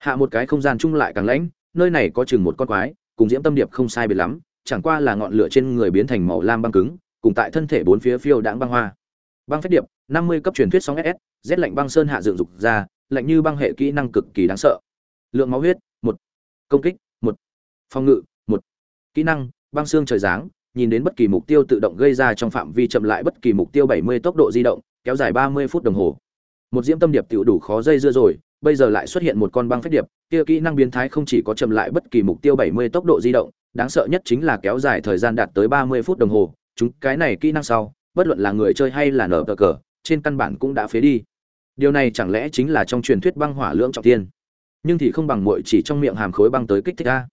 hạ một cái không gian chung lại càng lãnh, nơi này có chừng một con quái, cùng diễm tâm điệp không sai biệt lắm, chẳng qua là ngọn lửa trên người biến thành màu lam băng cứng, cùng tại thân thể bốn phía phiêu đãng băng hoa. Băng phép điệp, năm mươi cấp truyền thuyết sóng ss rét lạnh băng sơn hạ dựng dục ra, lạnh như băng hệ kỹ năng cực kỳ đáng sợ. Lượng máu huyết, một. Công kích, một. Phòng ngự, một. Kỹ năng, băng xương trời giáng, nhìn đến bất kỳ mục tiêu tự động gây ra trong phạm vi chậm lại bất kỳ mục tiêu 70 tốc độ di động, kéo dài 30 phút đồng hồ. Một diễm tâm điệp tiểu đủ khó dây dưa rồi bây giờ lại xuất hiện một con băng phép điệp, kia kỹ năng biến thái không chỉ có chậm lại bất kỳ mục tiêu 70 tốc độ di động, đáng sợ nhất chính là kéo dài thời gian đạt tới 30 phút đồng hồ, chúng cái này kỹ năng sau, bất luận là người chơi hay là nở cờ cờ, trên căn bản cũng đã phế đi. Điều này chẳng lẽ chính là trong truyền thuyết băng hỏa lưỡng trọng thiên? Nhưng thì không bằng muội chỉ trong miệng hàm khối băng tới kích thích a.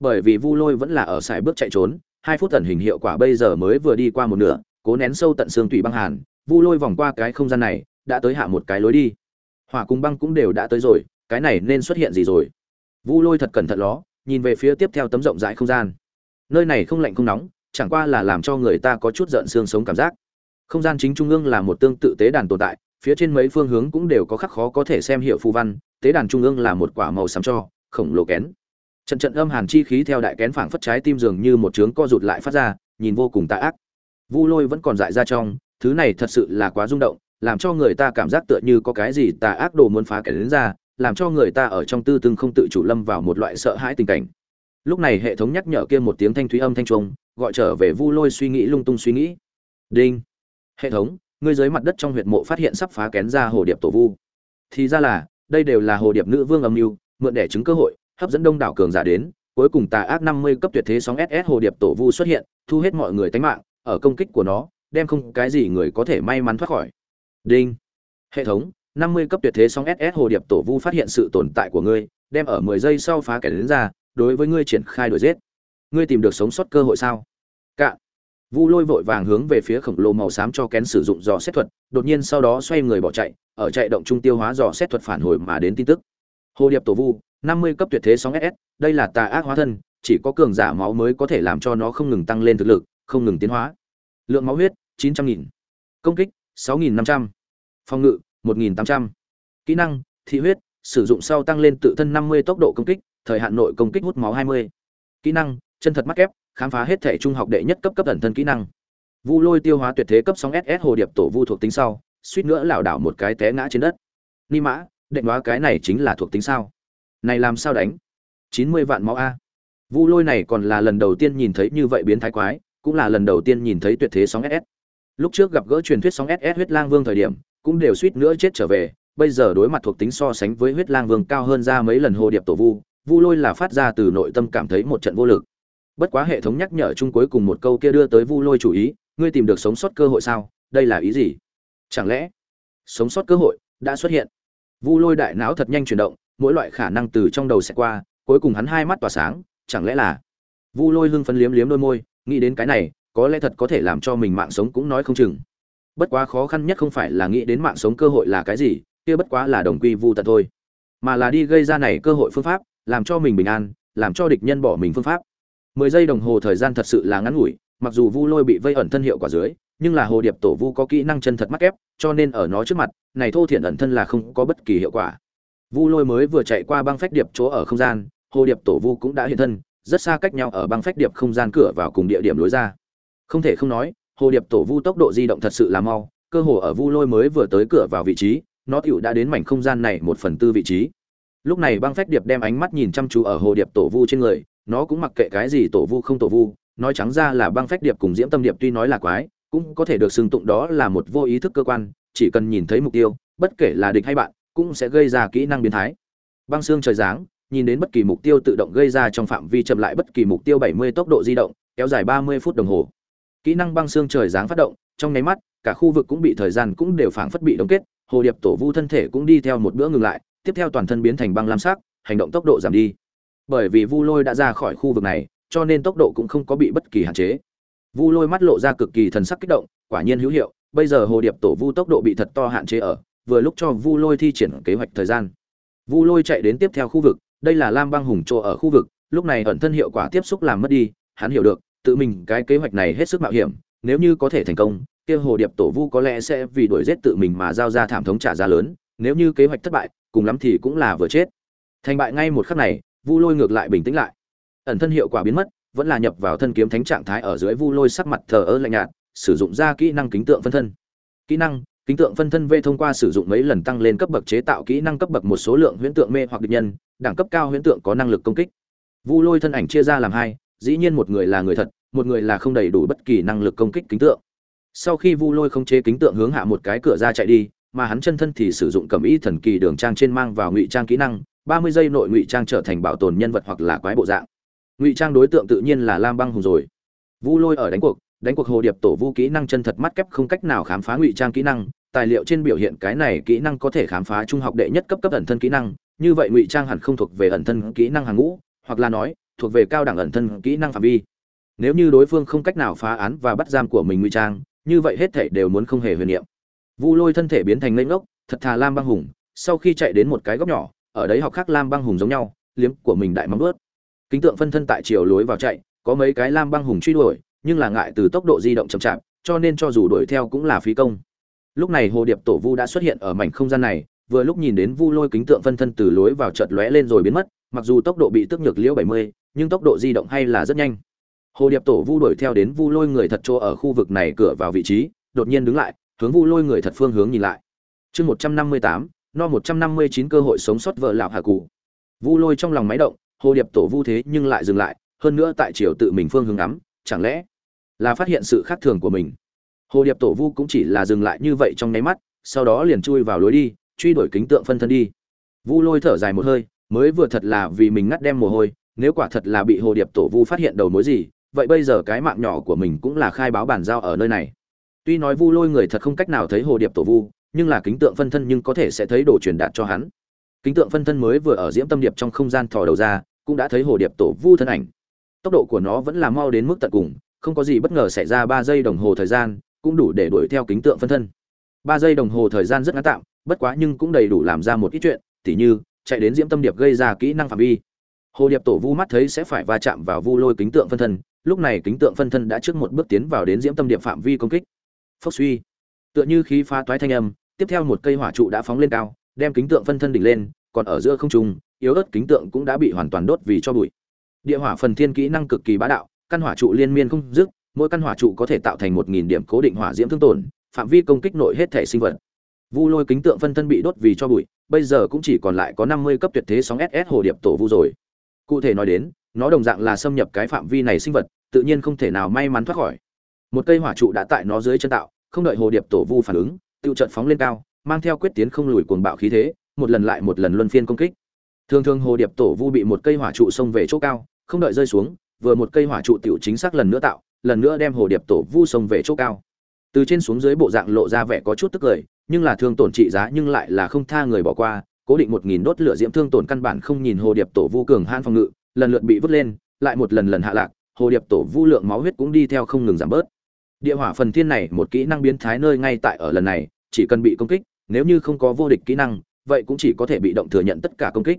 Bởi vì vu lôi vẫn là ở sải bước chạy trốn, hai phút tần hình hiệu quả bây giờ mới vừa đi qua một nửa, cố nén sâu tận xương tủy băng hàn, vu lôi vòng qua cái không gian này, đã tới hạ một cái lối đi hỏa cùng băng cũng đều đã tới rồi, cái này nên xuất hiện gì rồi? Vu lôi thật cẩn thận ló, nhìn về phía tiếp theo tấm rộng rãi không gian. Nơi này không lạnh không nóng, chẳng qua là làm cho người ta có chút giận xương sống cảm giác. Không gian chính trung ương là một tương tự tế đàn tồn tại, phía trên mấy phương hướng cũng đều có khắc khó có thể xem hiệu phù văn, tế đàn trung ương là một quả màu xám cho, khổng lồ kén. Trận trận âm hàn chi khí theo đại kén phảng phất trái tim dường như một trướng co rụt lại phát ra, nhìn vô cùng tà ác. Vu lôi vẫn còn dại ra trong, thứ này thật sự là quá rung động làm cho người ta cảm giác tựa như có cái gì tà ác đồ muốn phá kẻ đến ra, làm cho người ta ở trong tư tương không tự chủ lâm vào một loại sợ hãi tình cảnh. Lúc này hệ thống nhắc nhở kia một tiếng thanh thúy âm thanh trung gọi trở về vu lôi suy nghĩ lung tung suy nghĩ. Đinh. Hệ thống, ngươi dưới mặt đất trong huyệt mộ phát hiện sắp phá kén ra hồ điệp tổ vu. Thì ra là, đây đều là hồ điệp nữ vương âm mưu, mượn đẻ chứng cơ hội, hấp dẫn đông đảo cường giả đến, cuối cùng tà ác 50 cấp tuyệt thế sóng SS hồ điệp tổ vu xuất hiện, thu hết mọi người tánh mạng, ở công kích của nó, đem không cái gì người có thể may mắn thoát khỏi đinh. Hệ thống 50 cấp tuyệt thế sóng SS hồ điệp tổ vu phát hiện sự tồn tại của ngươi, đem ở 10 giây sau phá kẻ đến ra, đối với ngươi triển khai đuổi giết. Ngươi tìm được sống sót cơ hội sao? Cạn. Vu lôi vội vàng hướng về phía khổng lồ màu xám cho kén sử dụng dò xét thuật, đột nhiên sau đó xoay người bỏ chạy, ở chạy động trung tiêu hóa dò xét thuật phản hồi mà đến tin tức. Hồ điệp tổ vu 50 cấp tuyệt thế sóng ss đây là tà ác hóa thân, chỉ có cường giả máu mới có thể làm cho nó không ngừng tăng lên thực lực, không ngừng tiến hóa. Lượng máu huyết 900.000. công kích 6.500. phòng ngự 1.800. kỹ năng, thị huyết, sử dụng sau tăng lên tự thân 50 tốc độ công kích, thời hạn nội công kích hút máu 20. kỹ năng, chân thật mắc ép khám phá hết thể trung học đệ nhất cấp cấp ẩn thân kỹ năng vu lôi tiêu hóa tuyệt thế cấp sóng ss hồ điệp tổ vu thuộc tính sau, suýt nữa lảo đảo một cái té ngã trên đất ni mã định hóa cái này chính là thuộc tính sao này làm sao đánh chín mươi vạn máu a vu lôi này còn là lần đầu tiên nhìn thấy như vậy biến thái quái, cũng là lần đầu tiên nhìn thấy tuyệt thế sóng ss lúc trước gặp gỡ truyền thuyết sóng ss huyết lang vương thời điểm, cũng đều suýt nữa chết trở về, bây giờ đối mặt thuộc tính so sánh với huyết lang vương cao hơn ra mấy lần hồ điệp tổ vu vu lôi là phát ra từ nội tâm cảm thấy một trận vô lực. Bất quá hệ thống nhắc nhở chung cuối cùng một câu kia đưa tới vu lôi chủ ý, ngươi tìm được sống sót cơ hội sao? Đây là ý gì? Chẳng lẽ sống sót cơ hội đã xuất hiện? Vu lôi đại não thật nhanh chuyển động, mỗi loại khả năng từ trong đầu sẽ qua, cuối cùng hắn hai mắt tỏa sáng, chẳng lẽ là vu lôi hưng phấn liếm liếm đôi môi, nghĩ đến cái này có lẽ thật có thể làm cho mình mạng sống cũng nói không chừng. Bất quá khó khăn nhất không phải là nghĩ đến mạng sống cơ hội là cái gì, kia bất quá là đồng quy vu tận thôi. Mà là đi gây ra này cơ hội phương pháp, làm cho mình bình an, làm cho địch nhân bỏ mình phương pháp. Mười giây đồng hồ thời gian thật sự là ngắn ngủi, mặc dù vu lôi bị vây ẩn thân hiệu quả dưới, nhưng là hồ điệp tổ vu có kỹ năng chân thật mắc ép cho nên ở nó trước mặt, này thô thiện ẩn thân là không có bất kỳ hiệu quả. Vu lôi mới vừa chạy qua băng phách điệp chỗ ở không gian, hồ điệp tổ vu cũng đã hiện thân, rất xa cách nhau ở băng phách điệp không gian cửa vào cùng địa điểm lối ra không thể không nói, hồ điệp tổ vu tốc độ di động thật sự là mau, cơ hồ ở vu lôi mới vừa tới cửa vào vị trí, nó tựu đã đến mảnh không gian này một phần tư vị trí. Lúc này băng phách điệp đem ánh mắt nhìn chăm chú ở hồ điệp tổ vu trên người, nó cũng mặc kệ cái gì tổ vu không tổ vu, nói trắng ra là băng phách điệp cùng diễm tâm điệp tuy nói là quái, cũng có thể được xưng tụng đó là một vô ý thức cơ quan, chỉ cần nhìn thấy mục tiêu, bất kể là địch hay bạn, cũng sẽ gây ra kỹ năng biến thái. Băng xương trời giáng, nhìn đến bất kỳ mục tiêu tự động gây ra trong phạm vi chậm lại bất kỳ mục tiêu 70 tốc độ di động, kéo dài 30 phút đồng hồ kỹ năng băng xương trời giáng phát động, trong nháy mắt, cả khu vực cũng bị thời gian cũng đều phảng phất bị đóng kết, hồ điệp tổ vu thân thể cũng đi theo một bữa ngừng lại, tiếp theo toàn thân biến thành băng lam sắc, hành động tốc độ giảm đi. Bởi vì vu lôi đã ra khỏi khu vực này, cho nên tốc độ cũng không có bị bất kỳ hạn chế. Vu lôi mắt lộ ra cực kỳ thần sắc kích động, quả nhiên hữu hiệu, bây giờ hồ điệp tổ vu tốc độ bị thật to hạn chế ở, vừa lúc cho vu lôi thi triển kế hoạch thời gian. Vu lôi chạy đến tiếp theo khu vực, đây là lam băng hùng chỗ ở khu vực, lúc này ẩn thân hiệu quả tiếp xúc làm mất đi, hắn hiểu được tự mình cái kế hoạch này hết sức mạo hiểm, nếu như có thể thành công, kia hồ điệp tổ vu có lẽ sẽ vì đuổi giết tự mình mà giao ra thảm thống trả giá lớn, nếu như kế hoạch thất bại, cùng lắm thì cũng là vừa chết. Thành bại ngay một khắc này, vu lôi ngược lại bình tĩnh lại. Ẩn thân hiệu quả biến mất, vẫn là nhập vào thân kiếm thánh trạng thái ở dưới vu lôi sắc mặt thờ ơ lạnh nhạt, sử dụng ra kỹ năng kính tượng phân thân. Kỹ năng, kính tượng phân thân v thông qua sử dụng mấy lần tăng lên cấp bậc chế tạo kỹ năng cấp bậc một số lượng huyễn tượng mê hoặc địch nhân, đẳng cấp cao huyễn tượng có năng lực công kích. Vu lôi thân ảnh chia ra làm hai dĩ nhiên một người là người thật, một người là không đầy đủ bất kỳ năng lực công kích kính tượng. Sau khi vu lôi không chế kính tượng hướng hạ một cái cửa ra chạy đi, mà hắn chân thân thì sử dụng cầm ý thần kỳ đường trang trên mang vào ngụy trang kỹ năng, ba mươi giây nội ngụy trang trở thành bảo tồn nhân vật hoặc là quái bộ dạng. Ngụy trang đối tượng tự nhiên là lam băng hùng rồi. Vu lôi ở đánh cuộc đánh cuộc hồ điệp tổ vu kỹ năng chân thật mắt kép không cách nào khám phá ngụy trang kỹ năng, tài liệu trên biểu hiện cái này kỹ năng có thể khám phá trung học đệ nhất cấp cấp ẩn thân kỹ năng, như vậy ngụy trang hẳn không thuộc về ẩn thân kỹ năng hàng ngũ, hoặc là nói thuộc về cao đẳng ẩn thân kỹ năng phạm vi. Nếu như đối phương không cách nào phá án và bắt giam của mình nguy trang như vậy hết thảy đều muốn không hề huyền niệm. Vu lôi thân thể biến thành lênh ngốc thật thà lam băng hùng sau khi chạy đến một cái góc nhỏ ở đấy học khác lam băng hùng giống nhau liếm của mình đại móng ướt kính tượng phân thân tại chiều lối vào chạy có mấy cái lam băng hùng truy đuổi nhưng là ngại từ tốc độ di động chậm chạp cho nên cho dù đuổi theo cũng là phí công. Lúc này hồ điệp tổ vu đã xuất hiện ở mảnh không gian này vừa lúc nhìn đến vu lôi kính tượng phân thân từ lối vào chợt lóe lên rồi biến mất mặc dù tốc độ bị tức nhược liễu 70, nhưng tốc độ di động hay là rất nhanh. Hồ điệp tổ vu đuổi theo đến vu lôi người thật chỗ ở khu vực này cửa vào vị trí đột nhiên đứng lại hướng vu lôi người thật phương hướng nhìn lại. Chương 158, no 159 cơ hội sống sót vợ lão hà cụ vu lôi trong lòng máy động hồ điệp tổ vu thế nhưng lại dừng lại hơn nữa tại chiều tự mình phương hướng ngắm chẳng lẽ là phát hiện sự khác thường của mình? Hồ điệp tổ vu cũng chỉ là dừng lại như vậy trong nháy mắt sau đó liền chui vào lối đi truy đuổi kính tượng phân thân đi. Vu lôi thở dài một hơi mới vừa thật là vì mình ngắt đem mồ hôi nếu quả thật là bị hồ điệp tổ vu phát hiện đầu mối gì, vậy bây giờ cái mạng nhỏ của mình cũng là khai báo bàn giao ở nơi này. Tuy nói vu lôi người thật không cách nào thấy hồ điệp tổ vu, nhưng là kính tượng phân thân nhưng có thể sẽ thấy đồ truyền đạt cho hắn. Kính tượng phân thân mới vừa ở diễm tâm điệp trong không gian thò đầu ra, cũng đã thấy hồ điệp tổ vu thân ảnh. Tốc độ của nó vẫn là mau đến mức tận cùng, không có gì bất ngờ xảy ra ba giây đồng hồ thời gian, cũng đủ để đuổi theo kính tượng phân thân. Ba giây đồng hồ thời gian rất ngắn tạm, bất quá nhưng cũng đầy đủ làm ra một ít chuyện, tỉ như, chạy đến diễm tâm điệp gây ra kỹ năng phạm vi hồ điệp tổ vu mắt thấy sẽ phải va chạm vào vu lôi kính tượng phân thân, lúc này kính tượng phân thân đã trước một bước tiến vào đến diễm tâm điệp phạm vi công kích. Phốc suy. Tựa như khí phá toái thanh âm, tiếp theo một cây hỏa trụ đã phóng lên cao, đem kính tượng phân thân đỉnh lên, còn ở giữa không trung, yếu ớt kính tượng cũng đã bị hoàn toàn đốt vì cho bụi. Địa hỏa phần thiên kỹ năng cực kỳ bá đạo, căn hỏa trụ liên miên không dứt, mỗi căn hỏa trụ có thể tạo thành một nghìn điểm cố định hỏa diễm thương tổn, phạm vi công kích nội hết thể sinh vật. Vu lôi kính tượng phân thân bị đốt vì cho bụi, bây giờ cũng chỉ còn lại có năm mươi cấp tuyệt thế sóng ss hồ điệp tổ vu rồi cụ thể nói đến, nó đồng dạng là xâm nhập cái phạm vi này sinh vật, tự nhiên không thể nào may mắn thoát khỏi. Một cây hỏa trụ đã tại nó dưới chân tạo, không đợi hồ điệp tổ vu phản ứng tự trận phóng lên cao, mang theo quyết tiến không lùi cuồng bạo khí thế, một lần lại một lần luân phiên công kích. Thường thường hồ điệp tổ vu bị một cây hỏa trụ xông về chỗ cao, không đợi rơi xuống, vừa một cây hỏa trụ tiểu chính xác lần nữa tạo, lần nữa đem hồ điệp tổ vu xông về chỗ cao. Từ trên xuống dưới bộ dạng lộ ra vẻ có chút tức cười, nhưng là thương tổn trị giá nhưng lại là không tha người bỏ qua cố định một nghìn đốt lửa diễm thương tổn căn bản không nhìn hồ điệp tổ vu cường han phòng ngự, lần lượt bị vứt lên, lại một lần lần hạ lạc, hồ điệp tổ vu lượng máu huyết cũng đi theo không ngừng giảm bớt. Địa hỏa phần thiên này một kỹ năng biến thái nơi ngay tại ở lần này, chỉ cần bị công kích, nếu như không có vô địch kỹ năng, vậy cũng chỉ có thể bị động thừa nhận tất cả công kích.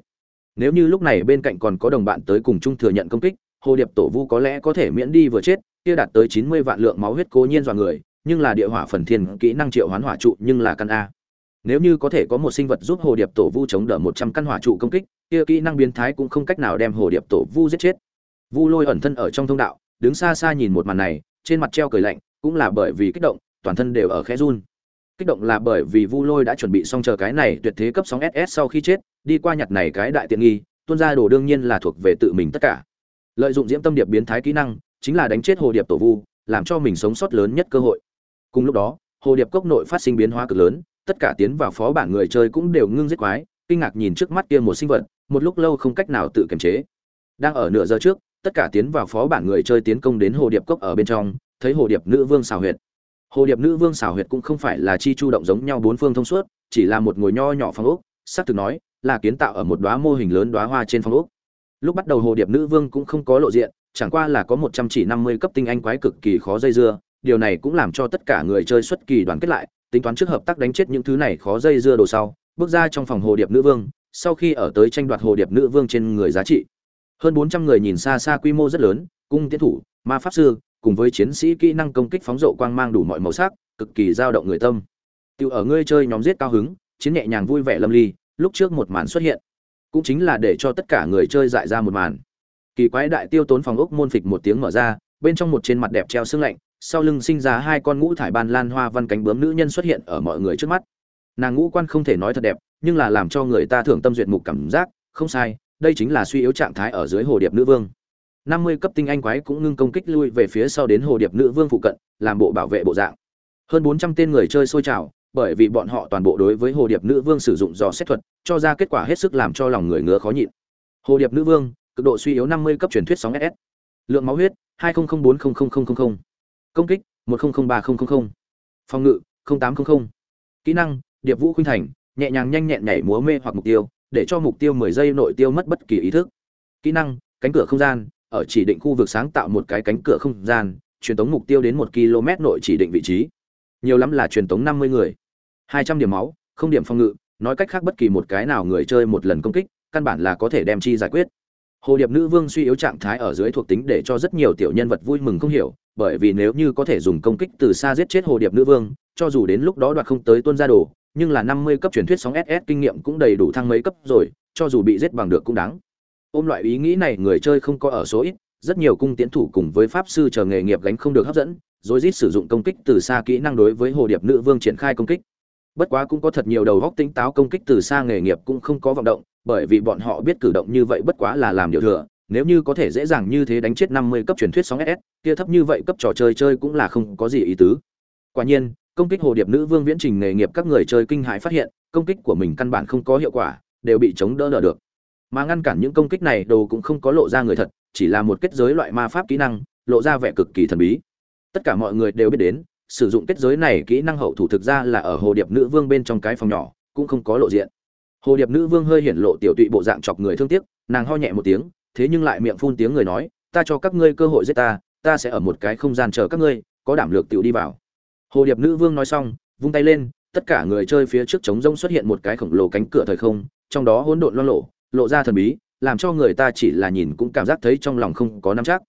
Nếu như lúc này bên cạnh còn có đồng bạn tới cùng chung thừa nhận công kích, hồ điệp tổ vu có lẽ có thể miễn đi vừa chết, kia đạt tới chín mươi vạn lượng máu huyết cố nhiên dọa người, nhưng là địa hỏa phần thiên kỹ năng triệu hoán hỏa trụ nhưng là căn a nếu như có thể có một sinh vật giúp hồ điệp tổ vu chống đỡ một trăm căn hỏa trụ công kích, kia kỹ năng biến thái cũng không cách nào đem hồ điệp tổ vu giết chết. Vu lôi ẩn thân ở trong thông đạo, đứng xa xa nhìn một màn này, trên mặt treo cười lạnh, cũng là bởi vì kích động, toàn thân đều ở khẽ run. Kích động là bởi vì vu lôi đã chuẩn bị xong chờ cái này tuyệt thế cấp sóng ss sau khi chết, đi qua nhặt này cái đại tiện nghi, tuôn ra đồ đương nhiên là thuộc về tự mình tất cả. Lợi dụng diễm tâm điệp biến thái kỹ năng, chính là đánh chết hồ điệp tổ vu, làm cho mình sống sót lớn nhất cơ hội. Cùng lúc đó, hồ điệp cốc nội phát sinh biến hóa cực lớn tất cả tiến vào phó bản người chơi cũng đều ngưng giết quái, kinh ngạc nhìn trước mắt kia một sinh vật, một lúc lâu không cách nào tự kiềm chế. Đang ở nửa giờ trước, tất cả tiến vào phó bản người chơi tiến công đến hồ điệp cốc ở bên trong, thấy hồ điệp nữ vương xào huyệt. Hồ điệp nữ vương xào huyệt cũng không phải là chi chu động giống nhau bốn phương thông suốt, chỉ là một ngồi nho nhỏ phong ốc xác thực nói, là kiến tạo ở một đóa mô hình lớn đóa hoa trên phong ốc. Lúc bắt đầu hồ điệp nữ vương cũng không có lộ diện, chẳng qua là có một trăm chỉ năm mươi cấp tinh anh quái cực kỳ khó dây dưa, điều này cũng làm cho tất cả người chơi xuất kỳ đoàn kết lại tính toán trước hợp tác đánh chết những thứ này khó dây dưa đồ sau, bước ra trong phòng hồ điệp nữ vương, sau khi ở tới tranh đoạt hồ điệp nữ vương trên người giá trị. Hơn bốn trăm người nhìn xa xa quy mô rất lớn, cung tiến thủ, ma pháp sư, cùng với chiến sĩ kỹ năng công kích phóng rộ quang mang đủ mọi màu sắc, cực kỳ dao động người tâm. Tiêu ở ngươi chơi nhóm giết cao hứng, chiến nhẹ nhàng vui vẻ lâm ly, lúc trước một màn xuất hiện, cũng chính là để cho tất cả người chơi dại ra một màn. Kỳ quái đại tiêu tốn phòng ốc môn phịch một tiếng mở ra, bên trong một trên mặt đẹp treo xương lạnh sau lưng sinh ra hai con ngũ thải ban lan hoa văn cánh bướm nữ nhân xuất hiện ở mọi người trước mắt. Nàng ngũ quan không thể nói thật đẹp, nhưng là làm cho người ta thưởng tâm duyệt mục cảm giác, không sai, đây chính là suy yếu trạng thái ở dưới hồ điệp nữ vương. Năm mươi cấp tinh anh quái cũng ngưng công kích lui về phía sau đến hồ điệp nữ vương phụ cận, làm bộ bảo vệ bộ dạng. Hơn bốn trăm tên người chơi sôi trào, bởi vì bọn họ toàn bộ đối với hồ điệp nữ vương sử dụng dò xét thuật, cho ra kết quả hết sức làm cho lòng người ngứa khó nhịn. Hồ điệp nữ vương, cực độ suy yếu năm mươi cấp truyền thuyết sóng ss lượng máu huyết, hai bốn công kích, một ba phòng ngự tám trăm linh kỹ năng, điệp vũ khuynh thành, nhẹ nhàng nhanh nhẹn nhảy múa mê hoặc mục tiêu, để cho mục tiêu mười giây nội tiêu mất bất kỳ ý thức. Kỹ năng, cánh cửa không gian, ở chỉ định khu vực sáng tạo một cái cánh cửa không gian, truyền tống mục tiêu đến một km nội chỉ định vị trí. Nhiều lắm là truyền tống năm mươi người. Hai trăm điểm máu, không điểm phòng ngự, nói cách khác bất kỳ một cái nào người chơi một lần công kích, căn bản là có thể đem chi giải quyết hồ điệp nữ vương suy yếu trạng thái ở dưới thuộc tính để cho rất nhiều tiểu nhân vật vui mừng không hiểu, bởi vì nếu như có thể dùng công kích từ xa giết chết hồ điệp nữ vương, cho dù đến lúc đó đoạt không tới tuân ra đồ, nhưng là năm mươi cấp truyền thuyết sóng ss kinh nghiệm cũng đầy đủ thăng mấy cấp rồi, cho dù bị giết bằng được cũng đáng. Ôm loại ý nghĩ này, người chơi không có ở số ít, rất nhiều cung tiến thủ cùng với pháp sư chờ nghề nghiệp gánh không được hấp dẫn rồi rít sử dụng công kích từ xa kỹ năng đối với hồ điệp nữ vương triển khai công kích bất quá cũng có thật nhiều đầu góc tính táo công kích từ xa nghề nghiệp cũng không có vọng động, bởi vì bọn họ biết cử động như vậy bất quá là làm điều thừa. Nếu như có thể dễ dàng như thế đánh chết năm mươi cấp truyền thuyết sóng ss kia thấp như vậy cấp trò chơi chơi cũng là không có gì ý tứ. Quả nhiên, công kích hồ điệp nữ vương viễn trình nghề nghiệp các người chơi kinh hãi phát hiện, công kích của mình căn bản không có hiệu quả, đều bị chống đỡ đỡ được. Mà ngăn cản những công kích này đồ cũng không có lộ ra người thật, chỉ là một kết giới loại ma pháp kỹ năng, lộ ra vẻ cực kỳ thần bí. Tất cả mọi người đều biết đến sử dụng kết giới này kỹ năng hậu thủ thực ra là ở hồ điệp nữ vương bên trong cái phòng nhỏ, cũng không có lộ diện. Hồ điệp nữ vương hơi hiển lộ tiểu tụy bộ dạng chọc người thương tiếc, nàng ho nhẹ một tiếng, thế nhưng lại miệng phun tiếng người nói, ta cho các ngươi cơ hội giết ta ta sẽ ở một cái không gian chờ các ngươi, có đảm lược tiểu đi vào. Hồ điệp nữ vương nói xong, vung tay lên, tất cả người chơi phía trước trống rông xuất hiện một cái khổng lồ cánh cửa thời không, trong đó hỗn độn loang lộ lộ ra thần bí, làm cho người ta chỉ là nhìn cũng cảm giác thấy trong lòng không có nắm chắc.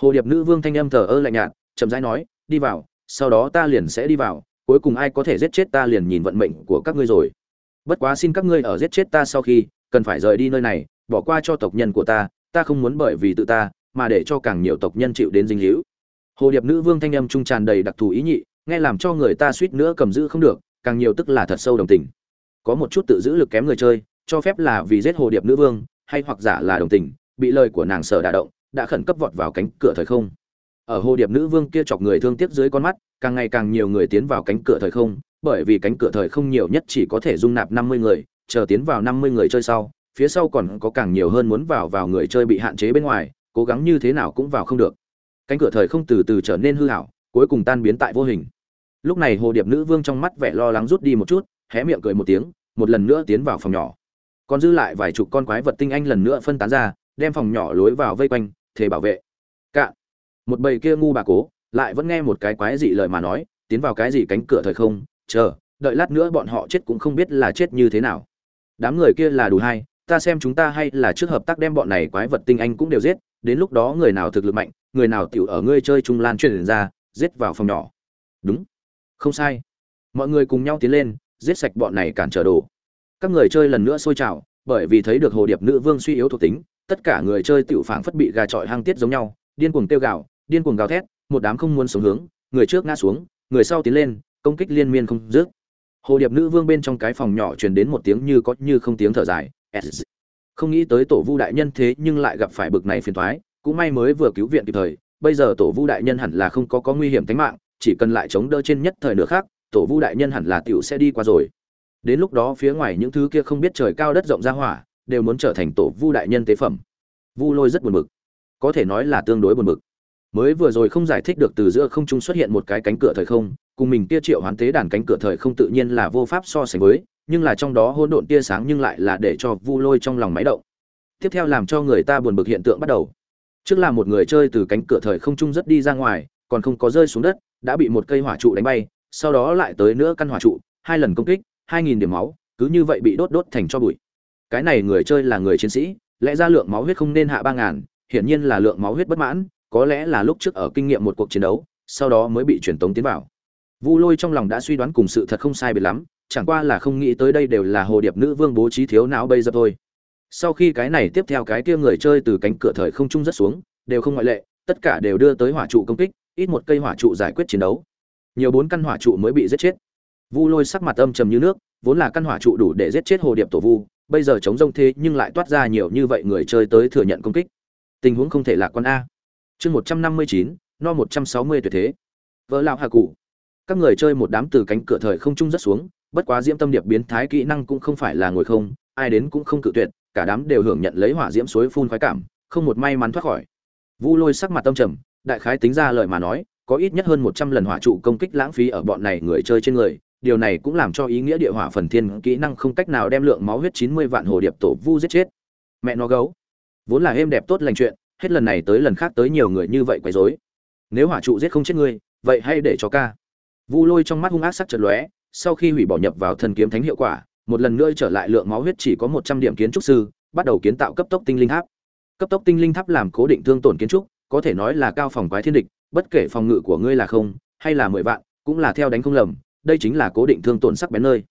Hồ điệp nữ vương thanh âm thờ ơ lạnh nhạt, chậm rãi nói, đi vào sau đó ta liền sẽ đi vào, cuối cùng ai có thể giết chết ta liền nhìn vận mệnh của các ngươi rồi. Bất quá xin các ngươi ở giết chết ta sau khi, cần phải rời đi nơi này, bỏ qua cho tộc nhân của ta ta không muốn bởi vì tự ta, mà để cho càng nhiều tộc nhân chịu đến dinh hữu hồ điệp nữ vương thanh âm trung tràn đầy đặc thù ý nhị, nghe làm cho người ta suýt nữa cầm giữ không được, càng nhiều tức là thật sâu đồng tình. Có một chút tự giữ lực kém người chơi, cho phép là vì giết hồ điệp nữ vương, hay hoặc giả là đồng tình, bị lời của nàng sở đả động, đã khẩn cấp vọt vào cánh cửa thời không ở hồ điệp nữ vương kia chọc người thương tiếc dưới con mắt, càng ngày càng nhiều người tiến vào cánh cửa thời không, bởi vì cánh cửa thời không nhiều nhất chỉ có thể dung nạp năm mươi người, chờ tiến vào năm mươi người chơi sau, phía sau còn có càng nhiều hơn muốn vào vào người chơi bị hạn chế bên ngoài, cố gắng như thế nào cũng vào không được. Cánh cửa thời không từ từ trở nên hư hảo, cuối cùng tan biến tại vô hình. Lúc này hồ điệp nữ vương trong mắt vẻ lo lắng rút đi một chút, hé miệng cười một tiếng, một lần nữa tiến vào phòng nhỏ. Còn dư lại vài chục con quái vật tinh anh lần nữa phân tán ra, đem phòng nhỏ lối vào vây quanh thề bảo vệ một bầy kia ngu bà cố lại vẫn nghe một cái quái dị lời mà nói, tiến vào cái gì cánh cửa thời không, chờ, đợi lát nữa bọn họ chết cũng không biết là chết như thế nào. Đám người kia là đủ hay ta xem chúng ta hay là trước hợp tác đem bọn này quái vật tinh anh cũng đều giết, đến lúc đó người nào thực lực mạnh, người nào tiểu ở ngươi chơi trung lan truyền ra, giết vào phòng nhỏ. Đúng. Không sai. Mọi người cùng nhau tiến lên, giết sạch bọn này cản trở đồ. Các người chơi lần nữa sôi trào, bởi vì thấy được hồ điệp nữ vương suy yếu thuộc tính, tất cả người chơi tiểu phảng phất bị gà trọi hang tiết giống nhau, điên cuồng tiêu gạo điên cuồng gào thét, một đám không muốn sống hướng, người trước ngã xuống, người sau tiến lên, công kích liên miên không dứt. Hồ điệp nữ vương bên trong cái phòng nhỏ truyền đến một tiếng như có như không tiếng thở dài. Không nghĩ tới tổ vu đại nhân thế nhưng lại gặp phải bực này phiền toái, cũng may mới vừa cứu viện kịp thời, bây giờ tổ vu đại nhân hẳn là không có có nguy hiểm tính mạng, chỉ cần lại chống đỡ trên nhất thời nữa khác tổ vu đại nhân hẳn là tiểu sẽ đi qua rồi. Đến lúc đó phía ngoài những thứ kia không biết trời cao đất rộng ra hỏa, đều muốn trở thành tổ vu đại nhân tế phẩm. Vu lôi rất buồn bực. Có thể nói là tương đối buồn bực mới vừa rồi không giải thích được từ giữa không trung xuất hiện một cái cánh cửa thời không, cùng mình tia triệu hoán tế đàn cánh cửa thời không tự nhiên là vô pháp so sánh với, nhưng là trong đó hỗn độn tia sáng nhưng lại là để cho vu lôi trong lòng máy động. Tiếp theo làm cho người ta buồn bực hiện tượng bắt đầu. Trước là một người chơi từ cánh cửa thời không trung rất đi ra ngoài, còn không có rơi xuống đất, đã bị một cây hỏa trụ đánh bay, sau đó lại tới nữa căn hỏa trụ, hai lần công kích, hai nghìn điểm máu, cứ như vậy bị đốt đốt thành cho bụi. Cái này người chơi là người chiến sĩ, lẽ ra lượng máu huyết không nên hạ ba ngàn, hiển nhiên là lượng máu huyết bất mãn có lẽ là lúc trước ở kinh nghiệm một cuộc chiến đấu, sau đó mới bị truyền tống tiến vào. Vu lôi trong lòng đã suy đoán cùng sự thật không sai biệt lắm, chẳng qua là không nghĩ tới đây đều là hồ điệp nữ vương bố trí thiếu não bây giờ thôi. Sau khi cái này tiếp theo cái kia người chơi từ cánh cửa thời không trung rất xuống, đều không ngoại lệ, tất cả đều đưa tới hỏa trụ công kích, ít một cây hỏa trụ giải quyết chiến đấu. Nhiều bốn căn hỏa trụ mới bị giết chết. Vu lôi sắc mặt âm trầm như nước, vốn là căn hỏa trụ đủ để giết chết hồ điệp tổ vu, bây giờ chống rông thế nhưng lại toát ra nhiều như vậy người chơi tới thừa nhận công kích. Tình huống không thể lạc quan a chương một trăm năm mươi chín, no một trăm sáu mươi tuyệt thế. Vợ lão hạ cụ các người chơi một đám từ cánh cửa thời không trung rất xuống, bất quá diễm tâm điệp biến thái kỹ năng cũng không phải là ngồi không, ai đến cũng không cự tuyệt, cả đám đều hưởng nhận lấy hỏa diễm suối phun khoái cảm, không một may mắn thoát khỏi. Vu lôi sắc mặt tâm trầm, đại khái tính ra lời mà nói, có ít nhất hơn một trăm lần hỏa trụ công kích lãng phí ở bọn này người chơi trên người, điều này cũng làm cho ý nghĩa địa hỏa phần thiên kỹ năng không cách nào đem lượng máu huyết chín mươi vạn hồ điệp tổ vu giết chết. Mẹ nó gấu. Vốn là êm đẹp tốt lành chuyện hết lần này tới lần khác tới nhiều người như vậy quấy rối. Nếu hỏa trụ giết không chết ngươi, vậy hay để cho ca. Vu lôi trong mắt hung ác sắc chợt lóe, sau khi hủy bỏ nhập vào thần kiếm thánh hiệu quả, một lần nữa trở lại lượng máu huyết chỉ có một trăm điểm kiến trúc sư, bắt đầu kiến tạo cấp tốc tinh linh tháp. Cấp tốc tinh linh tháp làm cố định thương tổn kiến trúc, có thể nói là cao phòng quái thiên địch, bất kể phòng ngự của ngươi là không, hay là mười vạn, cũng là theo đánh không lầm, đây chính là cố định thương tổn sắc bén nơi.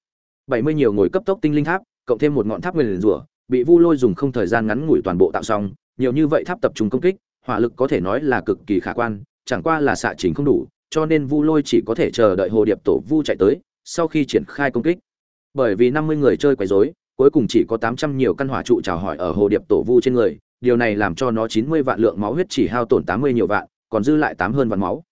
Bảy mươi nhiều ngồi cấp tốc tinh linh tháp, cộng thêm một ngọn tháp nguyên rủa, bị vu lôi dùng không thời gian ngắn ngủi toàn bộ tạo xong nhiều như vậy tháp tập trung công kích, hỏa lực có thể nói là cực kỳ khả quan, chẳng qua là xạ trình không đủ, cho nên vu lôi chỉ có thể chờ đợi hồ điệp tổ vu chạy tới, sau khi triển khai công kích. Bởi vì năm mươi người chơi quấy rối, cuối cùng chỉ có tám trăm nhiều căn hỏa trụ chào hỏi ở hồ điệp tổ vu trên người, điều này làm cho nó chín mươi vạn lượng máu huyết chỉ hao tổn tám mươi nhiều vạn, còn dư lại tám hơn vạn máu.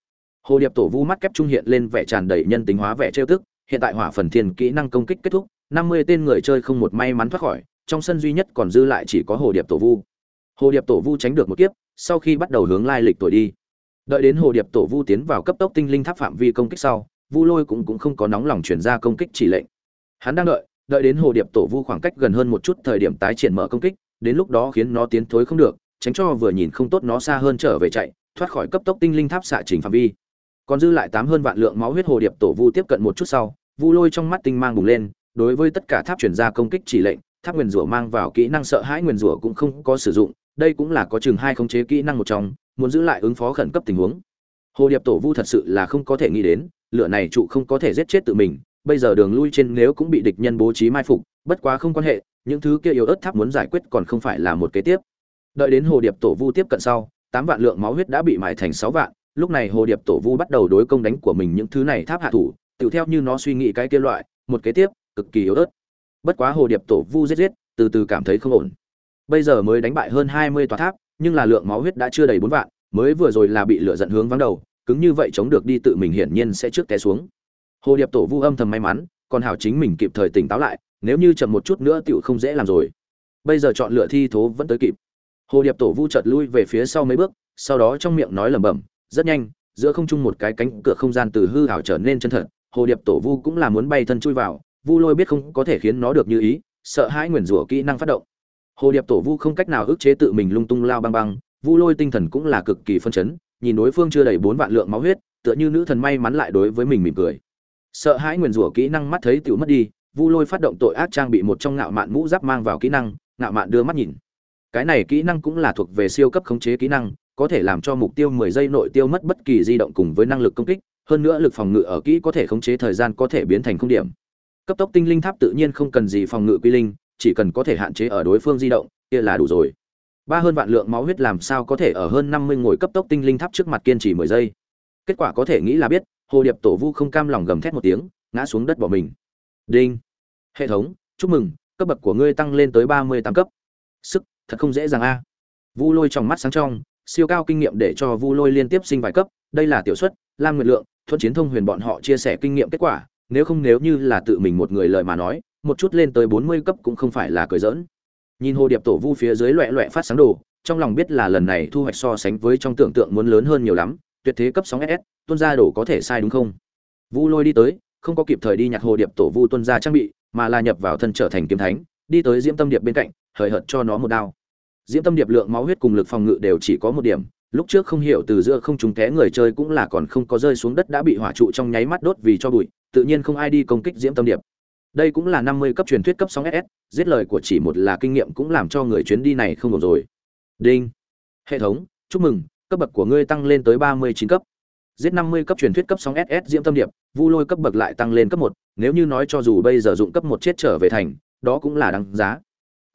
Hồ điệp tổ vu mắt kép trung hiện lên vẻ tràn đầy nhân tính hóa vẻ trêu tức, hiện tại hỏa phần thiên kỹ năng công kích kết thúc, năm mươi tên người chơi không một may mắn thoát khỏi, trong sân duy nhất còn dư lại chỉ có hồ điệp tổ vu hồ điệp tổ vu tránh được một kiếp, sau khi bắt đầu hướng lai lịch tuổi đi. Đợi đến hồ điệp tổ vu tiến vào cấp tốc tinh linh tháp phạm vi công kích sau, vu lôi cũng cũng không có nóng lòng chuyển ra công kích chỉ lệnh. Hắn đang đợi đợi đến hồ điệp tổ vu khoảng cách gần hơn một chút thời điểm tái triển mở công kích, đến lúc đó khiến nó tiến thối không được, tránh cho vừa nhìn không tốt nó xa hơn trở về chạy, thoát khỏi cấp tốc tinh linh tháp xạ trình phạm vi. Còn dư lại tám hơn vạn lượng máu huyết hồ điệp tổ vu tiếp cận một chút sau, vu lôi trong mắt tinh mang bùng lên, đối với tất cả tháp chuyển ra công kích chỉ lệnh, tháp nguyền rủa mang vào kỹ năng sợ hãi nguyền rủa cũng không có sử dụng đây cũng là có chừng hai khống chế kỹ năng một trong, muốn giữ lại ứng phó khẩn cấp tình huống. Hồ điệp tổ vu thật sự là không có thể nghĩ đến, lửa này trụ không có thể giết chết tự mình, bây giờ đường lui trên nếu cũng bị địch nhân bố trí mai phục, bất quá không quan hệ, những thứ kia yếu ớt tháp muốn giải quyết còn không phải là một kế tiếp. Đợi đến hồ điệp tổ vu tiếp cận sau, tám vạn lượng máu huyết đã bị mài thành sáu vạn, lúc này hồ điệp tổ vu bắt đầu đối công đánh của mình những thứ này tháp hạ thủ, tự theo như nó suy nghĩ cái kia loại, một kế tiếp, cực kỳ yếu ớt. Bất quá hồ điệp tổ vu giết giết, từ từ cảm thấy không ổn bây giờ mới đánh bại hơn hai mươi tòa tháp, nhưng là lượng máu huyết đã chưa đầy bốn vạn, mới vừa rồi là bị lửa giận hướng vắng đầu, cứng như vậy chống được đi tự mình hiển nhiên sẽ trước té xuống. Hồ điệp tổ vu âm thầm may mắn, còn hảo chính mình kịp thời tỉnh táo lại, nếu như chậm một chút nữa tựu không dễ làm rồi. Bây giờ chọn lựa thi thố vẫn tới kịp. Hồ điệp tổ vu chợt lui về phía sau mấy bước, sau đó trong miệng nói lẩm bẩm, rất nhanh, giữa không trung một cái cánh cửa không gian từ hư hảo trở nên chân thật, hồ điệp tổ vu cũng là muốn bay thân chui vào, vu lôi biết không có thể khiến nó được như ý, sợ hãi nguyền rủa kỹ năng phát động hồ điệp tổ vu không cách nào ức chế tự mình lung tung lao băng băng, vu lôi tinh thần cũng là cực kỳ phân chấn, nhìn đối phương chưa đầy bốn vạn lượng máu huyết, tựa như nữ thần may mắn lại đối với mình mỉm cười. Sợ hãi nguyền rủa kỹ năng mắt thấy tiểu mất đi, vu lôi phát động tội ác trang bị một trong ngạo mạn mũ giáp mang vào kỹ năng, ngạo mạn đưa mắt nhìn. Cái này kỹ năng cũng là thuộc về siêu cấp khống chế kỹ năng, có thể làm cho mục tiêu 10 giây nội tiêu mất bất kỳ di động cùng với năng lực công kích, hơn nữa lực phòng ngự ở kỹ có thể khống chế thời gian có thể biến thành không điểm. Cấp tốc tinh linh tháp tự nhiên không cần gì phòng ngự quy linh chỉ cần có thể hạn chế ở đối phương di động, kia là đủ rồi. Ba hơn vạn lượng máu huyết làm sao có thể ở hơn 50 ngồi cấp tốc tinh linh tháp trước mặt kiên trì 10 giây? Kết quả có thể nghĩ là biết, hồ điệp tổ vu không cam lòng gầm thét một tiếng, ngã xuống đất bỏ mình. Đinh. Hệ thống, chúc mừng, cấp bậc của ngươi tăng lên tới 38 cấp. Sức, thật không dễ dàng a. Vu lôi trong mắt sáng trong, siêu cao kinh nghiệm để cho vu lôi liên tiếp sinh vài cấp, đây là tiểu suất, lam nguyệt lượng, thuận chiến thông huyền bọn họ chia sẻ kinh nghiệm kết quả, nếu không nếu như là tự mình một người lời mà nói một chút lên tới bốn mươi cấp cũng không phải là cười giỡn. Nhìn hồ điệp tổ vu phía dưới loẻ loẻ phát sáng đồ, trong lòng biết là lần này thu hoạch so sánh với trong tưởng tượng muốn lớn hơn nhiều lắm, tuyệt thế cấp sóng ss tuân gia đồ có thể sai đúng không? Vu lôi đi tới, không có kịp thời đi nhặt hồ điệp tổ vu tuân gia trang bị, mà là nhập vào thân trở thành kiếm thánh, đi tới diễm tâm điệp bên cạnh, hời hợt cho nó một đao. Diễm tâm điệp lượng máu huyết cùng lực phòng ngự đều chỉ có một điểm, lúc trước không hiểu từ giữa không trúng té người chơi cũng là còn không có rơi xuống đất đã bị hỏa trụ trong nháy mắt đốt vì cho bụi, tự nhiên không ai đi công kích diễm tâm điệp đây cũng là năm mươi cấp truyền thuyết cấp sóng ss giết lời của chỉ một là kinh nghiệm cũng làm cho người chuyến đi này không ổn rồi. Đinh. Hệ thống, chúc mừng, cấp bậc của ngươi tăng lên tới ba mươi chín cấp. Giết năm mươi cấp truyền thuyết cấp sóng ss diễm tâm điệp, vu lôi cấp bậc lại tăng lên cấp một, nếu như nói cho dù bây giờ dụng cấp một chết trở về thành, đó cũng là đáng giá.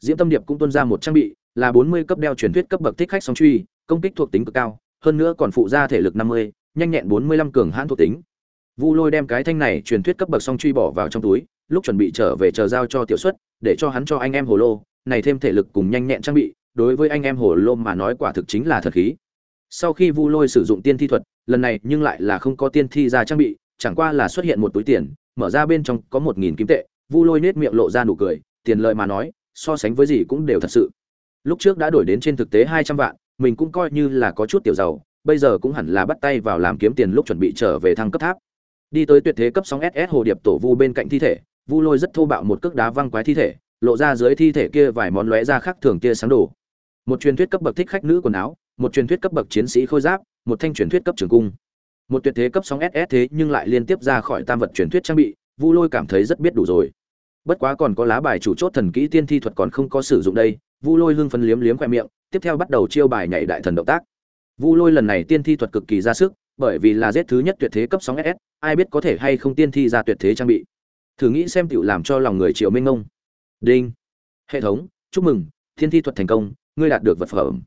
Diễm tâm điệp cũng tuân ra một trang bị, là bốn mươi cấp đeo truyền thuyết cấp bậc thích khách sóng truy, công kích thuộc tính cực cao, hơn nữa còn phụ ra thể lực năm mươi, nhanh nhẹn bốn mươi lăm cường hãn thuộc tính. Vu lôi đem cái thanh này truyền thuyết cấp bậc song truy bỏ vào trong túi lúc chuẩn bị trở về chờ giao cho tiểu xuất, để cho hắn cho anh em hồ lô, này thêm thể lực cùng nhanh nhẹn trang bị, đối với anh em hồ lô mà nói quả thực chính là thật khí. Sau khi vu lôi sử dụng tiên thi thuật, lần này nhưng lại là không có tiên thi ra trang bị, chẳng qua là xuất hiện một túi tiền, mở ra bên trong có một nghìn kim tệ, vu lôi nết miệng lộ ra nụ cười, tiền lợi mà nói, so sánh với gì cũng đều thật sự. Lúc trước đã đổi đến trên thực tế hai trăm vạn, mình cũng coi như là có chút tiểu giàu, bây giờ cũng hẳn là bắt tay vào làm kiếm tiền lúc chuẩn bị trở về thăng cấp tháp. Đi tới tuyệt thế cấp sóng ss hồ điệp tổ vu bên cạnh thi thể vu lôi rất thô bạo một cước đá văng quái thi thể, lộ ra dưới thi thể kia vài món lóe ra khác thường kia sáng đổ. một truyền thuyết cấp bậc thích khách nữ quần áo, một truyền thuyết cấp bậc chiến sĩ khôi giáp, một thanh truyền thuyết cấp trường cung. Một tuyệt thế cấp sóng ss thế nhưng lại liên tiếp ra khỏi tam vật truyền thuyết trang bị, vu lôi cảm thấy rất biết đủ rồi. Bất quá còn có lá bài chủ chốt thần kỹ tiên thi thuật còn không có sử dụng đây, vu lôi hưng phấn liếm liếm khoe miệng, tiếp theo bắt đầu chiêu bài nhảy đại thần động tác. Vu lôi lần này tiên thi thuật cực kỳ ra sức, bởi vì là giết thứ nhất tuyệt thế cấp sóng ss ai biết có thể hay không tiên thi ra tuyệt thế trang bị thử nghĩ xem tiểu làm cho lòng người triệu minh ngông đinh. Hệ thống, chúc mừng, thiên thi thuật thành công, ngươi đạt được vật phẩm.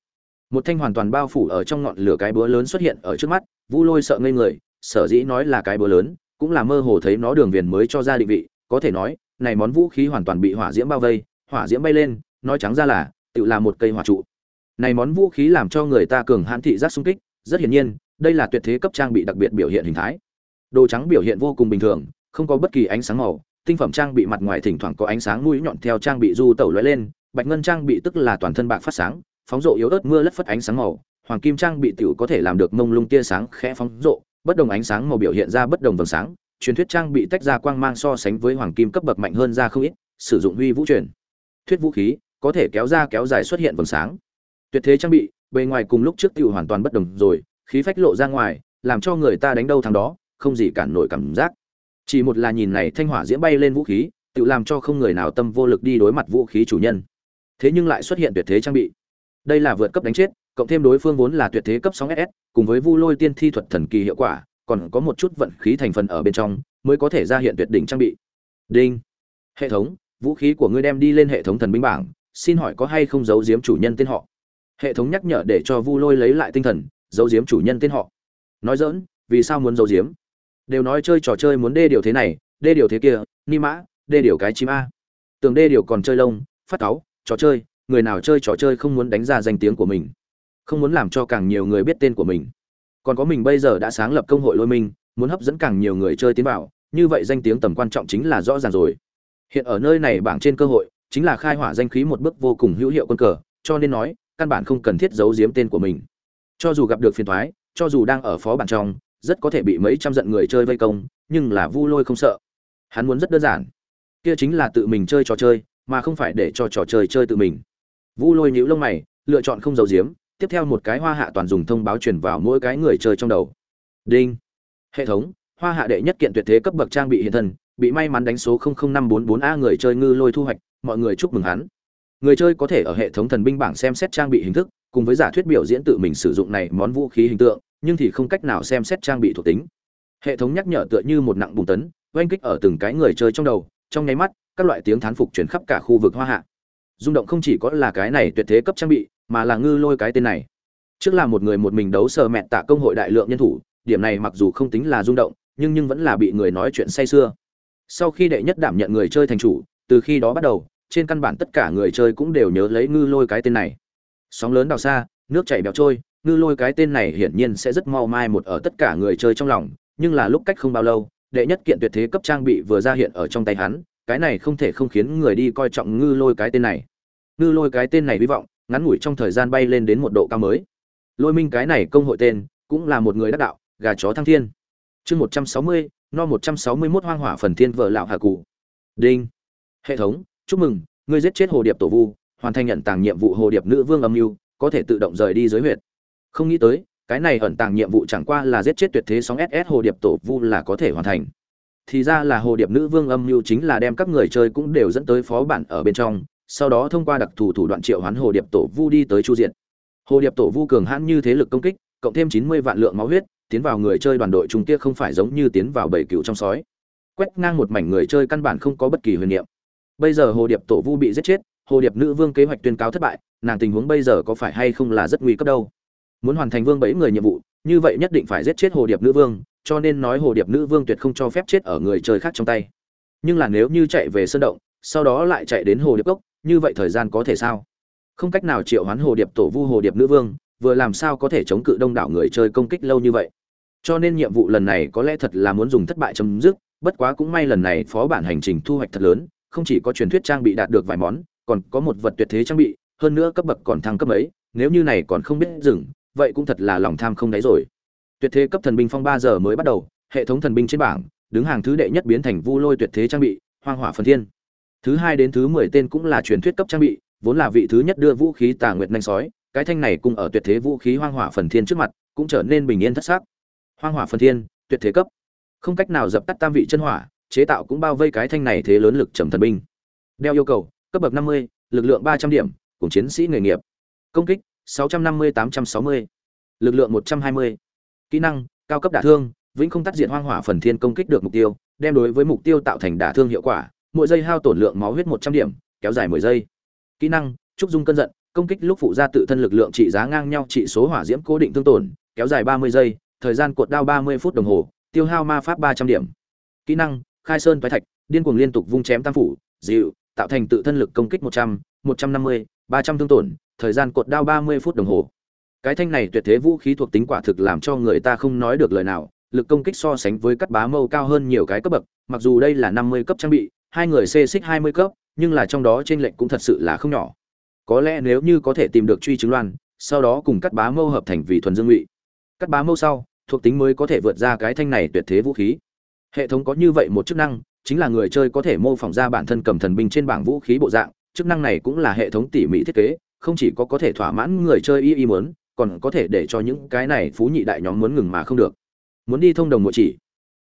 Một thanh hoàn toàn bao phủ ở trong ngọn lửa cái búa lớn xuất hiện ở trước mắt, vu lôi sợ ngây người, sở dĩ nói là cái búa lớn, cũng là mơ hồ thấy nó đường viền mới cho ra định vị, có thể nói, này món vũ khí hoàn toàn bị hỏa diễm bao vây, hỏa diễm bay lên, nói trắng ra là tự là một cây hỏa trụ. Này món vũ khí làm cho người ta cường hãn thị giác sung kích, rất hiển nhiên, đây là tuyệt thế cấp trang bị đặc biệt biểu hiện hình thái. Đồ trắng biểu hiện vô cùng bình thường không có bất kỳ ánh sáng màu, tinh phẩm trang bị mặt ngoài thỉnh thoảng có ánh sáng mũi nhọn theo trang bị du tẩu lóe lên, bạch ngân trang bị tức là toàn thân bạc phát sáng, phóng rộ yếu ớt mưa lất phất ánh sáng màu, hoàng kim trang bị tiểu có thể làm được mông lung tia sáng khẽ phóng rộ, bất đồng ánh sáng màu biểu hiện ra bất đồng vầng sáng, truyền thuyết trang bị tách ra quang mang so sánh với hoàng kim cấp bậc mạnh hơn ra không ít, sử dụng huy vũ truyền, thuyết vũ khí, có thể kéo ra kéo dài xuất hiện vầng sáng. Tuyệt thế trang bị, bề ngoài cùng lúc trước tiểu hoàn toàn bất đồng rồi, khí phách lộ ra ngoài, làm cho người ta đánh đâu thằng đó, không gì cản nổi cảm giác chỉ một là nhìn này thanh hỏa diễm bay lên vũ khí, tự làm cho không người nào tâm vô lực đi đối mặt vũ khí chủ nhân. Thế nhưng lại xuất hiện tuyệt thế trang bị. Đây là vượt cấp đánh chết, cộng thêm đối phương vốn là tuyệt thế cấp 6 ss cùng với vu lôi tiên thi thuật thần kỳ hiệu quả, còn có một chút vận khí thành phần ở bên trong, mới có thể ra hiện tuyệt đỉnh trang bị. Đinh. Hệ thống, vũ khí của ngươi đem đi lên hệ thống thần binh bảng, xin hỏi có hay không giấu giếm chủ nhân tên họ? Hệ thống nhắc nhở để cho vu lôi lấy lại tinh thần, giấu giếm chủ nhân tên họ. Nói dỡn vì sao muốn giấu giếm? Đều nói chơi trò chơi muốn đê điều thế này, đê điều thế kia, ni mã, đê điều cái chim a. Tường đê điều còn chơi lông, phát cáu, trò chơi, người nào chơi trò chơi không muốn đánh ra danh tiếng của mình, không muốn làm cho càng nhiều người biết tên của mình. Còn có mình bây giờ đã sáng lập công hội lôi minh muốn hấp dẫn càng nhiều người chơi tiến vào, như vậy danh tiếng tầm quan trọng chính là rõ ràng rồi. Hiện ở nơi này bảng trên cơ hội, chính là khai hỏa danh khí một bước vô cùng hữu hiệu quân cờ, cho nên nói, căn bản không cần thiết giấu giếm tên của mình. Cho dù gặp được phiền thoái, cho dù đang ở phó bản trong rất có thể bị mấy trăm giận người chơi vây công, nhưng là vu lôi không sợ. Hắn muốn rất đơn giản. Kia chính là tự mình chơi trò chơi, mà không phải để cho trò chơi chơi tự mình. Vu lôi nhíu lông mày, lựa chọn không giấu giếm, tiếp theo một cái hoa hạ toàn dùng thông báo truyền vào mỗi cái người chơi trong đầu. Đinh. Hệ thống, hoa hạ đệ nhất kiện tuyệt thế cấp bậc trang bị hiện thân, bị may mắn đánh số 00544 a người chơi ngư lôi thu hoạch, mọi người chúc mừng hắn. Người chơi có thể ở hệ thống thần binh bảng xem xét trang bị hình thức cùng với giả thuyết biểu diễn tự mình sử dụng này món vũ khí hình tượng, nhưng thì không cách nào xem xét trang bị thuộc tính. Hệ thống nhắc nhở tựa như một nặng bùng tấn, oanh kích ở từng cái người chơi trong đầu, trong nháy mắt, các loại tiếng thán phục truyền khắp cả khu vực hoa hạ. Rung động không chỉ có là cái này tuyệt thế cấp trang bị, mà là ngư lôi cái tên này. Trước là một người một mình đấu sờ mẹ tạ công hội đại lượng nhân thủ, điểm này mặc dù không tính là rung động, nhưng nhưng vẫn là bị người nói chuyện say sưa. Sau khi đệ nhất đảm nhận người chơi thành chủ, từ khi đó bắt đầu, trên căn bản tất cả người chơi cũng đều nhớ lấy ngư lôi cái tên này sóng lớn đào xa, nước chảy bèo trôi, ngư lôi cái tên này hiển nhiên sẽ rất mau mai một ở tất cả người chơi trong lòng, nhưng là lúc cách không bao lâu, đệ nhất kiện tuyệt thế cấp trang bị vừa ra hiện ở trong tay hắn, cái này không thể không khiến người đi coi trọng ngư lôi cái tên này. Ngư lôi cái tên này hy vọng, ngắn ngủi trong thời gian bay lên đến một độ cao mới. Lôi minh cái này công hội tên, cũng là một người đắc đạo, gà chó thăng thiên. Chương một trăm sáu mươi, no một trăm sáu mươi mốt hoang hỏa phần thiên vợ lão hà cụ. Đinh. Hệ thống, chúc mừng, ngươi giết chết hồ điệp tổ vu hoàn thành nhận tàng nhiệm vụ hồ điệp nữ vương âm mưu, có thể tự động rời đi giới huyệt. Không nghĩ tới, cái này ẩn tàng nhiệm vụ chẳng qua là giết chết tuyệt thế sóng ss hồ điệp tổ vu là có thể hoàn thành. Thì ra là hồ điệp nữ vương âm mưu chính là đem các người chơi cũng đều dẫn tới phó bản ở bên trong, sau đó thông qua đặc thù thủ đoạn triệu hoán hồ điệp tổ vu đi tới chu diện. Hồ điệp tổ vu cường hãn như thế lực công kích, cộng thêm chín mươi vạn lượng máu huyết, tiến vào người chơi đoàn đội chúng kia không phải giống như tiến vào bảy cựu trong sói. Quét ngang một mảnh người chơi căn bản không có bất kỳ huyền niệm. Bây giờ hồ điệp tổ vu bị giết chết hồ điệp nữ vương kế hoạch tuyên cáo thất bại, nàng tình huống bây giờ có phải hay không là rất nguy cấp đâu? Muốn hoàn thành vương bảy người nhiệm vụ, như vậy nhất định phải giết chết hồ điệp nữ vương, cho nên nói hồ điệp nữ vương tuyệt không cho phép chết ở người chơi khác trong tay. Nhưng là nếu như chạy về sơn động, sau đó lại chạy đến hồ điệp cốc, như vậy thời gian có thể sao? Không cách nào triệu hoán hồ điệp tổ vu hồ điệp nữ vương, vừa làm sao có thể chống cự đông đảo người chơi công kích lâu như vậy? Cho nên nhiệm vụ lần này có lẽ thật là muốn dùng thất bại chấm dứt, bất quá cũng may lần này phó bản hành trình thu hoạch thật lớn, không chỉ có truyền thuyết trang bị đạt được vài món còn có một vật tuyệt thế trang bị, hơn nữa cấp bậc còn thăng cấp ấy nếu như này còn không biết dừng, vậy cũng thật là lòng tham không đáy rồi. Tuyệt thế cấp thần binh phong ba giờ mới bắt đầu, hệ thống thần binh trên bảng, đứng hàng thứ đệ nhất biến thành vu lôi tuyệt thế trang bị, hoang hỏa phần thiên. Thứ hai đến thứ mười tên cũng là truyền thuyết cấp trang bị, vốn là vị thứ nhất đưa vũ khí tà nguyệt nhanh sói, cái thanh này cùng ở tuyệt thế vũ khí hoang hỏa phần thiên trước mặt, cũng trở nên bình yên thất sắc. hoang hỏa phần thiên, tuyệt thế cấp. Không cách nào dập tắt tam vị chân hỏa, chế tạo cũng bao vây cái thanh này thế lớn lực trầm thần binh. Đeo yêu cầu cấp bậc năm mươi, lực lượng ba trăm điểm, cùng chiến sĩ nghề nghiệp. Công kích, sáu trăm năm mươi, tám trăm sáu mươi. Lực lượng một trăm hai mươi. Kỹ năng, cao cấp đả thương, vĩnh không tắt diện hoang hỏa phần thiên công kích được mục tiêu, đem đối với mục tiêu tạo thành đả thương hiệu quả, mỗi giây hao tổn lượng máu huyết một trăm điểm, kéo dài mười giây. Kỹ năng, trúc dung cơn giận, công kích lúc phụ ra tự thân lực lượng trị giá ngang nhau trị số hỏa diễm cố định thương tổn, kéo dài ba mươi giây, thời gian cuột đao ba mươi phút đồng hồ, tiêu hao ma pháp ba trăm điểm. Kỹ năng, khai sơn toái thạch, điên cuồng liên tục vung chém tam phủ, dịu tạo thành tự thân lực công kích một trăm một trăm năm mươi, ba trăm thương tổn, thời gian cột đao ba mươi phút đồng hồ. Cái thanh này tuyệt thế vũ khí thuộc tính quả thực làm cho người ta không nói được lời nào, lực công kích so sánh với cắt bá mâu cao hơn nhiều cái cấp bậc, mặc dù đây là năm mươi cấp trang bị, hai người xê xích hai mươi cấp, nhưng là trong đó trên lệnh cũng thật sự là không nhỏ. Có lẽ nếu như có thể tìm được truy chứng loan, sau đó cùng cắt bá mâu hợp thành vị thuần dương ngụy. Cắt bá mâu sau, thuộc tính mới có thể vượt ra cái thanh này tuyệt thế vũ khí. Hệ thống có như vậy một chức năng chính là người chơi có thể mô phỏng ra bản thân cầm thần binh trên bảng vũ khí bộ dạng, chức năng này cũng là hệ thống tỉ mỉ thiết kế, không chỉ có có thể thỏa mãn người chơi y y muốn, còn có thể để cho những cái này phú nhị đại nhóm muốn ngừng mà không được. Muốn đi thông đồng một chỉ,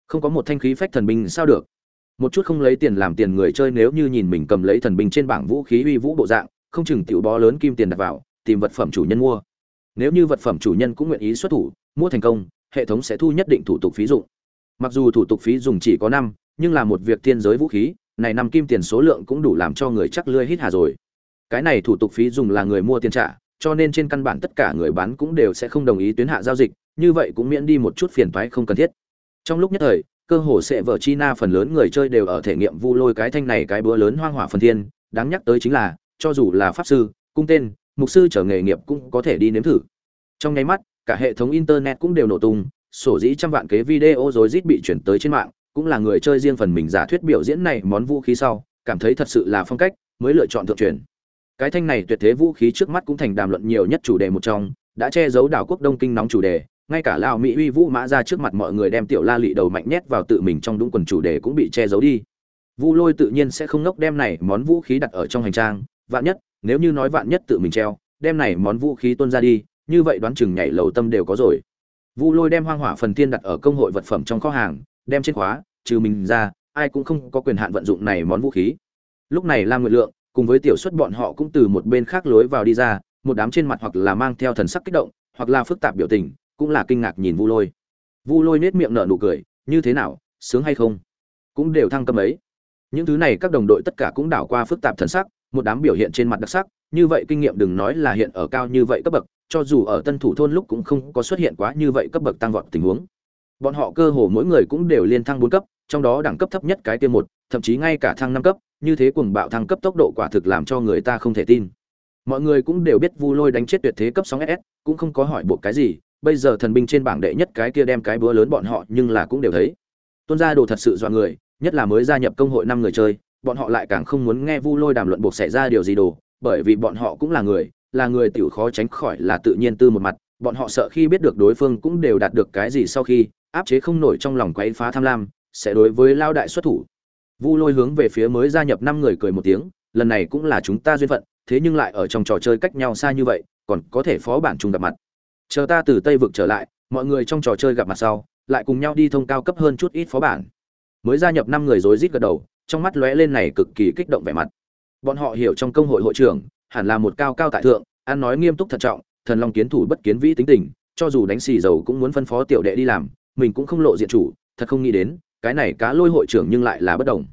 không có một thanh khí phách thần binh sao được. Một chút không lấy tiền làm tiền người chơi nếu như nhìn mình cầm lấy thần binh trên bảng vũ khí uy vũ bộ dạng, không chừng tiểu bó lớn kim tiền đặt vào, tìm vật phẩm chủ nhân mua. Nếu như vật phẩm chủ nhân cũng nguyện ý xuất thủ, mua thành công, hệ thống sẽ thu nhất định thủ tục phí dụng. Mặc dù thủ tục phí dùng chỉ có năm nhưng là một việc thiên giới vũ khí, này năm kim tiền số lượng cũng đủ làm cho người chắc lươi hít hà rồi. Cái này thủ tục phí dùng là người mua tiền trả, cho nên trên căn bản tất cả người bán cũng đều sẽ không đồng ý tuyến hạ giao dịch, như vậy cũng miễn đi một chút phiền toái không cần thiết. Trong lúc nhất thời, cơ hồ sẽ vở china phần lớn người chơi đều ở thể nghiệm vu lôi cái thanh này cái búa lớn hoang hỏa phần thiên, đáng nhắc tới chính là, cho dù là pháp sư, cung tên, mục sư trở nghề nghiệp cũng có thể đi nếm thử. Trong nháy mắt, cả hệ thống internet cũng đều nổ tung, sổ dĩ trăm vạn kế video rồi rít bị chuyển tới trên mạng cũng là người chơi riêng phần mình giả thuyết biểu diễn này món vũ khí sau, cảm thấy thật sự là phong cách, mới lựa chọn thượng truyền. Cái thanh này tuyệt thế vũ khí trước mắt cũng thành đàm luận nhiều nhất chủ đề một trong, đã che giấu đảo quốc đông kinh nóng chủ đề, ngay cả lao mỹ uy vũ mã ra trước mặt mọi người đem tiểu la lị đầu mạnh nhét vào tự mình trong đúng quần chủ đề cũng bị che giấu đi. Vu lôi tự nhiên sẽ không ngốc đem này món vũ khí đặt ở trong hành trang, vạn nhất, nếu như nói vạn nhất tự mình treo, đem này món vũ khí tuôn ra đi, như vậy đoán chừng nhảy lầu tâm đều có rồi. Vu lôi đem hoang hỏa phần tiên đặt ở công hội vật phẩm trong kho hàng đem trên khóa, trừ mình ra, ai cũng không có quyền hạn vận dụng này món vũ khí. Lúc này lam nguyệt lượng cùng với tiểu xuất bọn họ cũng từ một bên khác lối vào đi ra, một đám trên mặt hoặc là mang theo thần sắc kích động, hoặc là phức tạp biểu tình, cũng là kinh ngạc nhìn vu lôi. Vu lôi nết miệng nở nụ cười, như thế nào, sướng hay không? Cũng đều thăng cấp ấy những thứ này các đồng đội tất cả cũng đảo qua phức tạp thần sắc, một đám biểu hiện trên mặt đặc sắc, như vậy kinh nghiệm đừng nói là hiện ở cao như vậy cấp bậc, cho dù ở tân thủ thôn lúc cũng không có xuất hiện quá như vậy cấp bậc tăng vọt tình huống bọn họ cơ hồ mỗi người cũng đều liên thăng bốn cấp, trong đó đẳng cấp thấp nhất cái tiêm một, thậm chí ngay cả thăng năm cấp, như thế cuồng bạo thăng cấp tốc độ quả thực làm cho người ta không thể tin. Mọi người cũng đều biết vu lôi đánh chết tuyệt thế cấp sóng ss cũng không có hỏi buộc cái gì, bây giờ thần binh trên bảng đệ nhất cái kia đem cái búa lớn bọn họ nhưng là cũng đều thấy. Tuân gia đồ thật sự dọa người, nhất là mới gia nhập công hội năm người chơi, bọn họ lại càng không muốn nghe vu lôi đàm luận buộc xảy ra điều gì đồ, bởi vì bọn họ cũng là người là người tiểu khó tránh khỏi là tự nhiên tư một mặt bọn họ sợ khi biết được đối phương cũng đều đạt được cái gì sau khi, áp chế không nổi trong lòng quấy phá tham lam, sẽ đối với lao đại xuất thủ. Vu lôi hướng về phía mới gia nhập năm người cười một tiếng, lần này cũng là chúng ta duyên phận, thế nhưng lại ở trong trò chơi cách nhau xa như vậy, còn có thể phó bản chung gặp mặt. Chờ ta từ tây vực trở lại, mọi người trong trò chơi gặp mặt sau, lại cùng nhau đi thông cao cấp hơn chút ít phó bản. Mới gia nhập năm người rối rít gật đầu, trong mắt lóe lên này cực kỳ kích động vẻ mặt. Bọn họ hiểu trong công hội hội trưởng, hẳn là một cao cao tại thượng, ăn nói nghiêm túc thận trọng thần long kiến thủ bất kiến vĩ tính tình, cho dù đánh xì dầu cũng muốn phân phó tiểu đệ đi làm, mình cũng không lộ diện chủ, thật không nghĩ đến, cái này cá lôi hội trưởng nhưng lại là bất đồng.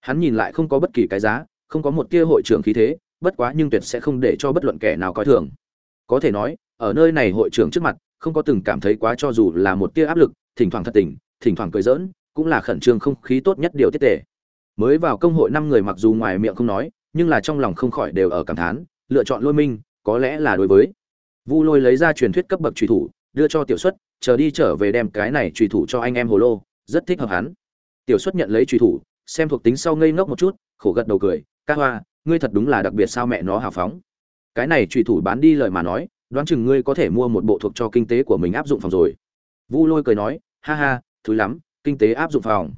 Hắn nhìn lại không có bất kỳ cái giá, không có một tia hội trưởng khí thế, bất quá nhưng tuyệt sẽ không để cho bất luận kẻ nào coi thường. Có thể nói, ở nơi này hội trưởng trước mặt, không có từng cảm thấy quá cho dù là một tia áp lực, thỉnh thoảng thật tình, thỉnh thoảng cười giỡn, cũng là khẩn trương không khí tốt nhất điều tiết tề. Mới vào công hội năm người mặc dù ngoài miệng không nói, nhưng là trong lòng không khỏi đều ở cảm thán, lựa chọn lôi minh, có lẽ là đối với vu lôi lấy ra truyền thuyết cấp bậc truy thủ, đưa cho tiểu xuất, chờ đi trở về đem cái này truy thủ cho anh em hồ lô, rất thích hợp hắn. Tiểu xuất nhận lấy truy thủ, xem thuộc tính sau ngây ngốc một chút, khổ gật đầu cười, ca hoa, ngươi thật đúng là đặc biệt sao mẹ nó hào phóng. Cái này truy thủ bán đi lời mà nói, đoán chừng ngươi có thể mua một bộ thuộc cho kinh tế của mình áp dụng phòng rồi. Vu lôi cười nói, ha ha thứ lắm, kinh tế áp dụng phòng.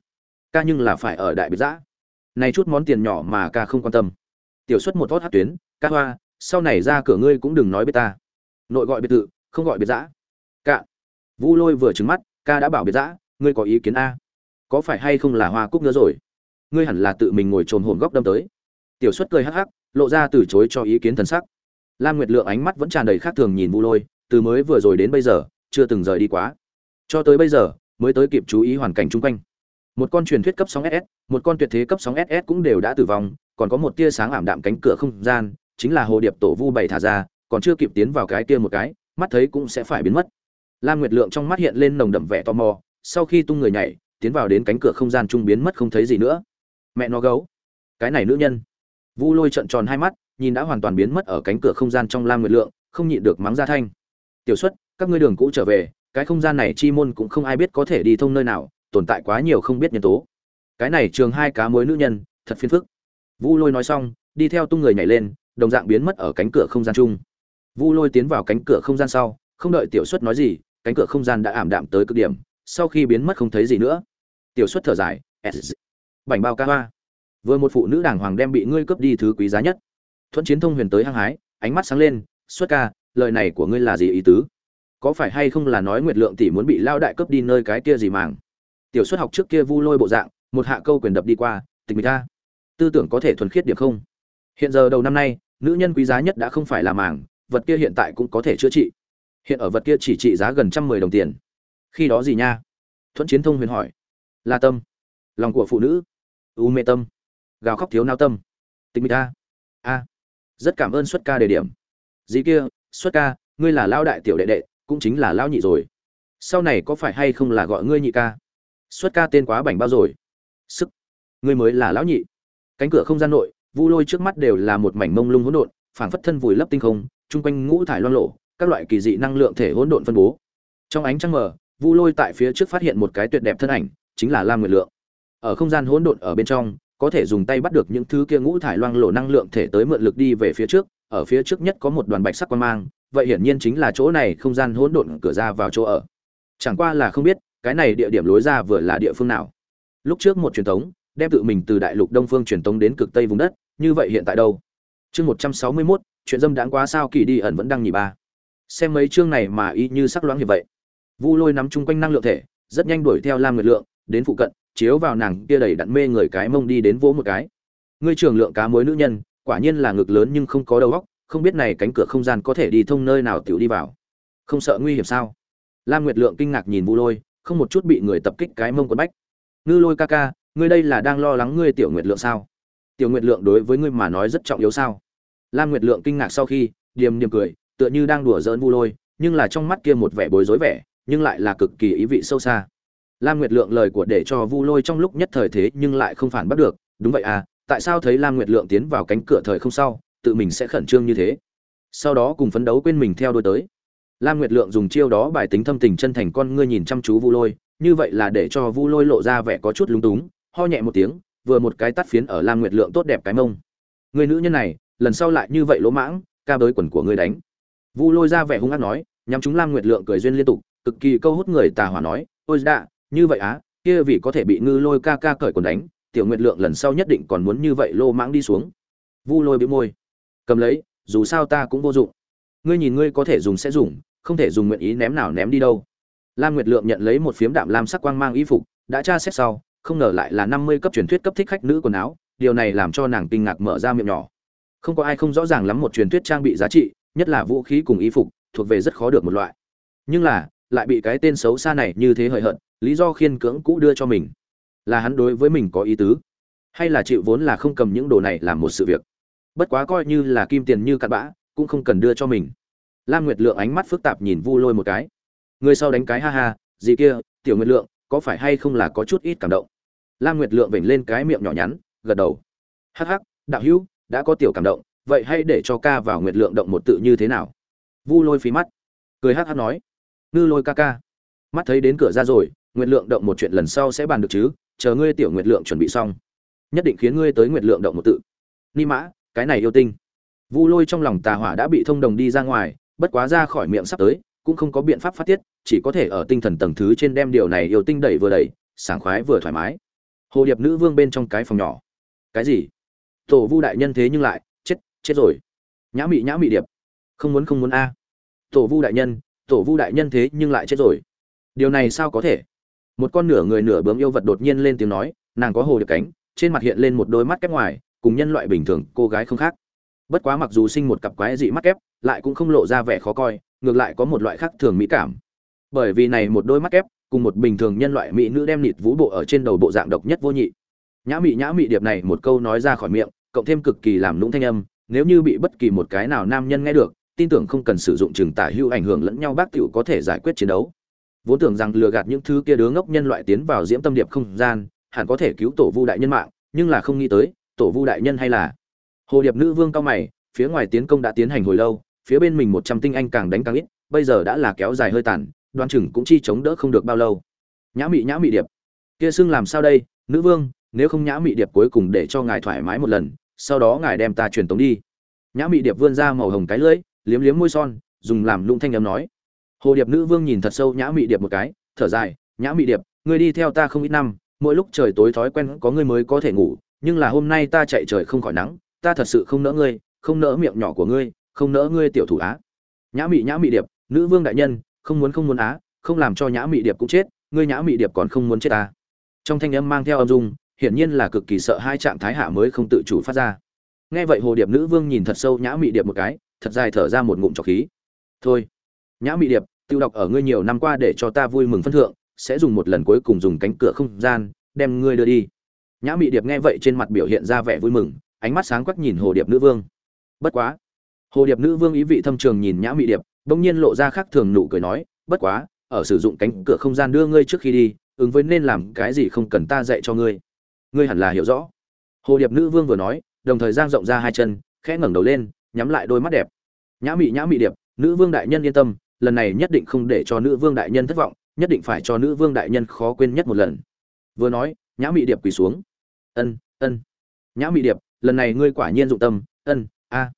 Ca nhưng là phải ở đại biệt giã. Này chút món tiền nhỏ mà ca không quan tâm. Tiểu xuất một thót hát tuyến, ca hoa, sau này ra cửa ngươi cũng đừng nói với ta nội gọi biệt thự, không gọi biệt giã. Ca vu lôi vừa trứng mắt, ca đã bảo biệt giã, ngươi có ý kiến a? Có phải hay không là hoa cúc nữa rồi? Ngươi hẳn là tự mình ngồi trồn hồn góc đâm tới. Tiểu xuất cười hắc hắc, lộ ra từ chối cho ý kiến thần sắc. Lam nguyệt lượng ánh mắt vẫn tràn đầy khác thường nhìn vu lôi, từ mới vừa rồi đến bây giờ, chưa từng rời đi quá. Cho tới bây giờ, mới tới kịp chú ý hoàn cảnh chung quanh. Một con truyền thuyết cấp sóng ss một con tuyệt thế cấp sóng ss cũng đều đã tử vong, còn có một tia sáng ảm đạm cánh cửa không gian, chính là hồ điệp tổ vu bảy thả ra còn chưa kịp tiến vào cái kia một cái, mắt thấy cũng sẽ phải biến mất. Lam nguyệt lượng trong mắt hiện lên nồng đậm vẻ tò mò, sau khi tung người nhảy, tiến vào đến cánh cửa không gian trung biến mất không thấy gì nữa. Mẹ nó gấu! Cái này nữ nhân! Vu lôi trợn tròn hai mắt, nhìn đã hoàn toàn biến mất ở cánh cửa không gian trong lam nguyệt lượng, không nhịn được mắng ra thanh. Tiểu xuất, các ngươi đường cũ trở về, cái không gian này chi môn cũng không ai biết có thể đi thông nơi nào, tồn tại quá nhiều không biết nhân tố. Cái này trường hai cá mối nữ nhân, thật phiền phức. Vu lôi nói xong, đi theo tung người nhảy lên, đồng dạng biến mất ở cánh cửa không gian chung vu lôi tiến vào cánh cửa không gian sau, không đợi tiểu xuất nói gì, cánh cửa không gian đã ảm đạm tới cực điểm, sau khi biến mất không thấy gì nữa. Tiểu xuất thở dài bảnh bao ca hoa. Vừa một phụ nữ đàng hoàng đem bị ngươi cướp đi thứ quý giá nhất. Thuẫn chiến thông huyền tới hăng hái, ánh mắt sáng lên, xuất ca, lời này của ngươi là gì ý tứ? Có phải hay không là nói nguyệt lượng tỷ muốn bị lao đại cướp đi nơi cái kia gì màng? Tiểu xuất học trước kia vu lôi bộ dạng, một hạ câu quyền đập đi qua "Tình mình ta tư tưởng có thể thuần khiết điểm không? Hiện giờ đầu năm nay, nữ nhân quý giá nhất đã không phải là màng vật kia hiện tại cũng có thể chữa trị. Hiện ở vật kia chỉ trị giá gần trăm mười đồng tiền. Khi đó gì nha? Thuận chiến thông huyền hỏi. Là tâm. Lòng của phụ nữ. U mê tâm. Gào khóc thiếu nao tâm. Tình mịch ta a. Rất cảm ơn xuất ca đề điểm. Dì kia, xuất ca, ngươi là lao đại tiểu đệ đệ, cũng chính là lao nhị rồi. Sau này có phải hay không là gọi ngươi nhị ca? Xuất ca tên quá bảnh bao rồi. Sức. Ngươi mới là lão nhị. Cánh cửa không gian nội, vu lôi trước mắt đều là một mảnh mông lung hỗn độn, phảng phất thân vùi lấp tinh không chung quanh ngũ thải loang lộ, các loại kỳ dị năng lượng thể hỗn độn phân bố. Trong ánh trăng mờ, Vu Lôi tại phía trước phát hiện một cái tuyệt đẹp thân ảnh, chính là Lam Nguyệt Lượng. Ở không gian hỗn độn ở bên trong, có thể dùng tay bắt được những thứ kia ngũ thải loang lộ năng lượng thể tới mượn lực đi về phía trước, ở phía trước nhất có một đoàn bạch sắc quan mang, vậy hiển nhiên chính là chỗ này không gian hỗn độn cửa ra vào chỗ ở. Chẳng qua là không biết, cái này địa điểm lối ra vừa là địa phương nào. Lúc trước một truyền thống, đem tự mình từ đại lục đông phương truyền tống đến cực tây vùng đất, như vậy hiện tại đâu? Chương 161, chuyện dâm đáng quá sao kỳ đi ẩn vẫn đang nhì ba. Xem mấy chương này mà y như sắc loãng như vậy. Vu lôi nắm chung quanh năng lượng thể, rất nhanh đuổi theo lam nguyệt lượng, đến phụ cận, chiếu vào nàng kia đầy đặn mê người cái mông đi đến vỗ một cái. Ngươi trường lượng cá mối nữ nhân, quả nhiên là ngực lớn nhưng không có đầu óc, không biết này cánh cửa không gian có thể đi thông nơi nào tiểu đi vào. Không sợ nguy hiểm sao? Lam nguyệt lượng kinh ngạc nhìn vu lôi, không một chút bị người tập kích cái mông quần bách. Ngư lôi ca ca, ngươi đây là đang lo lắng ngươi tiểu nguyệt lượng sao? Tiểu nguyệt lượng đối với ngươi mà nói rất trọng yếu sao? Lam nguyệt lượng kinh ngạc sau khi, điềm điềm cười, tựa như đang đùa giỡn vu lôi, nhưng là trong mắt kia một vẻ bối rối vẻ, nhưng lại là cực kỳ ý vị sâu xa. Lam nguyệt lượng lời của để cho vu lôi trong lúc nhất thời thế nhưng lại không phản bắt được, đúng vậy à tại sao thấy lam nguyệt lượng tiến vào cánh cửa thời không sau, tự mình sẽ khẩn trương như thế? Sau đó cùng phấn đấu quên mình theo đuôi tới. Lam nguyệt lượng dùng chiêu đó bài tính thâm tình chân thành, con ngươi nhìn chăm chú vu lôi, như vậy là để cho vu lôi lộ ra vẻ có chút lúng túng, ho nhẹ một tiếng, vừa một cái tắt phiến ở lam nguyệt lượng tốt đẹp cái mông. Người nữ nhân này lần sau lại như vậy lỗ mãng, ca bới quần của ngươi đánh. Vu lôi ra vẻ hung ác nói, nhắm chúng lam nguyệt lượng cười duyên liên tục, cực kỳ câu hút người tà hỏa nói, ôi đã như vậy á, kia vì có thể bị ngư lôi ca ca cởi quần đánh, tiểu nguyệt lượng lần sau nhất định còn muốn như vậy lô mãng đi xuống. Vu lôi bĩu môi, cầm lấy, dù sao ta cũng vô dụng. Ngươi nhìn ngươi có thể dùng sẽ dùng, không thể dùng nguyện ý ném nào ném đi đâu. Lam nguyệt lượng nhận lấy một phiếm đạm lam sắc quang mang y phục, đã tra xét sau, không ngờ lại là năm mươi cấp truyền thuyết cấp thích khách nữ quần áo, điều này làm cho nàng kinh ngạc mở ra miệng nhỏ không có ai không rõ ràng lắm một truyền thuyết trang bị giá trị, nhất là vũ khí cùng y phục, thuộc về rất khó được một loại. Nhưng là, lại bị cái tên xấu xa này như thế hời hợt, lý do khiên cưỡng cũ đưa cho mình. Là hắn đối với mình có ý tứ, hay là chịu vốn là không cầm những đồ này làm một sự việc. Bất quá coi như là kim tiền như cặn bã, cũng không cần đưa cho mình. Lam nguyệt lượng ánh mắt phức tạp nhìn vu lôi một cái. Người sau đánh cái ha ha, gì kia, tiểu nguyệt lượng, có phải hay không là có chút ít cảm động? Lam nguyệt lượng vểnh lên cái miệng nhỏ nhắn, gật đầu. Hắc hắc, đạo hữu đã có tiểu cảm động, vậy hãy để cho ca vào nguyệt lượng động một tự như thế nào? Vu lôi phí mắt, cười hát hát nói. Ngư lôi ca ca, mắt thấy đến cửa ra rồi, nguyệt lượng động một chuyện lần sau sẽ bàn được chứ, chờ ngươi tiểu nguyệt lượng chuẩn bị xong. Nhất định khiến ngươi tới nguyệt lượng động một tự. Ni mã, cái này yêu tinh. Vu lôi trong lòng tà hỏa đã bị thông đồng đi ra ngoài, bất quá ra khỏi miệng sắp tới, cũng không có biện pháp phát tiết, chỉ có thể ở tinh thần tầng thứ trên đem điều này yêu tinh đẩy vừa đẩy, sảng khoái vừa thoải mái. Hồ điệp nữ vương bên trong cái phòng nhỏ. Cái gì? Tổ vu đại nhân thế nhưng lại, chết chết rồi. Nhã mị nhã mị điệp. Không muốn không muốn a. Tổ vu đại nhân, tổ vu đại nhân thế nhưng lại chết rồi. Điều này sao có thể? Một con nửa người nửa bướm yêu vật đột nhiên lên tiếng nói, nàng có hồ được cánh, trên mặt hiện lên một đôi mắt kép ngoài, cùng nhân loại bình thường, cô gái không khác. Bất quá mặc dù sinh một cặp quái dị mắt kép, lại cũng không lộ ra vẻ khó coi, ngược lại có một loại khác thường mỹ cảm. Bởi vì này một đôi mắt kép, cùng một bình thường nhân loại mỹ nữ đem nịt vũ bộ ở trên đầu bộ dạng độc nhất vô nhị nhã mị nhã mị điệp này một câu nói ra khỏi miệng, cộng thêm cực kỳ làm lũng thanh âm, nếu như bị bất kỳ một cái nào nam nhân nghe được, tin tưởng không cần sử dụng chừng tả hưu ảnh hưởng lẫn nhau bác tiểu có thể giải quyết chiến đấu. Vốn tưởng rằng lừa gạt những thứ kia đứa ngốc nhân loại tiến vào diễm tâm điệp không gian, hẳn có thể cứu tổ vu đại nhân mạng, nhưng là không nghĩ tới, tổ vu đại nhân hay là. Hồ điệp nữ vương cao mày, phía ngoài tiến công đã tiến hành hồi lâu, phía bên mình một trăm tinh anh càng đánh càng ít, bây giờ đã là kéo dài hơi tàn, đoan chừng cũng chi chống đỡ không được bao lâu. Nhã mị nhã mị điệp, kia xưng làm sao đây? Nữ vương nếu không nhã mị điệp cuối cùng để cho ngài thoải mái một lần, sau đó ngài đem ta truyền tống đi. Nhã mị điệp vươn ra màu hồng cái lưỡi, liếm liếm môi son, dùng làm lung thanh âm nói. Hồ điệp nữ vương nhìn thật sâu nhã mị điệp một cái, thở dài, nhã mị điệp, ngươi đi theo ta không ít năm, mỗi lúc trời tối thói quen có ngươi mới có thể ngủ, nhưng là hôm nay ta chạy trời không khỏi nắng, ta thật sự không nỡ ngươi, không nỡ miệng nhỏ của ngươi, không nỡ ngươi tiểu thủ á. Nhã mị nhã mị điệp, nữ vương đại nhân, không muốn không muốn á, không làm cho nhã mị điệp cũng chết, ngươi nhã mị điệp còn không muốn chết ta. Trong thanh âm mang theo âm dung hiển nhiên là cực kỳ sợ hai trạng thái hạ mới không tự chủ phát ra. Nghe vậy hồ điệp nữ vương nhìn thật sâu nhã mị điệp một cái, thật dài thở ra một ngụm trọc khí. Thôi, nhã mị điệp, tiêu đọc ở ngươi nhiều năm qua để cho ta vui mừng phân thượng, sẽ dùng một lần cuối cùng dùng cánh cửa không gian, đem ngươi đưa đi. Nhã mị điệp nghe vậy trên mặt biểu hiện ra vẻ vui mừng, ánh mắt sáng quắc nhìn hồ điệp nữ vương. Bất quá. Hồ điệp nữ vương ý vị thâm trường nhìn nhã mị điệp, bỗng nhiên lộ ra khác thường nụ cười nói, bất quá, ở sử dụng cánh cửa không gian đưa ngươi trước khi đi, ứng với nên làm cái gì không cần ta dạy cho ngươi ngươi hẳn là hiểu rõ. Hồ điệp nữ vương vừa nói, đồng thời giang rộng ra hai chân, khẽ ngẩng đầu lên, nhắm lại đôi mắt đẹp. Nhã mị nhã mị điệp, nữ vương đại nhân yên tâm, lần này nhất định không để cho nữ vương đại nhân thất vọng, nhất định phải cho nữ vương đại nhân khó quên nhất một lần. Vừa nói, nhã mị điệp quỳ xuống. Ân ân. Nhã mị điệp, lần này ngươi quả nhiên dụng tâm, ân, a.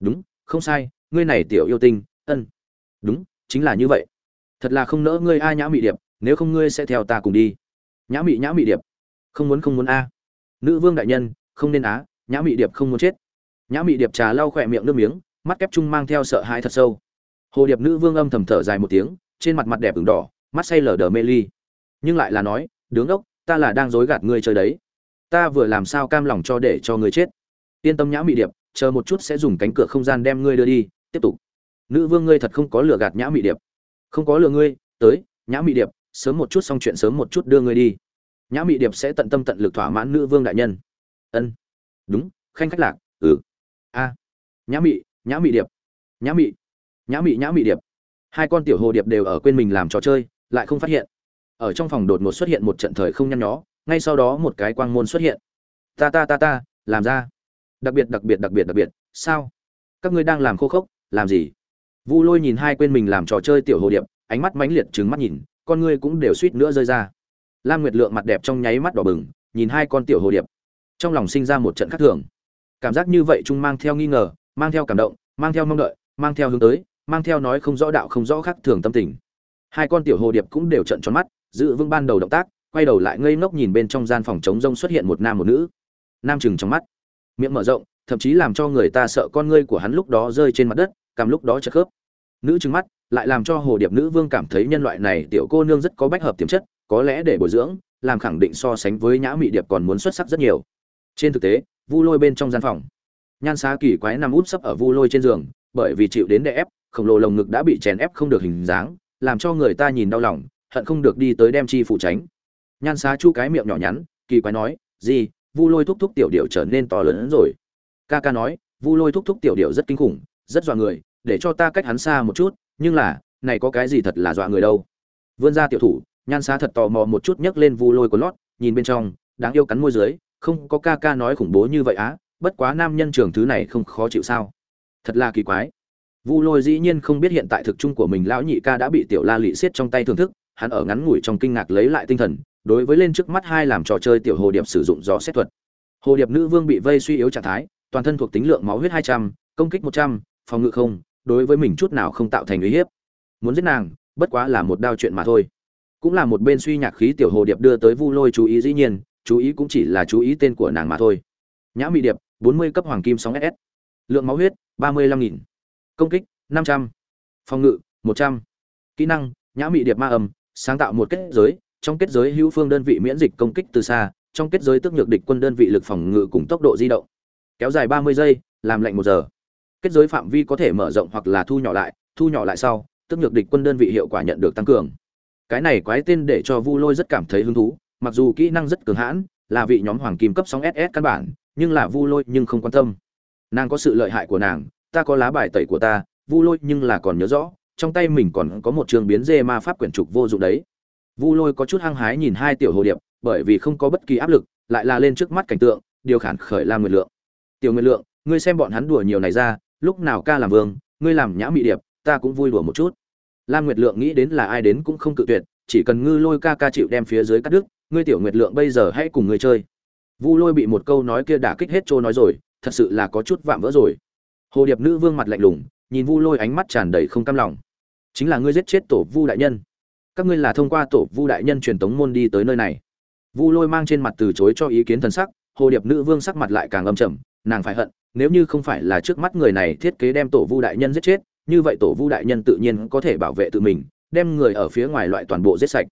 Đúng, không sai, ngươi này tiểu yêu tinh, ân. Đúng, chính là như vậy. Thật là không nỡ ngươi a, nhã mị điệp, nếu không ngươi sẽ theo ta cùng đi. Nhã mị nhã mị điệp không muốn không muốn a. Nữ vương đại nhân, không nên á, nhã mị điệp không muốn chết. Nhã mị điệp trà lau khỏe miệng nước miếng, mắt kép trung mang theo sợ hãi thật sâu. Hồ điệp nữ vương âm thầm thở dài một tiếng, trên mặt mặt đẹp ửng đỏ, mắt say lờ đờ mê ly. Nhưng lại là nói, đứng đốc ta là đang dối gạt ngươi chơi đấy. Ta vừa làm sao cam lòng cho để cho ngươi chết? Yên tâm nhã mị điệp, chờ một chút sẽ dùng cánh cửa không gian đem ngươi đưa đi, tiếp tục. Nữ vương ngươi thật không có lừa gạt nhã mị điệp. Không có lừa ngươi, tới, nhã mị điệp, sớm một chút xong chuyện sớm một chút đưa ngươi đi nhã mị điệp sẽ tận tâm tận lực thỏa mãn nữ vương đại nhân. Ân. Đúng, khanh khách lạc ừ. A. Nhã mị nhã mị điệp. Nhã mị nhã mị nhã mị điệp. Hai con tiểu hồ điệp đều ở quên mình làm trò chơi, lại không phát hiện. Ở trong phòng đột ngột xuất hiện một trận thời không nhăn nhó, ngay sau đó một cái quang môn xuất hiện. Ta ta ta ta, làm ra. Đặc biệt đặc biệt đặc biệt đặc biệt. Sao? Các ngươi đang làm khô khốc, làm gì? Vu lôi nhìn hai quên mình làm trò chơi tiểu hồ điệp, ánh mắt mãnh liệt trừng mắt nhìn, con ngươi cũng đều suýt nữa rơi ra lam nguyệt lượng mặt đẹp trong nháy mắt đỏ bừng, nhìn hai con tiểu hồ điệp. Trong lòng sinh ra một trận khắc thường. Cảm giác như vậy trung mang theo nghi ngờ, mang theo cảm động, mang theo mong đợi, mang theo hướng tới, mang theo nói không rõ đạo không rõ khắc thường tâm tình. Hai con tiểu hồ điệp cũng đều trận tròn mắt, giữ vững ban đầu động tác, quay đầu lại ngây ngốc nhìn bên trong gian phòng chống rông xuất hiện một nam một nữ. Nam chừng trong mắt, miệng mở rộng, thậm chí làm cho người ta sợ con ngươi của hắn lúc đó rơi trên mặt đất, cảm lúc đó chật khớp. Nữ trừng mắt, lại làm cho hồ điệp nữ vương cảm thấy nhân loại này tiểu cô nương rất có bách hợp tiềm chất có lẽ để bồi dưỡng, làm khẳng định so sánh với nhã mị điệp còn muốn xuất sắc rất nhiều. Trên thực tế, vu lôi bên trong gian phòng, nhan xá kỳ quái nằm út sấp ở vu lôi trên giường, bởi vì chịu đến đè ép, khổng lồ lồng ngực đã bị chèn ép không được hình dáng, làm cho người ta nhìn đau lòng, hận không được đi tới đem chi phụ tránh. Nhan xá chu cái miệng nhỏ nhắn, kỳ quái nói, gì, vu lôi thúc thúc tiểu điệu trở nên to lớn hơn rồi. Ca ca nói, vu lôi thúc thúc tiểu điệu rất kinh khủng, rất dọa người, để cho ta cách hắn xa một chút, nhưng là, này có cái gì thật là dọa người đâu? Vươn ra tiểu thủ nhan xá thật tò mò một chút nhấc lên vu lôi của lót, nhìn bên trong, đáng yêu cắn môi dưới, không có ca ca nói khủng bố như vậy á, bất quá nam nhân trường thứ này không khó chịu sao. Thật là kỳ quái. Vu lôi dĩ nhiên không biết hiện tại thực chung của mình lão nhị ca đã bị tiểu la lị xiết trong tay thưởng thức, hắn ở ngắn ngủi trong kinh ngạc lấy lại tinh thần, đối với lên trước mắt hai làm trò chơi tiểu hồ điệp sử dụng gió xét thuật. Hồ điệp nữ vương bị vây suy yếu trạng thái, toàn thân thuộc tính lượng máu huyết hai trăm, công kích một trăm, phòng ngự không, đối với mình chút nào không tạo thành uy hiếp. Muốn giết nàng, bất quá là một đao chuyện mà thôi cũng là một bên suy nhạc khí tiểu hồ điệp đưa tới vu lôi chú ý dĩ nhiên, chú ý cũng chỉ là chú ý tên của nàng mà thôi. Nhã mỹ điệp, bốn mươi cấp hoàng kim sóng ss lượng máu huyết, ba mươi lăm nghìn. Công kích, năm trăm. Phòng ngự, một trăm. Kỹ năng, nhã mỹ điệp ma âm, sáng tạo một kết giới, trong kết giới hữu phương đơn vị miễn dịch công kích từ xa, trong kết giới tức nhược địch quân đơn vị lực phòng ngự cùng tốc độ di động. Kéo dài ba mươi giây, làm lạnh một giờ. Kết giới phạm vi có thể mở rộng hoặc là thu nhỏ lại, thu nhỏ lại sau, tức nhược địch quân đơn vị hiệu quả nhận được tăng cường cái này quái tên để cho vu lôi rất cảm thấy hứng thú, mặc dù kỹ năng rất cường hãn, là vị nhóm hoàng kim cấp sóng ss căn bản, nhưng là vu lôi nhưng không quan tâm. Nàng có sự lợi hại của nàng, ta có lá bài tẩy của ta, vu lôi nhưng là còn nhớ rõ, trong tay mình còn có một trường biến dê ma pháp quyển trục vô dụng đấy. Vu lôi có chút hăng hái nhìn hai tiểu hồ điệp, bởi vì không có bất kỳ áp lực, lại là lên trước mắt cảnh tượng, điều khản khởi la nguyệt lượng. Tiểu nguyệt lượng, ngươi xem bọn hắn đùa nhiều này ra, lúc nào ca làm vương, ngươi làm nhã mị điệp, ta cũng vui đùa một chút lam nguyệt lượng nghĩ đến là ai đến cũng không cự tuyệt, chỉ cần ngư lôi ca ca chịu đem phía dưới cắt đứt, ngươi tiểu nguyệt lượng bây giờ hãy cùng ngươi chơi. Vu lôi bị một câu nói kia đả kích hết trôi nói rồi, thật sự là có chút vạm vỡ rồi. Hồ điệp nữ vương mặt lạnh lùng, nhìn vu lôi ánh mắt tràn đầy không cam lòng. Chính là ngươi giết chết tổ vu đại nhân. Các ngươi là thông qua tổ vu đại nhân truyền tống môn đi tới nơi này. Vu lôi mang trên mặt từ chối cho ý kiến thần sắc, hồ điệp nữ vương sắc mặt lại càng âm trầm, nàng phải hận, nếu như không phải là trước mắt người này thiết kế đem tổ vu đại nhân giết chết như vậy tổ vu đại nhân tự nhiên có thể bảo vệ tự mình, đem người ở phía ngoài loại toàn bộ giết sạch.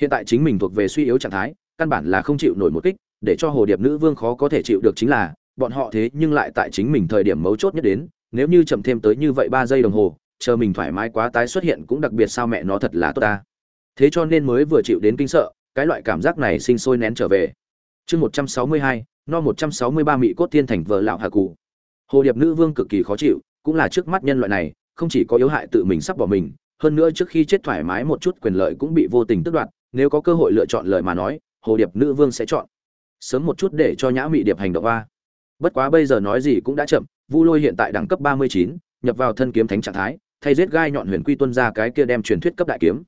Hiện tại chính mình thuộc về suy yếu trạng thái, căn bản là không chịu nổi một kích, để cho hồ điệp nữ vương khó có thể chịu được chính là, bọn họ thế nhưng lại tại chính mình thời điểm mấu chốt nhất đến, nếu như chậm thêm tới như vậy ba giây đồng hồ, chờ mình thoải mái quá tái xuất hiện cũng đặc biệt sao mẹ nó thật là tốt ta. Thế cho nên mới vừa chịu đến kinh sợ, cái loại cảm giác này sinh sôi nén trở về. Chương một trăm sáu mươi hai, no một trăm sáu mươi ba mỹ cốt thiên thành vợ lão hà cụ hồ điệp nữ vương cực kỳ khó chịu, cũng là trước mắt nhân loại này không chỉ có yếu hại tự mình sắp bỏ mình, hơn nữa trước khi chết thoải mái một chút quyền lợi cũng bị vô tình tước đoạt, nếu có cơ hội lựa chọn lời mà nói, hồ điệp nữ vương sẽ chọn. Sớm một chút để cho nhã mị điệp hành động a. Bất quá bây giờ nói gì cũng đã chậm, vu lôi hiện tại đẳng cấp ba mươi chín, nhập vào thân kiếm thánh trạng thái, thay giết gai nhọn huyền quy tuân ra cái kia đem truyền thuyết cấp đại kiếm.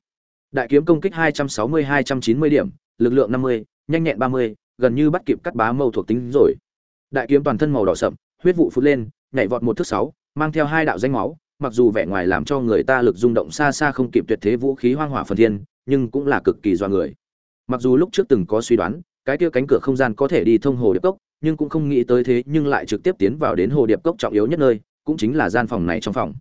Đại kiếm công kích hai trăm sáu mươi, hai trăm chín mươi điểm, lực lượng năm mươi, nhanh nhẹn ba mươi, gần như bắt kịp cắt bá mâu thuộc tính rồi. Đại kiếm toàn thân màu đỏ sậm, huyết vụ phút lên, nhảy vọt một thước sáu, mang theo hai đạo danh máu mặc dù vẻ ngoài làm cho người ta lực rung động xa xa không kịp tuyệt thế vũ khí hoang hỏa phần thiên, nhưng cũng là cực kỳ doa người. Mặc dù lúc trước từng có suy đoán, cái kia cánh cửa không gian có thể đi thông hồ điệp cốc, nhưng cũng không nghĩ tới thế nhưng lại trực tiếp tiến vào đến hồ điệp cốc trọng yếu nhất nơi, cũng chính là gian phòng này trong phòng.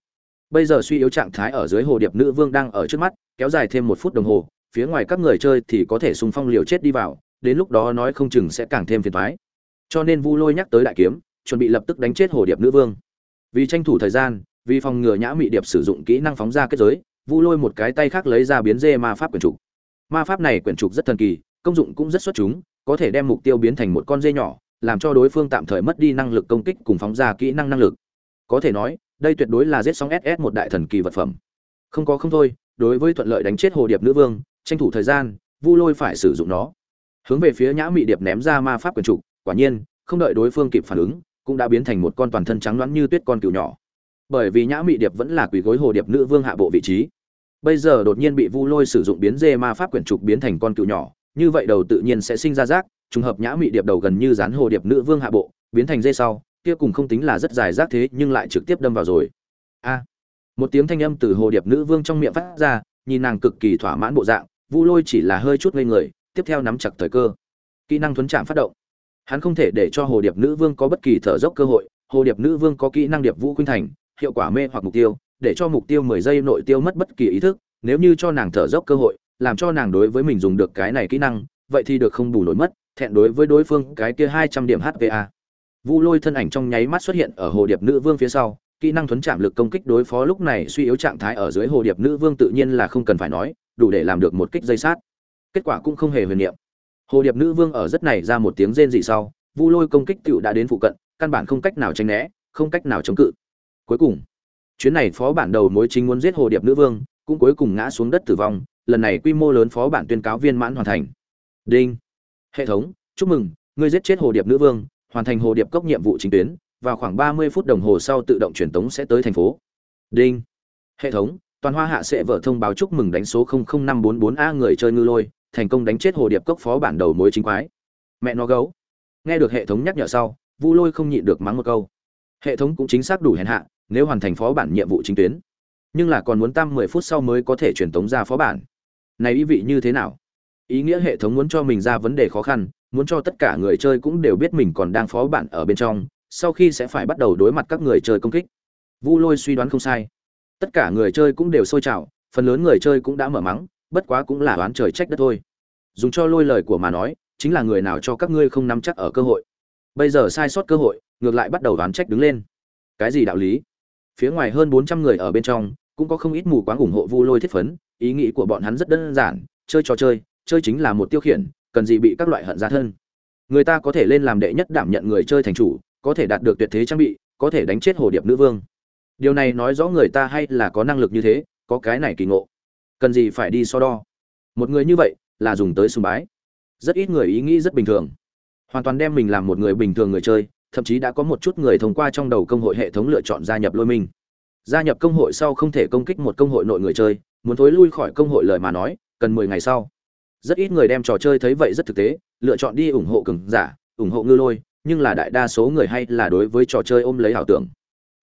Bây giờ suy yếu trạng thái ở dưới hồ điệp nữ vương đang ở trước mắt, kéo dài thêm một phút đồng hồ, phía ngoài các người chơi thì có thể xung phong liều chết đi vào, đến lúc đó nói không chừng sẽ càng thêm phiền toái. cho nên vu lôi nhắc tới đại kiếm, chuẩn bị lập tức đánh chết hồ điệp nữ vương. Vì tranh thủ thời gian vì phòng ngừa nhã mị điệp sử dụng kỹ năng phóng ra kết giới, vu lôi một cái tay khác lấy ra biến dê ma pháp quyển trục. Ma pháp này quyển trục rất thần kỳ, công dụng cũng rất xuất chúng, có thể đem mục tiêu biến thành một con dê nhỏ, làm cho đối phương tạm thời mất đi năng lực công kích cùng phóng ra kỹ năng năng lực. Có thể nói, đây tuyệt đối là giết sóng ss một đại thần kỳ vật phẩm. Không có không thôi, đối với thuận lợi đánh chết hồ điệp nữ vương, tranh thủ thời gian, vu lôi phải sử dụng nó. Hướng về phía nhã mị điệp ném ra ma pháp quyển trục, quả nhiên, không đợi đối phương kịp phản ứng, cũng đã biến thành một con toàn thân trắng loãng như tuyết con cừu nhỏ bởi vì nhã mị điệp vẫn là quỷ gối hồ điệp nữ vương hạ bộ vị trí. Bây giờ đột nhiên bị vu lôi sử dụng biến dê ma pháp quyển trục biến thành con cựu nhỏ, như vậy đầu tự nhiên sẽ sinh ra rác, trùng hợp nhã mị điệp đầu gần như dán hồ điệp nữ vương hạ bộ, biến thành dê sau, kia cùng không tính là rất dài rác thế nhưng lại trực tiếp đâm vào rồi. A! Một tiếng thanh âm từ hồ điệp nữ vương trong miệng phát ra, nhìn nàng cực kỳ thỏa mãn bộ dạng, vu lôi chỉ là hơi chút ngây người, tiếp theo nắm chặt thời cơ. Kỹ năng thuấn chạm phát động. Hắn không thể để cho hồ điệp nữ vương có bất kỳ thở dốc cơ hội, hồ điệp nữ vương có kỹ năng điệp vũ khuynh thành hiệu quả mê hoặc mục tiêu, để cho mục tiêu mười giây nội tiêu mất bất kỳ ý thức, nếu như cho nàng thở dốc cơ hội, làm cho nàng đối với mình dùng được cái này kỹ năng, vậy thì được không bù nổi mất, thẹn đối với đối phương cái kia hai trăm điểm hpa vu lôi thân ảnh trong nháy mắt xuất hiện ở hồ điệp nữ vương phía sau, kỹ năng thuấn chạm lực công kích đối phó lúc này suy yếu trạng thái ở dưới hồ điệp nữ vương tự nhiên là không cần phải nói, đủ để làm được một kích dây sát. Kết quả cũng không hề huyền niệm. Hồ điệp nữ vương ở rất này ra một tiếng rên dị sau, vu lôi công kích tựu đã đến phụ cận, căn bản không cách nào tránh né, không cách nào chống cự cuối cùng. Chuyến này phó bản đầu mối chính muốn giết hồ điệp nữ vương, cũng cuối cùng ngã xuống đất tử vong, lần này quy mô lớn phó bản tuyên cáo viên mãn hoàn thành. Đinh. Hệ thống, chúc mừng, ngươi giết chết hồ điệp nữ vương, hoàn thành hồ điệp cốc nhiệm vụ chính tuyến vào khoảng ba mươi phút đồng hồ sau tự động truyền tống sẽ tới thành phố. Đinh. Hệ thống, toàn hoa hạ sẽ vợ thông báo chúc mừng đánh số 00544 a người chơi ngư lôi, thành công đánh chết hồ điệp cốc phó bản đầu mối chính quái. Mẹ nó gấu. Nghe được hệ thống nhắc nhở sau, vu lôi không nhịn được mắng một câu. Hệ thống cũng chính xác đủ hèn hạ nếu hoàn thành phó bản nhiệm vụ chính tuyến. Nhưng là còn muốn tam mười phút sau mới có thể truyền tống ra phó bản. Này ý vị như thế nào? Ý nghĩa hệ thống muốn cho mình ra vấn đề khó khăn, muốn cho tất cả người chơi cũng đều biết mình còn đang phó bản ở bên trong, sau khi sẽ phải bắt đầu đối mặt các người chơi công kích. Vu lôi suy đoán không sai. Tất cả người chơi cũng đều sôi trào, phần lớn người chơi cũng đã mở mắng, bất quá cũng là đoán trời trách đất thôi. Dùng cho lôi lời của mà nói, chính là người nào cho các ngươi không nắm chắc ở cơ hội. Bây giờ sai sót cơ hội, ngược lại bắt đầu đoán trách đứng lên. Cái gì đạo lý? Phía ngoài hơn bốn trăm người ở bên trong, cũng có không ít mù quáng ủng hộ vu lôi thiết phấn. Ý nghĩ của bọn hắn rất đơn giản, chơi trò chơi chơi chính là một tiêu khiển, cần gì bị các loại hận ra thân. Người ta có thể lên làm đệ nhất đảm nhận người chơi thành chủ, có thể đạt được tuyệt thế trang bị, có thể đánh chết hồ điệp nữ vương. Điều này nói rõ người ta hay là có năng lực như thế, có cái này kỳ ngộ. Cần gì phải đi so đo. Một người như vậy là dùng tới sùng bái. Rất ít người ý nghĩ rất bình thường. Hoàn toàn đem mình làm một người bình thường người chơi thậm chí đã có một chút người thông qua trong đầu công hội hệ thống lựa chọn gia nhập lôi minh. Gia nhập công hội sau không thể công kích một công hội nội người chơi, muốn thối lui khỏi công hội lời mà nói, cần mười ngày sau. Rất ít người đem trò chơi thấy vậy rất thực tế, lựa chọn đi ủng hộ cường giả, ủng hộ ngư lôi, nhưng là đại đa số người hay là đối với trò chơi ôm lấy ảo tưởng.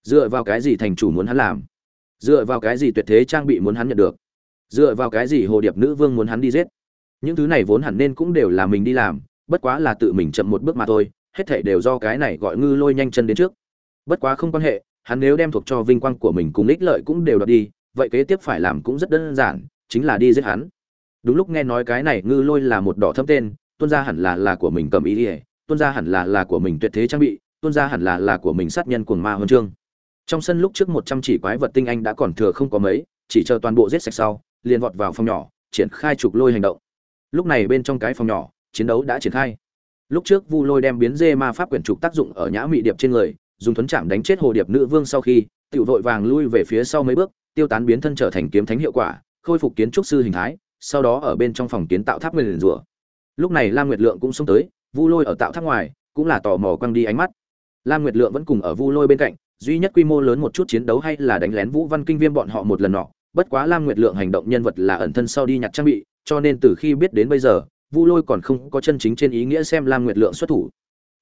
Dựa vào cái gì thành chủ muốn hắn làm? Dựa vào cái gì tuyệt thế trang bị muốn hắn nhận được? Dựa vào cái gì hồ điệp nữ vương muốn hắn đi giết? Những thứ này vốn hẳn nên cũng đều là mình đi làm, bất quá là tự mình chậm một bước mà thôi hết thảy đều do cái này gọi ngư lôi nhanh chân đến trước. Bất quá không quan hệ, hắn nếu đem thuộc cho vinh quang của mình cùng ích lợi cũng đều đoạt đi, vậy kế tiếp phải làm cũng rất đơn giản, chính là đi giết hắn. Đúng lúc nghe nói cái này ngư lôi là một đỏ thâm tên tuân ra hẳn là là của mình cầm ý ỉa tuân ra hẳn là là của mình tuyệt thế trang bị tuân ra hẳn là là của mình sát nhân cuồng ma huân chương. Trong sân lúc trước một trăm chỉ quái vật tinh anh đã còn thừa không có mấy, chỉ chờ toàn bộ giết sạch sau, liền vọt vào phòng nhỏ, triển khai trục lôi hành động. Lúc này bên trong cái phòng nhỏ, chiến đấu đã triển khai lúc trước vu lôi đem biến dê ma pháp quyển trục tác dụng ở nhã mị điệp trên người, dùng thuấn chạm đánh chết hồ điệp nữ vương sau khi tự vội vàng lui về phía sau mấy bước, tiêu tán biến thân trở thành kiếm thánh hiệu quả, khôi phục kiến trúc sư hình thái, sau đó ở bên trong phòng kiến tạo tháp nguyên rủa. Lúc này lam nguyệt lượng cũng xông tới, vu lôi ở tạo tháp ngoài, cũng là tò mò quăng đi ánh mắt. Lam nguyệt lượng vẫn cùng ở vu lôi bên cạnh, duy nhất quy mô lớn một chút chiến đấu hay là đánh lén vũ văn kinh viêm bọn họ một lần nọ, bất quá lam nguyệt lượng hành động nhân vật là ẩn thân sau đi nhặt trang bị, cho nên từ khi biết đến bây giờ vu lôi còn không có chân chính trên ý nghĩa xem lam nguyệt lượng xuất thủ.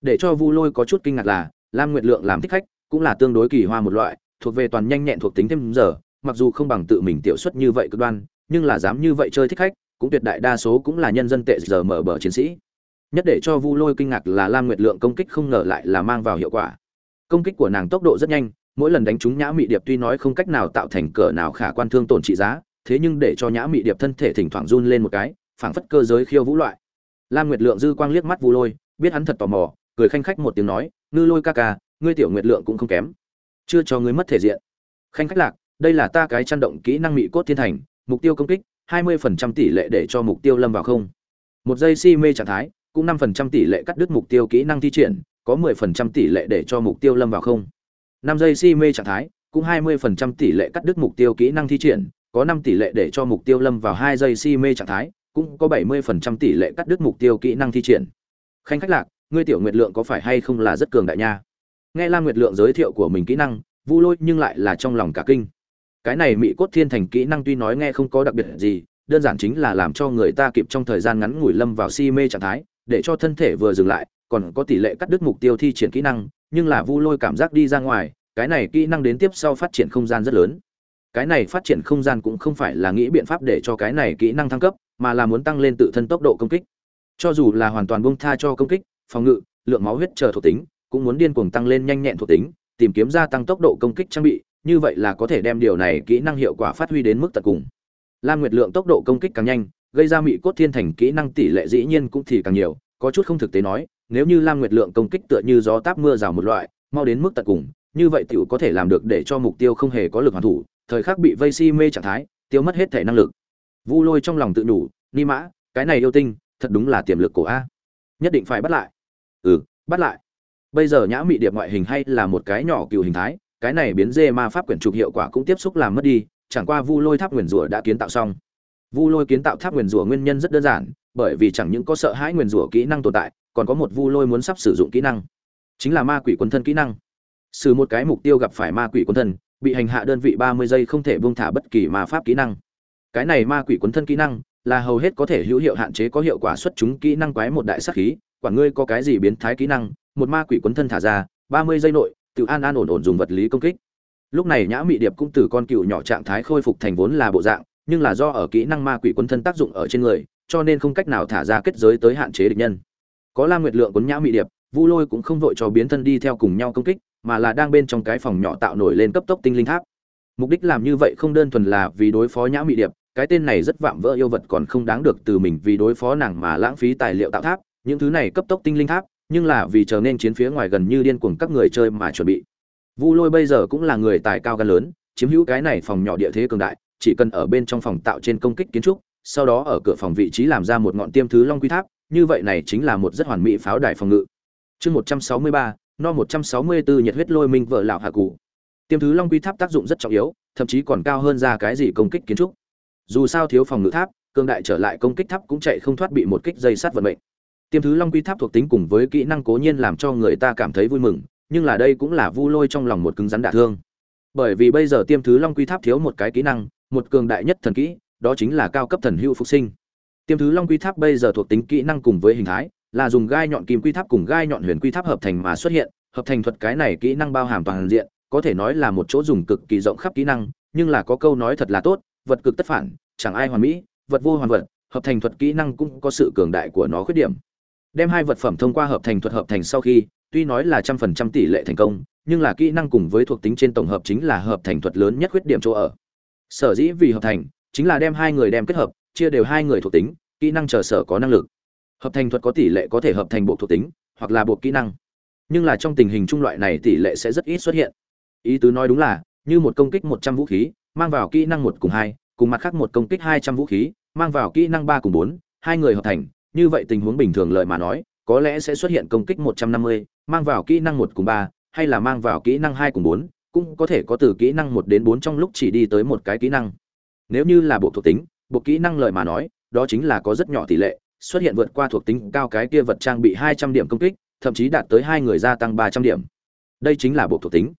Để cho vu lôi có chút kinh ngạc là, lam nguyệt lượng làm thích khách cũng là tương đối kỳ hoa một loại, thuộc về toàn nhanh nhẹn thuộc tính thêm giờ, mặc dù không bằng tự mình tiểu xuất như vậy cực đoan, nhưng là dám như vậy chơi thích khách, cũng tuyệt đại đa số cũng là nhân dân tệ giờ mở bờ chiến sĩ. Nhất để cho vu lôi kinh ngạc là lam nguyệt lượng công kích không ngờ lại là mang vào hiệu quả. Công kích của nàng tốc độ rất nhanh, mỗi lần đánh trúng nhã mị điệp tuy nói không cách nào tạo thành cỡ nào khả quan thương tổn trị giá, thế nhưng để cho nhã mị điệp thân thể thỉnh thoảng run lên một cái phảng phất cơ giới khiêu vũ loại. Lam nguyệt lượng dư quang liếc mắt vu lôi, biết hắn thật tò mò, cười khanh khách một tiếng nói, ngư lôi ca ca, ngươi tiểu nguyệt lượng cũng không kém. Chưa cho ngươi mất thể diện. Khanh khách lạc, đây là ta cái chăn động kỹ năng mị cốt thiên thành, mục tiêu công kích 20% tỷ lệ để cho mục tiêu lâm vào không. Một giây si mê trạng thái, cũng 5% tỷ lệ cắt đứt mục tiêu kỹ năng thi triển, có 10% tỷ lệ để cho mục tiêu lâm vào không. 5 giây si mê trạng thái, cũng 20% tỷ lệ cắt đứt mục tiêu kỹ năng thi triển, có 5 tỷ lệ để cho mục tiêu lâm vào 2 giây si mê trạng thái cũng có 70% tỷ lệ cắt đứt mục tiêu kỹ năng thi triển. Khanh khách lạc, ngươi tiểu nguyệt lượng có phải hay không là rất cường đại nha? Nghe lam nguyệt lượng giới thiệu của mình kỹ năng, vu lôi nhưng lại là trong lòng cả kinh. Cái này mỹ cốt thiên thành kỹ năng tuy nói nghe không có đặc biệt gì, đơn giản chính là làm cho người ta kịp trong thời gian ngắn ngủi lâm vào si mê trạng thái, để cho thân thể vừa dừng lại, còn có tỷ lệ cắt đứt mục tiêu thi triển kỹ năng, nhưng là vu lôi cảm giác đi ra ngoài, cái này kỹ năng đến tiếp sau phát triển không gian rất lớn. Cái này phát triển không gian cũng không phải là nghĩ biện pháp để cho cái này kỹ năng thăng cấp mà là muốn tăng lên tự thân tốc độ công kích. Cho dù là hoàn toàn buông tha cho công kích, phòng ngự, lượng máu huyết chờ thuộc tính, cũng muốn điên cuồng tăng lên nhanh nhẹn thuộc tính, tìm kiếm gia tăng tốc độ công kích trang bị, như vậy là có thể đem điều này kỹ năng hiệu quả phát huy đến mức tận cùng. Lam nguyệt lượng tốc độ công kích càng nhanh, gây ra mị cốt thiên thành kỹ năng tỷ lệ dĩ nhiên cũng thì càng nhiều, có chút không thực tế nói, nếu như lam nguyệt lượng công kích tựa như gió táp mưa rào một loại, mau đến mức tận cùng, như vậy tiểu có thể làm được để cho mục tiêu không hề có lực hoàn thủ, thời khắc bị vây si mê trạng thái, tiêu mất hết thể năng lực vu lôi trong lòng tự đủ ni mã, cái này yêu tinh, thật đúng là tiềm lực của a. Nhất định phải bắt lại. Ừ bắt lại. Bây giờ nhã mị điệp ngoại hình hay là một cái nhỏ cựu hình thái, cái này biến dê ma pháp quyển trục hiệu quả cũng tiếp xúc làm mất đi, chẳng qua vu lôi tháp nguyền rủa đã kiến tạo xong. Vu lôi kiến tạo tháp nguyền rủa nguyên nhân rất đơn giản, bởi vì chẳng những có sợ hãi nguyền rủa kỹ năng tồn tại, còn có một vu lôi muốn sắp sử dụng kỹ năng. Chính là ma quỷ quân thân kỹ năng. Xử một cái mục tiêu gặp phải ma quỷ quân thân, bị hành hạ đơn vị ba mươi giây không thể buông thả bất kỳ ma pháp kỹ năng cái này ma quỷ quấn thân kỹ năng, là hầu hết có thể hữu hiệu hạn chế có hiệu quả xuất chúng kỹ năng quái một đại sát khí quản ngươi có cái gì biến thái kỹ năng, một ma quỷ quấn thân thả ra, ba mươi giây nội, tự an an ổn ổn dùng vật lý công kích. Lúc này nhã mị điệp cũng từ con cựu nhỏ trạng thái khôi phục thành vốn là bộ dạng, nhưng là do ở kỹ năng ma quỷ quấn thân tác dụng ở trên người, cho nên không cách nào thả ra kết giới tới hạn chế địch nhân. Có la nguyệt lượng cuốn nhã mị điệp, vu lôi cũng không vội cho biến thân đi theo cùng nhau công kích, mà là đang bên trong cái phòng nhỏ tạo nổi lên cấp tốc tinh linh tháp. Mục đích làm như vậy không đơn thuần là vì đối phó nhã mị điệp cái tên này rất vạm vỡ yêu vật còn không đáng được từ mình vì đối phó nàng mà lãng phí tài liệu tạo tháp, những thứ này cấp tốc tinh linh tháp, nhưng là vì chờ nên chiến phía ngoài gần như điên cuồng các người chơi mà chuẩn bị. Vu lôi bây giờ cũng là người tài cao gan lớn, chiếm hữu cái này phòng nhỏ địa thế cường đại, chỉ cần ở bên trong phòng tạo trên công kích kiến trúc, sau đó ở cửa phòng vị trí làm ra một ngọn tiêm thứ long quy tháp, như vậy này chính là một rất hoàn mỹ pháo đài phòng ngự. Chương một trăm sáu mươi ba, no một trăm sáu mươi bốn nhiệt huyết lôi minh vợ lão hạ cụ tiêm thứ long quy tháp tác dụng rất trọng yếu, thậm chí còn cao hơn ra cái gì công kích kiến trúc dù sao thiếu phòng ngự tháp cương đại trở lại công kích tháp cũng chạy không thoát bị một kích dây sát vận mệnh. Tiêm thứ long quy tháp thuộc tính cùng với kỹ năng cố nhiên làm cho người ta cảm thấy vui mừng, nhưng là đây cũng là vu lôi trong lòng một cứng rắn đả thương. Bởi vì bây giờ tiêm thứ long quy tháp thiếu một cái kỹ năng, một cường đại nhất thần kỹ, đó chính là cao cấp thần hưu phục sinh. Tiêm thứ long quy tháp bây giờ thuộc tính kỹ năng cùng với hình thái, là dùng gai nhọn kim quy tháp cùng gai nhọn huyền quy tháp hợp thành mà xuất hiện, hợp thành thuật cái này kỹ năng bao hàm toàn diện, có thể nói là một chỗ dùng cực kỳ rộng khắp kỹ năng, nhưng là có câu nói thật là tốt vật cực tất phản, chẳng ai hoàn mỹ, vật vô hoàn vật, hợp thành thuật kỹ năng cũng có sự cường đại của nó khuyết điểm. Đem hai vật phẩm thông qua hợp thành thuật hợp thành sau khi, tuy nói là trăm phần trăm tỷ lệ thành công, nhưng là kỹ năng cùng với thuộc tính trên tổng hợp chính là hợp thành thuật lớn nhất khuyết điểm chỗ ở. Sở dĩ vì hợp thành, chính là đem hai người đem kết hợp, chia đều hai người thuộc tính, kỹ năng chờ sở có năng lực. Hợp thành thuật có tỷ lệ có thể hợp thành bộ thuộc tính, hoặc là bộ kỹ năng. Nhưng là trong tình hình trung loại này tỷ lệ sẽ rất ít xuất hiện. Ý tứ nói đúng là, như một công kích một trăm vũ khí mang vào kỹ năng một cùng hai, cùng mặt khác một công kích hai trăm vũ khí, mang vào kỹ năng ba cùng bốn, hai người hợp thành. Như vậy tình huống bình thường lợi mà nói, có lẽ sẽ xuất hiện công kích một trăm năm mươi, mang vào kỹ năng một cùng ba, hay là mang vào kỹ năng hai cùng bốn, cũng có thể có từ kỹ năng một đến bốn trong lúc chỉ đi tới một cái kỹ năng. Nếu như là bộ thuộc tính, bộ kỹ năng lợi mà nói, đó chính là có rất nhỏ tỷ lệ, xuất hiện vượt qua thuộc tính cao cái kia vật trang bị hai trăm điểm công kích, thậm chí đạt tới hai người gia tăng ba trăm điểm. Đây chính là bộ thuộc tính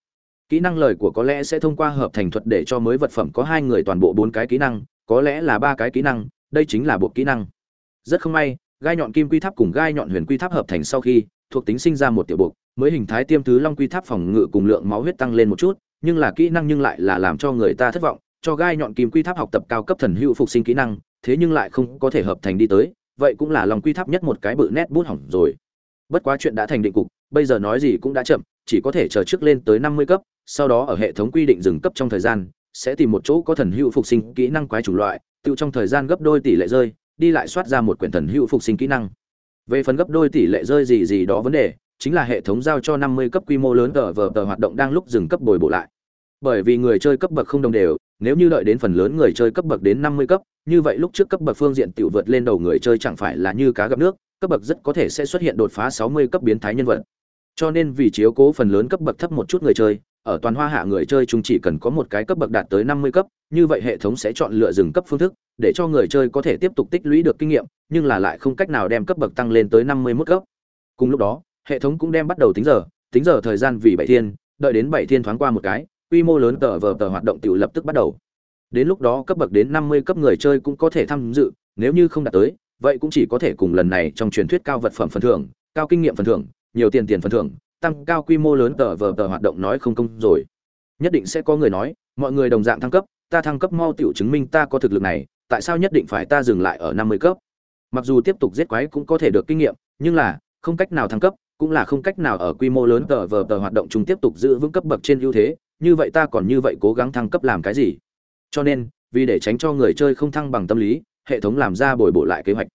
kỹ năng lời của có lẽ sẽ thông qua hợp thành thuật để cho mới vật phẩm có hai người toàn bộ bốn cái kỹ năng có lẽ là ba cái kỹ năng đây chính là bộ kỹ năng. Rất không may gai nhọn kim quy tháp cùng gai nhọn huyền quy tháp hợp thành sau khi thuộc tính sinh ra một tiểu bục, mới hình thái tiêm thứ long quy tháp phòng ngự cùng lượng máu huyết tăng lên một chút nhưng là kỹ năng nhưng lại là làm cho người ta thất vọng cho gai nhọn kim quy tháp học tập cao cấp thần hữu phục sinh kỹ năng thế nhưng lại không có thể hợp thành đi tới vậy cũng là lòng quy tháp nhất một cái bự nét bút hỏng rồi. Bất quá chuyện đã thành định cục bây giờ nói gì cũng đã chậm chỉ có thể chờ trước lên tới năm mươi cấp sau đó ở hệ thống quy định dừng cấp trong thời gian, sẽ tìm một chỗ có thần hữu phục sinh kỹ năng quái chủng loại, tự trong thời gian gấp đôi tỷ lệ rơi, đi lại soát ra một quyển thần hữu phục sinh kỹ năng. Về phần gấp đôi tỷ lệ rơi gì gì đó vấn đề, chính là hệ thống giao cho năm mươi cấp quy mô lớn tờ vờ tờ hoạt động đang lúc dừng cấp bồi bổ lại. Bởi vì người chơi cấp bậc không đồng đều, nếu như đợi đến phần lớn người chơi cấp bậc đến năm mươi cấp, như vậy lúc trước cấp bậc phương diện tiểu vượt lên đầu người chơi chẳng phải là như cá gặp nước, cấp bậc rất có thể sẽ xuất hiện đột phá sáu mươi cấp biến thái nhân vật. Cho nên vì chiếu cố phần lớn cấp bậc thấp một chút người chơi ở toàn hoa hạ người chơi chúng chỉ cần có một cái cấp bậc đạt tới năm mươi cấp, như vậy hệ thống sẽ chọn lựa dừng cấp phương thức, để cho người chơi có thể tiếp tục tích lũy được kinh nghiệm, nhưng là lại không cách nào đem cấp bậc tăng lên tới năm mươi 51 cấp. Cùng lúc đó, hệ thống cũng đem bắt đầu tính giờ tính giờ thời gian vì bảy thiên, đợi đến bảy thiên thoáng qua một cái, quy mô lớn tờ vờ tờ hoạt động tự lập tức bắt đầu. Đến lúc đó cấp bậc đến năm mươi cấp người chơi cũng có thể tham dự, nếu như không đạt tới, vậy cũng chỉ có thể cùng lần này trong truyền thuyết cao vật phẩm phần thưởng, cao kinh nghiệm phần thưởng, nhiều tiền tiền phần thưởng tăng cao quy mô lớn tờ vờ tờ hoạt động nói không công rồi. Nhất định sẽ có người nói, mọi người đồng dạng thăng cấp, ta thăng cấp mau tiểu chứng minh ta có thực lực này, tại sao nhất định phải ta dừng lại ở năm mươi cấp? Mặc dù tiếp tục giết quái cũng có thể được kinh nghiệm, nhưng là, không cách nào thăng cấp, cũng là không cách nào ở quy mô lớn tờ vờ tờ hoạt động chúng tiếp tục giữ vững cấp bậc trên ưu thế, như vậy ta còn như vậy cố gắng thăng cấp làm cái gì? Cho nên, vì để tránh cho người chơi không thăng bằng tâm lý, hệ thống làm ra bồi bổ lại kế hoạch.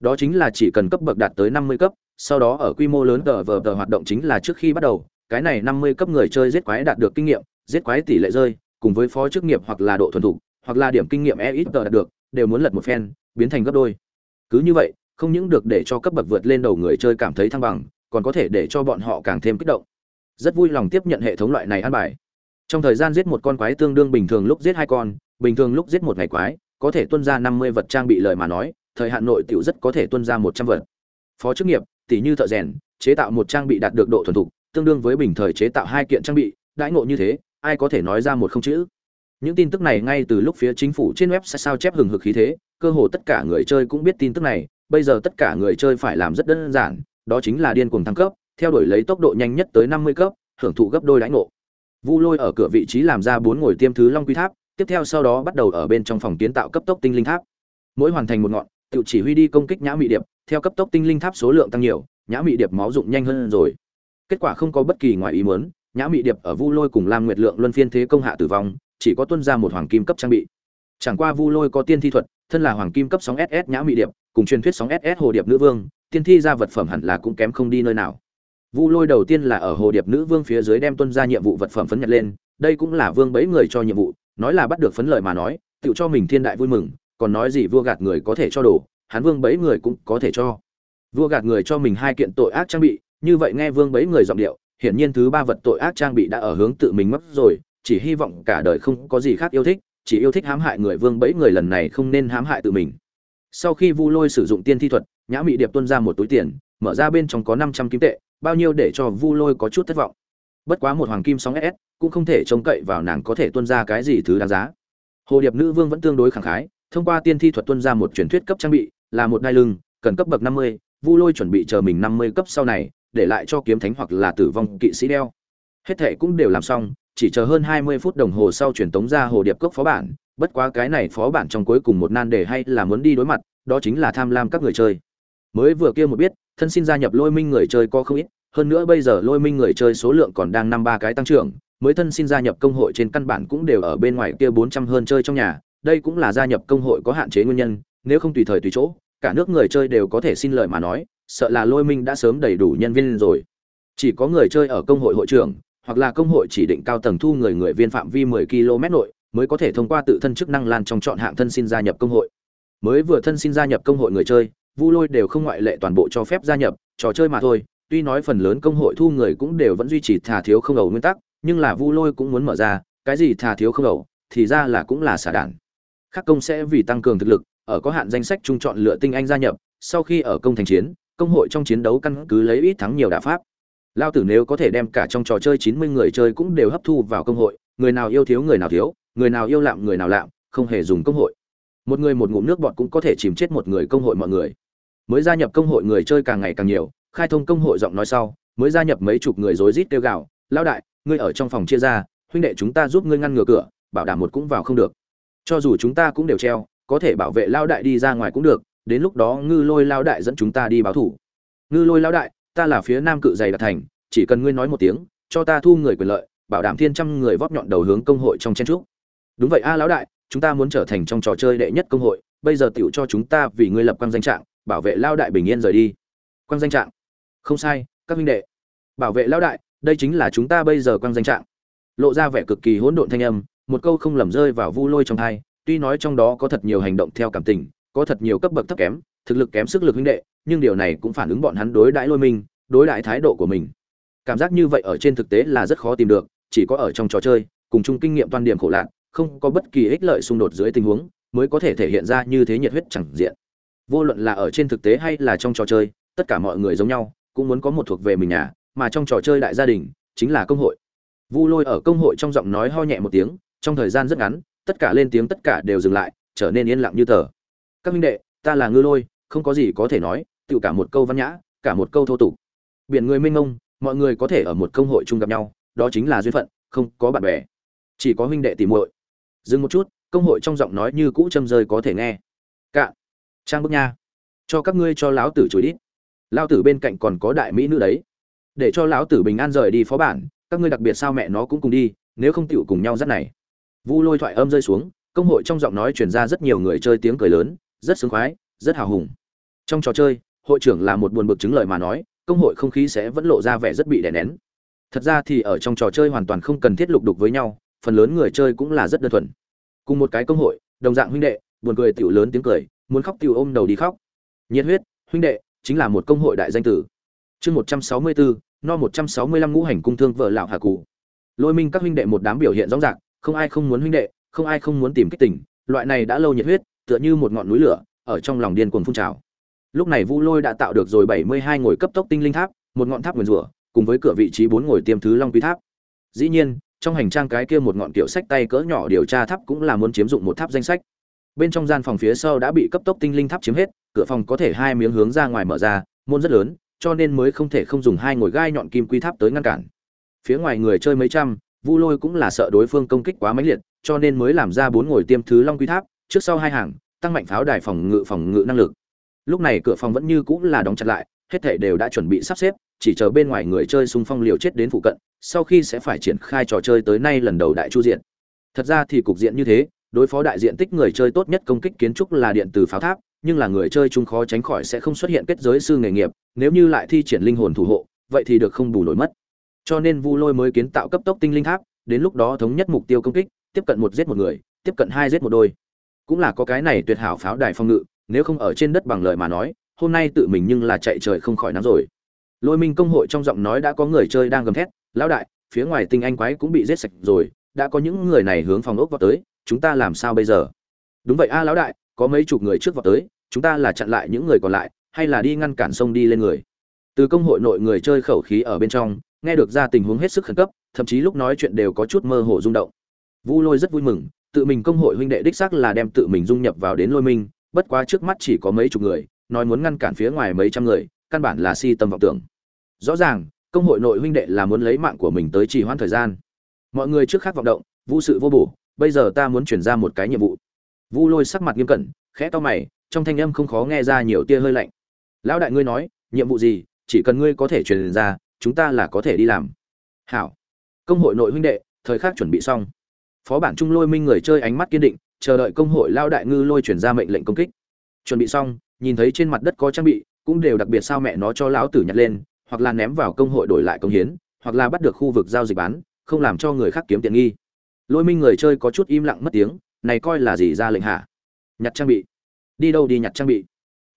Đó chính là chỉ cần cấp bậc đạt tới năm mươi cấp sau đó ở quy mô lớn tờ vờ tờ hoạt động chính là trước khi bắt đầu, cái này năm mươi cấp người chơi giết quái đạt được kinh nghiệm, giết quái tỷ lệ rơi, cùng với phó chức nghiệp hoặc là độ thuần thục, hoặc là điểm kinh nghiệm e ít tờ đạt được, đều muốn lật một phen, biến thành gấp đôi. Cứ như vậy, không những được để cho cấp bậc vượt lên đầu người chơi cảm thấy thăng bằng, còn có thể để cho bọn họ càng thêm kích động. Rất vui lòng tiếp nhận hệ thống loại này ăn bài. Trong thời gian giết một con quái tương đương bình thường lúc giết hai con, bình thường lúc giết một ngày quái, có thể tuân ra năm mươi vật trang bị lời mà nói, thời hạn nội tiểu rất có thể tuân ra một trăm vật. Phó chức nghiệp tỉ như thợ rèn, chế tạo một trang bị đạt được độ thuần thục, tương đương với bình thời chế tạo hai kiện trang bị, đãi ngộ như thế, ai có thể nói ra một không chữ. Những tin tức này ngay từ lúc phía chính phủ trên web sao chép hừng hực khí thế, cơ hồ tất cả người chơi cũng biết tin tức này, bây giờ tất cả người chơi phải làm rất đơn giản, đó chính là điên cuồng thăng cấp, theo đuổi lấy tốc độ nhanh nhất tới năm mươi cấp, hưởng thụ gấp đôi đãi ngộ. Vu lôi ở cửa vị trí làm ra bốn ngồi tiêm thứ long quy tháp, tiếp theo sau đó bắt đầu ở bên trong phòng kiến tạo cấp tốc tinh linh tháp. Mỗi hoàn thành một ngọn, tự chỉ huy đi công kích nhã mị điệp theo cấp tốc tinh linh tháp số lượng tăng nhiều, nhã mị điệp máu dụng nhanh hơn rồi. Kết quả không có bất kỳ ngoài ý muốn, nhã mị điệp ở vu lôi cùng lam nguyệt lượng luân phiên thế công hạ tử vong, chỉ có tuân ra một hoàng kim cấp trang bị. Chẳng qua vu lôi có tiên thi thuật, thân là hoàng kim cấp sóng ss nhã mị điệp, cùng truyền thuyết sóng ss hồ điệp nữ vương, tiên thi ra vật phẩm hẳn là cũng kém không đi nơi nào. Vu lôi đầu tiên là ở hồ điệp nữ vương phía dưới đem tuân ra nhiệm vụ vật phẩm phấn nhật lên, đây cũng là vương bẫy người cho nhiệm vụ, nói là bắt được phấn lợi mà nói tự cho mình thiên đại vui mừng, còn nói gì vua gạt người có thể cho đồ hắn vương bấy người cũng có thể cho. Vua gạt người cho mình hai kiện tội ác trang bị, như vậy nghe vương bấy người giọng điệu, hiển nhiên thứ ba vật tội ác trang bị đã ở hướng tự mình mất rồi, chỉ hy vọng cả đời không có gì khác yêu thích, chỉ yêu thích hãm hại người vương bấy người lần này không nên hãm hại tự mình. Sau khi vu lôi sử dụng tiên thi thuật, nhã mị điệp tuân ra một túi tiền, mở ra bên trong có năm trăm kim tệ, bao nhiêu để cho vu lôi có chút thất vọng. Bất quá một hoàng kim sóng ss cũng không thể trông cậy vào nàng có thể tuân ra cái gì thứ đáng giá. Hồ điệp nữ vương vẫn tương đối khẳng khái, thông qua tiên thi thuật tuân ra một truyền thuyết cấp trang bị là một đai lưng, cần cấp bậc năm mươi, vu lôi chuẩn bị chờ mình năm mươi cấp sau này, để lại cho kiếm thánh hoặc là tử vong kỵ sĩ đeo. Hết thệ cũng đều làm xong, chỉ chờ hơn hai mươi phút đồng hồ sau truyền tống ra hồ điệp cốc phó bản, bất quá cái này phó bản trong cuối cùng một nan đề hay là muốn đi đối mặt, đó chính là tham lam các người chơi. Mới vừa kia một biết, thân xin gia nhập lôi minh người chơi có không ít, hơn nữa bây giờ lôi minh người chơi số lượng còn đang năm ba cái tăng trưởng, mới thân xin gia nhập công hội trên căn bản cũng đều ở bên ngoài kia bốn trăm hơn chơi trong nhà, đây cũng là gia nhập công hội có hạn chế nguyên nhân nếu không tùy thời tùy chỗ, cả nước người chơi đều có thể xin lời mà nói, sợ là lôi minh đã sớm đầy đủ nhân viên rồi. Chỉ có người chơi ở công hội hội trưởng, hoặc là công hội chỉ định cao tầng thu người người viên phạm vi 10 km nội, mới có thể thông qua tự thân chức năng lan trong chọn hạng thân xin gia nhập công hội. Mới vừa thân xin gia nhập công hội người chơi, vu lôi đều không ngoại lệ toàn bộ cho phép gia nhập, trò chơi mà thôi. Tuy nói phần lớn công hội thu người cũng đều vẫn duy trì thà thiếu không ẩu nguyên tắc, nhưng là vu lôi cũng muốn mở ra, cái gì thà thiếu không ẩu, thì ra là cũng là xả đản khắc công sẽ vì tăng cường thực lực ở có hạn danh sách trung chọn lựa tinh anh gia nhập, sau khi ở công thành chiến, công hội trong chiến đấu căn cứ lấy ít thắng nhiều đả pháp. Lao tử nếu có thể đem cả trong trò chơi chín mươi người chơi cũng đều hấp thu vào công hội, người nào yêu thiếu người nào thiếu, người nào yêu lạm người nào lạm, không hề dùng công hội. Một người một ngụm nước bọt cũng có thể chìm chết một người công hội mọi người. Mới gia nhập công hội người chơi càng ngày càng nhiều, khai thông công hội giọng nói sau, mới gia nhập mấy chục người rối rít kêu gào lao đại, ngươi ở trong phòng chia ra, huynh đệ chúng ta giúp ngươi ngăn ngừa cửa, bảo đảm một cũng vào không được. Cho dù chúng ta cũng đều treo có thể bảo vệ lao đại đi ra ngoài cũng được, đến lúc đó ngư lôi lao đại dẫn chúng ta đi báo thủ. Ngư lôi lao đại, ta là phía nam cự dày đặc thành, chỉ cần ngươi nói một tiếng, cho ta thu người quyền lợi, bảo đảm thiên trăm người vóp nhọn đầu hướng công hội trong chen trúc đúng vậy a, lão đại, chúng ta muốn trở thành trong trò chơi đệ nhất công hội, bây giờ tiểu cho chúng ta vì ngươi lập quan danh trạng, bảo vệ lao đại bình yên rời đi. Quan danh trạng? Không sai, các huynh đệ. Bảo vệ lao đại, đây chính là chúng ta bây giờ quan danh trạng. Lộ ra vẻ cực kỳ hỗn độn thanh âm, một câu không lầm rơi vào vu lôi trong thai tuy nói trong đó có thật nhiều hành động theo cảm tình, có thật nhiều cấp bậc thấp kém, thực lực kém sức lực huynh đệ, nhưng điều này cũng phản ứng bọn hắn đối đãi lôi mình, đối đãi thái độ của mình. Cảm giác như vậy ở trên thực tế là rất khó tìm được, chỉ có ở trong trò chơi, cùng chung kinh nghiệm toàn điểm khổ lạc không có bất kỳ ích lợi xung đột dưới tình huống, mới có thể thể hiện ra như thế nhiệt huyết chẳng diện. Vô luận là ở trên thực tế hay là trong trò chơi, tất cả mọi người giống nhau, cũng muốn có một thuộc về mình nhà, mà trong trò chơi đại gia đình, chính là công hội. Vu lôi ở công hội trong giọng nói ho nhẹ một tiếng, trong thời gian rất ngắn tất cả lên tiếng tất cả đều dừng lại, trở nên yên lặng như tờ. Các minh đệ, ta là ngư lôi, không có gì có thể nói tự cả một câu văn nhã, cả một câu thô tục. Biển người mênh mông, mọi người có thể ở một công hội chung gặp nhau, đó chính là duyên phận, không có bạn bè. Chỉ có huynh đệ tìm muội. Dừng một chút, công hội trong giọng nói như cũ châm rơi có thể nghe. Cạn trang bức nha. Cho các ngươi cho lão tử chửi đít. Lão tử bên cạnh còn có đại mỹ nữ đấy. Để cho lão tử bình an rời đi phó bản, các ngươi đặc biệt sao mẹ nó cũng cùng đi, nếu không tựu cùng nhau rất này vu lôi thoại âm rơi xuống, công hội trong giọng nói truyền ra rất nhiều người chơi tiếng cười lớn, rất sướng khoái, rất hào hùng. Trong trò chơi, hội trưởng là một buồn bực chứng lợi mà nói, công hội không khí sẽ vẫn lộ ra vẻ rất bị đè nén. Thật ra thì ở trong trò chơi hoàn toàn không cần thiết lục đục với nhau, phần lớn người chơi cũng là rất đơn thuần. Cùng một cái công hội, đồng dạng huynh đệ, buồn cười tiểu lớn tiếng cười, muốn khóc tiểu ôm đầu đi khóc. Nhiệt huyết, huynh đệ, chính là một công hội đại danh tử. Chương một trăm sáu mươi bốn no một trăm sáu mươi lăm ngũ hành cung thương vợ lão hà cụ lôi minh các huynh đệ một đám biểu hiện rõ ràng không ai không muốn huynh đệ, không ai không muốn tìm kích tỉnh loại này đã lâu nhiệt huyết, tựa như một ngọn núi lửa, ở trong lòng điên cuồng phun trào. Lúc này vu lôi đã tạo được rồi bảy mươi hai ngồi cấp tốc tinh linh tháp, một ngọn tháp nguyền rủa, cùng với cửa vị trí bốn ngồi tiêm thứ long quý tháp. Dĩ nhiên, trong hành trang cái kia một ngọn kiểu sách tay cỡ nhỏ điều tra tháp cũng là muốn chiếm dụng một tháp danh sách. Bên trong gian phòng phía sau đã bị cấp tốc tinh linh tháp chiếm hết, cửa phòng có thể hai miếng hướng ra ngoài mở ra, môn rất lớn, cho nên mới không thể không dùng hai ngồi gai nhọn kim quy tháp tới ngăn cản. Phía ngoài người chơi mấy trăm vu lôi cũng là sợ đối phương công kích quá mãnh liệt, cho nên mới làm ra bốn ngồi tiêm thứ long quy tháp, trước sau hai hàng, tăng mạnh pháo đài phòng ngự phòng ngự năng lực. Lúc này cửa phòng vẫn như cũng là đóng chặt lại, hết thảy đều đã chuẩn bị sắp xếp, chỉ chờ bên ngoài người chơi xung phong liều chết đến phụ cận, sau khi sẽ phải triển khai trò chơi tới nay lần đầu đại chu diện. Thật ra thì cục diện như thế, đối phó đại diện tích người chơi tốt nhất công kích kiến trúc là điện từ pháo tháp, nhưng là người chơi chung khó tránh khỏi sẽ không xuất hiện kết giới sư nghề nghiệp, nếu như lại thi triển linh hồn thủ hộ, vậy thì được không bù nổi mất cho nên vu lôi mới kiến tạo cấp tốc tinh linh tháp, đến lúc đó thống nhất mục tiêu công kích, tiếp cận một giết một người, tiếp cận hai giết một đôi. Cũng là có cái này tuyệt hảo pháo đài phong ngự, nếu không ở trên đất bằng lời mà nói, hôm nay tự mình nhưng là chạy trời không khỏi nắng rồi. Lôi minh công hội trong giọng nói đã có người chơi đang gầm thét, lão đại, phía ngoài tinh anh quái cũng bị giết sạch rồi, đã có những người này hướng phòng ốc vào tới, chúng ta làm sao bây giờ? Đúng vậy a, lão đại, có mấy chục người trước vào tới, chúng ta là chặn lại những người còn lại, hay là đi ngăn cản sông đi lên người? Từ công hội nội người chơi khẩu khí ở bên trong nghe được ra tình huống hết sức khẩn cấp, thậm chí lúc nói chuyện đều có chút mơ hồ rung động. Vu lôi rất vui mừng, tự mình công hội huynh đệ đích xác là đem tự mình dung nhập vào đến lôi minh, bất quá trước mắt chỉ có mấy chục người, nói muốn ngăn cản phía ngoài mấy trăm người, căn bản là si tâm vọng tưởng. Rõ ràng, công hội nội huynh đệ là muốn lấy mạng của mình tới trì hoãn thời gian. Mọi người trước khác vọng động, vu sự vô bổ, bây giờ ta muốn chuyển ra một cái nhiệm vụ. Vu lôi sắc mặt nghiêm cẩn, khẽ to mày, trong thanh âm không khó nghe ra nhiều tia hơi lạnh. Lão đại ngươi nói, nhiệm vụ gì, chỉ cần ngươi có thể truyền ra chúng ta là có thể đi làm. Hảo. Công hội nội huynh đệ, thời khắc chuẩn bị xong. Phó bản trung lôi minh người chơi ánh mắt kiên định, chờ đợi công hội lao đại ngư lôi chuyển ra mệnh lệnh công kích. Chuẩn bị xong, nhìn thấy trên mặt đất có trang bị, cũng đều đặc biệt sao mẹ nó cho lão tử nhặt lên, hoặc là ném vào công hội đổi lại công hiến, hoặc là bắt được khu vực giao dịch bán, không làm cho người khác kiếm tiện nghi. Lôi minh người chơi có chút im lặng mất tiếng, này coi là gì ra lệnh hạ nhặt trang bị. Đi đâu đi nhặt trang bị?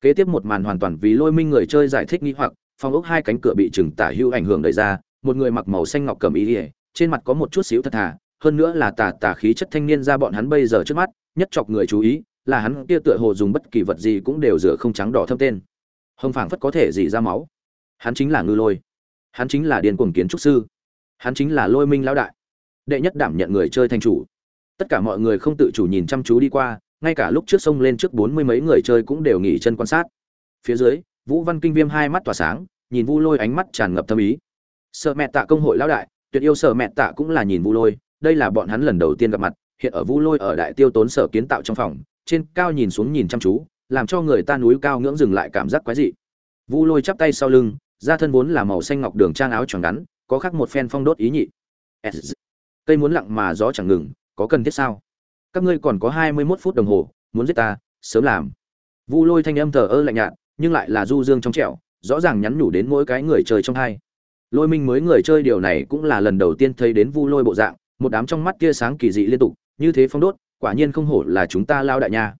Kế tiếp một màn hoàn toàn vì lôi minh người chơi giải thích nghi hoặc phòng ốc hai cánh cửa bị trừng tả hưu ảnh hưởng đẩy ra, một người mặc màu xanh ngọc cầm ý ỉa trên mặt có một chút xíu thật thà, hơn nữa là tà tà khí chất thanh niên ra bọn hắn bây giờ trước mắt, nhất chọc người chú ý, là hắn kia tựa hồ dùng bất kỳ vật gì cũng đều rửa không trắng đỏ thâm tên. Hồng phảng phất có thể dỉ ra máu. Hắn chính là ngư lôi. Hắn chính là điên cuồng kiến trúc sư. Hắn chính là lôi minh lão đại. Đệ nhất đảm nhận người chơi thành chủ. Tất cả mọi người không tự chủ nhìn chăm chú đi qua, ngay cả lúc trước sông lên trước bốn mươi mấy người chơi cũng đều nghỉ chân quan sát. Phía dưới, vũ văn kinh viêm hai mắt tỏa sáng nhìn vu lôi ánh mắt tràn ngập thâm ý. Sợ mẹ tạ công hội lão đại, tuyệt yêu sợ mẹ tạ cũng là nhìn vu lôi, đây là bọn hắn lần đầu tiên gặp mặt, hiện ở vu lôi ở đại tiêu tốn sở kiến tạo trong phòng, trên cao nhìn xuống nhìn chăm chú, làm cho người ta núi cao ngưỡng dừng lại cảm giác quái dị. Vu lôi chắp tay sau lưng, da thân vốn là màu xanh ngọc đường trang áo tròn ngắn, có khác một phen phong đốt ý nhị. Cây muốn lặng mà gió chẳng ngừng, có cần thiết sao? Các ngươi còn có hai mươi 21 phút đồng hồ, muốn giết ta, sớm làm. Vu lôi thanh âm thờ ơ lạnh nhạt, nhưng lại là du dương trong trẻo rõ ràng nhắn nhủ đến mỗi cái người chơi trong hai. Lôi minh mới người chơi điều này cũng là lần đầu tiên thấy đến vu lôi bộ dạng, một đám trong mắt tia sáng kỳ dị liên tục, như thế phong đốt, quả nhiên không hổ là chúng ta lao đại nha.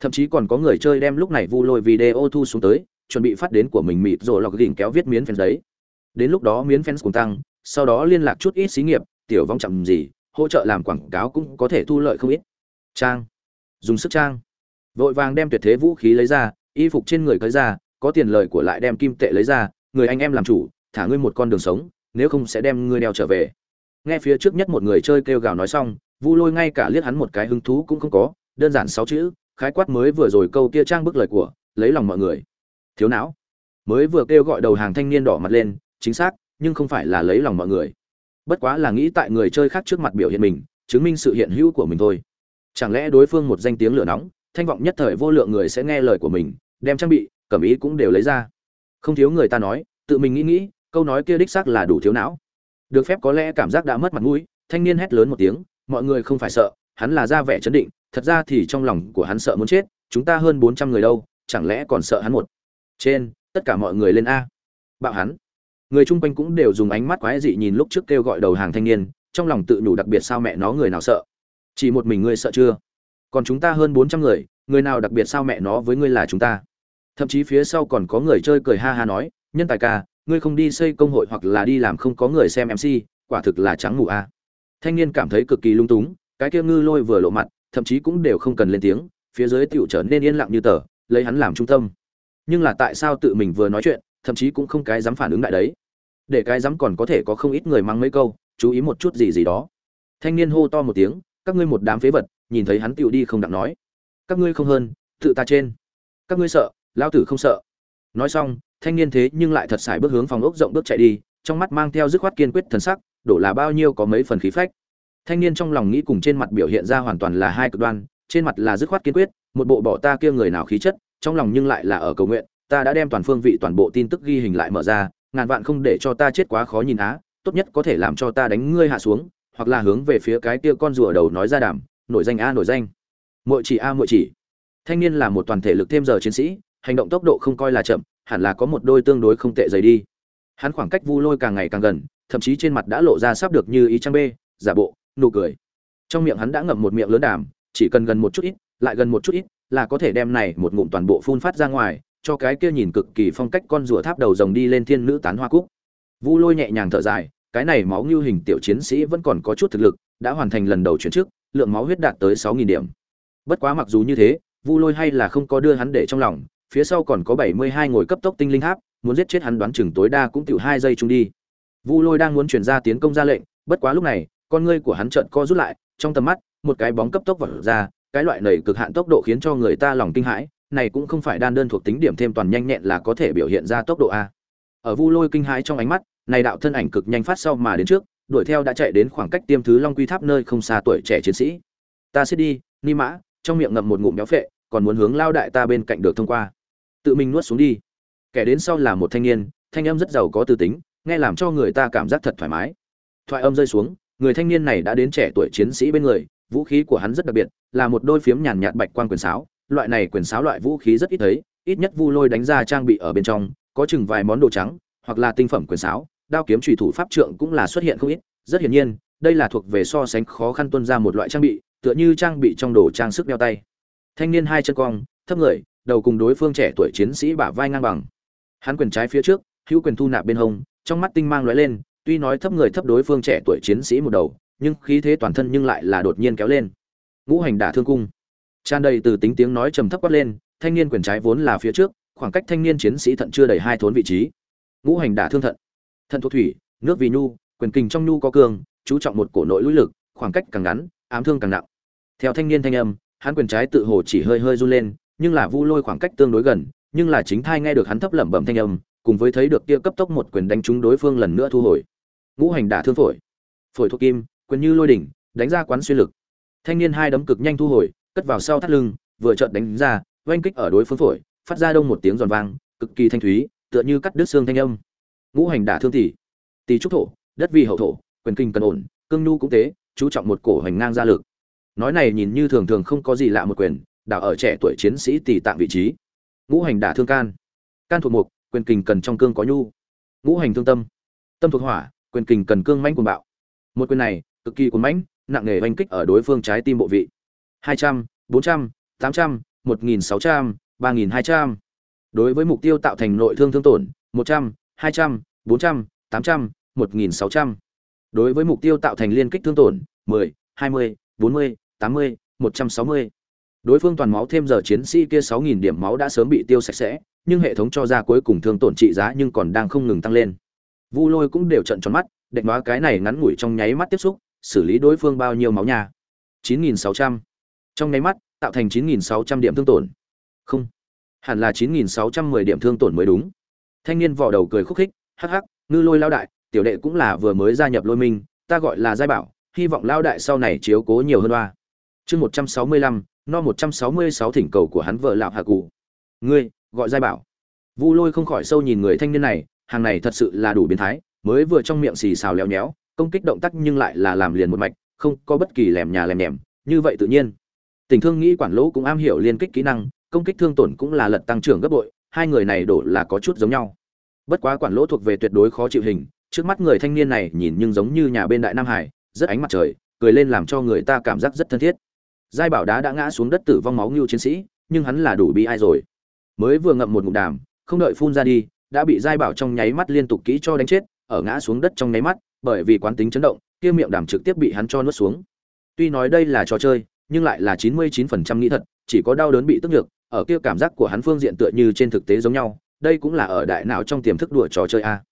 Thậm chí còn có người chơi đem lúc này vu lôi video thu xuống tới, chuẩn bị phát đến của mình mịt rồi lọc đỉnh kéo viết miến fans đấy. Đến lúc đó miến fans cùng tăng, sau đó liên lạc chút ít xí nghiệp, tiểu vong chậm gì, hỗ trợ làm quảng cáo cũng có thể thu lợi không ít. Trang. Dùng sức trang. Vội vàng đem tuyệt thế vũ khí lấy ra, y phục trên người cởi ra có tiền lời của lại đem kim tệ lấy ra, người anh em làm chủ, thả ngươi một con đường sống, nếu không sẽ đem ngươi đeo trở về. Nghe phía trước nhất một người chơi kêu gào nói xong, vu lôi ngay cả liếc hắn một cái hứng thú cũng không có, đơn giản sáu chữ, khái quát mới vừa rồi câu kia trang bức lời của, lấy lòng mọi người. Thiếu não. Mới vừa kêu gọi đầu hàng thanh niên đỏ mặt lên, chính xác, nhưng không phải là lấy lòng mọi người. Bất quá là nghĩ tại người chơi khác trước mặt biểu hiện mình, chứng minh sự hiện hữu của mình thôi. Chẳng lẽ đối phương một danh tiếng lửa nóng, thanh vọng nhất thời vô lượng người sẽ nghe lời của mình, đem trang bị cẩm ý cũng đều lấy ra. Không thiếu người ta nói, tự mình nghĩ nghĩ, câu nói kia đích xác là đủ thiếu não. Được phép có lẽ cảm giác đã mất mặt mũi, thanh niên hét lớn một tiếng, mọi người không phải sợ, hắn là ra vẻ chấn định, thật ra thì trong lòng của hắn sợ muốn chết, chúng ta hơn bốn trăm người đâu, chẳng lẽ còn sợ hắn một? Trên, tất cả mọi người lên a. Bạo hắn. Người chung quanh cũng đều dùng ánh mắt quái dị nhìn lúc trước kêu gọi đầu hàng thanh niên, trong lòng tự nhủ đặc biệt sao mẹ nó người nào sợ? Chỉ một mình ngươi sợ chưa? Còn chúng ta hơn bốn trăm người người nào đặc biệt sao mẹ nó với ngươi là chúng ta? Thậm chí phía sau còn có người chơi cười ha ha nói, nhân tài ca, ngươi không đi xây công hội hoặc là đi làm không có người xem mc quả thực là trắng ngủ a. Thanh niên cảm thấy cực kỳ lung túng, cái kia ngư lôi vừa lộ mặt, thậm chí cũng đều không cần lên tiếng, phía dưới tựu trở nên yên lặng như tờ, lấy hắn làm trung tâm. Nhưng là tại sao tự mình vừa nói chuyện, thậm chí cũng không cái dám phản ứng lại đấy. Để cái dám còn có thể có không ít người mang mấy câu, chú ý một chút gì gì đó. Thanh niên hô to một tiếng, các ngươi một đám phế vật, nhìn thấy hắn tựu đi không đặng nói. Các ngươi không hơn, tự ta trên. Các ngươi sợ lao tử không sợ. Nói xong, thanh niên thế nhưng lại thật xài bước hướng phòng ốc rộng bước chạy đi, trong mắt mang theo dứt khoát kiên quyết thần sắc, đổ là bao nhiêu có mấy phần khí phách. Thanh niên trong lòng nghĩ cùng trên mặt biểu hiện ra hoàn toàn là hai cực đoan, trên mặt là dứt khoát kiên quyết, một bộ bỏ ta kia người nào khí chất, trong lòng nhưng lại là ở cầu nguyện, ta đã đem toàn phương vị toàn bộ tin tức ghi hình lại mở ra, ngàn vạn không để cho ta chết quá khó nhìn á, tốt nhất có thể làm cho ta đánh ngươi hạ xuống, hoặc là hướng về phía cái kia con rùa đầu nói ra đảm nổi danh a nổi danh. Muội chỉ a muội chỉ. Thanh niên là một toàn thể lực thêm giờ chiến sĩ hành động tốc độ không coi là chậm, hẳn là có một đôi tương đối không tệ dày đi. Hắn khoảng cách vu lôi càng ngày càng gần, thậm chí trên mặt đã lộ ra sắp được như ý trang bê, giả bộ, nụ cười. Trong miệng hắn đã ngậm một miệng lớn đàm chỉ cần gần một chút ít, lại gần một chút ít, là có thể đem này một ngụm toàn bộ phun phát ra ngoài, cho cái kia nhìn cực kỳ phong cách con rùa tháp đầu rồng đi lên thiên nữ tán hoa cúc. Vu lôi nhẹ nhàng thở dài, cái này máu như hình tiểu chiến sĩ vẫn còn có chút thực lực, đã hoàn thành lần đầu chuyển trước, lượng máu huyết đạt tới sáu nghìn điểm. Bất quá mặc dù như thế, vu lôi hay là không có đưa hắn để trong lòng phía sau còn có bảy mươi hai ngồi cấp tốc tinh linh tháp, muốn giết chết hắn đoán chừng tối đa cũng tiểu hai giây chung đi. Vu lôi đang muốn truyền ra tiến công ra lệnh, bất quá lúc này, con ngươi của hắn trợn co rút lại, trong tầm mắt, một cái bóng cấp tốc vọt ra, cái loại nảy cực hạn tốc độ khiến cho người ta lòng kinh hãi, này cũng không phải đan đơn thuộc tính điểm thêm toàn nhanh nhẹn là có thể biểu hiện ra tốc độ a. Ở vu lôi kinh hãi trong ánh mắt, này đạo thân ảnh cực nhanh phát sau mà đến trước, đuổi theo đã chạy đến khoảng cách tiêm thứ long quy tháp nơi không xa tuổi trẻ chiến sĩ. Ta sẽ đi, ni mã. Trong miệng ngậm một ngụm béo phệ, còn muốn hướng lao đại ta bên cạnh được thông qua tự mình nuốt xuống đi. Kẻ đến sau là một thanh niên, thanh âm rất giàu có tư tính, nghe làm cho người ta cảm giác thật thoải mái. Thoại âm rơi xuống, người thanh niên này đã đến trẻ tuổi chiến sĩ bên người, vũ khí của hắn rất đặc biệt, là một đôi phiếm nhàn nhạt bạch quan quyền sáo. Loại này quyền sáo loại vũ khí rất ít thấy, ít nhất vu lôi đánh ra trang bị ở bên trong, có chừng vài món đồ trắng, hoặc là tinh phẩm quyền sáo. Đao kiếm trùy thủ pháp trượng cũng là xuất hiện không ít. Rất hiển nhiên, đây là thuộc về so sánh khó khăn tuân ra một loại trang bị, tựa như trang bị trong đồ trang sức đeo tay. Thanh niên hai chân cong, thấp người đầu cùng đối phương trẻ tuổi chiến sĩ bả vai ngang bằng. Hắn quyền trái phía trước hữu quyền thu nạp bên hông trong mắt tinh mang lóe lên tuy nói thấp người thấp đối phương trẻ tuổi chiến sĩ một đầu nhưng khí thế toàn thân nhưng lại là đột nhiên kéo lên. Ngũ hành đả thương cung. Tràn đầy từ tính tiếng nói trầm thấp quát lên thanh niên quyền trái vốn là phía trước khoảng cách thanh niên chiến sĩ thận chưa đầy hai thốn vị trí. Ngũ hành đả thương thận. Thận thuộc thủy nước vì nhu quyền kình trong nhu có cường, chú trọng một cổ nội lũy lực khoảng cách càng ngắn ám thương càng nặng. Theo thanh niên thanh âm hắn quyền trái tự hồ chỉ hơi hơi run lên nhưng là vu lôi khoảng cách tương đối gần, nhưng là chính thai nghe được hắn thấp lẩm bẩm thanh âm, cùng với thấy được kia cấp tốc một quyền đánh trúng đối phương lần nữa thu hồi. Ngũ hành đả thương phổi. Phổi thuộc kim, quyền như lôi đỉnh, đánh ra quán xuyên lực. Thanh niên hai đấm cực nhanh thu hồi, cất vào sau thắt lưng, vừa chợt đánh ra, oanh kích ở đối phương phổi, phát ra đông một tiếng giòn vang, cực kỳ thanh thúy, tựa như cắt đứt xương thanh âm. Ngũ hành đả thương tỷ. Tỷ trúc thổ, đất vì hậu thổ, quyền kinh cần ổn, cương nhu cũng tế, chú trọng một cổ hành ngang ra lực. Nói này nhìn như thường thường không có gì lạ một quyền đảo ở trẻ tuổi chiến sĩ tỷ tạng vị trí. Ngũ hành đả thương can. Can thuộc mục, quyền kình cần trong cương có nhu. Ngũ hành thương tâm. Tâm thuộc hỏa, quyền kình cần cương mãnh cuồng bạo. Một quyền này, cực kỳ cuồng mãnh, nặng nề oanh kích ở đối phương trái tim bộ vị. Hai trăm, bốn trăm, tám trăm, một nghìn sáu trăm, ba nghìn hai trăm. Đối với mục tiêu tạo thành nội thương thương tổn, một trăm, hai trăm, bốn trăm, tám trăm, một nghìn sáu trăm. Đối với mục tiêu tạo thành liên kích thương tổn, mười, hai mươi, bốn mươi, tám mươi, một trăm sáu mươi đối phương toàn máu thêm giờ chiến sĩ kia sáu nghìn điểm máu đã sớm bị tiêu sạch sẽ nhưng hệ thống cho ra cuối cùng thương tổn trị giá nhưng còn đang không ngừng tăng lên. Vu lôi cũng đều trận tròn mắt đệm hóa cái này ngắn ngủi trong nháy mắt tiếp xúc xử lý đối phương bao nhiêu máu nhà 9.600. trong nháy mắt tạo thành 9.600 điểm thương tổn. Không. Hẳn là 9.610 điểm thương tổn mới đúng. Thanh niên vỏ đầu cười khúc khích hắc hắc ngư lôi lao đại tiểu đệ cũng là vừa mới gia nhập lôi minh ta gọi là giai bảo hy vọng lao đại sau này chiếu cố nhiều hơn oa. Chương 165, no 166 thỉnh cầu của hắn vợ lão hạ cụ ngươi, gọi giai bảo. Vu lôi không khỏi sâu nhìn người thanh niên này, hàng này thật sự là đủ biến thái, mới vừa trong miệng xì xào léo nhéo, công kích động tác nhưng lại là làm liền một mạch, không có bất kỳ lèm nhà lèm nhèm, như vậy tự nhiên. Tình thương nghĩ quản lỗ cũng am hiểu liên kích kỹ năng, công kích thương tổn cũng là lật tăng trưởng gấp bội, hai người này đổ là có chút giống nhau. Bất quá quản lỗ thuộc về tuyệt đối khó chịu hình, trước mắt người thanh niên này nhìn nhưng giống như nhà bên đại nam hải, rất ánh mặt trời, cười lên làm cho người ta cảm giác rất thân thiết giai bảo đá đã ngã xuống đất tử vong máu ngưu chiến sĩ, nhưng hắn là đủ bi ai rồi. Mới vừa ngậm một ngụm đàm, không đợi phun ra đi, đã bị giai bảo trong nháy mắt liên tục kỹ cho đánh chết, ở ngã xuống đất trong nháy mắt, bởi vì quán tính chấn động, kia miệng đàm trực tiếp bị hắn cho nuốt xuống. Tuy nói đây là trò chơi, nhưng lại là chín mươi 99% nghĩ thật, chỉ có đau đớn bị tức nhược, ở kia cảm giác của hắn phương diện tựa như trên thực tế giống nhau, đây cũng là ở đại não trong tiềm thức đùa trò chơi a.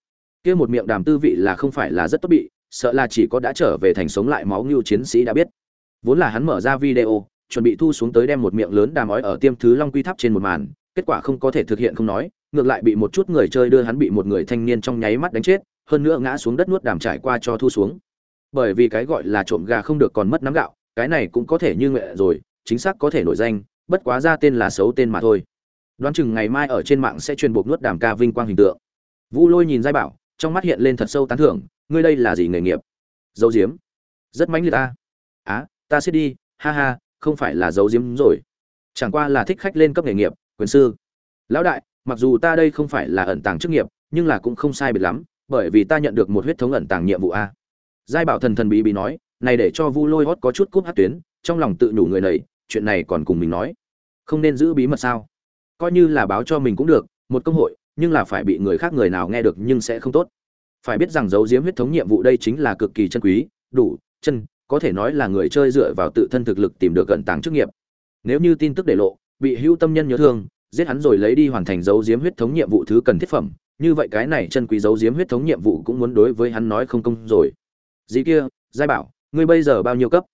Kia một miệng đàm tư vị là không phải là rất tốt bị, sợ là chỉ có đã trở về thành sống lại máu ngưu chiến sĩ đã biết vốn là hắn mở ra video, chuẩn bị thu xuống tới đem một miệng lớn đàm ói ở tiêm thứ long quy tháp trên một màn, kết quả không có thể thực hiện không nói, ngược lại bị một chút người chơi đưa hắn bị một người thanh niên trong nháy mắt đánh chết, hơn nữa ngã xuống đất nuốt đàm trải qua cho thu xuống. Bởi vì cái gọi là trộm gà không được còn mất nắm gạo, cái này cũng có thể như nguyện rồi, chính xác có thể nổi danh, bất quá ra tên là xấu tên mà thôi. Đoán chừng ngày mai ở trên mạng sẽ truyền buộc nuốt đàm ca vinh quang hình tượng. Vu lôi nhìn giai bảo, trong mắt hiện lên thật sâu tán thưởng, ngươi đây là gì nghề nghiệp? Dấu diếm. Rất mãnh liệt ta. Á ta sẽ đi, ha ha, không phải là giấu diếm rồi. Chẳng qua là thích khách lên cấp nghề nghiệp, quyền sư. Lão đại, mặc dù ta đây không phải là ẩn tàng chức nghiệp, nhưng là cũng không sai biệt lắm, bởi vì ta nhận được một huyết thống ẩn tàng nhiệm vụ a. Giai bảo thần thần bí bí nói, này để cho vu lôi hót có chút cúp hát tuyến, trong lòng tự nhủ người này, chuyện này còn cùng mình nói. Không nên giữ bí mật sao? Coi như là báo cho mình cũng được, một công hội, nhưng là phải bị người khác người nào nghe được nhưng sẽ không tốt. Phải biết rằng giấu giếm huyết thống nhiệm vụ đây chính là cực kỳ chân quý, đủ, chân có thể nói là người chơi dựa vào tự thân thực lực tìm được cận tàng chức nghiệp. Nếu như tin tức để lộ, bị hưu tâm nhân nhớ thương, giết hắn rồi lấy đi hoàn thành dấu giếm huyết thống nhiệm vụ thứ cần thiết phẩm, như vậy cái này chân quý dấu giếm huyết thống nhiệm vụ cũng muốn đối với hắn nói không công rồi. Dĩ kia, giai bảo, ngươi bây giờ bao nhiêu cấp?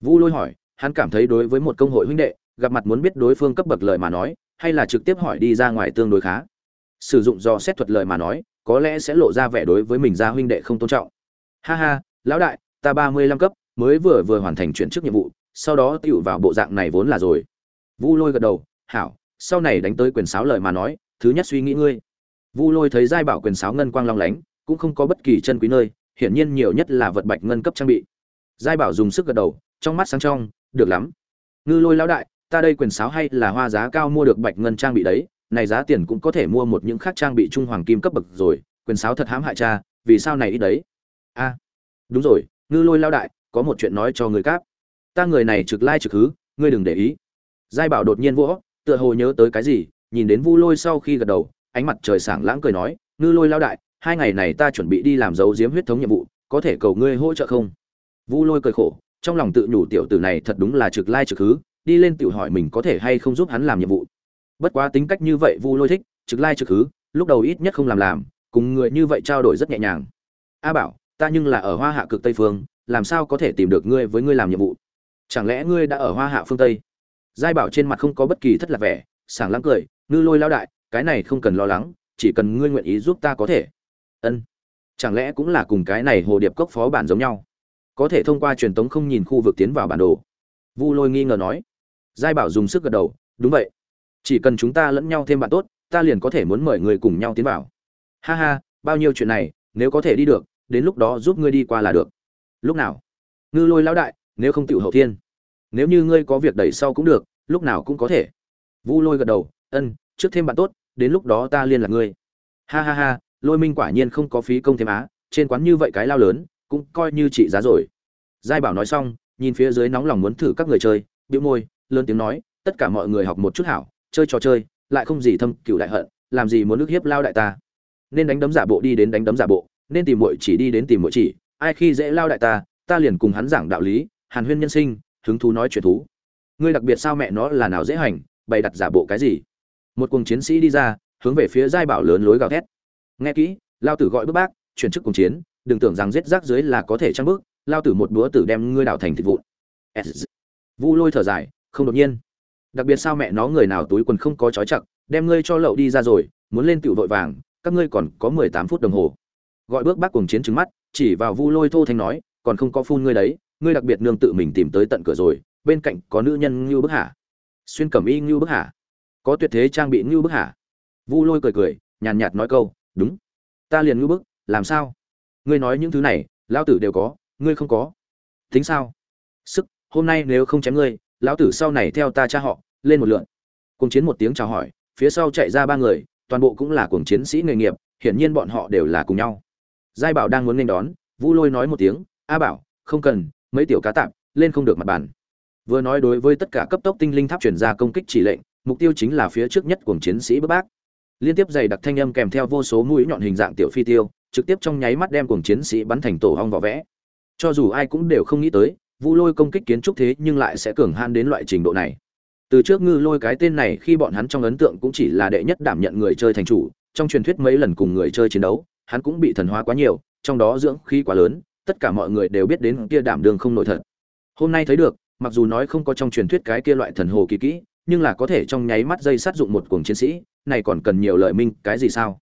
Vu lôi hỏi, hắn cảm thấy đối với một công hội huynh đệ, gặp mặt muốn biết đối phương cấp bậc lời mà nói, hay là trực tiếp hỏi đi ra ngoài tương đối khá. Sử dụng do xét thuật lời mà nói, có lẽ sẽ lộ ra vẻ đối với mình ra huynh đệ không tôn trọng. Ha ha, lão đại, ta ba mươi lăm cấp mới vừa vừa hoàn thành chuyển chức nhiệm vụ, sau đó tựu vào bộ dạng này vốn là rồi. Vu lôi gật đầu, hảo, sau này đánh tới quyền sáo lời mà nói, thứ nhất suy nghĩ ngươi. Vu lôi thấy giai bảo quyền sáo ngân quang long lánh, cũng không có bất kỳ chân quý nơi, hiển nhiên nhiều nhất là vật bạch ngân cấp trang bị. Giai bảo dùng sức gật đầu, trong mắt sáng trong, được lắm. Ngư lôi lão đại, ta đây quyền sáo hay là hoa giá cao mua được bạch ngân trang bị đấy, này giá tiền cũng có thể mua một những khác trang bị trung hoàng kim cấp bậc rồi, quyền sáo thật hãm hại cha, vì sao này ít đấy? A, đúng rồi, ngư lôi lao đại có một chuyện nói cho người cáp ta người này trực lai trực hứ, ngươi đừng để ý. Giai bảo đột nhiên vỗ, tựa hồ nhớ tới cái gì, nhìn đến vu lôi sau khi gật đầu, ánh mặt trời sảng lãng cười nói, ngư lôi lao đại, hai ngày này ta chuẩn bị đi làm dấu diếm huyết thống nhiệm vụ, có thể cầu ngươi hỗ trợ không? Vu lôi cười khổ, trong lòng tự nhủ tiểu tử này thật đúng là trực lai trực hứ, đi lên tự hỏi mình có thể hay không giúp hắn làm nhiệm vụ. Bất quá tính cách như vậy vu lôi thích, trực lai trực hứ, lúc đầu ít nhất không làm làm, cùng người như vậy trao đổi rất nhẹ nhàng. A bảo ta nhưng là ở hoa hạ cực tây phương, làm sao có thể tìm được ngươi với ngươi làm nhiệm vụ? Chẳng lẽ ngươi đã ở hoa hạ phương tây? Giai bảo trên mặt không có bất kỳ thất lạc vẻ, sảng lắng cười, ngư lôi lao đại, cái này không cần lo lắng, chỉ cần ngươi nguyện ý giúp ta có thể. Ân. Chẳng lẽ cũng là cùng cái này hồ điệp cốc phó bản giống nhau? Có thể thông qua truyền tống không nhìn khu vực tiến vào bản đồ. Vu lôi nghi ngờ nói. Giai bảo dùng sức gật đầu, đúng vậy. Chỉ cần chúng ta lẫn nhau thêm bạn tốt, ta liền có thể muốn mời người cùng nhau tiến vào. Ha ha, bao nhiêu chuyện này, nếu có thể đi được đến lúc đó giúp ngươi đi qua là được. Lúc nào? Ngư lôi lão đại, nếu không tiểu hậu thiên. Nếu như ngươi có việc đẩy sau cũng được, lúc nào cũng có thể. Vu lôi gật đầu, ân, trước thêm bạn tốt, đến lúc đó ta liên lạc ngươi. Ha ha ha, lôi minh quả nhiên không có phí công thêm á, trên quán như vậy cái lao lớn, cũng coi như trị giá rồi. Giai bảo nói xong, nhìn phía dưới nóng lòng muốn thử các người chơi, bĩu môi, lớn tiếng nói, tất cả mọi người học một chút hảo, chơi trò chơi, lại không gì thâm cửu đại hận, làm gì muốn nước hiếp lao đại ta. Nên đánh đấm giả bộ đi đến đánh đấm giả bộ nên tìm muội chỉ đi đến tìm muội chỉ, ai khi dễ lao đại ta ta liền cùng hắn giảng đạo lý, hàn huyên nhân sinh, hứng thú nói chuyện thú. Ngươi đặc biệt sao mẹ nó là nào dễ hành, bày đặt giả bộ cái gì? Một cuồng chiến sĩ đi ra, hướng về phía giai bảo lớn lối gào thét. Nghe kỹ, lao tử gọi bước bác, chuyển chức cùng chiến, đừng tưởng rằng giết rác dưới là có thể trăng bước, lao tử một búa tử đem ngươi đảo thành thịt vụn. Vu lôi thở dài, không đột nhiên. Đặc biệt sao mẹ nó người nào túi quần không có trói chặt, đem ngươi cho lậu đi ra rồi, muốn lên tiểu vội vàng, các ngươi còn có mười tám phút đồng hồ gọi bước bác cùng chiến trứng mắt, chỉ vào vu lôi thô thanh nói, còn không có phun ngươi đấy, ngươi đặc biệt nương tự mình tìm tới tận cửa rồi, bên cạnh có nữ nhân ngưu bức hả xuyên cẩm y ngưu bức hả có tuyệt thế trang bị ngưu bức hả vu lôi cười cười, nhàn nhạt nói câu, đúng. Ta liền ngưu bức, làm sao? Ngươi nói những thứ này, lão tử đều có, ngươi không có. Tính sao? Sức, hôm nay nếu không chém ngươi, lão tử sau này theo ta cha họ, lên một lượn. Cùng chiến một tiếng chào hỏi, phía sau chạy ra ba người, toàn bộ cũng là cùng chiến sĩ nghề nghiệp, hiển nhiên bọn họ đều là cùng nhau giai bảo đang muốn nên đón, vu lôi nói một tiếng, a bảo, không cần, mấy tiểu cá tạm lên không được mặt bàn. Vừa nói đối với tất cả cấp tốc tinh linh tháp chuyển ra công kích chỉ lệnh, mục tiêu chính là phía trước nhất của chiến sĩ bất bác. Liên tiếp dày đặc thanh âm kèm theo vô số mũi nhọn hình dạng tiểu phi tiêu, trực tiếp trong nháy mắt đem cuồng chiến sĩ bắn thành tổ hong vỏ vẽ. Cho dù ai cũng đều không nghĩ tới, vu lôi công kích kiến trúc thế nhưng lại sẽ cường han đến loại trình độ này. Từ trước ngư lôi cái tên này khi bọn hắn trong ấn tượng cũng chỉ là đệ nhất đảm nhận người chơi thành chủ, trong truyền thuyết mấy lần cùng người chơi chiến đấu hắn cũng bị thần hóa quá nhiều, trong đó dưỡng khí quá lớn, tất cả mọi người đều biết đến kia đảm đường không nội thật. Hôm nay thấy được, mặc dù nói không có trong truyền thuyết cái kia loại thần hồ kỳ kỹ, nhưng là có thể trong nháy mắt dây sát dụng một cuồng chiến sĩ, này còn cần nhiều lợi minh, cái gì sao?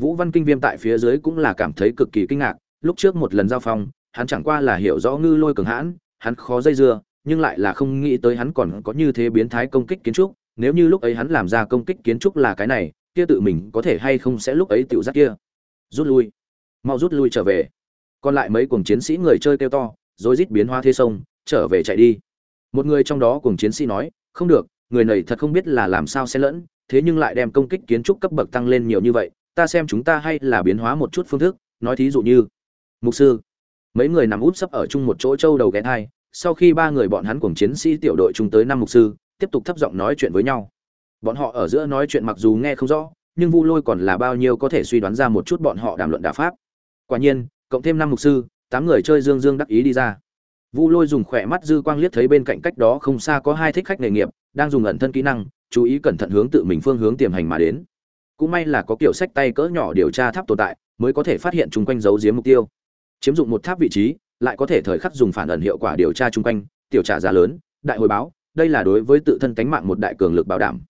Vũ văn kinh viêm tại phía dưới cũng là cảm thấy cực kỳ kinh ngạc, lúc trước một lần giao phong, hắn chẳng qua là hiểu rõ ngư lôi cường hãn, hắn khó dây dưa, nhưng lại là không nghĩ tới hắn còn có như thế biến thái công kích kiến trúc, nếu như lúc ấy hắn làm ra công kích kiến trúc là cái này, kia tự mình có thể hay không sẽ lúc ấy tiểu giác kia? Rút lui. Mau rút lui trở về. Còn lại mấy cuồng chiến sĩ người chơi kêu to rồi rít biến hoa thế sông, trở về chạy đi. Một người trong đó cuồng chiến sĩ nói, không được, người này thật không biết là làm sao sẽ lẫn, thế nhưng lại đem công kích kiến trúc cấp bậc tăng lên nhiều như vậy, ta xem chúng ta hay là biến hóa một chút phương thức, nói thí dụ như, mục sư. Mấy người nằm út sấp ở chung một chỗ châu đầu ghé thai, sau khi ba người bọn hắn cùng chiến sĩ tiểu đội chung tới năm mục sư, tiếp tục thấp giọng nói chuyện với nhau. Bọn họ ở giữa nói chuyện mặc dù nghe không rõ nhưng vu lôi còn là bao nhiêu có thể suy đoán ra một chút bọn họ đàm luận đà pháp. Quả nhiên, cộng thêm năm mục sư, tám người chơi dương dương đắc ý đi ra. Vu lôi dùng khỏe mắt dư quang liếc thấy bên cạnh cách đó không xa có hai thích khách nghề nghiệp, đang dùng ẩn thân kỹ năng, chú ý cẩn thận hướng tự mình phương hướng tiềm hành mà đến. Cũng may là có kiểu sách tay cỡ nhỏ điều tra tháp tồn tại, mới có thể phát hiện chung quanh dấu giếm mục tiêu. Chiếm dụng một tháp vị trí, lại có thể thời khắc dùng phản ẩn hiệu quả điều tra chung quanh, tiểu trả giá lớn, đại hồi báo, đây là đối với tự thân cánh mạng một đại cường lực bảo đảm.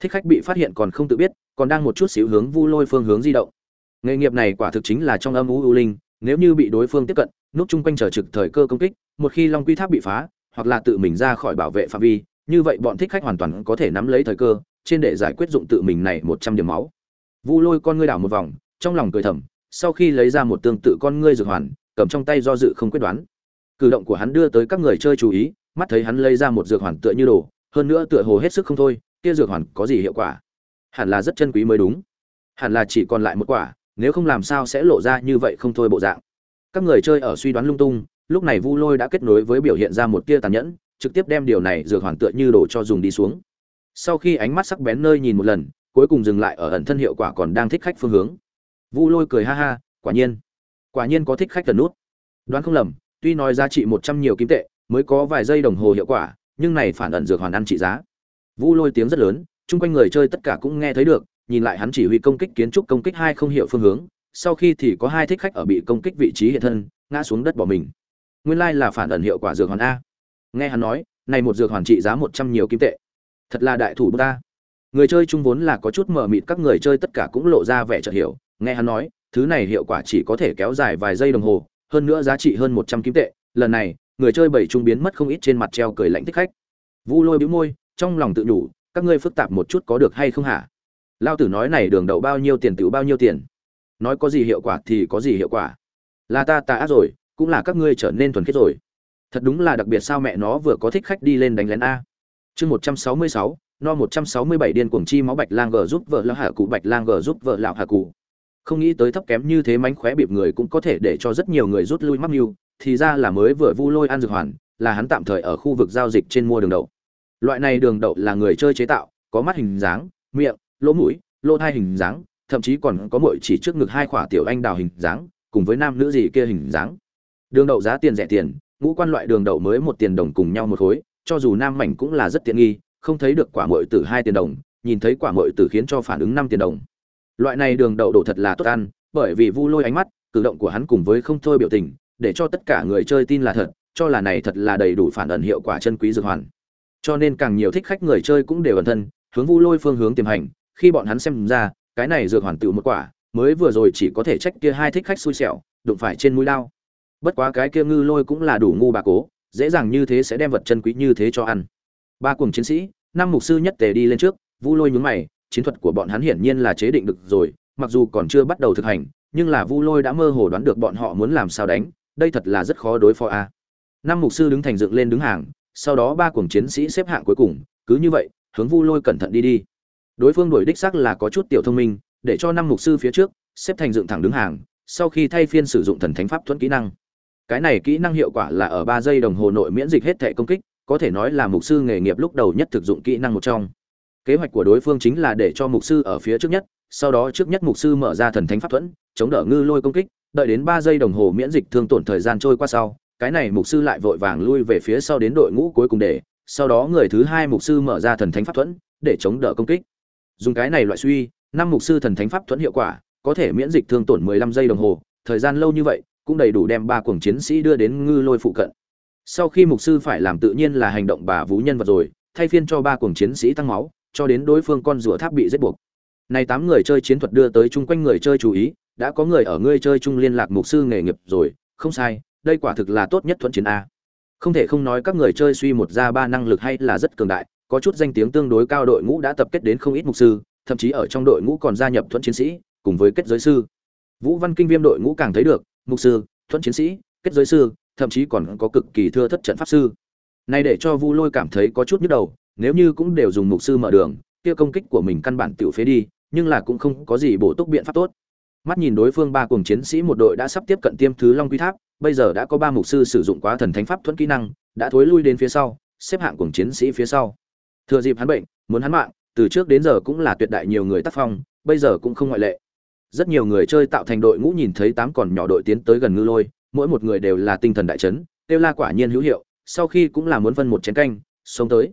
Thích khách bị phát hiện còn không tự biết còn đang một chút xíu hướng vu lôi phương hướng di động. Nghề nghiệp này quả thực chính là trong âm u u linh, nếu như bị đối phương tiếp cận, núp chung quanh chờ trực thời cơ công kích, một khi long quy tháp bị phá, hoặc là tự mình ra khỏi bảo vệ phạm vi, như vậy bọn thích khách hoàn toàn có thể nắm lấy thời cơ, trên để giải quyết dụng tự mình này một trăm điểm máu. Vu lôi con ngươi đảo một vòng, trong lòng cười thầm, sau khi lấy ra một tương tự con ngươi dược hoàn, cầm trong tay do dự không quyết đoán. Cử động của hắn đưa tới các người chơi chú ý, mắt thấy hắn lấy ra một dược hoàn tựa như đồ, hơn nữa tựa hồ hết sức không thôi, kia dược hoàn có gì hiệu quả? Hẳn là rất chân quý mới đúng. Hẳn là chỉ còn lại một quả, nếu không làm sao sẽ lộ ra như vậy không thôi bộ dạng. Các người chơi ở suy đoán lung tung, lúc này vu lôi đã kết nối với biểu hiện ra một tia tàn nhẫn, trực tiếp đem điều này dược hoàn tựa như đồ cho dùng đi xuống. Sau khi ánh mắt sắc bén nơi nhìn một lần, cuối cùng dừng lại ở ẩn thân hiệu quả còn đang thích khách phương hướng. Vu lôi cười ha ha, quả nhiên. Quả nhiên có thích khách cần nút. Đoán không lầm, tuy nói giá trị một trăm nhiều kim tệ, mới có vài giây đồng hồ hiệu quả, nhưng này phản ẩn dược hoàn ăn trị giá. Vu lôi tiếng rất lớn chung quanh người chơi tất cả cũng nghe thấy được, nhìn lại hắn chỉ huy công kích kiến trúc công kích hai không hiểu phương hướng, sau khi thì có hai thích khách ở bị công kích vị trí hiện thân, ngã xuống đất bỏ mình. Nguyên lai là phản ẩn hiệu quả dược hoàn a. Nghe hắn nói, này một dược hoàn trị giá một trăm nhiều kim tệ. Thật là đại thủ ta. Người chơi chung vốn là có chút mờ mịt, các người chơi tất cả cũng lộ ra vẻ chợt hiểu. Nghe hắn nói, thứ này hiệu quả chỉ có thể kéo dài vài giây đồng hồ, hơn nữa giá trị hơn một trăm kim tệ. Lần này, người chơi bảy trung biến mất không ít trên mặt treo cười lạnh thích khách. Vu lôi bĩu môi, trong lòng tự nhủ các ngươi phức tạp một chút có được hay không hả? Lao tử nói này đường đậu bao nhiêu tiền tựu bao nhiêu tiền. Nói có gì hiệu quả thì có gì hiệu quả. Là ta tà ác rồi, cũng là các ngươi trở nên thuần khiết rồi. Thật đúng là đặc biệt sao mẹ nó vừa có thích khách đi lên đánh lén a. Chương một trăm sáu mươi sáu, no một trăm sáu mươi bảy điên cuồng chi máu bạch lang g giúp vợ lão hạ cụ, bạch lang g giúp vợ lão hạ cụ. Không nghĩ tới thấp kém như thế mánh khóe bịp người cũng có thể để cho rất nhiều người rút lui mắc mưu, thì ra là mới vừa vu lôi ăn dược hoàn, là hắn tạm thời ở khu vực giao dịch trên mua đường đậu loại này đường đậu là người chơi chế tạo, có mắt hình dáng, miệng, lỗ mũi, lỗ thai hình dáng, thậm chí còn có mỗi chỉ trước ngực hai khỏa tiểu anh đào hình dáng, cùng với nam nữ gì kia hình dáng. Đường đậu giá tiền rẻ tiền, ngũ quan loại đường đậu mới một tiền đồng cùng nhau một khối, cho dù nam mảnh cũng là rất tiện nghi, không thấy được quả mội từ hai tiền đồng, nhìn thấy quả mội từ khiến cho phản ứng năm tiền đồng. Loại này đường đậu đổ thật là tốt ăn, bởi vì vu lôi ánh mắt, cử động của hắn cùng với không thôi biểu tình, để cho tất cả người chơi tin là thật, cho là này thật là đầy đủ phản ẩn hiệu quả chân quý dược hoàn cho nên càng nhiều thích khách người chơi cũng đều ẩn thân, hướng vu lôi phương hướng tiềm hành, khi bọn hắn xem ra, cái này dược hoàn tự một quả, mới vừa rồi chỉ có thể trách kia hai thích khách xui xẻo, đụng phải trên mũi lao. Bất quá cái kia ngư lôi cũng là đủ ngu bà cố, dễ dàng như thế sẽ đem vật chân quý như thế cho ăn. Ba cùng chiến sĩ, năm mục sư nhất tề đi lên trước, vu lôi nhướng mày, chiến thuật của bọn hắn hiển nhiên là chế định được rồi, mặc dù còn chưa bắt đầu thực hành, nhưng là vu lôi đã mơ hồ đoán được bọn họ muốn làm sao đánh, đây thật là rất khó đối phó a. Năm mục sư đứng thành dựng lên đứng hàng sau đó ba cuồng chiến sĩ xếp hạng cuối cùng, cứ như vậy, hướng vu lôi cẩn thận đi đi. Đối phương đuổi đích xác là có chút tiểu thông minh, để cho năm mục sư phía trước, xếp thành dựng thẳng đứng hàng, sau khi thay phiên sử dụng thần thánh pháp thuẫn kỹ năng. Cái này kỹ năng hiệu quả là ở ba giây đồng hồ nội miễn dịch hết thệ công kích, có thể nói là mục sư nghề nghiệp lúc đầu nhất thực dụng kỹ năng một trong. Kế hoạch của đối phương chính là để cho mục sư ở phía trước nhất, sau đó trước nhất mục sư mở ra thần thánh pháp thuẫn, chống đỡ ngư lôi công kích, đợi đến ba giây đồng hồ miễn dịch thương tổn thời gian trôi qua sau cái này mục sư lại vội vàng lui về phía sau đến đội ngũ cuối cùng để, sau đó người thứ hai mục sư mở ra thần thánh pháp thuẫn, để chống đỡ công kích. Dùng cái này loại suy, năm mục sư thần thánh pháp thuẫn hiệu quả, có thể miễn dịch thương tổn 15 giây đồng hồ, thời gian lâu như vậy, cũng đầy đủ đem ba cuồng chiến sĩ đưa đến ngư lôi phụ cận. Sau khi mục sư phải làm tự nhiên là hành động bà vú nhân vật rồi, thay phiên cho ba cuồng chiến sĩ tăng máu, cho đến đối phương con rùa tháp bị giết buộc. Này tám người chơi chiến thuật đưa tới chung quanh người chơi chú ý, đã có người ở ngươi chơi chung liên lạc mục sư nghề nghiệp rồi, không sai đây quả thực là tốt nhất thuận chiến a. Không thể không nói các người chơi suy một ra ba năng lực hay là rất cường đại, có chút danh tiếng tương đối cao đội ngũ đã tập kết đến không ít mục sư, thậm chí ở trong đội ngũ còn gia nhập thuận chiến sĩ, cùng với kết giới sư. Vũ văn kinh viêm đội ngũ càng thấy được, mục sư, thuận chiến sĩ, kết giới sư, thậm chí còn có cực kỳ thưa thất trận pháp sư. Này để cho vu lôi cảm thấy có chút nhức đầu, nếu như cũng đều dùng mục sư mở đường, kia công kích của mình căn bản tiểu phế đi, nhưng là cũng không có gì bổ túc biện pháp tốt mắt nhìn đối phương ba cùng chiến sĩ một đội đã sắp tiếp cận tiêm thứ long quy tháp, bây giờ đã có ba mục sư sử dụng quá thần thánh pháp thuẫn kỹ năng, đã thối lui đến phía sau, xếp hạng cùng chiến sĩ phía sau. Thừa dịp hắn bệnh, muốn hắn mạng, từ trước đến giờ cũng là tuyệt đại nhiều người tác phong, bây giờ cũng không ngoại lệ. Rất nhiều người chơi tạo thành đội ngũ nhìn thấy tám còn nhỏ đội tiến tới gần ngư lôi, mỗi một người đều là tinh thần đại chấn tiêu la quả nhiên hữu hiệu, sau khi cũng là muốn phân một chén canh, sống tới.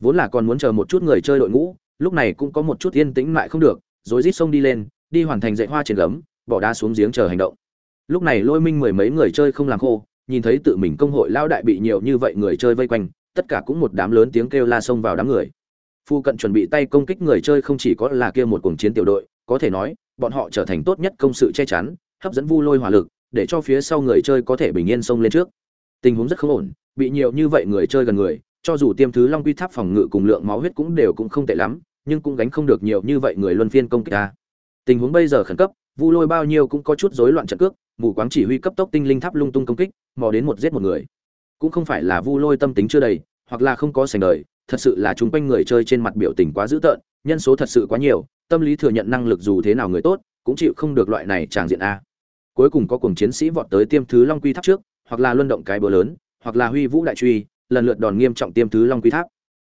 Vốn là còn muốn chờ một chút người chơi đội ngũ, lúc này cũng có một chút yên tĩnh lại không được, rồi rít sông đi lên đi hoàn thành dạy hoa trên gấm, bỏ đá xuống giếng chờ hành động. Lúc này lôi minh mười mấy người chơi không làm khô, nhìn thấy tự mình công hội lao đại bị nhiều như vậy người chơi vây quanh, tất cả cũng một đám lớn tiếng kêu la xông vào đám người. Phu cận chuẩn bị tay công kích người chơi không chỉ có là kia một cuồng chiến tiểu đội, có thể nói, bọn họ trở thành tốt nhất công sự che chắn, hấp dẫn vu lôi hỏa lực, để cho phía sau người chơi có thể bình yên xông lên trước. Tình huống rất không ổn, bị nhiều như vậy người chơi gần người, cho dù tiêm thứ long quy tháp phòng ngự cùng lượng máu huyết cũng đều cũng không tệ lắm, nhưng cũng gánh không được nhiều như vậy người luân phiên công kích ta tình huống bây giờ khẩn cấp, vu lôi bao nhiêu cũng có chút rối loạn trận cước, mù quáng chỉ huy cấp tốc tinh linh tháp lung tung công kích, mò đến một giết một người. Cũng không phải là vu lôi tâm tính chưa đầy, hoặc là không có sành đời, thật sự là chúng quanh người chơi trên mặt biểu tình quá dữ tợn, nhân số thật sự quá nhiều, tâm lý thừa nhận năng lực dù thế nào người tốt, cũng chịu không được loại này tràng diện a. Cuối cùng có cùng chiến sĩ vọt tới tiêm thứ long quy tháp trước, hoặc là luân động cái bờ lớn, hoặc là huy vũ đại truy, lần lượt đòn nghiêm trọng tiêm thứ long quy tháp.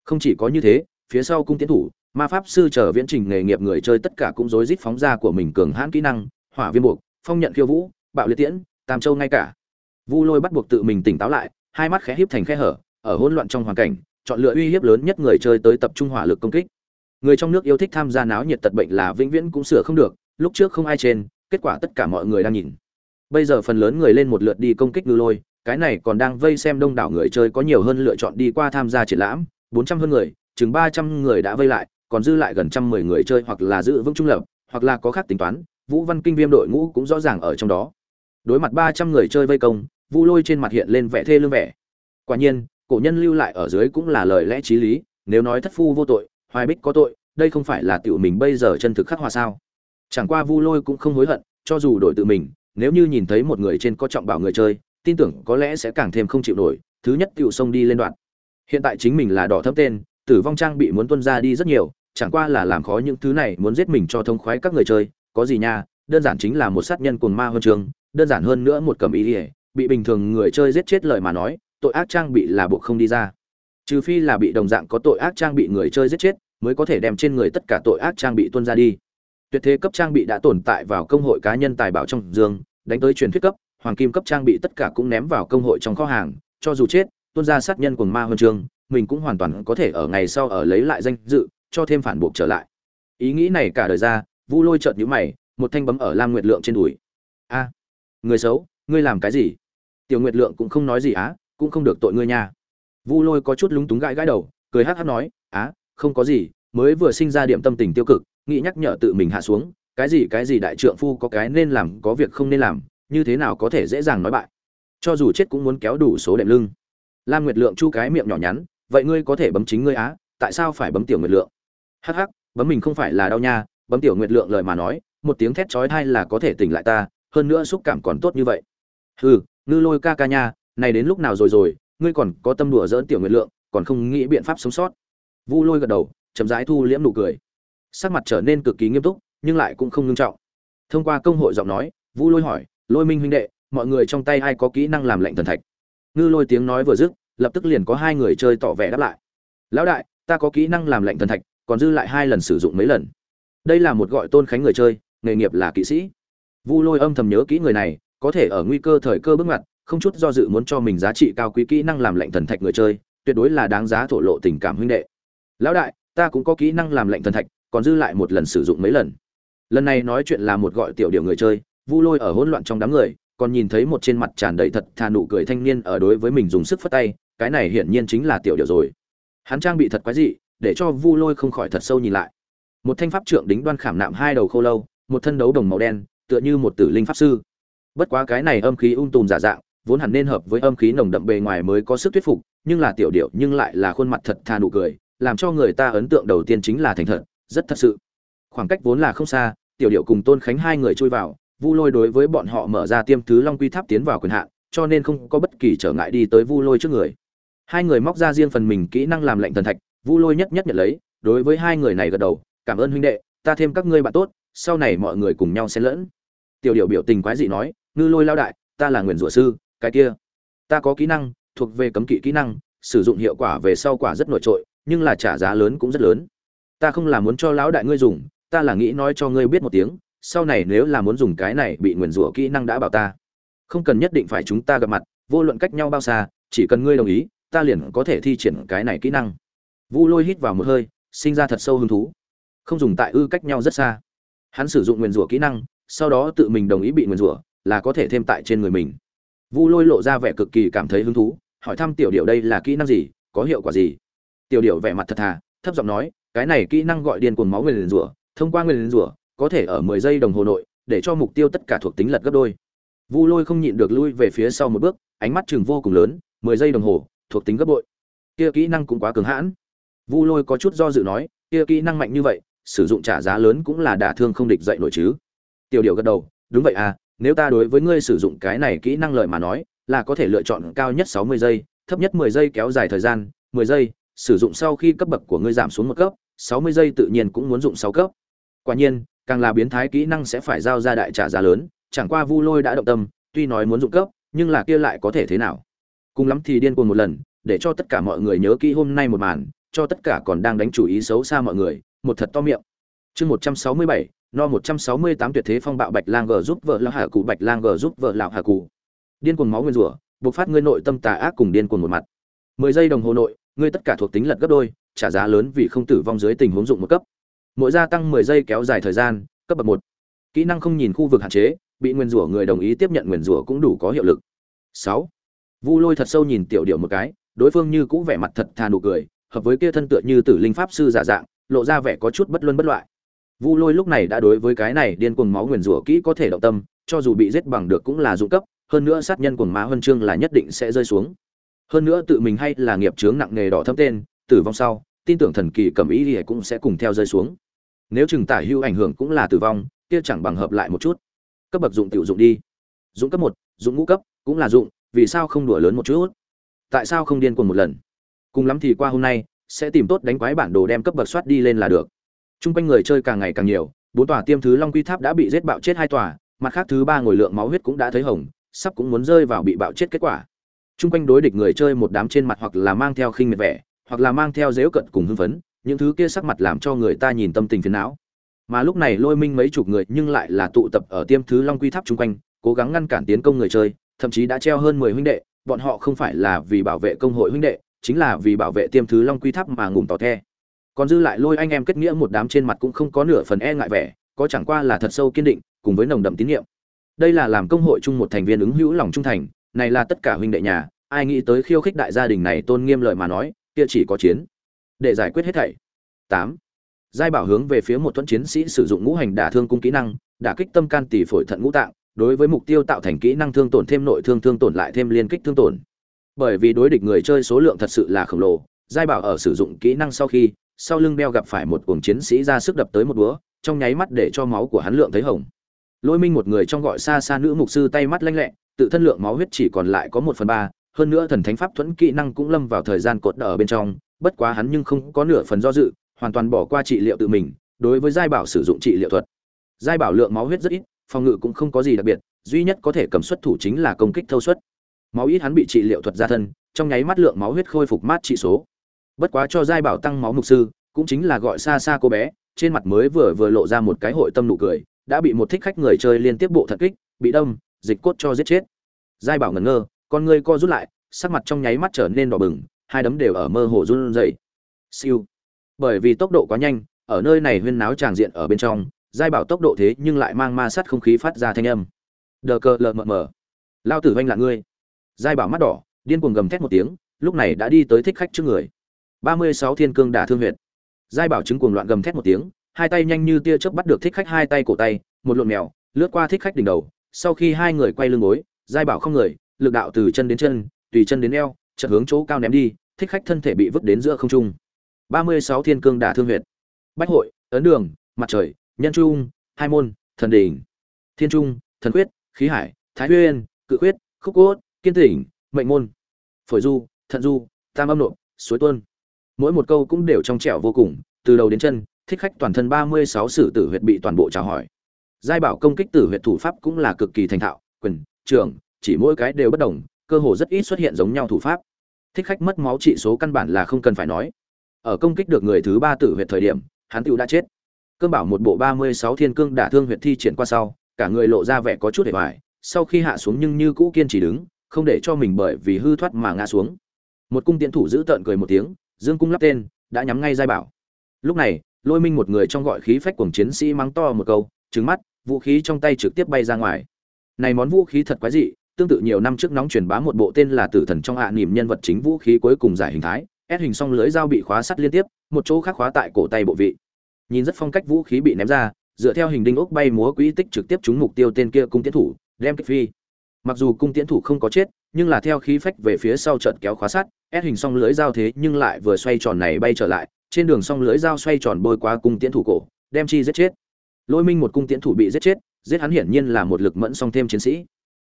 Không chỉ có như thế, phía sau cung tiến thủ ma pháp sư trở viễn trình nghề nghiệp người chơi tất cả cũng rối rít phóng ra của mình cường hãn kỹ năng, hỏa viêm buộc, phong nhận khiêu vũ, bạo liệt tiễn, tam châu ngay cả. Vu lôi bắt buộc tự mình tỉnh táo lại, hai mắt khẽ híp thành khe hở, ở hỗn loạn trong hoàn cảnh, chọn lựa uy hiếp lớn nhất người chơi tới tập trung hỏa lực công kích. Người trong nước yêu thích tham gia náo nhiệt tật bệnh là vĩnh viễn cũng sửa không được, lúc trước không ai trên, kết quả tất cả mọi người đang nhìn. Bây giờ phần lớn người lên một lượt đi công kích ngư lôi, cái này còn đang vây xem đông đảo người chơi có nhiều hơn lựa chọn đi qua tham gia triển lãm, bốn trăm hơn người, chừng ba trăm người đã vây lại còn dư lại gần trăm mười người chơi hoặc là giữ vững trung lập, hoặc là có khác tính toán, vũ văn kinh viêm đội ngũ cũng rõ ràng ở trong đó. Đối mặt ba trăm người chơi vây công, vu lôi trên mặt hiện lên vẻ thê lương vẻ. Quả nhiên, cổ nhân lưu lại ở dưới cũng là lời lẽ t r í lý, nếu nói thất phu vô tội, hoài bích có tội, đây không phải là tự mình bây giờ chân thực khắc hòa sao? Chẳng qua vu lôi cũng không hối hận, cho dù đổi tự mình, nếu như nhìn thấy một người trên có trọng bảo người chơi, tin tưởng có lẽ sẽ càng thêm không chịu nổi, thứ nhất tiểu xông đi lên đoạn. Hiện tại chính mình là đỏ thấp tên, tử vong trang bị muốn tuân ra đi rất nhiều chẳng qua là làm khó những thứ này, muốn giết mình cho thông khoái các người chơi, có gì nha, đơn giản chính là một sát nhân cuồng ma huân trường, đơn giản hơn nữa một cầm ý ỉa bị bình thường người chơi giết chết lời mà nói, tội ác trang bị là buộc không đi ra. Trừ phi là bị đồng dạng có tội ác trang bị người chơi giết chết, mới có thể đem trên người tất cả tội ác trang bị tuân ra đi. Tuyệt thế cấp trang bị đã tồn tại vào công hội cá nhân tài bảo trong dương, đánh tới truyền thuyết cấp, hoàng kim cấp trang bị tất cả cũng ném vào công hội trong kho hàng, cho dù chết tuân ra sát nhân cùng ma huân chương mình cũng hoàn toàn có thể ở ngày sau ở lấy lại danh dự cho thêm phản buộc trở lại. Ý nghĩ này cả đời ra, vu lôi chợt nhíu mày, một thanh bấm ở lam nguyệt lượng trên đùi. A, người xấu, ngươi làm cái gì? Tiểu nguyệt lượng cũng không nói gì á, cũng không được tội ngươi nha. Vu lôi có chút lúng túng gãi gãi đầu, cười hát hát nói, á, không có gì, mới vừa sinh ra điểm tâm tình tiêu cực, nghĩ nhắc nhở tự mình hạ xuống, cái gì cái gì đại trượng phu có cái nên làm, có việc không nên làm, như thế nào có thể dễ dàng nói bại? Cho dù chết cũng muốn kéo đủ số đệm lưng. Lam nguyệt lượng chu cái miệng nhỏ nhắn, vậy ngươi có thể bấm chính ngươi á, tại sao phải bấm tiểu nguyệt lượng? Hắc hắc, bấm mình không phải là đau nha, bấm tiểu nguyệt lượng lời mà nói, một tiếng thét chói tai là có thể tỉnh lại ta, hơn nữa xúc cảm còn tốt như vậy. Hừ, ngư lôi ca ca nha, này đến lúc nào rồi rồi, ngươi còn có tâm đùa dỡn tiểu nguyệt lượng, còn không nghĩ biện pháp sống sót. Vu lôi gật đầu, chậm rãi thu liễm nụ cười. Sắc mặt trở nên cực kỳ nghiêm túc, nhưng lại cũng không nghiêm trọng. Thông qua công hội giọng nói, vu lôi hỏi, lôi minh huynh đệ, mọi người trong tay ai có kỹ năng làm lệnh thần thạch? Ngư lôi tiếng nói vừa dứt, lập tức liền có hai người chơi tỏ vẻ đáp lại. Lão đại, ta có kỹ năng làm lệnh thần thạch còn dư lại hai lần sử dụng mấy lần. Đây là một gọi tôn khánh người chơi, nghề nghiệp là kỵ sĩ. Vu lôi âm thầm nhớ kỹ người này, có thể ở nguy cơ thời cơ bước ngoặt, không chút do dự muốn cho mình giá trị cao quý kỹ năng làm lệnh thần thạch người chơi, tuyệt đối là đáng giá thổ lộ tình cảm huynh đệ. Lão đại, ta cũng có kỹ năng làm lệnh thần thạch, còn dư lại một lần sử dụng mấy lần. Lần này nói chuyện là một gọi tiểu điệu người chơi, vu lôi ở hỗn loạn trong đám người, còn nhìn thấy một trên mặt tràn đầy thật thà nụ cười thanh niên ở đối với mình dùng sức phất tay, cái này hiển nhiên chính là tiểu điệu rồi. Hắn trang bị thật quái dị để cho vu lôi không khỏi thật sâu nhìn lại. Một thanh pháp trượng đính đoan khảm nạm hai đầu khô lâu, một thân đấu đồng màu đen, tựa như một tử linh pháp sư. Bất quá cái này âm khí ung tùm giả dạng, vốn hẳn nên hợp với âm khí nồng đậm bề ngoài mới có sức thuyết phục, nhưng là tiểu điệu nhưng lại là khuôn mặt thật thà nụ cười, làm cho người ta ấn tượng đầu tiên chính là thành thật, rất thật sự. Khoảng cách vốn là không xa, tiểu điệu cùng tôn khánh hai người chui vào, vu lôi đối với bọn họ mở ra tiêm thứ long quy tháp tiến vào quyền hạn, cho nên không có bất kỳ trở ngại đi tới vu lôi trước người. Hai người móc ra riêng phần mình kỹ năng làm lệnh thần thạch vu lôi nhất nhất nhận lấy, đối với hai người này gật đầu, cảm ơn huynh đệ, ta thêm các ngươi bạn tốt, sau này mọi người cùng nhau xen lẫn. Tiểu điệu biểu tình quái dị nói, ngư lôi lao đại, ta là nguyền rủa sư, cái kia, ta có kỹ năng, thuộc về cấm kỵ kỹ năng, sử dụng hiệu quả về sau quả rất nổi trội, nhưng là trả giá lớn cũng rất lớn. Ta không là muốn cho lão đại ngươi dùng, ta là nghĩ nói cho ngươi biết một tiếng, sau này nếu là muốn dùng cái này bị nguyền rủa kỹ năng đã bảo ta. Không cần nhất định phải chúng ta gặp mặt, vô luận cách nhau bao xa, chỉ cần ngươi đồng ý, ta liền có thể thi triển cái này kỹ năng vu lôi hít vào một hơi, sinh ra thật sâu hứng thú. Không dùng tại ư cách nhau rất xa. Hắn sử dụng nguyền rủa kỹ năng, sau đó tự mình đồng ý bị nguyền rủa, là có thể thêm tại trên người mình. Vu lôi lộ ra vẻ cực kỳ cảm thấy hứng thú, hỏi thăm tiểu điệu đây là kỹ năng gì, có hiệu quả gì? Tiểu điệu vẻ mặt thật thà, thấp giọng nói, cái này kỹ năng gọi điên cuồng máu nguyền rủa, thông qua nguyền rủa, có thể ở mười giây đồng hồ nội, để cho mục tiêu tất cả thuộc tính lật gấp đôi. Vu lôi không nhịn được lui về phía sau một bước, ánh mắt chừng vô cùng lớn, mười giây đồng hồ, thuộc tính gấp bội. Kia kỹ năng cũng quá cứng hãn vu lôi có chút do dự nói, kia kỹ năng mạnh như vậy, sử dụng trả giá lớn cũng là đả thương không địch dậy nổi chứ. Tiểu điệu gật đầu, đúng vậy à nếu ta đối với ngươi sử dụng cái này kỹ năng lợi mà nói, là có thể lựa chọn cao nhất sáu mươi giây, thấp nhất mười giây kéo dài thời gian, mười giây, sử dụng sau khi cấp bậc của ngươi giảm xuống một cấp, sáu mươi giây tự nhiên cũng muốn dụng sáu cấp. Quả nhiên, càng là biến thái kỹ năng sẽ phải giao ra đại trả giá lớn, chẳng qua vu lôi đã động tâm, tuy nói muốn dụng cấp, nhưng là kia lại có thể thế nào? Cùng lắm thì điên cuồng một lần, để cho tất cả mọi người nhớ kỹ hôm nay một màn cho tất cả còn đang đánh chủ ý xấu xa mọi người, một thật to miệng. Chương một trăm sáu mươi bảy, no một trăm sáu mươi tám tuyệt thế phong bạo bạch lang gở giúp vợ lão hà cụ bạch lang gở giúp vợ lão hà cụ điên cuồng máu nguyên rủa, bộc phát ngươi nội tâm tà ác cùng điên cuồng một mặt. Mười giây đồng hồ nội, ngươi tất cả thuộc tính lật gấp đôi, trả giá lớn vì không tử vong dưới tình huống dụng một cấp. Mỗi gia tăng mười giây kéo dài thời gian, cấp bậc một. Kỹ năng không nhìn khu vực hạn chế, bị nguyên rủa người đồng ý tiếp nhận nguyên rủa cũng đủ có hiệu lực. Sáu. Vu lôi thật sâu nhìn tiểu điệu một cái, đối phương như cũ vẻ mặt thật thà nụ cười hợp với kia thân tựa như tử linh pháp sư giả dạng, lộ ra vẻ có chút bất luân bất loại. Vu lôi lúc này đã đối với cái này điên cuồng máu nguyền rủa kỹ có thể động tâm, cho dù bị giết bằng được cũng là dụng cấp, hơn nữa sát nhân cuồng má huân chương là nhất định sẽ rơi xuống. Hơn nữa tự mình hay là nghiệp chướng nặng nghề đỏ thâm tên, tử vong sau, tin tưởng thần kỳ cầm ý thì cũng sẽ cùng theo rơi xuống. Nếu chừng tả hưu ảnh hưởng cũng là tử vong, kia chẳng bằng hợp lại một chút. Cấp bậc dụng tiểu dụng đi. Dụng cấp một, dụng ngũ cấp cũng là dụng, vì sao không đùa lớn một chút? Tại sao không điên cuồng một lần? Cùng lắm thì qua hôm nay sẽ tìm tốt đánh quái bản đồ đem cấp bậc soát đi lên là được Trung quanh người chơi càng ngày càng nhiều, bốn tòa tiêm thứ Long Quy Tháp đã bị giết bạo chết hai tòa, mặt khác thứ ba ngồi lượng máu huyết cũng đã thấy hồng, sắp cũng muốn rơi vào bị bạo chết kết quả. Trung quanh đối địch người chơi một đám trên mặt hoặc là mang theo khinh miệt vẻ, hoặc là mang theo dếu cận cùng hưng phấn, những thứ kia sắc mặt làm cho người ta nhìn tâm tình phiền não. Mà lúc này Lôi Minh mấy chục người nhưng lại là tụ tập ở tiêm thứ Long Quy Tháp trung quanh, cố gắng ngăn cản tiến công người chơi, thậm chí đã treo hơn 10 huynh đệ, bọn họ không phải là vì bảo vệ công hội huynh đệ, chính là vì bảo vệ tiêm thứ Long Quy Tháp mà ngủm tỏ the. Còn dư lại lôi anh em kết nghĩa một đám trên mặt cũng không có nửa phần e ngại vẻ, có chẳng qua là thật sâu kiên định, cùng với nồng đậm tín nhiệm. Đây là làm công hội chung một thành viên ứng hữu lòng trung thành, này là tất cả huynh đệ nhà, ai nghĩ tới khiêu khích đại gia đình này tôn nghiêm lợi mà nói, kia chỉ có chiến. Để giải quyết hết thảy. Tám. Giai bảo hướng về phía một thuẫn chiến sĩ sử dụng ngũ hành đả thương cung kỹ năng, đả kích tâm can tỷ phổi thận ngũ tạng, đối với mục tiêu tạo thành kỹ năng thương tổn thêm nội thương thương tổn lại thêm liên kích thương tổn bởi vì đối địch người chơi số lượng thật sự là khổng lồ giai bảo ở sử dụng kỹ năng sau khi sau lưng đeo gặp phải một cuồng chiến sĩ ra sức đập tới một búa, trong nháy mắt để cho máu của hắn lượng thấy hồng. Lôi Minh một người trong gọi xa xa nữ mục sư tay mắt lanh lẹ, tự thân lượng máu huyết chỉ còn lại có một phần ba, hơn nữa thần thánh pháp thuẫn kỹ năng cũng lâm vào thời gian cột ở bên trong, bất quá hắn nhưng không có nửa phần do dự, hoàn toàn bỏ qua trị liệu tự mình, đối với giai bảo sử dụng trị liệu thuật. Giai bảo lượng máu huyết rất ít, phòng ngự cũng không có gì đặc biệt, duy nhất có thể cầm xuất thủ chính là công kích thâu suất. Máu ít hắn bị trị liệu thuật ra thân, trong nháy mắt lượng máu huyết khôi phục mát trị số. Bất quá cho giai bảo tăng máu mục sư cũng chính là gọi xa xa cô bé trên mặt mới vừa vừa lộ ra một cái hội tâm nụ cười đã bị một thích khách người chơi liên tiếp bộ thật kích bị đâm dịch cốt cho giết chết. Giai bảo ngẩn ngơ con ngươi co rút lại sắc mặt trong nháy mắt trở nên đỏ bừng hai đấm đều ở mơ hồ run rẩy. Siêu. Bởi vì tốc độ quá nhanh ở nơi này huyên náo tràng diện ở bên trong giai bảo tốc độ thế nhưng lại mang ma sát không khí phát ra thanh âm. Đờ cờ lờ mờ mờ. Lao tử vanh là ngươi giai bảo mắt đỏ, điên cuồng gầm thét một tiếng, lúc này đã đi tới thích khách trước người. Ba mươi sáu thiên cương đả thương huyệt. Giai bảo chứng cuồng loạn gầm thét một tiếng, hai tay nhanh như tia chớp bắt được thích khách hai tay cổ tay, một lộn mèo, lướt qua thích khách đỉnh đầu. Sau khi hai người quay lưng gối, giai bảo không người, lực đạo từ chân đến chân, tùy chân đến eo, chợt hướng chỗ cao ném đi, thích khách thân thể bị vứt đến giữa không trung. Ba mươi sáu thiên cương đả thương huyệt. Bách hội, ấn đường, mặt trời, nhân trung, hai môn, thần đỉnh. Thiên trung, thần quyết khí hải, thái huyên cự quyết khúc cốt kiên tỉnh, mệnh môn, phổi du, thận du, tam âm nộp, suối tuôn. Mỗi một câu cũng đều trong trẻo vô cùng, từ đầu đến chân, thích khách toàn thân ba mươi sáu sử tử huyệt bị toàn bộ chào hỏi. Giai bảo công kích tử huyệt thủ pháp cũng là cực kỳ thành thạo, quyền, trường, chỉ mỗi cái đều bất đồng, cơ hồ rất ít xuất hiện giống nhau thủ pháp. Thích khách mất máu trị số căn bản là không cần phải nói. Ở công kích được người thứ ba tử huyệt thời điểm, hắn tựu đã chết. Cơn bảo một bộ ba mươi sáu thiên cương đả thương huyệt thi triển qua sau, cả người lộ ra vẻ có chút hề hoài, sau khi hạ xuống nhưng như cũ kiên trì đứng không để cho mình bởi vì hư thoát mà ngã xuống. Một cung tiễn thủ giữ tợn cười một tiếng, dương cung lắp tên, đã nhắm ngay giai bảo. Lúc này, lôi minh một người trong gọi khí phách cuồng chiến sĩ mắng to một câu trứng mắt, vũ khí trong tay trực tiếp bay ra ngoài. Này món vũ khí thật quái dị, tương tự nhiều năm trước nóng truyền bá một bộ tên là tử thần trong hạ à niềm nhân vật chính vũ khí cuối cùng giải hình thái ép hình song lưới dao bị khóa sắt liên tiếp, một chỗ khác khóa tại cổ tay bộ vị. Nhìn rất phong cách vũ khí bị ném ra, dựa theo hình đinh ốc bay múa quỹ tích trực tiếp trúng mục tiêu tên kia cung tiến thủ, đem kích phi mặc dù cung tiến thủ không có chết, nhưng là theo khí phách về phía sau trận kéo khóa sắt ép hình song lưới dao thế nhưng lại vừa xoay tròn này bay trở lại, trên đường song lưới dao xoay tròn bôi qua cung tiến thủ cổ, đem chi giết chết. Lôi minh một cung tiến thủ bị giết chết, giết hắn hiển nhiên là một lực mẫn song thêm chiến sĩ.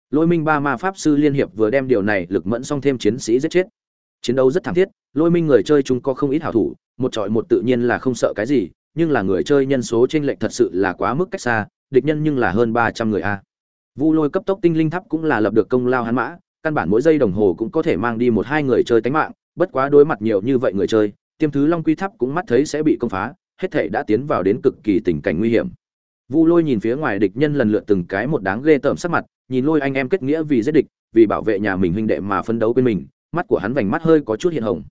Lôi minh ba ma pháp sư liên hiệp vừa đem điều này lực mẫn song thêm chiến sĩ giết chết. Chiến đấu rất thảm thiết, lôi minh người chơi chúng có không ít hảo thủ, một trọi một tự nhiên là không sợ cái gì, nhưng là người chơi nhân số trên lệnh thật sự là quá mức cách xa, địch nhân nhưng là hơn ba trăm người a vu lôi cấp tốc tinh linh tháp cũng là lập được công lao hắn mã, căn bản mỗi giây đồng hồ cũng có thể mang đi một hai người chơi tánh mạng, bất quá đối mặt nhiều như vậy người chơi, tiêm thứ long quy tháp cũng mắt thấy sẽ bị công phá, hết thảy đã tiến vào đến cực kỳ tình cảnh nguy hiểm. Vu lôi nhìn phía ngoài địch nhân lần lượt từng cái một đáng ghê tởm sắc mặt, nhìn lôi anh em kết nghĩa vì giết địch, vì bảo vệ nhà mình huynh đệ mà phân đấu bên mình, mắt của hắn vành mắt hơi có chút hiện hồng.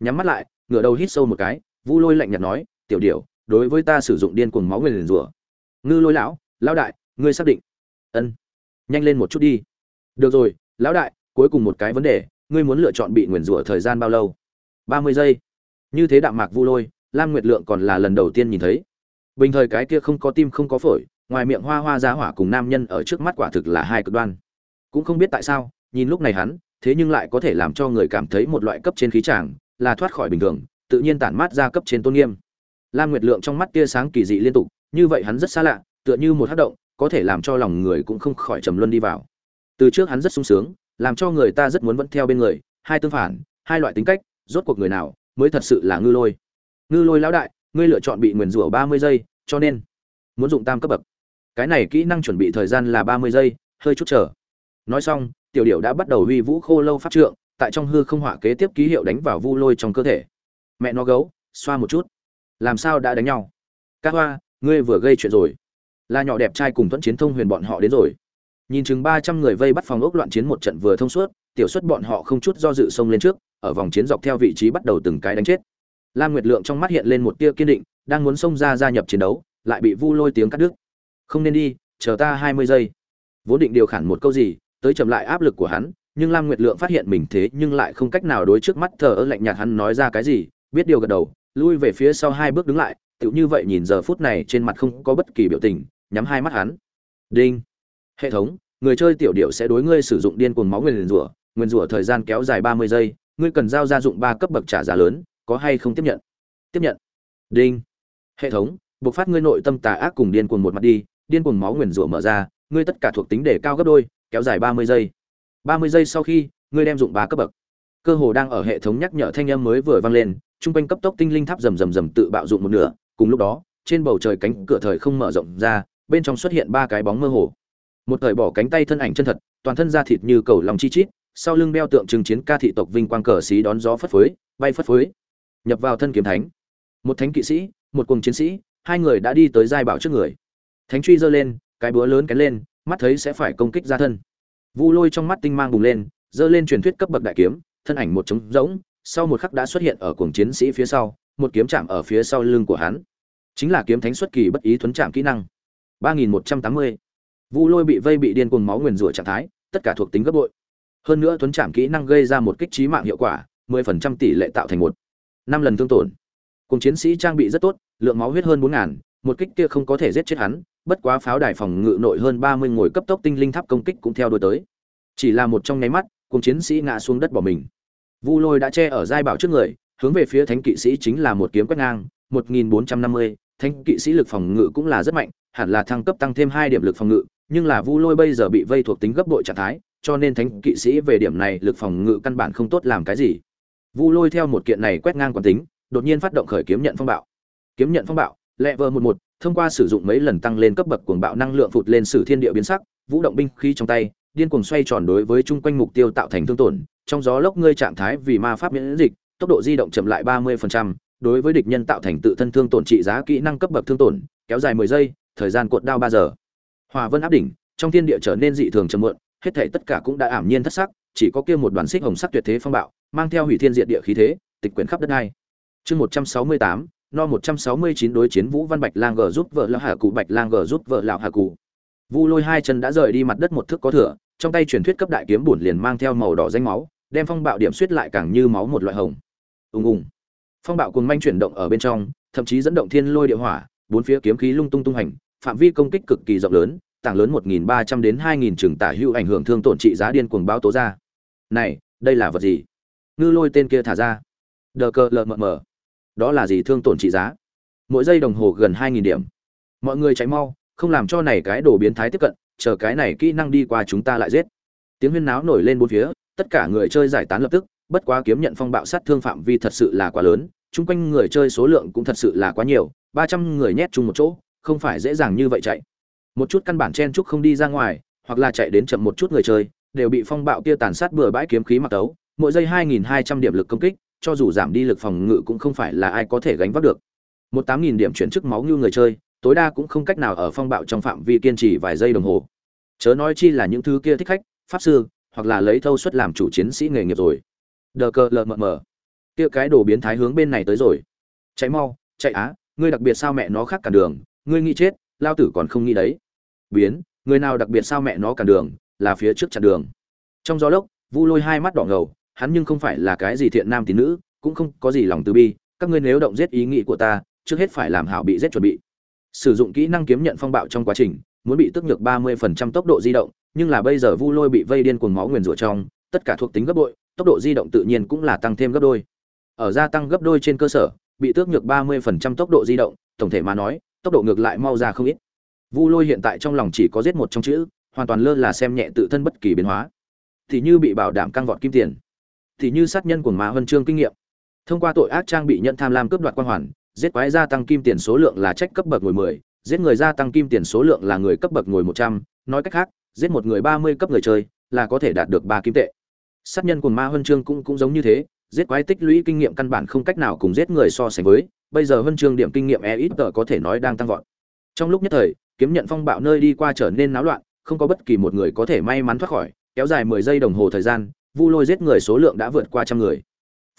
Nhắm mắt lại, ngửa đầu hít sâu một cái, vu lôi lạnh nhạt nói, tiểu điểu, đối với ta sử dụng điên cuồng máu người rủa ngư lôi lão lão đại, ngươi xác định. Ân nhanh lên một chút đi. Được rồi, lão đại, cuối cùng một cái vấn đề, ngươi muốn lựa chọn bị nguyền rủa thời gian bao lâu? Ba mươi giây. Như thế đạm mạc vu lôi, lam nguyệt lượng còn là lần đầu tiên nhìn thấy. Bình thời cái kia không có tim không có phổi, ngoài miệng hoa hoa giá hỏa cùng nam nhân ở trước mắt quả thực là hai cực đoan. Cũng không biết tại sao, nhìn lúc này hắn, thế nhưng lại có thể làm cho người cảm thấy một loại cấp trên khí tràng là thoát khỏi bình thường, tự nhiên tản mát ra cấp trên tôn nghiêm. Lam nguyệt lượng trong mắt tia sáng kỳ dị liên tục, như vậy hắn rất xa lạ, tựa như một hát động có thể làm cho lòng người cũng không khỏi trầm luân đi vào. Từ trước hắn rất sung sướng, làm cho người ta rất muốn vẫn theo bên người, hai tương phản, hai loại tính cách, rốt cuộc người nào mới thật sự là ngư lôi? Ngư lôi lão đại, ngươi lựa chọn bị nguyền rủa ba mươi giây, cho nên muốn dụng tam cấp bậc. Cái này kỹ năng chuẩn bị thời gian là ba mươi giây, hơi chút chờ. Nói xong, tiểu điểu đã bắt đầu huy vũ khô lâu pháp trượng, tại trong hư không họa kế tiếp ký hiệu đánh vào vu lôi trong cơ thể. Mẹ nó gấu, xoa một chút. Làm sao đã đánh nhau? Các hoa, ngươi vừa gây chuyện rồi là nhỏ đẹp trai cùng thuẫn chiến thông huyền bọn họ đến rồi. Nhìn chừng ba trăm người vây bắt phòng ốc loạn chiến một trận vừa thông suốt, tiểu xuất bọn họ không chút do dự xông lên trước, ở vòng chiến dọc theo vị trí bắt đầu từng cái đánh chết. Lam nguyệt lượng trong mắt hiện lên một tia kiên định, đang muốn xông ra gia nhập chiến đấu, lại bị vu lôi tiếng cắt đứt. Không nên đi, chờ ta hai mươi giây. Vốn định điều khản một câu gì, tới chậm lại áp lực của hắn, nhưng lam nguyệt lượng phát hiện mình thế nhưng lại không cách nào đối trước mắt thờ ơ lạnh nhạt hắn nói ra cái gì, biết điều gật đầu, lui về phía sau hai bước đứng lại, tựu như vậy nhìn giờ phút này trên mặt không có bất kỳ biểu tình nhắm hai mắt hắn. Đinh. Hệ thống, người chơi tiểu điệu sẽ đối ngươi sử dụng điên cuồng máu nguyên rủa. Nguyên rủa thời gian kéo dài ba mươi giây, ngươi cần giao gia dụng ba cấp bậc trả giá lớn, có hay không tiếp nhận? Tiếp nhận. Đinh. Hệ thống, buộc phát ngươi nội tâm tà ác cùng điên cuồng một mặt đi. Điên cuồng máu nguyền rủa mở ra, ngươi tất cả thuộc tính để cao gấp đôi, kéo dài ba mươi giây. Ba mươi giây sau khi, ngươi đem dụng ba cấp bậc. Cơ hồ đang ở hệ thống nhắc nhở thanh âm mới vừa vang lên, trung quanh cấp tốc tinh linh tháp rầm rầm rầm tự bạo dụng một nửa. Cùng lúc đó, trên bầu trời cánh cửa thời không mở rộng ra bên trong xuất hiện ba cái bóng mơ hồ. Một thời bỏ cánh tay thân ảnh chân thật, toàn thân da thịt như cầu lòng chi chít, sau lưng đeo tượng trưng chiến ca thị tộc vinh quang cờ xí đón gió phất phới, bay phất phới. Nhập vào thân kiếm thánh. Một thánh kỵ sĩ, một cùng chiến sĩ, hai người đã đi tới giai bảo trước người. Thánh truy giơ lên, cái búa lớn cái lên, mắt thấy sẽ phải công kích ra thân. Vu lôi trong mắt tinh mang bùng lên, giơ lên truyền thuyết cấp bậc đại kiếm, thân ảnh một trống rỗng, sau một khắc đã xuất hiện ở cuồng chiến sĩ phía sau, một kiếm chạm ở phía sau lưng của hắn. Chính là kiếm thánh xuất kỳ bất ý thuấn chạm kỹ năng. 3180. Vu Lôi bị vây bị điên cuồng máu nguyền rủa trạng thái, tất cả thuộc tính gấp bội. Hơn nữa tuấn trảm kỹ năng gây ra một kích chí mạng hiệu quả, 10% tỷ lệ tạo thành một năm lần tương tổn. Cùng chiến sĩ trang bị rất tốt, lượng máu huyết hơn 4000, một kích kia không có thể giết chết hắn, bất quá pháo đài phòng ngự nội hơn 30 ngồi cấp tốc tinh linh tháp công kích cũng theo đuổi tới. Chỉ là một trong nháy mắt, cùng chiến sĩ ngã xuống đất bỏ mình. Vu Lôi đã che ở giai bảo trước người, hướng về phía thánh kỵ sĩ chính là một kiếm quét ngang, 1450, Thánh kỵ sĩ lực phòng ngự cũng là rất mạnh, hẳn là thăng cấp tăng thêm hai điểm lực phòng ngự, nhưng là vu lôi bây giờ bị vây thuộc tính gấp bội trạng thái, cho nên thánh kỵ sĩ về điểm này lực phòng ngự căn bản không tốt làm cái gì. Vu lôi theo một kiện này quét ngang quán tính, đột nhiên phát động khởi kiếm nhận phong bạo. Kiếm nhận phong bạo lệ vờ một một, thông qua sử dụng mấy lần tăng lên cấp bậc cuồng bạo năng lượng phụt lên sử thiên địa biến sắc, vũ động binh khí trong tay, điên cuồng xoay tròn đối với trung quanh mục tiêu tạo thành thương tổn, trong gió lốc ngươi trạng thái vì ma pháp miễn dịch, tốc độ di động chậm lại ba mươi phần trăm đối với địch nhân tạo thành tự thân thương tổn trị giá kỹ năng cấp bậc thương tổn, kéo dài mười giây, thời gian cuộn đao ba giờ. Hòa vân áp đỉnh, trong thiên địa trở nên dị thường chậm muộn, hết thảy tất cả cũng đã ảm nhiên thất sắc, chỉ có kia một đoàn xích hồng sắc tuyệt thế phong bạo, mang theo hủy thiên diệt địa khí thế, tịch quyển khắp đất này chương một trăm sáu mươi tám, no một trăm sáu mươi chín đối chiến vũ văn bạch lang g giúp vợ lão hà cụ bạch lang g giúp vợ lão hà cụ vu lôi hai chân đã rời đi mặt đất một thước có thừa, trong tay truyền thuyết cấp đại kiếm bổn liền mang theo màu đỏ danh máu, đem phong bạo điểm suýt lại càng như máu một loại hồng. Ùng ùng phong bạo cùng manh chuyển động ở bên trong, thậm chí dẫn động thiên lôi địa hỏa, bốn phía kiếm khí lung tung tung hành, phạm vi công kích cực kỳ rộng lớn, tảng lớn một nghìn ba trăm đến hai nghìn trường tả hữu ảnh hưởng thương tổn trị giá điên cuồng báo tố ra. Này, đây là vật gì? Ngư lôi tên kia thả ra. Đờ cờ lờ mờ mờ. Đó là gì thương tổn trị giá? Mỗi giây đồng hồ gần hai nghìn điểm. Mọi người cháy mau, không làm cho này cái đồ biến thái tiếp cận, chờ cái này kỹ năng đi qua chúng ta lại giết. Tiếng huyên náo nổi lên bốn phía, tất cả người chơi giải tán lập tức bất quá kiếm nhận phong bạo sát thương phạm vi thật sự là quá lớn, chung quanh người chơi số lượng cũng thật sự là quá nhiều, ba trăm người nhét chung một chỗ, không phải dễ dàng như vậy chạy. Một chút căn bản chen chúc không đi ra ngoài, hoặc là chạy đến chậm một chút người chơi, đều bị phong bạo kia tàn sát bừa bãi kiếm khí mặc tấu mỗi giây hai nghìn hai trăm điểm lực công kích, cho dù giảm đi lực phòng ngự cũng không phải là ai có thể gánh vác được. Một tám nghìn điểm chuyển chức máu như người chơi, tối đa cũng không cách nào ở phong bạo trong phạm vi kiên trì vài giây đồng hồ. Chớ nói chi là những thứ kia thích khách, pháp sư, hoặc là lấy thâu suất làm chủ chiến sĩ nghề nghiệp rồi đờ cờ lờ mờ mờ. Kia cái đồ biến thái hướng bên này tới rồi. Chạy mau, chạy á, ngươi đặc biệt sao mẹ nó khác cả đường, ngươi nghĩ chết, lao tử còn không nghĩ đấy. Biến, người nào đặc biệt sao mẹ nó cản đường, là phía trước chặn đường. Trong gió lốc, vu lôi hai mắt đỏ ngầu, hắn nhưng không phải là cái gì thiện nam tín nữ, cũng không có gì lòng từ bi, các ngươi nếu động giết ý nghĩ của ta, trước hết phải làm hảo bị giết chuẩn bị. Sử dụng kỹ năng kiếm nhận phong bạo trong quá trình, muốn bị tức nhược ba mươi phần trăm tốc độ di động, nhưng là bây giờ vu lôi bị vây điên cuồng máu nguyền rủa trong, tất cả thuộc tính gấp bội tốc độ di động tự nhiên cũng là tăng thêm gấp đôi. Ở gia tăng gấp đôi trên cơ sở, bị tước nhược ba mươi phần trăm tốc độ di động, tổng thể mà nói, tốc độ ngược lại mau ra không ít. Vu lôi hiện tại trong lòng chỉ có giết một trong chữ, hoàn toàn lơ là xem nhẹ tự thân bất kỳ biến hóa. Thì như bị bảo đảm căng vọt kim tiền. Thì như sát nhân của má huân chương kinh nghiệm. Thông qua tội ác trang bị nhận tham lam cướp đoạt quan hoàn, giết quái gia tăng kim tiền số lượng là trách cấp bậc ngồi mười, giết người gia tăng kim tiền số lượng là người cấp bậc ngồi một trăm. Nói cách khác, giết một người ba mươi cấp người chơi là có thể đạt được ba kim tệ sát nhân của ma huân chương cũng cũng giống như thế, giết quái tích lũy kinh nghiệm căn bản không cách nào cùng giết người so sánh với, bây giờ huân chương điểm kinh nghiệm e ít tờ có thể nói đang tăng vọt. Trong lúc nhất thời, kiếm nhận phong bạo nơi đi qua trở nên náo loạn, không có bất kỳ một người có thể may mắn thoát khỏi, kéo dài mười giây đồng hồ thời gian, vu lôi giết người số lượng đã vượt qua trăm người.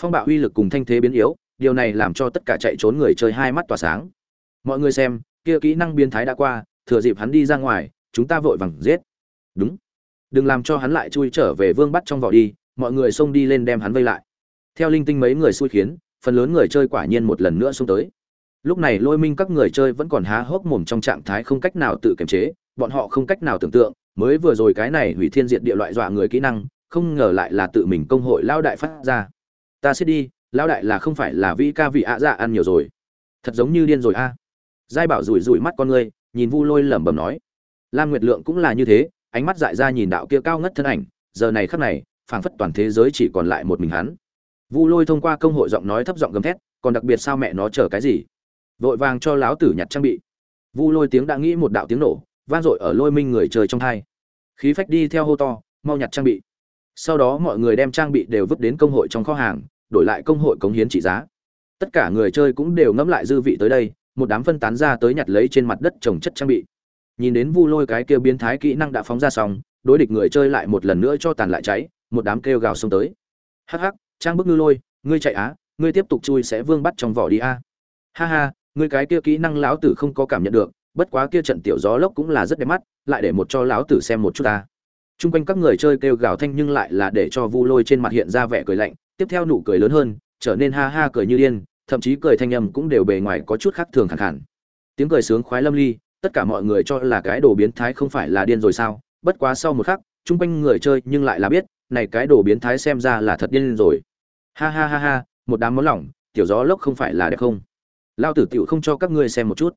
Phong bạo uy lực cùng thanh thế biến yếu, điều này làm cho tất cả chạy trốn người chơi hai mắt tỏa sáng. Mọi người xem, kia kỹ năng biến thái đã qua, thừa dịp hắn đi ra ngoài, chúng ta vội vàng giết. Đúng đừng làm cho hắn lại chui trở về vương bắt trong vỏ đi, mọi người xông đi lên đem hắn vây lại. Theo linh tinh mấy người xui khiến, phần lớn người chơi quả nhiên một lần nữa xông tới. Lúc này lôi minh các người chơi vẫn còn há hốc mồm trong trạng thái không cách nào tự kiềm chế, bọn họ không cách nào tưởng tượng, mới vừa rồi cái này hủy thiên diệt địa loại dọa người kỹ năng, không ngờ lại là tự mình công hội lao đại phát ra. Ta sẽ đi lao đại là không phải là vi ca vị ạ dạ ăn nhiều rồi. Thật giống như điên rồi a. Giai bảo rủi rủi mắt con ngươi nhìn vu lôi lẩm bẩm nói. Lam nguyệt lượng cũng là như thế ánh mắt dại ra nhìn đạo kia cao ngất thân ảnh, giờ này khắc này, phảng phất toàn thế giới chỉ còn lại một mình hắn. Vu lôi thông qua công hội giọng nói thấp giọng gầm thét, còn đặc biệt sao mẹ nó chờ cái gì? Vội vàng cho láo tử nhặt trang bị. Vu lôi tiếng đã nghĩ một đạo tiếng nổ, vang dội ở lôi minh người trời trong thai khí phách đi theo hô to, mau nhặt trang bị. Sau đó mọi người đem trang bị đều vứt đến công hội trong kho hàng, đổi lại công hội cống hiến trị giá. Tất cả người chơi cũng đều ngẫm lại dư vị tới đây, một đám phân tán ra tới nhặt lấy trên mặt đất trồng chất trang bị nhìn đến vu lôi cái kia biến thái kỹ năng đã phóng ra xong, đối địch người chơi lại một lần nữa cho tàn lại cháy, một đám kêu gào xông tới. Hắc hắc, trang bức ngư lôi, ngươi chạy á, ngươi tiếp tục chui sẽ vương bắt trong vỏ đi a. Ha ha, ngươi cái kia kỹ năng lão tử không có cảm nhận được, bất quá kia trận tiểu gió lốc cũng là rất đẹp mắt, lại để một cho lão tử xem một chút ta. Chung quanh các người chơi kêu gào thanh nhưng lại là để cho vu lôi trên mặt hiện ra vẻ cười lạnh, tiếp theo nụ cười lớn hơn, trở nên ha ha cười như điên, thậm chí cười thanh âm cũng đều bề ngoài có chút khác thường khẳng khẳng tiếng cười sướng khoái lâm ly tất cả mọi người cho là cái đồ biến thái không phải là điên rồi sao? Bất quá sau một khắc, chung quanh người chơi nhưng lại là biết, này cái đồ biến thái xem ra là thật điên rồi. Ha ha ha ha, một đám món lỏng, tiểu gió lốc không phải là đẹp không? Lao tử tiểu không cho các ngươi xem một chút.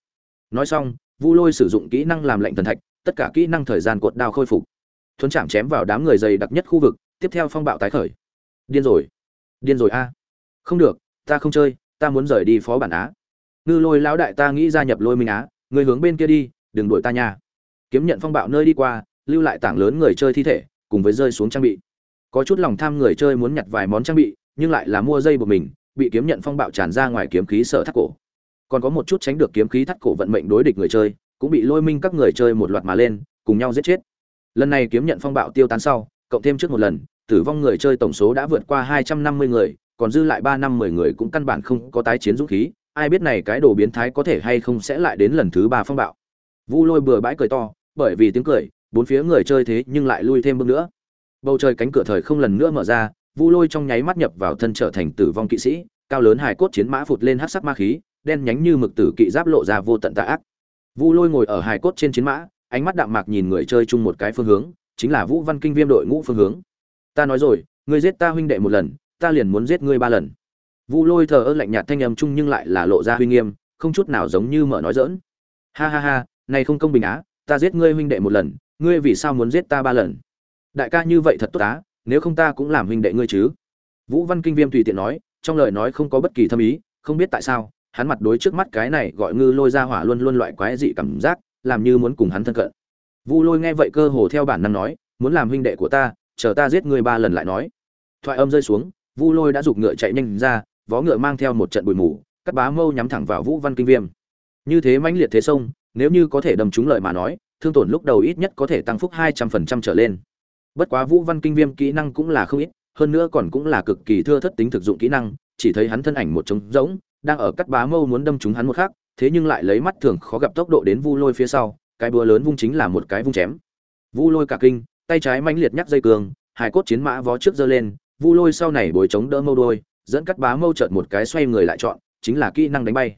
Nói xong, vu lôi sử dụng kỹ năng làm lệnh thần thạch, tất cả kỹ năng thời gian cột đao khôi phục. Thuấn chạm chém vào đám người dày đặc nhất khu vực, tiếp theo phong bạo tái khởi. Điên rồi. Điên rồi a. Không được, ta không chơi, ta muốn rời đi phó bản á. Ngư lôi lão đại ta nghĩ gia nhập lôi minh á người hướng bên kia đi, đừng đuổi ta nha. Kiếm nhận phong bạo nơi đi qua, lưu lại tảng lớn người chơi thi thể, cùng với rơi xuống trang bị. Có chút lòng tham người chơi muốn nhặt vài món trang bị, nhưng lại là mua dây của mình, bị kiếm nhận phong bạo tràn ra ngoài kiếm khí sở thắt cổ. Còn có một chút tránh được kiếm khí thắt cổ vận mệnh đối địch người chơi, cũng bị lôi minh các người chơi một loạt mà lên, cùng nhau giết chết. Lần này kiếm nhận phong bạo tiêu tán sau, cộng thêm trước một lần, tử vong người chơi tổng số đã vượt qua hai trăm năm mươi người, còn dư lại ba năm mười người cũng căn bản không có tái chiến dũng khí ai biết này cái đồ biến thái có thể hay không sẽ lại đến lần thứ ba phong bạo. Vu lôi bừa bãi cười to, bởi vì tiếng cười, bốn phía người chơi thế nhưng lại lui thêm bước nữa. Bầu trời cánh cửa thời không lần nữa mở ra, vu lôi trong nháy mắt nhập vào thân trở thành tử vong kỵ sĩ, cao lớn hài cốt chiến mã phụt lên hắc sắc ma khí, đen nhánh như mực tử kỵ giáp lộ ra vô tận tà ác. Vu lôi ngồi ở hài cốt trên chiến mã, ánh mắt đạm mạc nhìn người chơi chung một cái phương hướng, chính là vũ văn kinh viêm đội ngũ phương hướng. Ta nói rồi, ngươi giết ta huynh đệ một lần, ta liền muốn giết ngươi ba lần vu lôi thờ ơ lạnh nhạt thanh âm chung nhưng lại là lộ ra huy nghiêm, không chút nào giống như mở nói dỡn ha ha ha, này không công bình á, ta giết ngươi huynh đệ một lần, ngươi vì sao muốn giết ta ba lần? Đại ca như vậy thật tốt á, nếu không ta cũng làm huynh đệ ngươi chứ. Vũ văn kinh viêm tùy tiện nói, trong lời nói không có bất kỳ thâm ý, không biết tại sao, hắn mặt đối trước mắt cái này gọi ngư lôi ra hỏa luôn luôn loại quái dị cảm giác, làm như muốn cùng hắn thân cận. Vu lôi nghe vậy cơ hồ theo bản năng nói, muốn làm huynh đệ của ta, chờ ta giết ngươi ba lần lại nói. Thoại âm rơi xuống, vu lôi đã giục ngựa chạy nhanh ra vó ngựa mang theo một trận bụi mù, cắt bá mâu nhắm thẳng vào vũ văn kinh viêm. Như thế mãnh liệt thế sông, nếu như có thể đâm trúng lợi mà nói, thương tổn lúc đầu ít nhất có thể tăng phúc hai trăm phần trăm trở lên. Bất quá vũ văn kinh viêm kỹ năng cũng là không ít, hơn nữa còn cũng là cực kỳ thưa thất tính thực dụng kỹ năng, chỉ thấy hắn thân ảnh một trống rỗng, đang ở cắt bá mâu muốn đâm trúng hắn một khắc, thế nhưng lại lấy mắt thường khó gặp tốc độ đến vu lôi phía sau, cái búa lớn vung chính là một cái vung chém. Vu lôi cả kinh, tay trái mãnh liệt nhắc dây cường hải cốt chiến mã vó trước giơ lên, vu lôi sau này bồi chống đỡ mâu đôi dẫn cắt bá mâu chợt một cái xoay người lại chọn, chính là kỹ năng đánh bay.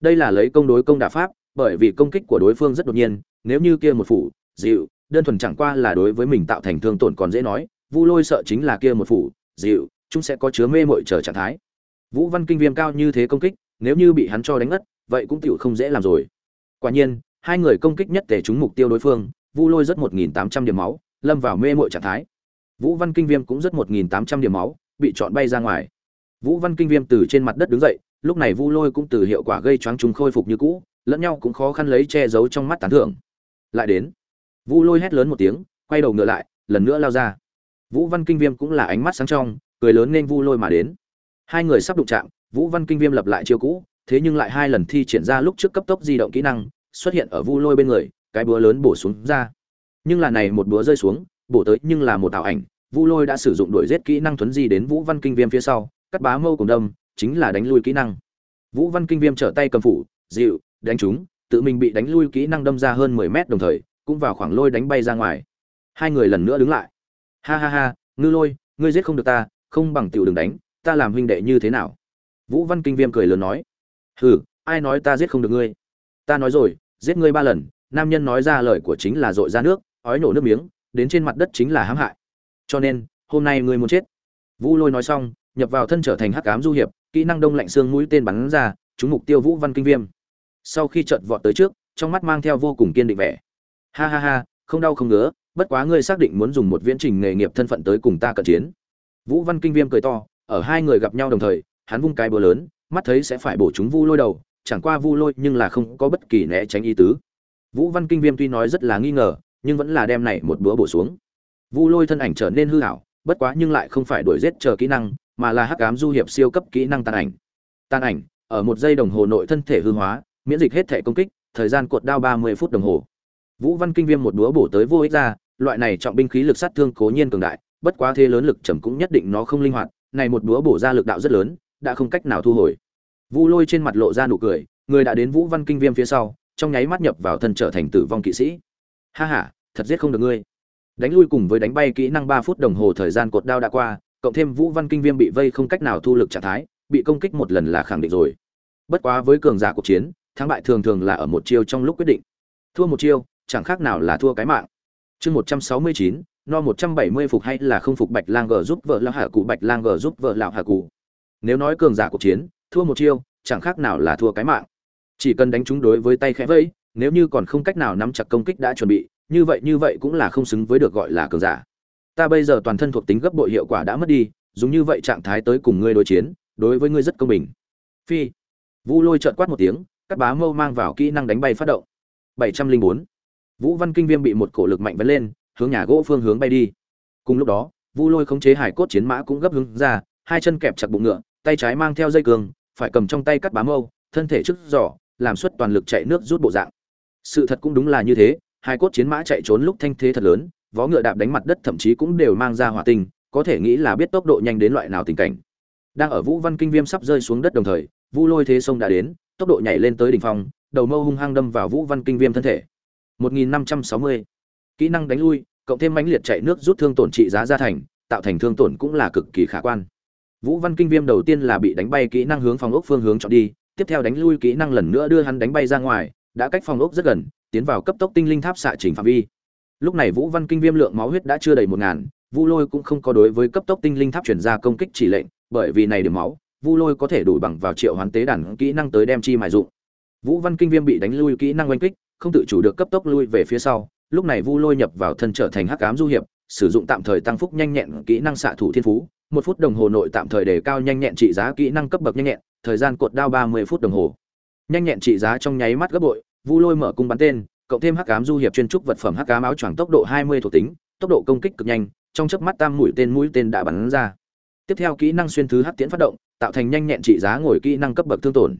Đây là lấy công đối công đả pháp, bởi vì công kích của đối phương rất đột nhiên, nếu như kia một phủ, dịu, đơn thuần chẳng qua là đối với mình tạo thành thương tổn còn dễ nói, vu lôi sợ chính là kia một phủ, dịu, chúng sẽ có chứa mê mội trở trạng thái. Vũ văn kinh viêm cao như thế công kích, nếu như bị hắn cho đánh ngất, vậy cũng tựu không dễ làm rồi. Quả nhiên, hai người công kích nhất để trúng mục tiêu đối phương, vu lôi rất một nghìn tám trăm điểm máu, lâm vào mê mội trạng thái. Vũ văn kinh viêm cũng rất một nghìn tám trăm điểm máu, bị chọn bay ra ngoài vũ văn kinh viêm từ trên mặt đất đứng dậy, lúc này vu lôi cũng từ hiệu quả gây choáng chúng khôi phục như cũ, lẫn nhau cũng khó khăn lấy che giấu trong mắt tán thưởng. Lại đến, vu lôi hét lớn một tiếng, quay đầu ngựa lại, lần nữa lao ra. Vũ văn kinh viêm cũng là ánh mắt sáng trong, cười lớn nên vu lôi mà đến. Hai người sắp đụng chạm, vũ văn kinh viêm lập lại chiêu cũ, thế nhưng lại hai lần thi triển ra lúc trước cấp tốc di động kỹ năng, xuất hiện ở vu lôi bên người, cái búa lớn bổ xuống ra. Nhưng là này một búa rơi xuống, bổ tới nhưng là một tạo ảnh, vu lôi đã sử dụng đuổi giết kỹ năng thuấn di đến vũ văn kinh viêm phía sau cắt bá mâu cùng đâm, chính là đánh lui kỹ năng. Vũ văn kinh viêm trở tay cầm phủ, dịu, đánh chúng tự mình bị đánh lui kỹ năng đâm ra hơn mười mét đồng thời, cũng vào khoảng lôi đánh bay ra ngoài. Hai người lần nữa đứng lại. Ha ha ha, ngư lôi, ngươi giết không được ta, không bằng tiểu đường đánh, ta làm huynh đệ như thế nào? Vũ văn kinh viêm cười lớn nói. Hừ, ai nói ta giết không được ngươi? Ta nói rồi, giết ngươi ba lần, nam nhân nói ra lời của chính là dội ra nước, ói nổ nước miếng, đến trên mặt đất chính là hãm hại. Cho nên, hôm nay ngươi muốn chết. Vũ lôi nói xong nhập vào thân trở thành hắc ám du hiệp, kỹ năng đông lạnh xương mũi tên bắn ra, trúng mục tiêu vũ văn kinh viêm. Sau khi chợt vọt tới trước, trong mắt mang theo vô cùng kiên định vẻ. Ha ha ha, không đau không ngứa, bất quá ngươi xác định muốn dùng một viễn trình nghề nghiệp thân phận tới cùng ta cận chiến. Vũ văn kinh viêm cười to, ở hai người gặp nhau đồng thời, hắn vung cái búa lớn, mắt thấy sẽ phải bổ chúng vu lôi đầu, chẳng qua vu lôi nhưng là không có bất kỳ né tránh ý tứ. Vũ văn kinh viêm tuy nói rất là nghi ngờ, nhưng vẫn là đem này một búa bổ xuống. Vu lôi thân ảnh trở nên hư hảo bất quá nhưng lại không phải đuổi giết chờ kỹ năng mà là hắc ám du hiệp siêu cấp kỹ năng tàn ảnh. Tàn ảnh, ở một giây đồng hồ nội thân thể hư hóa, miễn dịch hết thể công kích, thời gian cột đao ba mươi phút đồng hồ. Vũ văn kinh viêm một búa bổ tới vô ích ra, loại này trọng binh khí lực sát thương cố nhiên cường đại, bất quá thế lớn lực trầm cũng nhất định nó không linh hoạt, này một búa bổ ra lực đạo rất lớn, đã không cách nào thu hồi. Vu lôi trên mặt lộ ra nụ cười, người đã đến vũ văn kinh viêm phía sau, trong nháy mắt nhập vào thân trở thành tử vong kỵ sĩ. Ha ha, thật giết không được ngươi. Đánh lui cùng với đánh bay kỹ năng ba phút đồng hồ thời gian cột đao đã qua cộng thêm vũ văn kinh viêm bị vây không cách nào thu lực trạng thái, bị công kích một lần là khẳng định rồi. Bất quá với cường giả cuộc chiến, thắng bại thường thường là ở một chiêu trong lúc quyết định. Thua một chiêu, chẳng khác nào là thua cái mạng. Chương một trăm sáu mươi chín, no một trăm bảy mươi phục hay là không phục bạch lang g giúp vợ lão hạ cụ, bạch lang g giúp vợ lão hạ cụ. Nếu nói cường giả cuộc chiến, thua một chiêu, chẳng khác nào là thua cái mạng. Chỉ cần đánh chúng đối với tay khẽ vẫy, nếu như còn không cách nào nắm chặt công kích đã chuẩn bị, như vậy như vậy cũng là không xứng với được gọi là cường giả ta bây giờ toàn thân thuộc tính gấp bội hiệu quả đã mất đi, dùng như vậy trạng thái tới cùng ngươi đối chiến, đối với ngươi rất công bình. Phi. Vũ lôi trợn quát một tiếng, các bá mâu mang vào kỹ năng đánh bay phát động. Bảy trăm linh bốn. Vũ văn kinh viêm bị một cổ lực mạnh vấn lên, hướng nhà gỗ phương hướng bay đi. Cùng lúc đó vu lôi khống chế hải cốt chiến mã cũng gấp hướng ra, hai chân kẹp chặt bụng ngựa, tay trái mang theo dây cường, phải cầm trong tay cắt bá mâu, thân thể trước giỏ làm suất toàn lực chạy nước rút bộ dạng. Sự thật cũng đúng là như thế hai cốt chiến mã chạy trốn lúc thanh thế thật lớn vó ngựa đạp đánh mặt đất thậm chí cũng đều mang ra hỏa tinh, có thể nghĩ là biết tốc độ nhanh đến loại nào tình cảnh. Đang ở vũ văn kinh viêm sắp rơi xuống đất đồng thời, vu lôi thế sông đã đến, tốc độ nhảy lên tới đỉnh phong, đầu mâu hung hăng đâm vào vũ văn kinh viêm thân thể. 1560. kỹ năng đánh lui, cộng thêm mãnh liệt chạy nước rút thương tổn trị giá ra thành, tạo thành thương tổn cũng là cực kỳ khả quan. Vũ văn kinh viêm đầu tiên là bị đánh bay kỹ năng hướng phòng ốc phương hướng chọn đi, tiếp theo đánh lui kỹ năng lần nữa đưa hắn đánh bay ra ngoài, đã cách phòng ốc rất gần, tiến vào cấp tốc tinh linh tháp xạ chỉnh phạm vi lúc này vũ văn kinh viêm lượng máu huyết đã chưa đầy một ngàn, vu lôi cũng không có đối với cấp tốc tinh linh tháp chuyển ra công kích chỉ lệnh, bởi vì này điểm máu, vu lôi có thể đủ bằng vào triệu hoán tế đàn kỹ năng tới đem chi mài dụng. Vũ văn kinh viêm bị đánh lui kỹ năng oanh kích, không tự chủ được cấp tốc lui về phía sau, lúc này vu lôi nhập vào thân trở thành hắc ám du hiệp, sử dụng tạm thời tăng phúc nhanh nhẹn kỹ năng xạ thủ thiên phú, một phút đồng hồ nội tạm thời đề cao nhanh nhẹn trị giá kỹ năng cấp bậc nhanh nhẹn, thời gian cột đao ba mươi phút đồng hồ. Nhanh nhẹn trị giá trong nháy mắt gấp bội, vu lôi mở cung bắn tên cộng thêm hắc ám du hiệp chuyên trúc vật phẩm hắc ám áo choàng tốc độ hai mươi thuộc tính, tốc độ công kích cực nhanh, trong chớp mắt tam mũi tên mũi tên đã bắn ra. Tiếp theo kỹ năng xuyên thứ hắc tiễn phát động, tạo thành nhanh nhẹn trị giá ngồi kỹ năng cấp bậc thương tổn.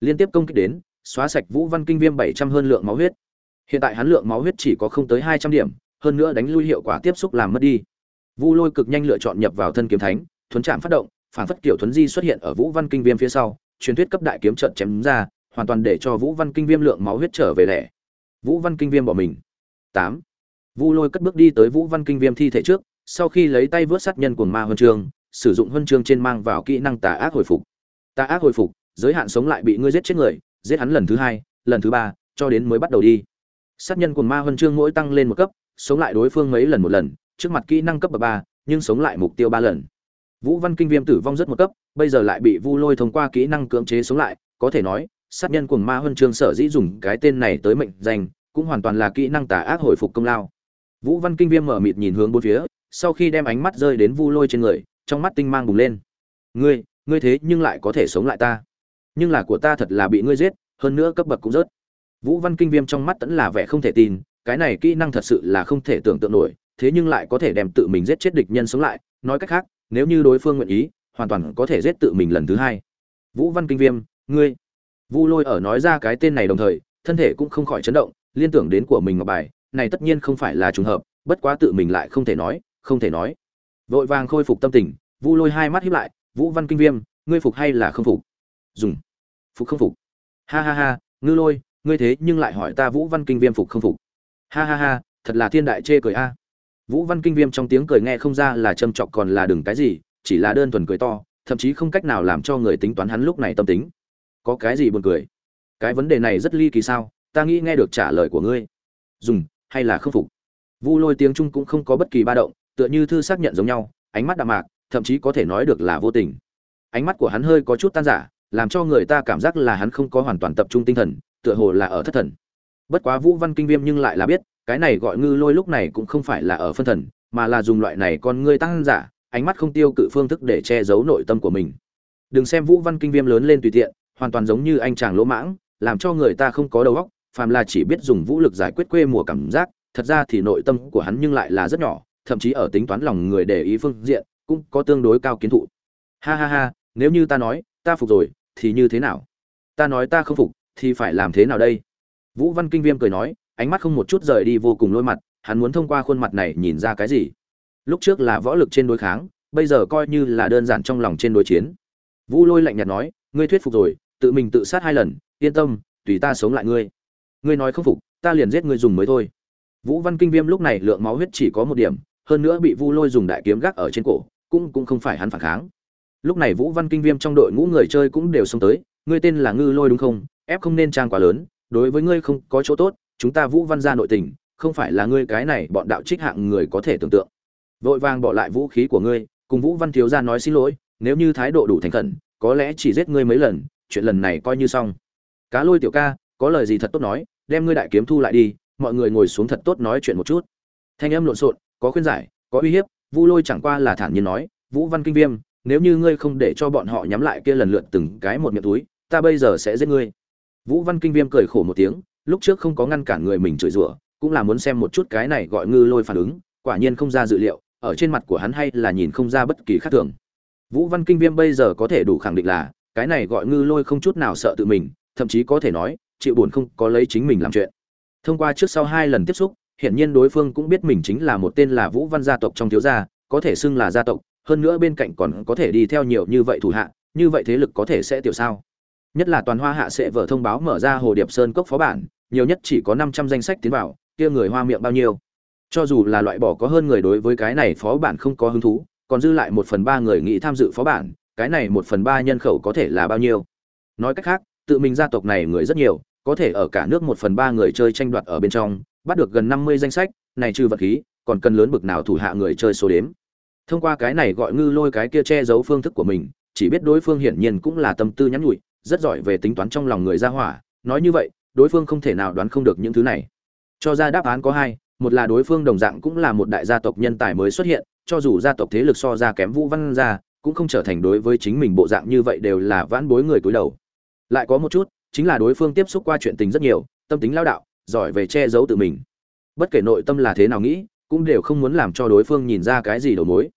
Liên tiếp công kích đến, xóa sạch vũ văn kinh viêm bảy trăm hơn lượng máu huyết. Hiện tại hắn lượng máu huyết chỉ có không tới hai trăm điểm, hơn nữa đánh lui hiệu quả tiếp xúc làm mất đi. Vu lôi cực nhanh lựa chọn nhập vào thân kiếm thánh, thuấn chạm phát động, phản phất kiểu thuấn di xuất hiện ở vũ văn kinh viêm phía sau, truyền thuyết cấp đại kiếm trận chém ra, hoàn toàn để cho vũ văn kinh viêm lượng máu huyết trở về lẻ vũ văn kinh viêm bỏ mình. Tám. Vu lôi cất bước đi tới vũ văn kinh viêm thi thể trước, sau khi lấy tay vớt sát nhân của ma huân chương, sử dụng huân chương trên mang vào kỹ năng tà ác hồi phục. Tà ác hồi phục, giới hạn sống lại bị ngươi giết chết người, giết hắn lần thứ hai, lần thứ ba, cho đến mới bắt đầu đi. Sát nhân của ma huân chương mỗi tăng lên một cấp, sống lại đối phương mấy lần một lần, trước mặt kỹ năng cấp bậc ba, nhưng sống lại mục tiêu ba lần. Vũ văn kinh viêm tử vong rất một cấp, bây giờ lại bị vu lôi thông qua kỹ năng cưỡng chế sống lại, có thể nói sát nhân cuồng ma huân chương sở dĩ dùng cái tên này tới mệnh danh, cũng hoàn toàn là kỹ năng tà ác hồi phục công lao. Vũ văn kinh viêm mở mịt nhìn hướng bốn phía, sau khi đem ánh mắt rơi đến vu lôi trên người, trong mắt tinh mang bùng lên. Ngươi ngươi thế nhưng lại có thể sống lại ta. Nhưng là của ta thật là bị ngươi giết, hơn nữa cấp bậc cũng rớt. Vũ văn kinh viêm trong mắt tẫn là vẻ không thể tin, cái này kỹ năng thật sự là không thể tưởng tượng nổi, thế nhưng lại có thể đem tự mình giết chết địch nhân sống lại. Nói cách khác, nếu như đối phương nguyện ý, hoàn toàn có thể giết tự mình lần thứ hai. Vũ văn kinh viêm, ngươi vu lôi ở nói ra cái tên này đồng thời, thân thể cũng không khỏi chấn động, liên tưởng đến của mình ngọc bài, này tất nhiên không phải là trùng hợp, bất quá tự mình lại không thể nói, không thể nói. Vội vàng khôi phục tâm tình, vu lôi hai mắt híp lại, vũ văn kinh viêm, ngươi phục hay là không phục? Dùng. Phục không phục. Ha ha ha, ngư lôi, ngươi thế nhưng lại hỏi ta vũ văn kinh viêm phục không phục. Ha ha ha, thật là thiên đại chê cười a. Vũ văn kinh viêm trong tiếng cười nghe không ra là châm chọc còn là đừng cái gì, chỉ là đơn thuần cười to, thậm chí không cách nào làm cho người tính toán hắn lúc này tâm tính có cái gì buồn cười? Cái vấn đề này rất ly kỳ sao? Ta nghĩ nghe được trả lời của ngươi. Dùng, hay là khâm phục? Vu lôi tiếng trung cũng không có bất kỳ ba động, tựa như thư xác nhận giống nhau, ánh mắt đạm mạc, thậm chí có thể nói được là vô tình. Ánh mắt của hắn hơi có chút tan giả làm cho người ta cảm giác là hắn không có hoàn toàn tập trung tinh thần, tựa hồ là ở thất thần. Bất quá vũ văn kinh viêm nhưng lại là biết, cái này gọi ngư lôi lúc này cũng không phải là ở phân thần, mà là dùng loại này con ngươi tăng giả ánh mắt không tiêu cự phương thức để che giấu nội tâm của mình. Đừng xem vũ văn kinh viêm lớn lên tùy tiện hoàn toàn giống như anh chàng lỗ mãng, làm cho người ta không có đầu óc, phàm là chỉ biết dùng vũ lực giải quyết quê mùa cảm giác, thật ra thì nội tâm của hắn nhưng lại là rất nhỏ, thậm chí ở tính toán lòng người để ý phương diện, cũng có tương đối cao kiến thụ. Ha ha ha, nếu như ta nói, ta phục rồi, thì như thế nào? Ta nói ta không phục, thì phải làm thế nào đây? Vũ văn kinh viêm cười nói, ánh mắt không một chút rời đi vô cùng lôi mặt, hắn muốn thông qua khuôn mặt này nhìn ra cái gì? Lúc trước là võ lực trên đối kháng, bây giờ coi như là đơn giản trong lòng trên đối chiến. Vũ lôi lạnh nhạt nói, ngươi thuyết phục rồi tự mình tự sát hai lần, yên tâm, tùy ta sống lại ngươi. Ngươi nói không phục, ta liền giết ngươi dùng mới thôi. Vũ văn kinh viêm lúc này lượng máu huyết chỉ có một điểm, hơn nữa bị vu lôi dùng đại kiếm gác ở trên cổ, cũng cũng không phải hắn phản kháng. Lúc này vũ văn kinh viêm trong đội ngũ người chơi cũng đều xông tới, ngươi tên là ngư lôi đúng không? Ép không nên trang quá lớn, đối với ngươi không có chỗ tốt, chúng ta vũ văn gia nội tình, không phải là ngươi cái này bọn đạo trích hạng người có thể tưởng tượng. Vội vàng bỏ lại vũ khí của ngươi, cùng vũ văn thiếu gia nói xin lỗi, nếu như thái độ đủ thành khẩn, có lẽ chỉ giết ngươi mấy lần chuyện lần này coi như xong. Cá lôi tiểu ca, có lời gì thật tốt nói, đem ngươi đại kiếm thu lại đi, mọi người ngồi xuống thật tốt nói chuyện một chút. Thanh âm lộn xộn, có khuyên giải, có uy hiếp, vu lôi chẳng qua là thản nhiên nói, vũ văn kinh viêm, nếu như ngươi không để cho bọn họ nhắm lại kia lần lượt từng cái một miệng túi, ta bây giờ sẽ giết ngươi. Vũ văn kinh viêm cười khổ một tiếng, lúc trước không có ngăn cản người mình chửi rủa, cũng là muốn xem một chút cái này gọi ngư lôi phản ứng, quả nhiên không ra dự liệu, ở trên mặt của hắn hay là nhìn không ra bất kỳ khác thường. Vũ văn kinh viêm bây giờ có thể đủ khẳng định là cái này gọi ngư lôi không chút nào sợ tự mình, thậm chí có thể nói, chịu buồn không có lấy chính mình làm chuyện. Thông qua trước sau hai lần tiếp xúc, hiển nhiên đối phương cũng biết mình chính là một tên là vũ văn gia tộc trong thiếu gia, có thể xưng là gia tộc, hơn nữa bên cạnh còn có thể đi theo nhiều như vậy thủ hạ, như vậy thế lực có thể sẽ tiểu sao? Nhất là toàn hoa hạ sẽ vở thông báo mở ra hồ điệp sơn cốc phó bản, nhiều nhất chỉ có năm trăm danh sách tiến vào, kia người hoa miệng bao nhiêu? Cho dù là loại bỏ có hơn người đối với cái này phó bản không có hứng thú, còn dư lại một phần ba người nghĩ tham dự phó bản cái này một phần ba nhân khẩu có thể là bao nhiêu? Nói cách khác, tự mình gia tộc này người rất nhiều, có thể ở cả nước một phần ba người chơi tranh đoạt ở bên trong, bắt được gần năm mươi danh sách, này trừ vật khí, còn cần lớn bực nào thủ hạ người chơi số đếm. Thông qua cái này gọi ngư lôi cái kia che giấu phương thức của mình, chỉ biết đối phương hiển nhiên cũng là tâm tư nhắn nhủi, rất giỏi về tính toán trong lòng người ra hỏa. Nói như vậy, đối phương không thể nào đoán không được những thứ này. Cho ra đáp án có hai, một là đối phương đồng dạng cũng là một đại gia tộc nhân tài mới xuất hiện, cho dù gia tộc thế lực so ra kém vũ văn gia cũng không trở thành đối với chính mình bộ dạng như vậy đều là vãn bối người cúi đầu. Lại có một chút, chính là đối phương tiếp xúc qua chuyện tình rất nhiều, tâm tính lao đạo, giỏi về che giấu tự mình. Bất kể nội tâm là thế nào nghĩ, cũng đều không muốn làm cho đối phương nhìn ra cái gì đầu mối.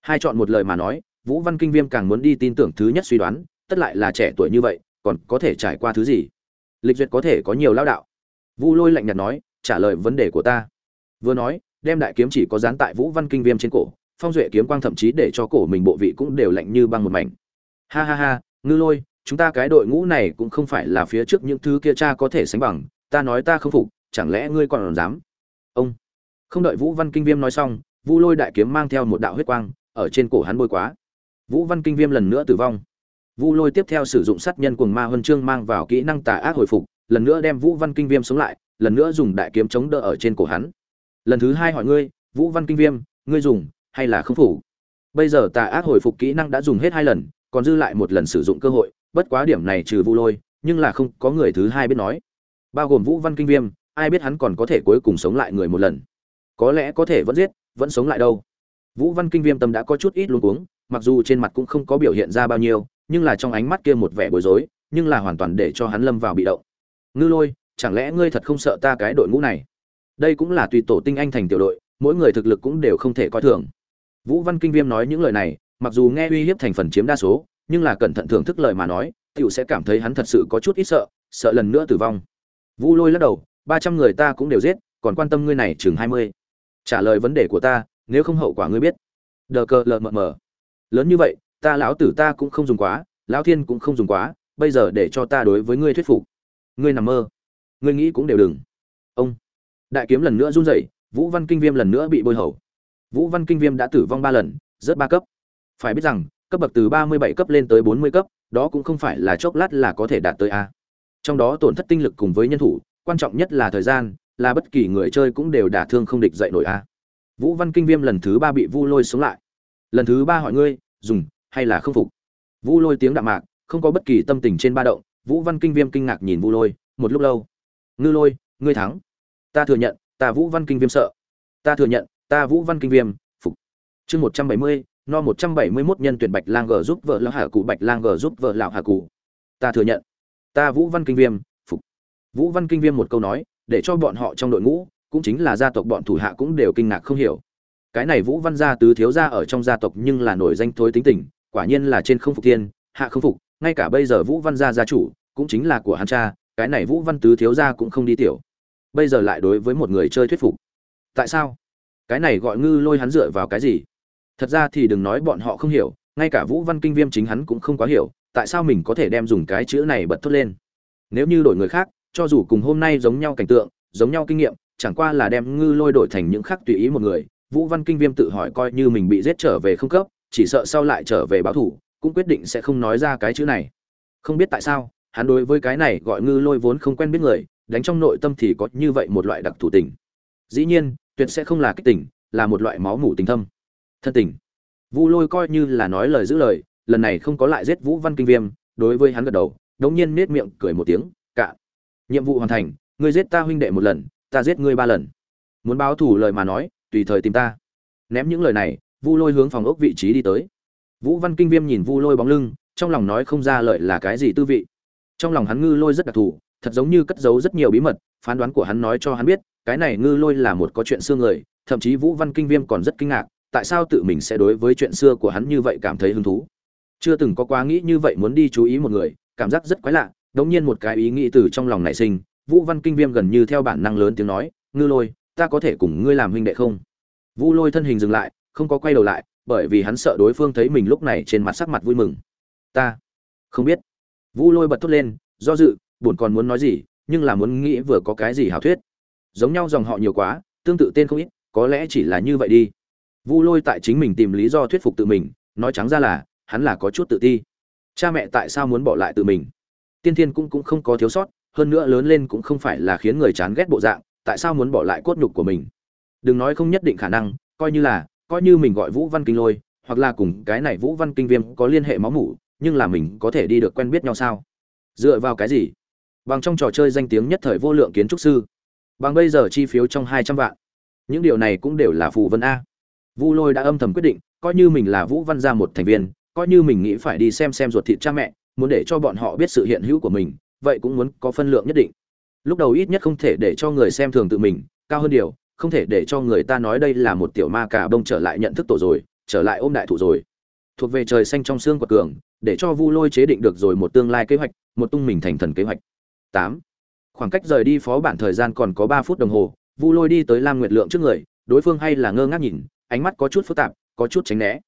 Hai chọn một lời mà nói, vũ văn kinh viêm càng muốn đi tin tưởng thứ nhất suy đoán, tất lại là trẻ tuổi như vậy, còn có thể trải qua thứ gì? Lịch duyệt có thể có nhiều lao đạo. Vu lôi lạnh nhạt nói, trả lời vấn đề của ta. Vừa nói, đem đại kiếm chỉ có dán tại vũ văn kinh viêm trên cổ phong duệ kiếm quang thậm chí để cho cổ mình bộ vị cũng đều lạnh như băng một mảnh. Ha ha ha, ngư lôi, chúng ta cái đội ngũ này cũng không phải là phía trước những thứ kia cha có thể sánh bằng, ta nói ta không phục, chẳng lẽ ngươi còn dám? Ông. Không đợi vũ văn kinh viêm nói xong, vu lôi đại kiếm mang theo một đạo huyết quang, ở trên cổ hắn bôi quá. Vũ văn kinh viêm lần nữa tử vong. Vu lôi tiếp theo sử dụng sát nhân cuồng ma huân chương mang vào kỹ năng tà ác hồi phục, lần nữa đem vũ văn kinh viêm sống lại, lần nữa dùng đại kiếm chống đỡ ở trên cổ hắn. Lần thứ hai hỏi ngươi, vũ văn kinh viêm, ngươi dùng hay là không phủ? Bây giờ tà ác hồi phục kỹ năng đã dùng hết hai lần, còn dư lại một lần sử dụng cơ hội, bất quá điểm này trừ vu lôi, nhưng là không có người thứ hai biết nói. Bao gồm vũ văn kinh viêm, ai biết hắn còn có thể cuối cùng sống lại người một lần? Có lẽ có thể vẫn giết, vẫn sống lại đâu? Vũ văn kinh viêm tâm đã có chút ít luống cuống, mặc dù trên mặt cũng không có biểu hiện ra bao nhiêu, nhưng là trong ánh mắt kia một vẻ bối rối, nhưng là hoàn toàn để cho hắn lâm vào bị động. Ngư lôi, chẳng lẽ ngươi thật không sợ ta cái đội ngũ này? Đây cũng là tùy tổ tinh anh thành tiểu đội, mỗi người thực lực cũng đều không thể coi thường vũ văn kinh viêm nói những lời này, mặc dù nghe uy hiếp thành phần chiếm đa số, nhưng là cẩn thận thưởng thức lời mà nói, tiểu sẽ cảm thấy hắn thật sự có chút ít sợ sợ lần nữa tử vong. Vu lôi lắc đầu, ba trăm người ta cũng đều giết, còn quan tâm ngươi này chừng hai mươi. Trả lời vấn đề của ta, nếu không hậu quả ngươi biết. Đờ cờ lờ mờ mờ. Lớn như vậy, ta lão tử ta cũng không dùng quá, lão thiên cũng không dùng quá, bây giờ để cho ta đối với ngươi thuyết phục. Ngươi nằm mơ. Ngươi nghĩ cũng đều đừng. Ông. Đại kiếm lần nữa run rẩy, vũ văn kinh viêm lần nữa bị bôi hầu vũ văn kinh viêm đã tử vong ba lần, rớt ba cấp. Phải biết rằng, cấp bậc từ ba mươi bảy cấp lên tới bốn mươi cấp, đó cũng không phải là chốc lát là có thể đạt tới a. Trong đó tổn thất tinh lực cùng với nhân thủ, quan trọng nhất là thời gian, là bất kỳ người chơi cũng đều đả thương không địch dậy nổi a. Vũ văn kinh viêm lần thứ ba bị vu lôi sống lại. Lần thứ ba hỏi ngươi, dùng hay là không phục? Vu lôi tiếng đạm mạc, không có bất kỳ tâm tình trên ba động, vũ văn kinh viêm kinh ngạc nhìn vu lôi, một lúc lâu. Ngư lôi, ngươi thắng. Ta thừa nhận, ta vũ văn kinh viêm sợ. Ta thừa nhận ta vũ văn kinh viêm, phục. Chương một trăm bảy mươi, no một trăm bảy mươi mốt nhân tuyển bạch lang g giúp vợ lão hà cụ bạch lang g giúp vợ lão hà cụ ta thừa nhận. Ta vũ văn kinh viêm, phục. Vũ văn kinh viêm một câu nói, để cho bọn họ trong đội ngũ, cũng chính là gia tộc bọn thủ hạ cũng đều kinh ngạc không hiểu. Cái này vũ văn gia tứ thiếu gia ở trong gia tộc nhưng là nổi danh thối tính tình, quả nhiên là trên không phục thiên, hạ không phục, ngay cả bây giờ vũ văn gia gia chủ, cũng chính là của hắn cha, cái này vũ văn tứ thiếu gia cũng không đi tiểu. Bây giờ lại đối với một người chơi thuyết phục. Tại sao? Cái này gọi ngư lôi hắn dựa vào cái gì? Thật ra thì đừng nói bọn họ không hiểu, ngay cả vũ văn kinh viêm chính hắn cũng không quá hiểu, tại sao mình có thể đem dùng cái chữ này bật thốt lên? Nếu như đổi người khác, cho dù cùng hôm nay giống nhau cảnh tượng, giống nhau kinh nghiệm, chẳng qua là đem ngư lôi đổi thành những khác tùy ý một người, vũ văn kinh viêm tự hỏi coi như mình bị giết trở về không cấp, chỉ sợ sau lại trở về báo thủ, cũng quyết định sẽ không nói ra cái chữ này. Không biết tại sao, hắn đối với cái này gọi ngư lôi vốn không quen biết người, đánh trong nội tâm thì có như vậy một loại đặc thù tình. Dĩ nhiên tuyệt sẽ không là kích tỉnh, là một loại máu mủ tình thâm. Thân tình. Vu lôi coi như là nói lời giữ lời lần này không có lại giết vũ văn kinh viêm đối với hắn gật đầu đống nhiên nết miệng cười một tiếng cạn nhiệm vụ hoàn thành ngươi giết ta huynh đệ một lần ta giết ngươi ba lần. Muốn báo thủ lời mà nói tùy thời tìm ta. Ném những lời này vu lôi hướng phòng ốc vị trí đi tới. Vũ văn kinh viêm nhìn vu lôi bóng lưng trong lòng nói không ra lợi là cái gì tư vị. Trong lòng hắn ngư lôi rất đặc thù thật giống như cất giấu rất nhiều bí mật phán đoán của hắn nói cho hắn biết cái này ngư lôi là một có chuyện xưa người, thậm chí vũ văn kinh viêm còn rất kinh ngạc, tại sao tự mình sẽ đối với chuyện xưa của hắn như vậy cảm thấy hứng thú? Chưa từng có quá nghĩ như vậy muốn đi chú ý một người, cảm giác rất quái lạ, đống nhiên một cái ý nghĩ từ trong lòng nảy sinh, vũ văn kinh viêm gần như theo bản năng lớn tiếng nói, ngư lôi, ta có thể cùng ngươi làm huynh đệ không? Vũ lôi thân hình dừng lại, không có quay đầu lại, bởi vì hắn sợ đối phương thấy mình lúc này trên mặt sắc mặt vui mừng. Ta không biết. Vũ lôi bật thốt lên, do dự bổn còn muốn nói gì, nhưng là muốn nghĩ vừa có cái gì hảo thuyết giống nhau dòng họ nhiều quá, tương tự tên không ít, có lẽ chỉ là như vậy đi. Vu lôi tại chính mình tìm lý do thuyết phục tự mình, nói trắng ra là, hắn là có chút tự ti. Cha mẹ tại sao muốn bỏ lại tự mình? Tiên thiên cũng cũng không có thiếu sót, hơn nữa lớn lên cũng không phải là khiến người chán ghét bộ dạng, tại sao muốn bỏ lại cốt nhục của mình? Đừng nói không nhất định khả năng, coi như là, coi như mình gọi vũ văn kinh lôi, hoặc là cùng cái này vũ văn kinh viêm có liên hệ máu mủ, nhưng là mình có thể đi được quen biết nhau sao? Dựa vào cái gì? Bằng trong trò chơi danh tiếng nhất thời vô lượng kiến trúc sư bằng bây giờ chi phiếu trong hai trăm vạn. Những điều này cũng đều là phù vân a. Vu lôi đã âm thầm quyết định, coi như mình là vũ văn gia một thành viên, coi như mình nghĩ phải đi xem xem ruột thịt cha mẹ, muốn để cho bọn họ biết sự hiện hữu của mình, vậy cũng muốn có phân lượng nhất định. Lúc đầu ít nhất không thể để cho người xem thường tự mình, cao hơn điều, không thể để cho người ta nói đây là một tiểu ma cà bông trở lại nhận thức tổ rồi, trở lại ôm đại thủ rồi. Thuộc về trời xanh trong xương quật cường, để cho vu lôi chế định được rồi một tương lai kế hoạch, một tung mình thành thần kế hoạch. Tám khoảng cách rời đi phó bản thời gian còn có ba phút đồng hồ, vu lôi đi tới lam nguyệt lượng trước người, đối phương hay là ngơ ngác nhìn, ánh mắt có chút phức tạp, có chút tránh né.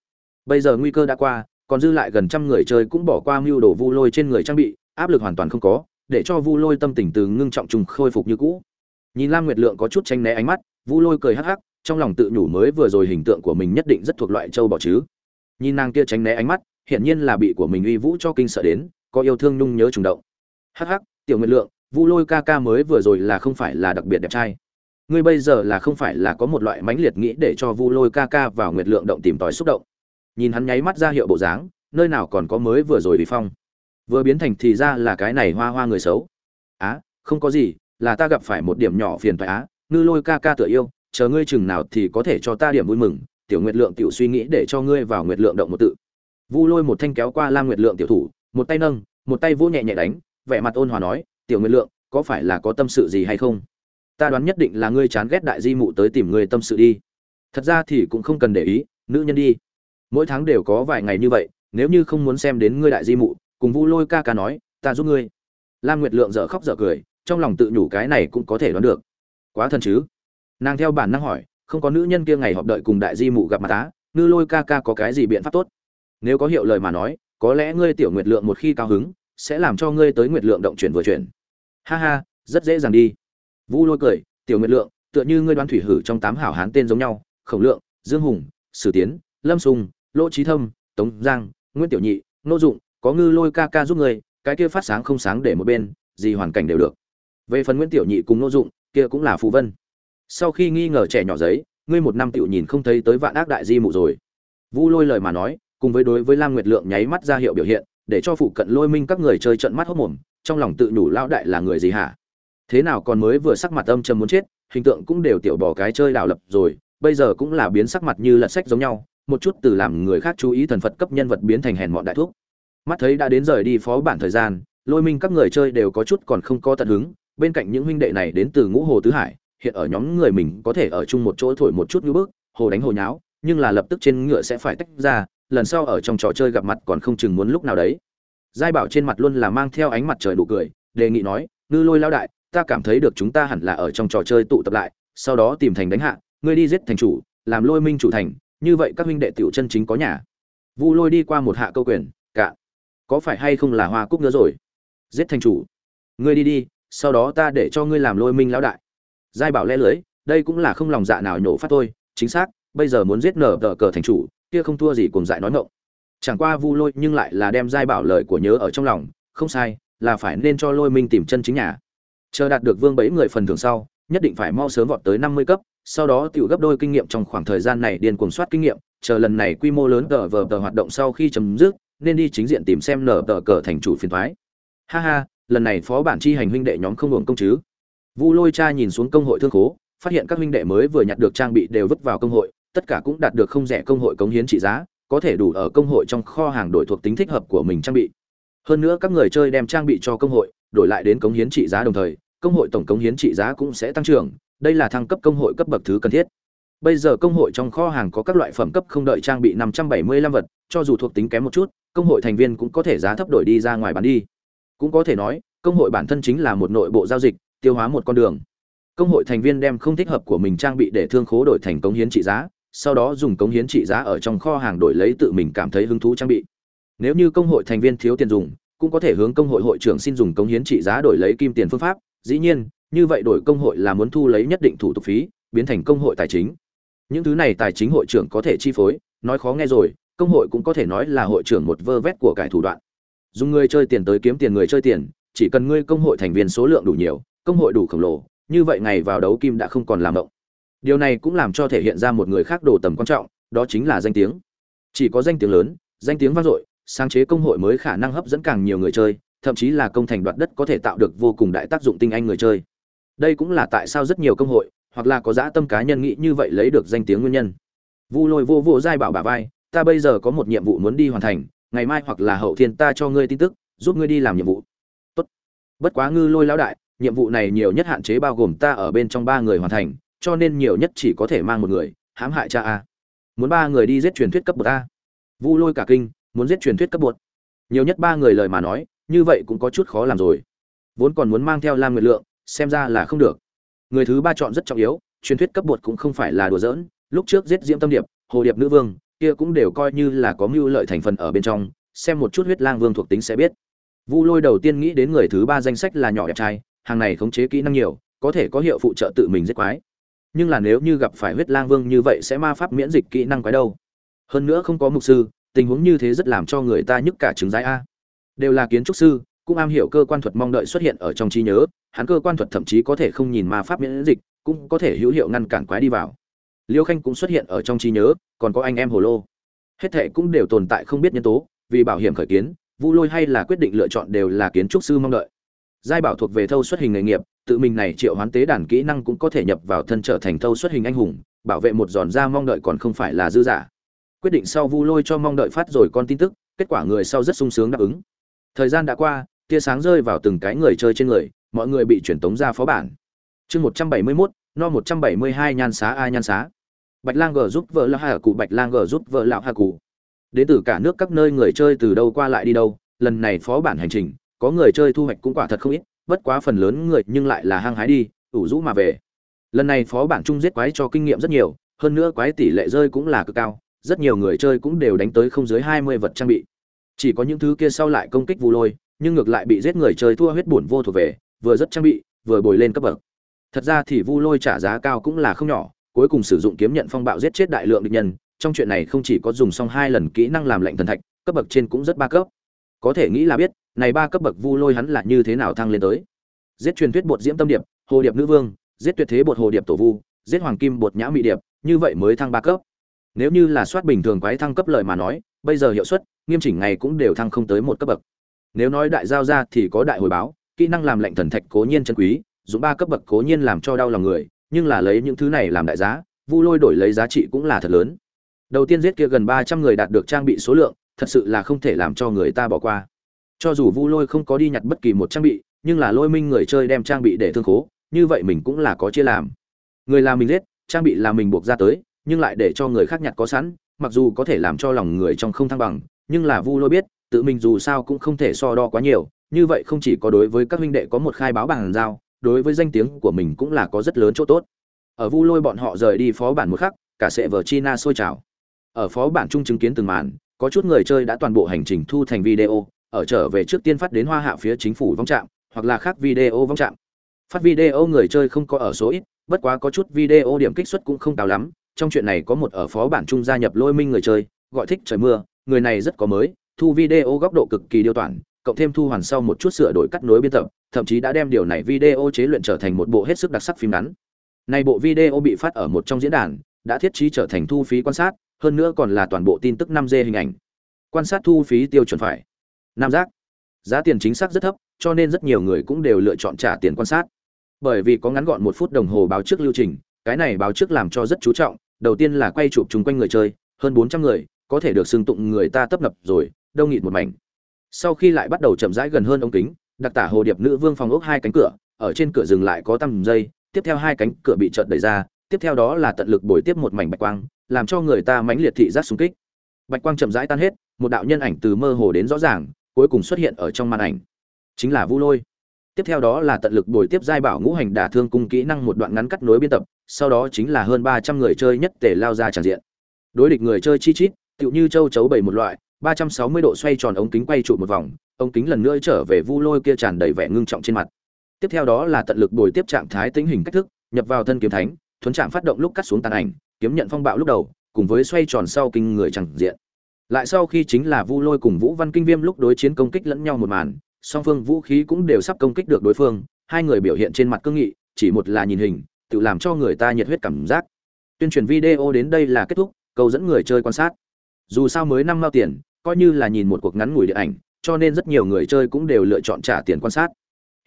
Bây giờ nguy cơ đã qua, còn dư lại gần trăm người chơi cũng bỏ qua mưu đồ vu lôi trên người trang bị, áp lực hoàn toàn không có, để cho vu lôi tâm tình từ ngưng trọng trùng khôi phục như cũ. Nhìn lam nguyệt lượng có chút tránh né ánh mắt, vu lôi cười hắc hắc, trong lòng tự nhủ mới vừa rồi hình tượng của mình nhất định rất thuộc loại châu bò chứ. Nhìn nàng kia tránh né ánh mắt, hiển nhiên là bị của mình uy vũ cho kinh sợ đến, có yêu thương nhung nhớ trùng động. Hắc hắc, tiểu nguyệt lượng vu lôi ca ca mới vừa rồi là không phải là đặc biệt đẹp trai. Ngươi bây giờ là không phải là có một loại mãnh liệt nghĩ để cho vu lôi ca ca vào nguyệt lượng động tìm tòi xúc động. Nhìn hắn nháy mắt ra hiệu bộ dáng, nơi nào còn có mới vừa rồi bị phong. Vừa biến thành thì ra là cái này hoa hoa người xấu. Á, không có gì, là ta gặp phải một điểm nhỏ phiền phải á. Ngư lôi ca ca tựa yêu, chờ ngươi chừng nào thì có thể cho ta điểm vui mừng, tiểu nguyệt lượng tiểu suy nghĩ để cho ngươi vào nguyệt lượng động một tự. Vu lôi một thanh kéo qua lam nguyệt lượng tiểu thủ, một tay nâng, một tay vỗ nhẹ nhẹ đánh, vẻ mặt ôn hòa nói tiểu nguyệt lượng, có phải là có tâm sự gì hay không? Ta đoán nhất định là ngươi chán ghét đại di mụ tới tìm ngươi tâm sự đi. Thật ra thì cũng không cần để ý, nữ nhân đi. Mỗi tháng đều có vài ngày như vậy, nếu như không muốn xem đến ngươi đại di mụ, cùng vu lôi ca ca nói, ta giúp ngươi. Lam nguyệt lượng dở khóc dở cười, trong lòng tự nhủ cái này cũng có thể đoán được. Quá thân chứ? Nàng theo bản năng hỏi, không có nữ nhân kia ngày họp đợi cùng đại di mụ gặp mặt tá ngư lôi ca ca có cái gì biện pháp tốt? Nếu có hiệu lời mà nói, có lẽ ngươi tiểu nguyệt lượng một khi cao hứng sẽ làm cho ngươi tới nguyệt lượng động chuyển vừa chuyển. Ha ha, rất dễ dàng đi. Vu lôi cười, tiểu nguyệt lượng, tựa như ngươi đoán thủy hử trong tám hảo hán tên giống nhau, khổng lượng, dương hùng, sử tiến, lâm sùng, lỗ trí thâm, tống giang nguyễn tiểu nhị, nô dụng, có ngư lôi ca ca giúp ngươi, cái kia phát sáng không sáng để một bên, gì hoàn cảnh đều được. Về phần nguyễn tiểu nhị cùng nô dụng, kia cũng là phù vân. Sau khi nghi ngờ trẻ nhỏ giấy, ngươi một năm tiểu nhìn không thấy tới vạn ác đại di mụ rồi. Vu lôi lời mà nói, cùng với đối với lam nguyệt lượng nháy mắt ra hiệu biểu hiện để cho phụ cận lôi minh các người chơi trận mắt hốc mồm, trong lòng tự nhủ lão đại là người gì hả? Thế nào còn mới vừa sắc mặt âm trầm muốn chết, hình tượng cũng đều tiểu bỏ cái chơi đảo lập rồi, bây giờ cũng là biến sắc mặt như lật sách giống nhau, một chút từ làm người khác chú ý thần phật cấp nhân vật biến thành hèn mọn đại thuốc mắt thấy đã đến rời đi phó bản thời gian, lôi minh các người chơi đều có chút còn không có tận hứng, bên cạnh những huynh đệ này đến từ ngũ hồ tứ hải, hiện ở nhóm người mình có thể ở chung một chỗ thổi một chút như bước hồ đánh hồ nháo, nhưng là lập tức trên ngựa sẽ phải tách ra lần sau ở trong trò chơi gặp mặt còn không chừng muốn lúc nào đấy. Giai bảo trên mặt luôn là mang theo ánh mặt trời đủ cười, đề nghị nói, ngư lôi lao đại, ta cảm thấy được chúng ta hẳn là ở trong trò chơi tụ tập lại, sau đó tìm thành đánh hạ, ngươi đi giết thành chủ, làm lôi minh chủ thành, như vậy các huynh đệ tiểu chân chính có nhà. Vu lôi đi qua một hạ câu quyền, cả, có phải hay không là hoa cúc nữa rồi? Giết thành chủ. Ngươi đi đi, sau đó ta để cho ngươi làm lôi minh lão đại. Giai bảo lẽ lưới, đây cũng là không lòng dạ nào nhổ phát tôi chính xác, bây giờ muốn giết nở tờ cờ thành chủ kia không thua gì cùng dại nói ngộng chẳng qua vu lôi nhưng lại là đem giai bảo lời của nhớ ở trong lòng, không sai, là phải nên cho lôi minh tìm chân chính nhà. Chờ đạt được vương bảy người phần thưởng sau, nhất định phải mau sớm vọt tới năm mươi cấp, sau đó tiểu gấp đôi kinh nghiệm trong khoảng thời gian này điền cuồng soát kinh nghiệm, chờ lần này quy mô lớn tờ vờ tờ hoạt động sau khi chấm dứt, nên đi chính diện tìm xem nở tờ cờ thành chủ phiền thoái. Ha ha, lần này phó bản chi hành huynh đệ nhóm không hưởng công chứ. Vu lôi cha nhìn xuống công hội thương khố, phát hiện các huynh đệ mới vừa nhặt được trang bị đều vứt vào công hội tất cả cũng đạt được không rẻ công hội cống hiến trị giá, có thể đủ ở công hội trong kho hàng đổi thuộc tính thích hợp của mình trang bị. Hơn nữa các người chơi đem trang bị cho công hội, đổi lại đến cống hiến trị giá đồng thời, công hội tổng cống hiến trị giá cũng sẽ tăng trưởng, đây là thăng cấp công hội cấp bậc thứ cần thiết. Bây giờ công hội trong kho hàng có các loại phẩm cấp không đợi trang bị 575 vật, cho dù thuộc tính kém một chút, công hội thành viên cũng có thể giá thấp đổi đi ra ngoài bán đi. Cũng có thể nói, công hội bản thân chính là một nội bộ giao dịch, tiêu hóa một con đường. Công hội thành viên đem không thích hợp của mình trang bị để thương khố đổi thành cống hiến trị giá sau đó dùng cống hiến trị giá ở trong kho hàng đổi lấy tự mình cảm thấy hứng thú trang bị. Nếu như công hội thành viên thiếu tiền dùng, cũng có thể hướng công hội hội trưởng xin dùng cống hiến trị giá đổi lấy kim tiền phương pháp. Dĩ nhiên, như vậy đổi công hội là muốn thu lấy nhất định thủ tục phí, biến thành công hội tài chính. Những thứ này tài chính hội trưởng có thể chi phối, nói khó nghe rồi, công hội cũng có thể nói là hội trưởng một vơ vét của cải thủ đoạn. Dùng người chơi tiền tới kiếm tiền người chơi tiền, chỉ cần ngươi công hội thành viên số lượng đủ nhiều, công hội đủ khổng lồ, như vậy ngày vào đấu kim đã không còn làm động điều này cũng làm cho thể hiện ra một người khác đồ tầm quan trọng, đó chính là danh tiếng. Chỉ có danh tiếng lớn, danh tiếng vang dội, sáng chế công hội mới khả năng hấp dẫn càng nhiều người chơi, thậm chí là công thành đoạt đất có thể tạo được vô cùng đại tác dụng tinh anh người chơi. Đây cũng là tại sao rất nhiều công hội, hoặc là có dã tâm cá nhân nghĩ như vậy lấy được danh tiếng nguyên nhân. Vu lôi vô vô giai bảo bà vai, ta bây giờ có một nhiệm vụ muốn đi hoàn thành, ngày mai hoặc là hậu thiên ta cho ngươi tin tức, giúp ngươi đi làm nhiệm vụ. Tốt. Bất quá ngư lôi lão đại, nhiệm vụ này nhiều nhất hạn chế bao gồm ta ở bên trong ba người hoàn thành cho nên nhiều nhất chỉ có thể mang một người, hãm hại cha a. Muốn ba người đi giết truyền thuyết cấp bậc a. Vu lôi cả kinh, muốn giết truyền thuyết cấp bột nhiều nhất ba người lời mà nói, như vậy cũng có chút khó làm rồi. Vốn còn muốn mang theo lam nguyệt lượng, xem ra là không được. Người thứ ba chọn rất trọng yếu, truyền thuyết cấp bột cũng không phải là đùa giỡn. Lúc trước giết diễm tâm điệp, hồ điệp nữ vương, kia cũng đều coi như là có mưu lợi thành phần ở bên trong, xem một chút huyết lang vương thuộc tính sẽ biết. Vu lôi đầu tiên nghĩ đến người thứ ba danh sách là nhỏ đẹp trai, hàng này khống chế kỹ năng nhiều, có thể có hiệu phụ trợ tự mình giết quái nhưng là nếu như gặp phải huyết lang vương như vậy sẽ ma pháp miễn dịch kỹ năng quái đâu. Hơn nữa không có mục sư, tình huống như thế rất làm cho người ta nhức cả trứng giái a. Đều là kiến trúc sư, cũng am hiểu cơ quan thuật mong đợi xuất hiện ở trong trí nhớ, hắn cơ quan thuật thậm chí có thể không nhìn ma pháp miễn dịch, cũng có thể hữu hiệu ngăn cản quái đi vào. Liêu khanh cũng xuất hiện ở trong trí nhớ, còn có anh em hồ lô. Hết thệ cũng đều tồn tại không biết nhân tố, vì bảo hiểm khởi kiến, vu lôi hay là quyết định lựa chọn đều là kiến trúc sư mong đợi. Giai bảo thuộc về thâu xuất hình nghề nghiệp tự mình này triệu hoán tế đàn kỹ năng cũng có thể nhập vào thân trở thành thâu xuất hình anh hùng, bảo vệ một giòn da mong đợi còn không phải là dư giả. Quyết định sau vu lôi cho mong đợi phát rồi con tin tức, kết quả người sau rất sung sướng đáp ứng. Thời gian đã qua, tia sáng rơi vào từng cái người chơi trên người, mọi người bị chuyển tống ra phó bản. Chương một trăm bảy mươi mốt, no một trăm bảy mươi hai nhan xá a nhan xá. Bạch lang g giúp vợ lão hà cụ bạch lang g giúp vợ lão hà cụ đến từ cả nước các nơi người chơi từ đâu qua lại đi đâu, lần này phó bản hành trình, có người chơi thu hoạch cũng quả thật không ít bất quá phần lớn người nhưng lại là hăng hái đi, ủ rũ mà về. Lần này phó bản chung giết quái cho kinh nghiệm rất nhiều, hơn nữa quái tỷ lệ rơi cũng là cực cao, rất nhiều người chơi cũng đều đánh tới không dưới hai mươi vật trang bị. Chỉ có những thứ kia sau lại công kích vu lôi, nhưng ngược lại bị giết người chơi thua huyết bổn vô thuộc về, vừa rất trang bị, vừa bồi lên cấp bậc. Thật ra thì vu lôi trả giá cao cũng là không nhỏ, cuối cùng sử dụng kiếm nhận phong bạo giết chết đại lượng địch nhân, trong chuyện này không chỉ có dùng xong hai lần kỹ năng làm lệnh thần thạch, cấp bậc trên cũng rất ba cấp. Có thể nghĩ là biết này ba cấp bậc vu lôi hắn là như thế nào thăng lên tới? Giết truyền thuyết bột diễm tâm điệp, hồ điệp nữ vương, giết tuyệt thế bột hồ điệp tổ vu, giết hoàng kim bột nhã mỹ điệp, như vậy mới thăng ba cấp. Nếu như là soát bình thường quái thăng cấp lời mà nói, bây giờ hiệu suất, nghiêm chỉnh ngày cũng đều thăng không tới một cấp bậc. Nếu nói đại giao ra thì có đại hồi báo, kỹ năng làm lệnh thần thạch cố nhiên chân quý, dùng ba cấp bậc cố nhiên làm cho đau lòng người, nhưng là lấy những thứ này làm đại giá, vu lôi đổi lấy giá trị cũng là thật lớn. Đầu tiên giết kia gần ba trăm người đạt được trang bị số lượng, thật sự là không thể làm cho người ta bỏ qua cho dù vu lôi không có đi nhặt bất kỳ một trang bị, nhưng là lôi minh người chơi đem trang bị để thương khố, như vậy mình cũng là có chia làm. Người làm mình giết, trang bị là mình buộc ra tới, nhưng lại để cho người khác nhặt có sẵn, mặc dù có thể làm cho lòng người trong không thăng bằng, nhưng là vu lôi biết, tự mình dù sao cũng không thể so đo quá nhiều, như vậy không chỉ có đối với các huynh đệ có một khai báo bằng giao, đối với danh tiếng của mình cũng là có rất lớn chỗ tốt. Ở vu lôi bọn họ rời đi phó bản một khắc, cả sệ vở china sôi trào. Ở phó bản chung chứng kiến từng màn, có chút người chơi đã toàn bộ hành trình thu thành video ở trở về trước tiên phát đến hoa hạ phía chính phủ vong trạm, hoặc là khác video vong trạm. Phát video người chơi không có ở số ít, bất quá có chút video điểm kích suất cũng không cao lắm. Trong chuyện này có một ở phó bản chung gia nhập lôi minh người chơi, gọi thích trời mưa, người này rất có mới, thu video góc độ cực kỳ điêu toàn, cộng thêm thu hoàn sau một chút sửa đổi cắt nối biên tập, thậm chí đã đem điều này video chế luyện trở thành một bộ hết sức đặc sắc phim ngắn. Này bộ video bị phát ở một trong diễn đàn, đã thiết trí trở thành thu phí quan sát, hơn nữa còn là toàn bộ tin tức 5G hình ảnh. Quan sát thu phí tiêu chuẩn phải nam giác. Giá tiền chính xác rất thấp, cho nên rất nhiều người cũng đều lựa chọn trả tiền quan sát. Bởi vì có ngắn gọn một phút đồng hồ báo trước lưu trình, cái này báo trước làm cho rất chú trọng, đầu tiên là quay chụp chung quanh người chơi, hơn bốn trăm người, có thể được xưng tụng người ta tấp nập rồi, đông nghịt một mảnh. Sau khi lại bắt đầu chậm rãi gần hơn ống kính, đặc tả hồ điệp nữ vương phòng ốc hai cánh cửa, ở trên cửa dừng lại có tăm giây tiếp theo hai cánh cửa bị trợn đẩy ra, tiếp theo đó là tận lực bồi tiếp một mảnh bạch quang, làm cho người ta mãnh liệt thị giác xung kích. Bạch quang chậm rãi tan hết, một đạo nhân ảnh từ mơ hồ đến rõ ràng cuối cùng xuất hiện ở trong màn ảnh. Chính là vu lôi. Tiếp theo đó là tận lực bồi tiếp giai bảo ngũ hành đả thương cung kỹ năng một đoạn ngắn cắt nối biên tập, sau đó chính là hơn ba trăm người chơi nhất tề lao ra tràn diện. Đối địch người chơi chi chít, tựu như châu chấu bảy một loại, ba trăm sáu mươi độ xoay tròn ống kính quay trụ một vòng, ống kính lần nữa trở về vu lôi kia tràn đầy vẻ ngưng trọng trên mặt. Tiếp theo đó là tận lực bồi tiếp trạng thái tính hình cách thức, nhập vào thân kiếm thánh, thuấn trạng phát động lúc cắt xuống tàn ảnh, kiếm nhận phong bạo lúc đầu, cùng với xoay tròn sau kinh người chẳng diện lại sau khi chính là vu lôi cùng vũ văn kinh viêm lúc đối chiến công kích lẫn nhau một màn, song phương vũ khí cũng đều sắp công kích được đối phương, hai người biểu hiện trên mặt cương nghị, chỉ một là nhìn hình, tự làm cho người ta nhiệt huyết cảm giác. Tuyên truyền video đến đây là kết thúc, cầu dẫn người chơi quan sát. Dù sao mới năm mao tiền, coi như là nhìn một cuộc ngắn ngủi điện ảnh, cho nên rất nhiều người chơi cũng đều lựa chọn trả tiền quan sát.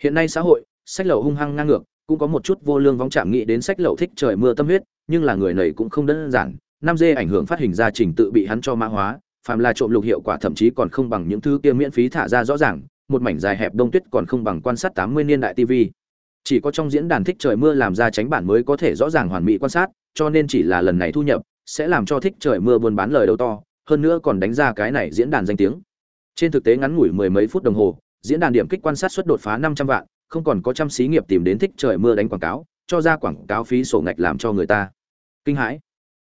Hiện nay xã hội, sách lậu hung hăng ngang ngược, cũng có một chút vô lương vong chạm nghĩ đến sách lậu thích trời mưa tâm huyết, nhưng là người này cũng không đơn giản, năm dê ảnh hưởng phát hình ra trình tự bị hắn cho mã hóa phàm là trộm lục hiệu quả thậm chí còn không bằng những thứ kia miễn phí thả ra rõ ràng, một mảnh dài hẹp đông tuyết còn không bằng quan sát tám mươi niên đại tv chỉ có trong diễn đàn thích trời mưa làm ra tránh bản mới có thể rõ ràng hoàn mỹ quan sát, cho nên chỉ là lần này thu nhập, sẽ làm cho thích trời mưa buôn bán lời đầu to, hơn nữa còn đánh ra cái này diễn đàn danh tiếng. Trên thực tế ngắn ngủi mười mấy phút đồng hồ, diễn đàn điểm kích quan sát suất đột phá năm trăm vạn, không còn có trăm xí nghiệp tìm đến thích trời mưa đánh quảng cáo, cho ra quảng cáo phí sổ ngạch làm cho người ta kinh hãi.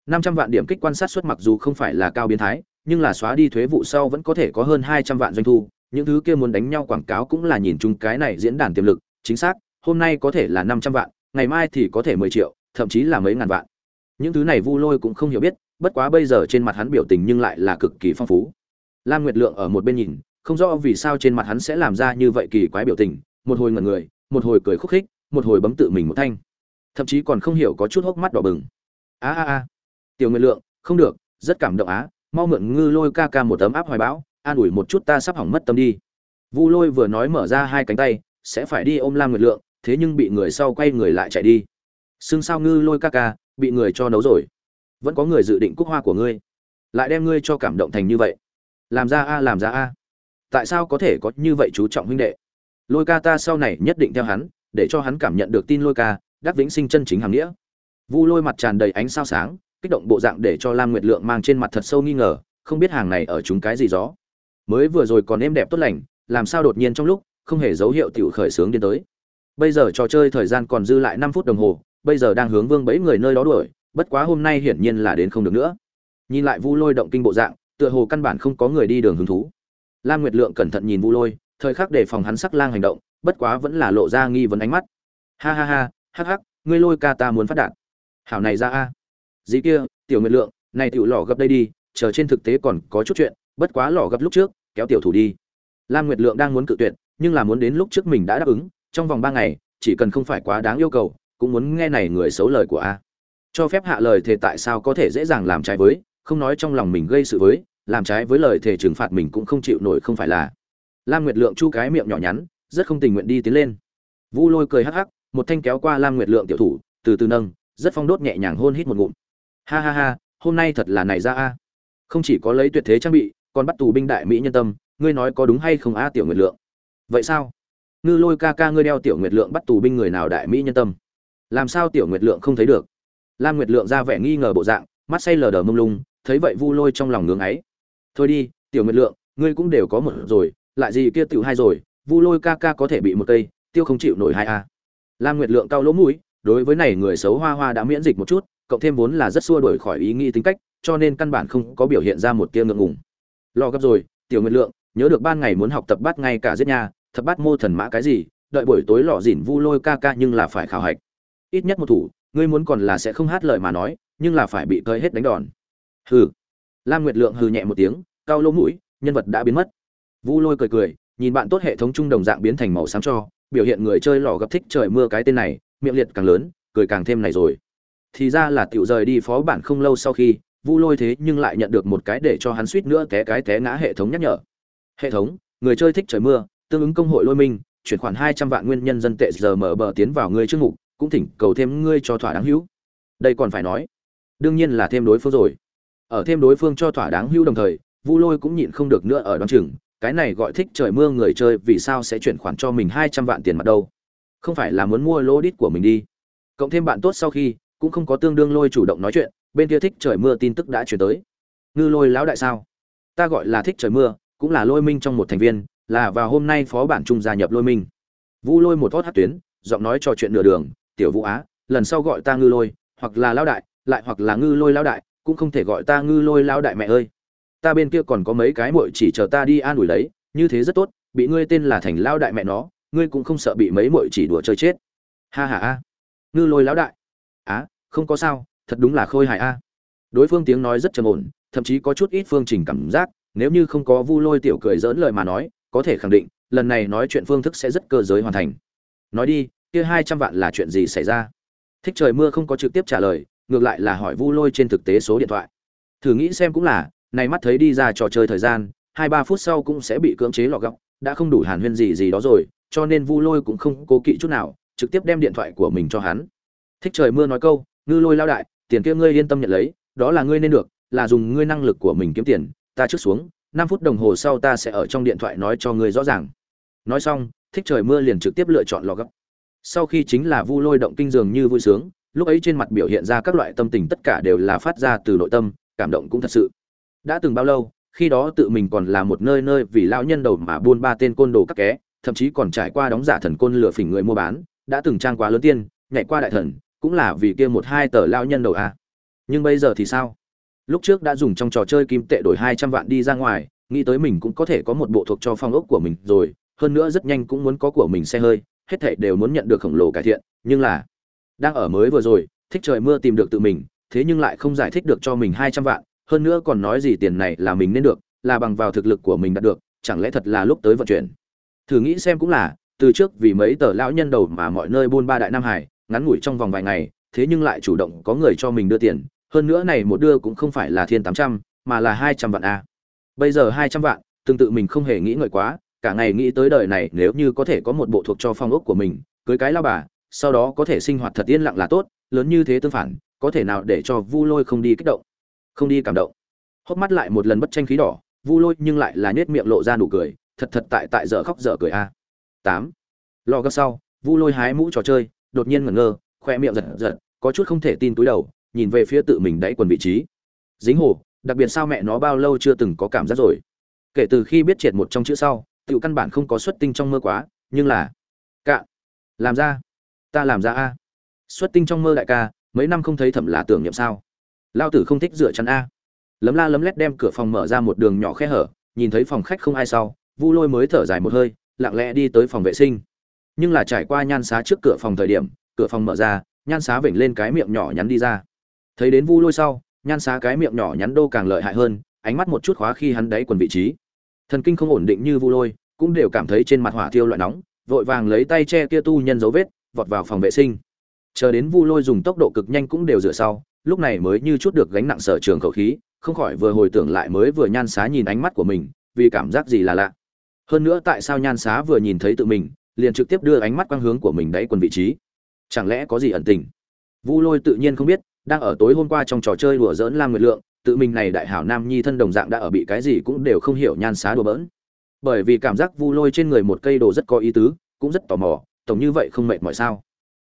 Năm trăm vạn điểm kích quan sát suất mặc dù không phải là cao biến thái nhưng là xóa đi thuế vụ sau vẫn có thể có hơn hai trăm vạn doanh thu. Những thứ kia muốn đánh nhau quảng cáo cũng là nhìn chung cái này diễn đàn tiềm lực, chính xác, hôm nay có thể là năm trăm vạn, ngày mai thì có thể mười triệu, thậm chí là mấy ngàn vạn. Những thứ này vu lôi cũng không hiểu biết, bất quá bây giờ trên mặt hắn biểu tình nhưng lại là cực kỳ phong phú. Lam nguyệt lượng ở một bên nhìn, không rõ vì sao trên mặt hắn sẽ làm ra như vậy kỳ quái biểu tình, một hồi ngẩn người, một hồi cười khúc khích, một hồi bấm tự mình một thanh. Thậm chí còn không hiểu có chút hốc mắt đỏ bừng. A a a. Tiểu nguyệt lượng, không được, rất cảm động á mau mượn ngư lôi ca ca một tấm áp hoài bão, an ủi một chút ta sắp hỏng mất tâm đi. Vu lôi vừa nói mở ra hai cánh tay, sẽ phải đi ôm lam nguyệt lượng, thế nhưng bị người sau quay người lại chạy đi. Xương sao ngư lôi ca ca, bị người cho nấu rồi. Vẫn có người dự định cúc hoa của ngươi. Lại đem ngươi cho cảm động thành như vậy. Làm ra a, làm ra a. Tại sao có thể có như vậy chú trọng huynh đệ? Lôi ca ta sau này nhất định theo hắn, để cho hắn cảm nhận được tin lôi ca, đắc vĩnh sinh chân chính hàng nghĩa. Vu lôi mặt tràn đầy ánh sao sáng kích động bộ dạng để cho lam nguyệt lượng mang trên mặt thật sâu nghi ngờ, không biết hàng này ở chúng cái gì gió. Mới vừa rồi còn êm đẹp tốt lành, làm sao đột nhiên trong lúc, không hề dấu hiệu tiểu khởi sướng đến tới. Bây giờ trò chơi thời gian còn dư lại năm phút đồng hồ, bây giờ đang hướng vương bấy người nơi đó đuổi, bất quá hôm nay hiển nhiên là đến không được nữa. Nhìn lại vu lôi động kinh bộ dạng, tựa hồ căn bản không có người đi đường hứng thú. Lam nguyệt lượng cẩn thận nhìn vu lôi, thời khắc để phòng hắn sắc lang hành động, bất quá vẫn là lộ ra nghi vấn ánh mắt. Ha ha ha, hắc hắc, ngươi lôi ca ta muốn phát đạt. Hảo này ra a dĩ kia, tiểu nguyệt lượng, này tiểu lò gấp đây đi, chờ trên thực tế còn có chút chuyện, bất quá lò gấp lúc trước, kéo tiểu thủ đi. Lam nguyệt lượng đang muốn cự tuyệt, nhưng là muốn đến lúc trước mình đã đáp ứng, trong vòng ba ngày, chỉ cần không phải quá đáng yêu cầu, cũng muốn nghe này người xấu lời của a. Cho phép hạ lời thề tại sao có thể dễ dàng làm trái với, không nói trong lòng mình gây sự với, làm trái với lời thề trừng phạt mình cũng không chịu nổi không phải là. Lam nguyệt lượng chu cái miệng nhỏ nhắn, rất không tình nguyện đi tiến lên. Vu lôi cười hắc hắc, một thanh kéo qua lam nguyệt lượng tiểu thủ, từ từ nâng, rất phong đốt nhẹ nhàng hôn hít một ngụm ha ha ha, hôm nay thật là này ra a. Không chỉ có lấy tuyệt thế trang bị, còn bắt tù binh đại mỹ nhân tâm, ngươi nói có đúng hay không a, tiểu nguyệt lượng? Vậy sao? Ngư lôi ca ca ngươi đeo tiểu nguyệt lượng bắt tù binh người nào đại mỹ nhân tâm? Làm sao tiểu nguyệt lượng không thấy được? Lam nguyệt lượng ra vẻ nghi ngờ bộ dạng, mắt say lờ đờ mông lung, thấy vậy vu lôi trong lòng ngưỡng ấy. Thôi đi, tiểu nguyệt lượng, ngươi cũng đều có một rồi, lại gì kia tiểu hai rồi, vu lôi ca ca có thể bị một cây, tiêu không chịu nổi hai a. Lam nguyệt lượng cao lỗ mũi, đối với này người xấu hoa hoa đã miễn dịch một chút cộng thêm vốn là rất xua đổi khỏi ý nghĩ tính cách, cho nên căn bản không có biểu hiện ra một tia ngượng ngùng. Lo gấp rồi, tiểu nguyệt lượng, nhớ được ban ngày muốn học tập bắt ngay cả giết nha, thập bát mô thần mã cái gì, đợi buổi tối lọ dỉn vu lôi ca ca nhưng là phải khảo hạch. Ít nhất một thủ, ngươi muốn còn là sẽ không hát lời mà nói, nhưng là phải bị cơi hết đánh đòn. Hừ. Lam nguyệt lượng hừ nhẹ một tiếng cao lỗ mũi, nhân vật đã biến mất. Vu lôi cười cười, nhìn bạn tốt hệ thống trung đồng dạng biến thành màu xám cho, biểu hiện người chơi lò gấp thích trời mưa cái tên này, miệng liệt càng lớn, cười càng thêm này rồi thì ra là tiểu rời đi phó bản không lâu sau khi, vu lôi thế nhưng lại nhận được một cái để cho hắn suýt nữa té cái té ngã hệ thống nhắc nhở. Hệ thống, người chơi thích trời mưa, tương ứng công hội lôi minh, chuyển khoản hai trăm vạn nguyên nhân dân tệ giờ mở bờ tiến vào ngươi trước mục, cũng thỉnh cầu thêm ngươi cho thỏa đáng hữu. Đây còn phải nói, đương nhiên là thêm đối phương rồi. Ở thêm đối phương cho thỏa đáng hữu đồng thời, vu lôi cũng nhịn không được nữa ở đoán chừng, cái này gọi thích trời mưa người chơi vì sao sẽ chuyển khoản cho mình hai trăm vạn tiền mặt đâu? Không phải là muốn mua lô đít của mình đi. Cộng thêm bạn tốt sau khi cũng không có tương đương lôi chủ động nói chuyện, bên kia thích trời mưa tin tức đã chuyển tới. Ngư lôi lão đại sao? Ta gọi là thích trời mưa, cũng là lôi minh trong một thành viên, là vào hôm nay phó bản trung gia nhập lôi minh. Vu lôi một thót hát tuyến, giọng nói trò chuyện nửa đường, tiểu vũ á, lần sau gọi ta ngư lôi, hoặc là lão đại, lại hoặc là ngư lôi lão đại, cũng không thể gọi ta ngư lôi lão đại mẹ ơi. Ta bên kia còn có mấy cái muội chỉ chờ ta đi an ủi lấy, như thế rất tốt, bị ngươi tên là thành lão đại mẹ nó, ngươi cũng không sợ bị mấy muội chỉ đùa chơi chết. Ha ha a ngư lôi lão đại á, không có sao, thật đúng là khôi hài a. Đối phương tiếng nói rất trầm ổn, thậm chí có chút ít phương trình cảm giác, nếu như không có vu lôi tiểu cười dỡn lời mà nói, có thể khẳng định, lần này nói chuyện phương thức sẽ rất cơ giới hoàn thành. Nói đi, kia hai trăm vạn là chuyện gì xảy ra? Thích trời mưa không có trực tiếp trả lời, ngược lại là hỏi vu lôi trên thực tế số điện thoại. Thử nghĩ xem cũng là, này mắt thấy đi ra trò chơi thời gian, hai ba phút sau cũng sẽ bị cưỡng chế lọ gọng, đã không đủ hàn huyên gì gì đó rồi, cho nên vu lôi cũng không cố kỵ chút nào, trực tiếp đem điện thoại của mình cho hắn thích trời mưa nói câu, ngư lôi lao đại, tiền kia ngươi yên tâm nhận lấy, đó là ngươi nên được, là dùng ngươi năng lực của mình kiếm tiền, ta trước xuống, năm phút đồng hồ sau ta sẽ ở trong điện thoại nói cho ngươi rõ ràng. Nói xong, thích trời mưa liền trực tiếp lựa chọn lò gấp. Sau khi chính là vu lôi động kinh dường như vui sướng, lúc ấy trên mặt biểu hiện ra các loại tâm tình tất cả đều là phát ra từ nội tâm, cảm động cũng thật sự. Đã từng bao lâu, khi đó tự mình còn là một nơi nơi vì lão nhân đầu mà buôn ba tên côn đồ các ké, thậm chí còn trải qua đóng giả thần côn lừa phỉnh người mua bán, đã từng trang quá lớn tiên, nhảy qua đại thần cũng là vì kia một hai tờ lão nhân đầu à, nhưng bây giờ thì sao? Lúc trước đã dùng trong trò chơi kim tệ đổi hai trăm vạn đi ra ngoài nghĩ tới mình cũng có thể có một bộ thuộc cho phong ốc của mình rồi hơn nữa rất nhanh cũng muốn có của mình xe hơi hết thảy đều muốn nhận được khổng lồ cải thiện nhưng là đang ở mới vừa rồi thích trời mưa tìm được tự mình thế nhưng lại không giải thích được cho mình hai trăm vạn hơn nữa còn nói gì tiền này là mình nên được là bằng vào thực lực của mình đạt được chẳng lẽ thật là lúc tới vận chuyển? Thử nghĩ xem cũng là từ trước vì mấy tờ lão nhân đầu mà mọi nơi buôn ba đại nam hải ngắn ngủi trong vòng vài ngày, thế nhưng lại chủ động có người cho mình đưa tiền. Hơn nữa này một đưa cũng không phải là thiên tám trăm, mà là hai trăm vạn a. Bây giờ hai trăm vạn, tương tự mình không hề nghĩ ngợi quá, cả ngày nghĩ tới đời này nếu như có thể có một bộ thuộc cho phong ốc của mình, cưới cái lao bà, sau đó có thể sinh hoạt thật yên lặng là tốt, lớn như thế tương phản, có thể nào để cho vu lôi không đi kích động, không đi cảm động. Hốc mắt lại một lần bất tranh khí đỏ, vu lôi nhưng lại là nhếch miệng lộ ra nụ cười, thật thật tại tại dở khóc dở cười a. Tám. Lò gấp sau, vu lôi hái mũ trò chơi đột nhiên ngẩn ngơ khoe miệng giật giật có chút không thể tin túi đầu nhìn về phía tự mình đáy quần vị trí. Dính hồ đặc biệt sao mẹ nó bao lâu chưa từng có cảm giác rồi. Kể từ khi biết triệt một trong chữ sau tự căn bản không có xuất tinh trong mơ quá nhưng là cạ, làm ra ta làm ra a. Xuất tinh trong mơ đại ca mấy năm không thấy thẩm là tưởng niệm sao. Lao tử không thích rửa chắn a. Lấm la lấm lét đem cửa phòng mở ra một đường nhỏ khe hở nhìn thấy phòng khách không ai sau vu lôi mới thở dài một hơi lặng lẽ đi tới phòng vệ sinh nhưng là trải qua nhan xá trước cửa phòng thời điểm, cửa phòng mở ra, nhan xá vểnh lên cái miệng nhỏ nhắn đi ra. Thấy đến vu lôi sau, nhan xá cái miệng nhỏ nhắn đô càng lợi hại hơn, ánh mắt một chút khóa khi hắn đáy quần vị trí. Thần kinh không ổn định như vu lôi, cũng đều cảm thấy trên mặt hỏa thiêu loại nóng, vội vàng lấy tay che kia tu nhân dấu vết, vọt vào phòng vệ sinh. Chờ đến vu lôi dùng tốc độ cực nhanh cũng đều rửa sau, lúc này mới như chút được gánh nặng sở trường khẩu khí, không khỏi vừa hồi tưởng lại mới vừa nhan xá nhìn ánh mắt của mình, vì cảm giác gì là lạ. Hơn nữa tại sao nhan xá vừa nhìn thấy tự mình liền trực tiếp đưa ánh mắt quang hướng của mình đáy quần vị trí. Chẳng lẽ có gì ẩn tình? Vu lôi tự nhiên không biết, đang ở tối hôm qua trong trò chơi đùa dỡn lam nguyệt lượng, tự mình này đại hảo nam nhi thân đồng dạng đã ở bị cái gì cũng đều không hiểu nhan xá đùa bỡn. Bởi vì cảm giác vu lôi trên người một cây đồ rất có ý tứ, cũng rất tò mò, tổng như vậy không mệt mỏi sao?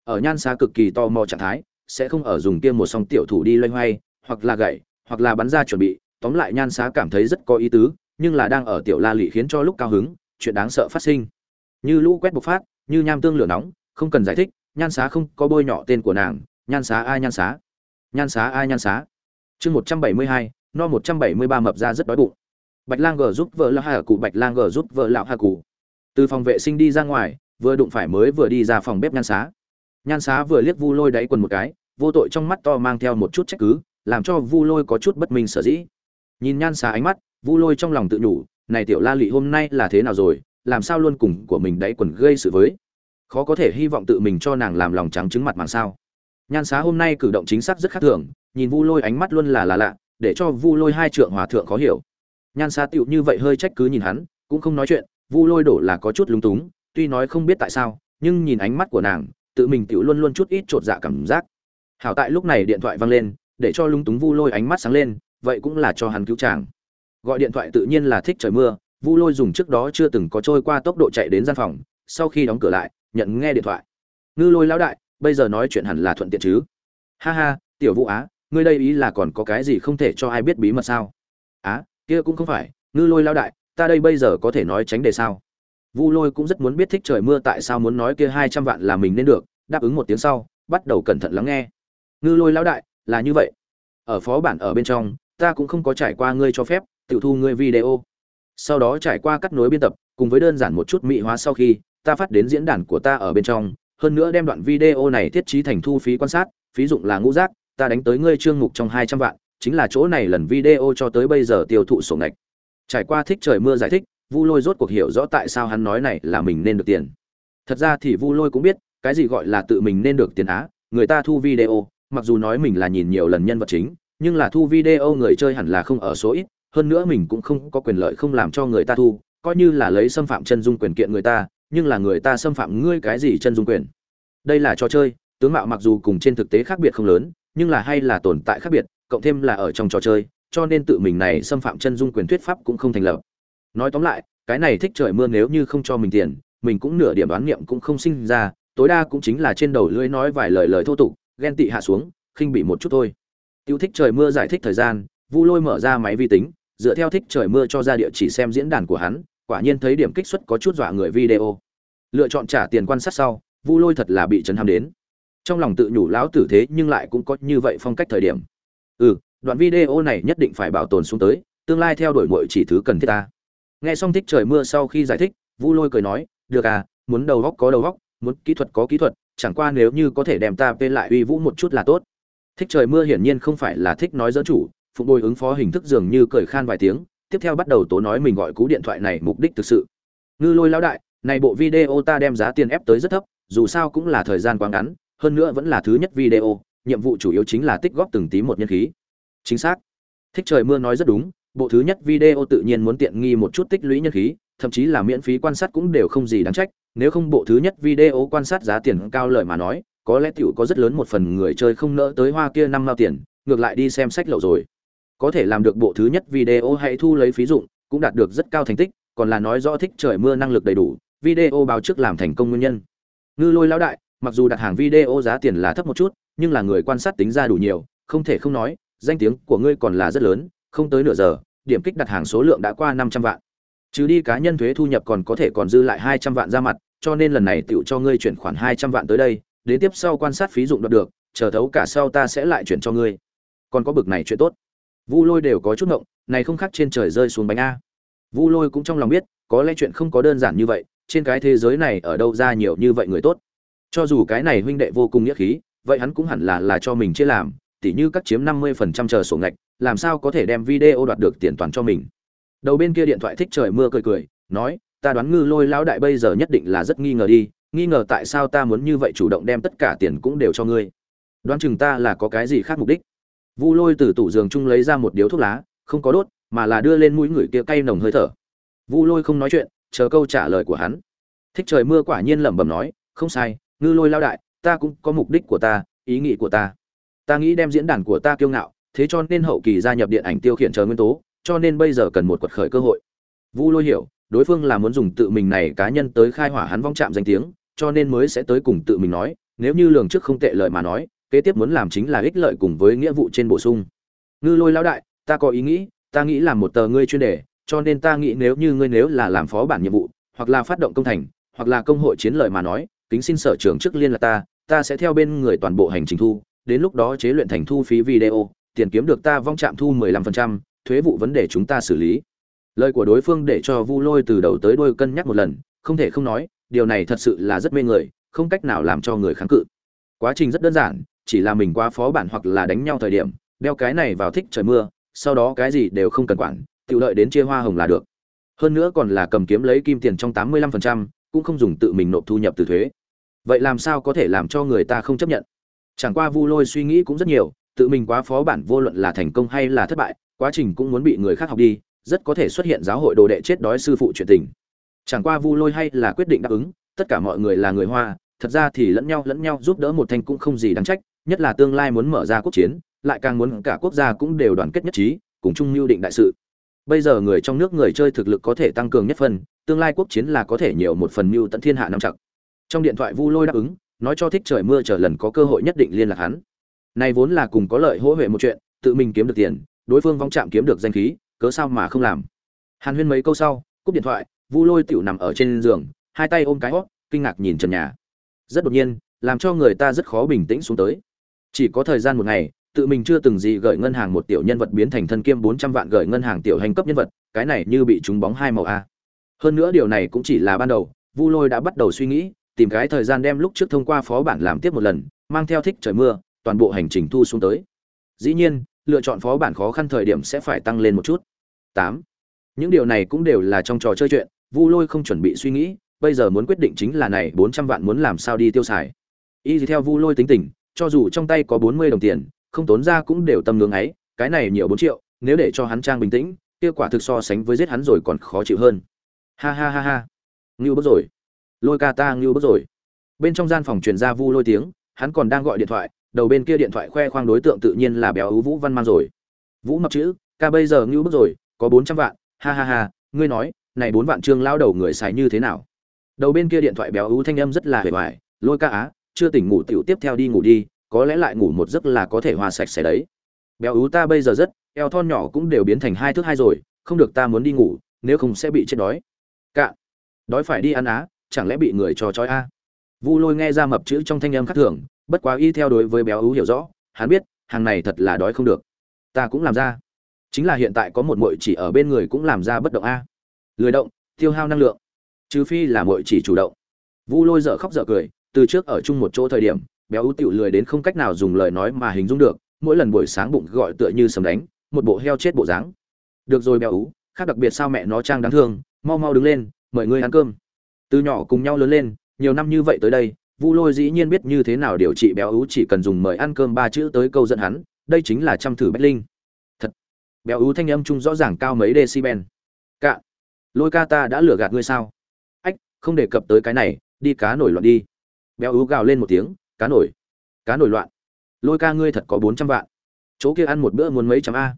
Ở nhan xá cực kỳ tò mò trạng thái, sẽ không ở dùng kia một song tiểu thủ đi loay hoay, hoặc là gậy, hoặc là bắn ra chuẩn bị, tóm lại nhan xá cảm thấy rất có ý tứ, nhưng là đang ở tiểu la lị khiến cho lúc cao hứng, chuyện đáng sợ phát sinh như lũ quét bộc phát, như nham tương lửa nóng, không cần giải thích, nhan xá không có bôi nhọ tên của nàng, nhan xá ai nhan xá. Nhan xá ai nhan xá. Chương một trăm bảy mươi hai, no một trăm bảy mươi ba mập ra rất đói bụng. Bạch lang g giúp vợ lão hà cụ bạch lang g giúp vợ lão hà cụ từ phòng vệ sinh đi ra ngoài, vừa đụng phải mới vừa đi ra phòng bếp nhan xá. Nhan xá vừa liếc vu lôi đáy quần một cái, vô tội trong mắt to mang theo một chút trách cứ, làm cho vu lôi có chút bất minh sở dĩ. Nhìn nhan xá ánh mắt, vu lôi trong lòng tự nhủ, này tiểu la lị, hôm nay là thế nào rồi? Làm sao luôn cùng của mình đáy quần gây sự với? Khó có thể hy vọng tự mình cho nàng làm lòng trắng trứng mặt màng sao? Nhan xá hôm nay cử động chính xác rất khác thường, nhìn vu lôi ánh mắt luôn là là lạ, để cho vu lôi hai trượng hòa thượng khó hiểu. Nhan xá tựu như vậy hơi trách cứ nhìn hắn, cũng không nói chuyện, vu lôi đổ là có chút lúng túng, tuy nói không biết tại sao, nhưng nhìn ánh mắt của nàng, tự mình tựu luôn luôn chút ít trột dạ cảm giác. Hảo tại lúc này điện thoại vang lên, để cho lúng túng vu lôi ánh mắt sáng lên, vậy cũng là cho hắn cứu chàng. Gọi điện thoại tự nhiên là thích trời mưa vu lôi dùng trước đó chưa từng có trôi qua tốc độ chạy đến gian phòng, sau khi đóng cửa lại, nhận nghe điện thoại. Ngư lôi lão đại, bây giờ nói chuyện hẳn là thuận tiện chứ? Ha ha, tiểu vũ á, ngươi đây ý là còn có cái gì không thể cho ai biết bí mật sao? Á, kia cũng không phải, ngư lôi lão đại, ta đây bây giờ có thể nói tránh đề sao? Vu lôi cũng rất muốn biết thích trời mưa tại sao muốn nói kia hai trăm vạn là mình nên được, đáp ứng một tiếng sau, bắt đầu cẩn thận lắng nghe. Ngư lôi lão đại, là như vậy. Ở phó bản ở bên trong, ta cũng không có trải qua ngươi cho phép tự thu ngươi video sau đó trải qua cắt nối biên tập, cùng với đơn giản một chút mỹ hóa sau khi, ta phát đến diễn đàn của ta ở bên trong, hơn nữa đem đoạn video này thiết trí thành thu phí quan sát, phí dụng là ngũ giác ta đánh tới ngươi chương mục trong hai trăm vạn, chính là chỗ này lần video cho tới bây giờ tiêu thụ sổ ngạch. Trải qua thích trời mưa giải thích, vu lôi rốt cuộc hiểu rõ tại sao hắn nói này là mình nên được tiền. Thật ra thì vu lôi cũng biết, cái gì gọi là tự mình nên được tiền á, người ta thu video, mặc dù nói mình là nhìn nhiều lần nhân vật chính, nhưng là thu video người chơi hẳn là không ở số ít hơn nữa mình cũng không có quyền lợi không làm cho người ta thu, coi như là lấy xâm phạm chân dung quyền kiện người ta, nhưng là người ta xâm phạm ngươi cái gì chân dung quyền? Đây là trò chơi, tướng mạo mặc dù cùng trên thực tế khác biệt không lớn, nhưng là hay là tồn tại khác biệt, cộng thêm là ở trong trò chơi, cho nên tự mình này xâm phạm chân dung quyền thuyết pháp cũng không thành lập. Nói tóm lại, cái này thích trời mưa nếu như không cho mình tiền, mình cũng nửa điểm đoán niệm cũng không sinh ra, tối đa cũng chính là trên đầu lưỡi nói vài lời lời thô tục, ghen tị hạ xuống, khinh bị một chút thôi. Tiêu thích trời mưa giải thích thời gian, vu lôi mở ra máy vi tính dựa theo thích trời mưa cho ra địa chỉ xem diễn đàn của hắn, quả nhiên thấy điểm kích suất có chút dọa người video. Lựa chọn trả tiền quan sát sau, vu lôi thật là bị chấn ham đến. Trong lòng tự nhủ lão tử thế nhưng lại cũng có như vậy phong cách thời điểm. Ừ đoạn video này nhất định phải bảo tồn xuống tới, tương lai theo đuổi mọi chỉ thứ cần thiết ta. Nghe xong thích trời mưa sau khi giải thích, vu lôi cười nói, được à muốn đầu góc có đầu góc, muốn kỹ thuật có kỹ thuật, chẳng qua nếu như có thể đem ta về lại uy vũ một chút là tốt. Thích trời mưa hiển nhiên không phải là thích nói dẫn chủ phụng bồi ứng phó hình thức dường như cười khan vài tiếng, tiếp theo bắt đầu tố nói mình gọi cú điện thoại này mục đích thực sự. Ngư lôi lão đại, này bộ video ta đem giá tiền ép tới rất thấp, dù sao cũng là thời gian quá ngắn, hơn nữa vẫn là thứ nhất video, nhiệm vụ chủ yếu chính là tích góp từng tí một nhân khí. Chính xác. Thích trời mưa nói rất đúng, bộ thứ nhất video tự nhiên muốn tiện nghi một chút tích lũy nhân khí, thậm chí là miễn phí quan sát cũng đều không gì đáng trách, nếu không bộ thứ nhất video quan sát giá tiền cao lợi mà nói, có lẽ tiểu có rất lớn một phần người chơi không nỡ tới hoa kia năm mao tiền, ngược lại đi xem sách lậu rồi có thể làm được bộ thứ nhất video hãy thu lấy phí dụng, cũng đạt được rất cao thành tích, còn là nói rõ thích trời mưa năng lực đầy đủ, video báo trước làm thành công nguyên nhân. Ngư lôi lão đại, mặc dù đặt hàng video giá tiền là thấp một chút, nhưng là người quan sát tính ra đủ nhiều, không thể không nói, danh tiếng của ngươi còn là rất lớn, không tới nửa giờ, điểm kích đặt hàng số lượng đã qua năm trăm vạn. Trừ đi cá nhân thuế thu nhập còn có thể còn dư lại hai trăm vạn ra mặt, cho nên lần này tựu cho ngươi chuyển khoản hai trăm vạn tới đây, đến tiếp sau quan sát phí dụng đoạt được, chờ thấu cả sau ta sẽ lại chuyển cho ngươi. Còn có bực này chuyện tốt vu lôi đều có chút ngộng, này không khác trên trời rơi xuống bánh a. Vu lôi cũng trong lòng biết, có lẽ chuyện không có đơn giản như vậy, trên cái thế giới này ở đâu ra nhiều như vậy người tốt. Cho dù cái này huynh đệ vô cùng nghĩa khí, vậy hắn cũng hẳn là là cho mình chia làm, tỉ như cắt chiếm năm mươi phần trăm chờ sổ ngạch, làm sao có thể đem video đoạt được tiền toàn cho mình. Đầu bên kia điện thoại thích trời mưa cười cười, nói, ta đoán ngư lôi lão đại bây giờ nhất định là rất nghi ngờ đi, nghi ngờ tại sao ta muốn như vậy chủ động đem tất cả tiền cũng đều cho ngươi. Đoán chừng ta là có cái gì khác mục đích vu lôi từ tủ giường chung lấy ra một điếu thuốc lá, không có đốt, mà là đưa lên mũi người kia cay nồng hơi thở. Vu lôi không nói chuyện, chờ câu trả lời của hắn. Thích trời mưa quả nhiên lẩm bẩm nói, không sai, ngư lôi lao đại, ta cũng có mục đích của ta, ý nghĩ của ta. Ta nghĩ đem diễn đàn của ta kiêu ngạo, thế cho nên hậu kỳ gia nhập điện ảnh tiêu khiển chờ nguyên tố, cho nên bây giờ cần một quật khởi cơ hội. Vu lôi hiểu, đối phương là muốn dùng tự mình này cá nhân tới khai hỏa hắn vong chạm danh tiếng, cho nên mới sẽ tới cùng tự mình nói, nếu như lường trước không tệ lợi mà nói kế tiếp muốn làm chính là ích lợi cùng với nghĩa vụ trên bổ sung. Ngư lôi lão đại ta có ý nghĩ ta nghĩ làm một tờ ngươi chuyên đề cho nên ta nghĩ nếu như ngươi nếu là làm phó bản nhiệm vụ hoặc là phát động công thành hoặc là công hội chiến lợi mà nói kính xin sở trưởng trước liên là ta ta sẽ theo bên người toàn bộ hành trình thu đến lúc đó chế luyện thành thu phí video tiền kiếm được ta vong chạm thu 15%, thuế vụ vấn đề chúng ta xử lý. Lời của đối phương để cho vu lôi từ đầu tới đuôi cân nhắc một lần không thể không nói điều này thật sự là rất mê người không cách nào làm cho người kháng cự. Quá trình rất đơn giản chỉ là mình qua phó bản hoặc là đánh nhau thời điểm, đeo cái này vào thích trời mưa, sau đó cái gì đều không cần quản, tự lợi đến chia hoa hồng là được. Hơn nữa còn là cầm kiếm lấy kim tiền trong tám mươi lăm phần trăm, cũng không dùng tự mình nộp thu nhập từ thuế. Vậy làm sao có thể làm cho người ta không chấp nhận? Chẳng qua vu lôi suy nghĩ cũng rất nhiều, tự mình quá phó bản vô luận là thành công hay là thất bại, quá trình cũng muốn bị người khác học đi, rất có thể xuất hiện giáo hội đồ đệ chết đói sư phụ chuyện tình. Chẳng qua vu lôi hay là quyết định đáp ứng, tất cả mọi người là người hoa, thật ra thì lẫn nhau lẫn nhau giúp đỡ một thanh cũng không gì đáng trách nhất là tương lai muốn mở ra quốc chiến lại càng muốn cả quốc gia cũng đều đoàn kết nhất trí cùng chung mưu định đại sự. Bây giờ người trong nước người chơi thực lực có thể tăng cường nhất phần tương lai quốc chiến là có thể nhiều một phần mưu tận thiên hạ năm chặt. Trong điện thoại vu lôi đáp ứng nói cho thích trời mưa chờ lần có cơ hội nhất định liên lạc hắn. Này vốn là cùng có lợi hỗ huệ một chuyện tự mình kiếm được tiền đối phương vong chạm kiếm được danh khí cớ sao mà không làm? Hàn huyên mấy câu sau cúp điện thoại vu lôi tiểu nằm ở trên giường hai tay ôm cái hốc, kinh ngạc nhìn trần nhà. Rất đột nhiên làm cho người ta rất khó bình tĩnh xuống tới chỉ có thời gian một ngày, tự mình chưa từng gì gửi ngân hàng một tiểu nhân vật biến thành thân kiêm bốn trăm vạn gửi ngân hàng tiểu hành cấp nhân vật, cái này như bị trúng bóng hai màu a. Hơn nữa điều này cũng chỉ là ban đầu, vu lôi đã bắt đầu suy nghĩ, tìm cái thời gian đem lúc trước thông qua phó bản làm tiếp một lần, mang theo thích trời mưa, toàn bộ hành trình thu xuống tới. Dĩ nhiên, lựa chọn phó bản khó khăn thời điểm sẽ phải tăng lên một chút. Tám. Những điều này cũng đều là trong trò chơi chuyện, vu lôi không chuẩn bị suy nghĩ, bây giờ muốn quyết định chính là này, bốn trăm vạn muốn làm sao đi tiêu xài. Y theo vu lôi tính tình cho dù trong tay có bốn mươi đồng tiền, không tốn ra cũng đều tâm ngưỡng ấy, cái này nhiều bốn triệu, nếu để cho hắn trang bình tĩnh kết quả thực so sánh với giết hắn rồi còn khó chịu hơn. Ha ha ha ha. Ngưu bức rồi. Lôi ca ta ngưu bức rồi. Bên trong gian phòng truyền ra vu lôi tiếng, hắn còn đang gọi điện thoại, đầu bên kia điện thoại khoe khoang đối tượng tự nhiên là béo ú vũ văn mang rồi. Vũ mập chữ, ca bây giờ ngưu bức rồi, có bốn trăm vạn, ha ha ha, ngươi nói, này bốn vạn trương lao đầu người xài như thế nào? Đầu bên kia điện thoại béo ú thanh âm rất là hề hoài, lôi ca á chưa tỉnh ngủ tiểu tiếp theo đi ngủ đi, có lẽ lại ngủ một giấc là có thể hòa sạch sẽ đấy. Béo ú ta bây giờ rất, eo thon nhỏ cũng đều biến thành hai thước hai rồi, không được ta muốn đi ngủ, nếu không sẽ bị chết đói. Cạn đói phải đi ăn á, chẳng lẽ bị người cho chói a vu lôi nghe ra mập chữ trong thanh âm khác thường, bất quá y theo đối với béo ú hiểu rõ, hắn biết, hàng này thật là đói không được. Ta cũng làm ra. Chính là hiện tại có một muội chỉ ở bên người cũng làm ra bất động a lười động, tiêu hao năng lượng. Trừ phi là muội chỉ chủ động. Vu lôi dở khóc dở cười từ trước ở chung một chỗ thời điểm, béo ú tiểu lười đến không cách nào dùng lời nói mà hình dung được, mỗi lần buổi sáng bụng gọi tựa như sầm đánh, một bộ heo chết bộ dáng. Được rồi béo ú, khác đặc biệt sao mẹ nó trang đáng thương, mau mau đứng lên, mời ngươi ăn cơm. Từ nhỏ cùng nhau lớn lên, nhiều năm như vậy tới đây, vu lôi dĩ nhiên biết như thế nào điều trị béo ú chỉ cần dùng mời ăn cơm ba chữ tới câu dẫn hắn, đây chính là trăm thử bách linh. Thật. Béo ú thanh âm chung rõ ràng cao mấy decibel. Cạ. Lôi ca ta đã lừa gạt ngươi sao? Ách, không đề cập tới cái này, đi cá nổi loạn đi béo ú gào lên một tiếng, cá nổi cá nổi loạn. Lôi ca ngươi thật có bốn trăm vạn. Chỗ kia ăn một bữa muốn mấy trăm a?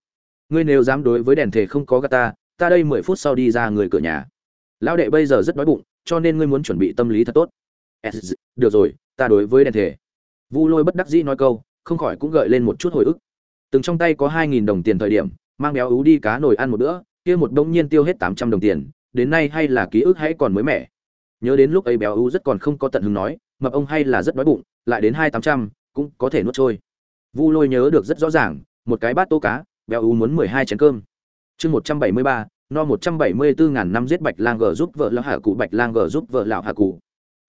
Ngươi nếu dám đối với đèn thể không có gà ta ta đây mười phút sau đi ra người cửa nhà. Lão đệ bây giờ rất đói bụng, cho nên ngươi muốn chuẩn bị tâm lý thật tốt. Được rồi, ta đối với đèn thể vu lôi bất đắc dĩ nói câu, không khỏi cũng gợi lên một chút hồi ức. Từng trong tay có hai nghìn đồng tiền thời điểm, mang béo ú đi cá nổi ăn một bữa, kia một đông nhiên tiêu hết tám trăm đồng tiền, đến nay hay là ký ức hãy còn mới mẻ. Nhớ đến lúc ấy béo ú rất còn không có tận hứng nói mập ông hay là rất đói bụng, lại đến hai tám trăm, cũng có thể nuốt trôi. Vu lôi nhớ được rất rõ ràng, một cái bát tô cá, béo ú muốn mười hai chén cơm. Chương một trăm bảy mươi ba, no một trăm bảy mươi bốn ngàn năm giết bạch lang gờ giúp vợ lão hạ cụ, bạch lang gờ giúp vợ lão hạ cụ.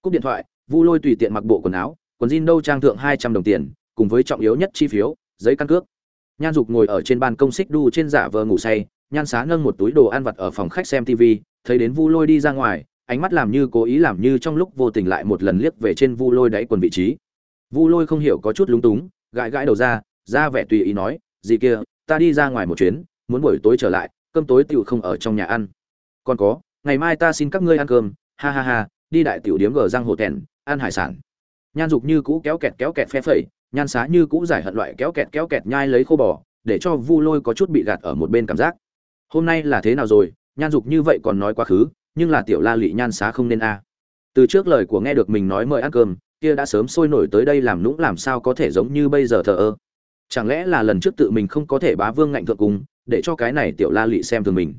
Cúp điện thoại, vu lôi tùy tiện mặc bộ quần áo, quần jean đâu trang thượng hai trăm đồng tiền, cùng với trọng yếu nhất chi phiếu, giấy căn cước. Nhan dục ngồi ở trên ban công xích đu trên giả vờ ngủ say, nhan xá nâng một túi đồ ăn vặt ở phòng khách xem tv thấy đến vu lôi đi ra ngoài ánh mắt làm như cố ý làm như trong lúc vô tình lại một lần liếc về trên vu lôi đáy quần vị trí. Vu lôi không hiểu có chút lúng túng, gãi gãi đầu ra ra vẻ tùy ý nói gì kia, ta đi ra ngoài một chuyến, muốn buổi tối trở lại, cơm tối tựu không ở trong nhà ăn. Còn có, ngày mai ta xin các ngươi ăn cơm. Ha ha ha, đi đại tiểu điếm gờ răng hồ tèn, ăn hải sản. Nhan dục như cũ kéo kẹt kéo kẹt phe phẩy, nhan xá như cũ giải hận loại kéo kẹt kéo kẹt nhai lấy khô bò, để cho vu lôi có chút bị gạt ở một bên cảm giác. Hôm nay là thế nào rồi? Nhan dục như vậy còn nói quá khứ nhưng là tiểu la lị nhan xá không nên a. Từ trước lời của nghe được mình nói mời ăn cơm kia đã sớm sôi nổi tới đây làm nũng làm sao có thể giống như bây giờ thờ ơ. Chẳng lẽ là lần trước tự mình không có thể bá vương ngạnh thượng cùng để cho cái này tiểu la lị xem thường mình?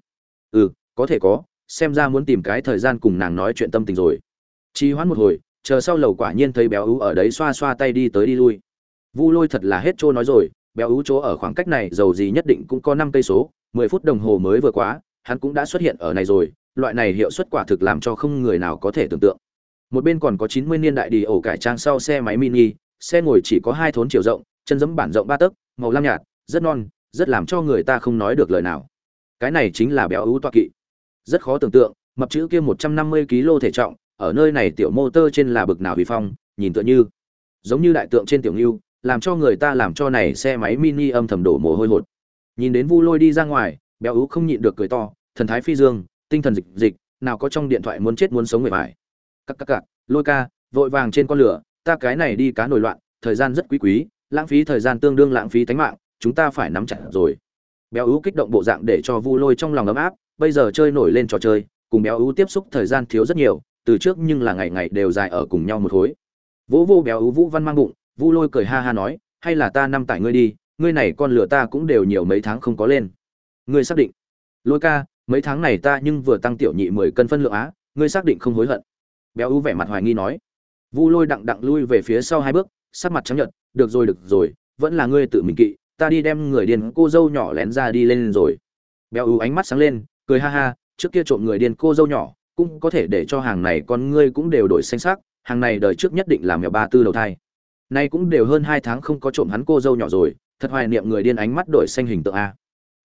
Ừ có thể có xem ra muốn tìm cái thời gian cùng nàng nói chuyện tâm tình rồi. Trì hoãn một hồi, chờ sau lầu quả nhiên thấy béo ú ở đấy xoa xoa tay đi tới đi lui. Vu Lôi thật là hết trôi nói rồi, béo ú chỗ ở khoảng cách này giàu gì nhất định cũng có năm cây số, mười phút đồng hồ mới vừa quá, hắn cũng đã xuất hiện ở này rồi, loại này hiệu suất quả thực làm cho không người nào có thể tưởng tượng. Một bên còn có chín mươi niên đại đi ổ cải trang sau xe máy mini, xe ngồi chỉ có hai thốn chiều rộng, chân giẫm bản rộng ba tấc, màu lam nhạt, rất non, rất làm cho người ta không nói được lời nào. Cái này chính là béo ú toa kỵ. Rất khó tưởng tượng, mập chữ kia một trăm năm mươi kg thể trọng, ở nơi này tiểu motor trên là bực nào vì phong, nhìn tựa như giống như đại tượng trên tiểu ngưu, làm cho người ta làm cho này xe máy mini âm thầm đổ mồ hôi hột. Nhìn đến Vu Lôi đi ra ngoài, béo ú không nhịn được cười to, thần thái phi dương, tinh thần dịch dịch, nào có trong điện thoại muốn chết muốn sống người phải. Các các các, Lôi ca, vội vàng trên con lửa, ta cái này đi cá nổi loạn, thời gian rất quý quý, lãng phí thời gian tương đương lãng phí tánh mạng, chúng ta phải nắm chặt rồi. Béo ú kích động bộ dạng để cho Vu Lôi trong lòng ấm áp, bây giờ chơi nổi lên trò chơi, cùng béo ú tiếp xúc thời gian thiếu rất nhiều, từ trước nhưng là ngày ngày đều dài ở cùng nhau một khối. Vũ vô béo ú Vũ Văn mang bụng, Vu Lôi cười ha ha nói, hay là ta năm tải ngươi đi, ngươi này con lửa ta cũng đều nhiều mấy tháng không có lên. Ngươi xác định? Lôi ca, mấy tháng này ta nhưng vừa tăng tiểu nhị mười cân phân lượng á, ngươi xác định không hối hận? Béo ú vẻ mặt hoài nghi nói. Vu Lôi đặng đặng lui về phía sau hai bước, sắc mặt trắng nhợt, được rồi được rồi, vẫn là ngươi tự mình kỵ, ta đi đem người điên cô dâu nhỏ lén ra đi lên rồi. Béo ú ánh mắt sáng lên, cười ha ha, trước kia trộm người điên cô dâu nhỏ, cũng có thể để cho hàng này con ngươi cũng đều đổi xanh sắc, hàng này đời trước nhất định làm mèo ba tư đầu thai. Nay cũng đều hơn hai tháng không có trộm hắn cô dâu nhỏ rồi, thật hoài niệm người điên ánh mắt đổi xanh hình tượng a.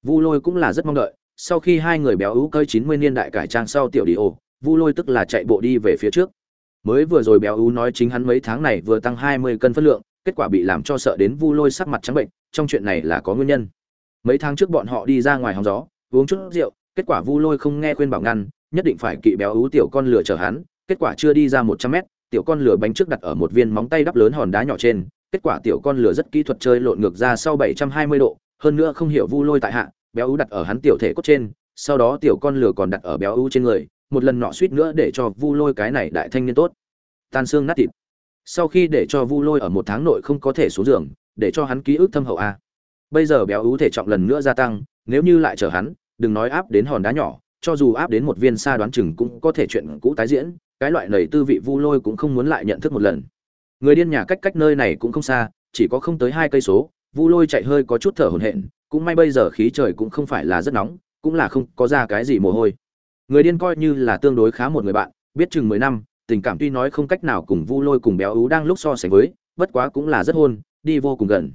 Vu Lôi cũng là rất mong đợi, sau khi hai người béo ú cơi chín mươi niên đại cải trang sau tiểu đi ô Vu Lôi tức là chạy bộ đi về phía trước. Mới vừa rồi béo ú nói chính hắn mấy tháng này vừa tăng hai mươi cân phân lượng, kết quả bị làm cho sợ đến Vu Lôi sắc mặt trắng bệnh, trong chuyện này là có nguyên nhân. Mấy tháng trước bọn họ đi ra ngoài hóng gió, uống chút rượu, kết quả Vu Lôi không nghe khuyên bảo ngăn, nhất định phải kỵ béo ú tiểu con lửa chở hắn, kết quả chưa đi ra một trăm mét, tiểu con lửa bánh trước đặt ở một viên móng tay đắp lớn hòn đá nhỏ trên, kết quả tiểu con lửa rất kỹ thuật chơi lộn ngược ra sau bảy trăm hai mươi độ, hơn nữa không hiểu Vu Lôi tại hạ, béo ú đặt ở hắn tiểu thể cốt trên, sau đó tiểu con lửa còn đặt ở béo ú trên người, một lần nọ suýt nữa để cho Vu Lôi cái này đại thanh niên tốt, tan xương nát thịt. Sau khi để cho Vu Lôi ở một tháng nội không có thể xuống giường, để cho hắn ký ức thâm hậu a. Bây giờ béo ú thể trọng lần nữa gia tăng, nếu như lại chở hắn, đừng nói áp đến hòn đá nhỏ, cho dù áp đến một viên xa đoán chừng cũng có thể chuyện cũ tái diễn, cái loại này tư vị Vu Lôi cũng không muốn lại nhận thức một lần. Người điên nhà cách cách nơi này cũng không xa, chỉ có không tới hai cây số, Vu Lôi chạy hơi có chút thở hổn hển, cũng may bây giờ khí trời cũng không phải là rất nóng, cũng là không có ra cái gì mồ hôi. Người điên coi như là tương đối khá một người bạn, biết chừng mười năm, tình cảm tuy nói không cách nào cùng Vu Lôi cùng béo ú đang lúc so sánh với, bất quá cũng là rất hôn, đi vô cùng gần.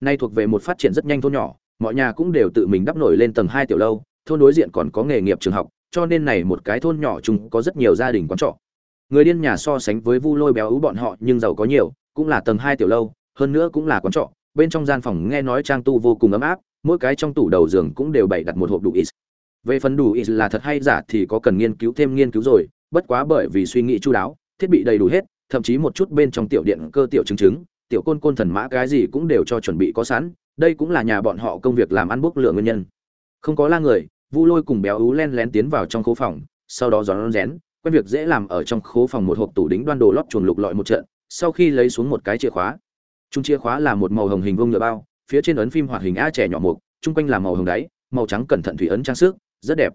Nay thuộc về một phát triển rất nhanh thôn nhỏ, mọi nhà cũng đều tự mình đắp nổi lên tầng hai tiểu lâu, thôn đối diện còn có nghề nghiệp trường học, cho nên này một cái thôn nhỏ chung có rất nhiều gia đình quán trọ. Người điên nhà so sánh với Vu Lôi béo ú bọn họ nhưng giàu có nhiều, cũng là tầng hai tiểu lâu, hơn nữa cũng là quán trọ, bên trong gian phòng nghe nói trang tu vô cùng ấm áp, mỗi cái trong tủ đầu giường cũng đều bày đặt một hộp đủ ít. Về phần đủ ít là thật hay giả thì có cần nghiên cứu thêm nghiên cứu rồi, bất quá bởi vì suy nghĩ chu đáo, thiết bị đầy đủ hết, thậm chí một chút bên trong tiểu điện cơ tiểu chứng chứng, tiểu côn côn thần mã cái gì cũng đều cho chuẩn bị có sẵn, đây cũng là nhà bọn họ công việc làm ăn bốc lửa nguyên nhân. Không có la người, Vu Lôi cùng béo ú len lén tiến vào trong khố phòng, sau đó gión rén, quen việc dễ làm ở trong khố phòng một hộp tủ đính đoan đồ lót chuồn lục lọi một trận, sau khi lấy xuống một cái chìa khóa. Trung chìa khóa là một màu hồng hình vuông nhựa bao, phía trên ấn phim hoạt hình a trẻ nhỏ mục, trung quanh là màu hồng đáy, màu trắng cẩn thận thủy ấn trang sức, rất đẹp.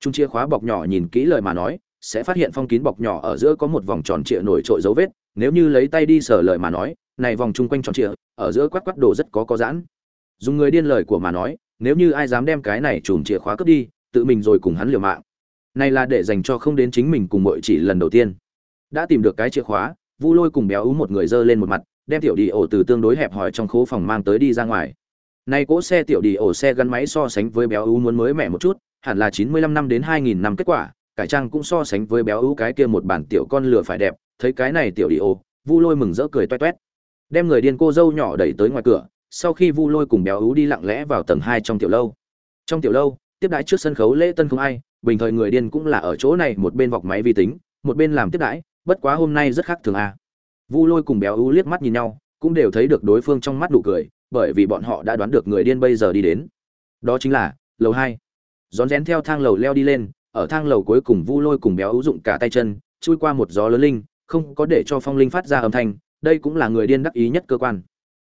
Trung chia khóa bọc nhỏ nhìn kỹ lời mà nói, sẽ phát hiện phong kín bọc nhỏ ở giữa có một vòng tròn trịa nổi trội dấu vết, nếu như lấy tay đi sờ lời mà nói, này vòng trung quanh tròn trịa, ở giữa quát quát đồ rất có có giãn. Dùng người điên lời của mà nói, nếu như ai dám đem cái này chùm chìa khóa cướp đi, tự mình rồi cùng hắn liều mạng. Này là để dành cho không đến chính mình cùng mọi chỉ lần đầu tiên. Đã tìm được cái chìa khóa, Vu Lôi cùng béo ú một người dơ lên một mặt, đem tiểu đi ổ từ tương đối hẹp hòi trong khố phòng mang tới đi ra ngoài. Nay cỗ xe tiểu đi ổ xe gắn máy so sánh với béo ú muốn mới mẻ một chút, hẳn là 95 năm đến 2000 năm kết quả, cải trang cũng so sánh với béo ú cái kia một bản tiểu con lừa phải đẹp, thấy cái này tiểu đi ổ, Vu Lôi mừng rỡ cười toét toét. Đem người điên cô dâu nhỏ đẩy tới ngoài cửa, sau khi Vu Lôi cùng béo ú đi lặng lẽ vào tầng 2 trong tiểu lâu. Trong tiểu lâu, tiếp đãi trước sân khấu lễ tân không ai, bình thời người điên cũng là ở chỗ này một bên vọc máy vi tính, một bên làm tiếp đãi, bất quá hôm nay rất khác thường a. Vu Lôi cùng béo ú liếc mắt nhìn nhau, cũng đều thấy được đối phương trong mắt nụ cười, bởi vì bọn họ đã đoán được người điên bây giờ đi đến. Đó chính là lầu 2. Rón rén theo thang lầu leo đi lên, ở thang lầu cuối cùng Vu Lôi cùng béo ú dụng cả tay chân, chui qua một gió lớn linh, không có để cho phong linh phát ra âm thanh, đây cũng là người điên đắc ý nhất cơ quan.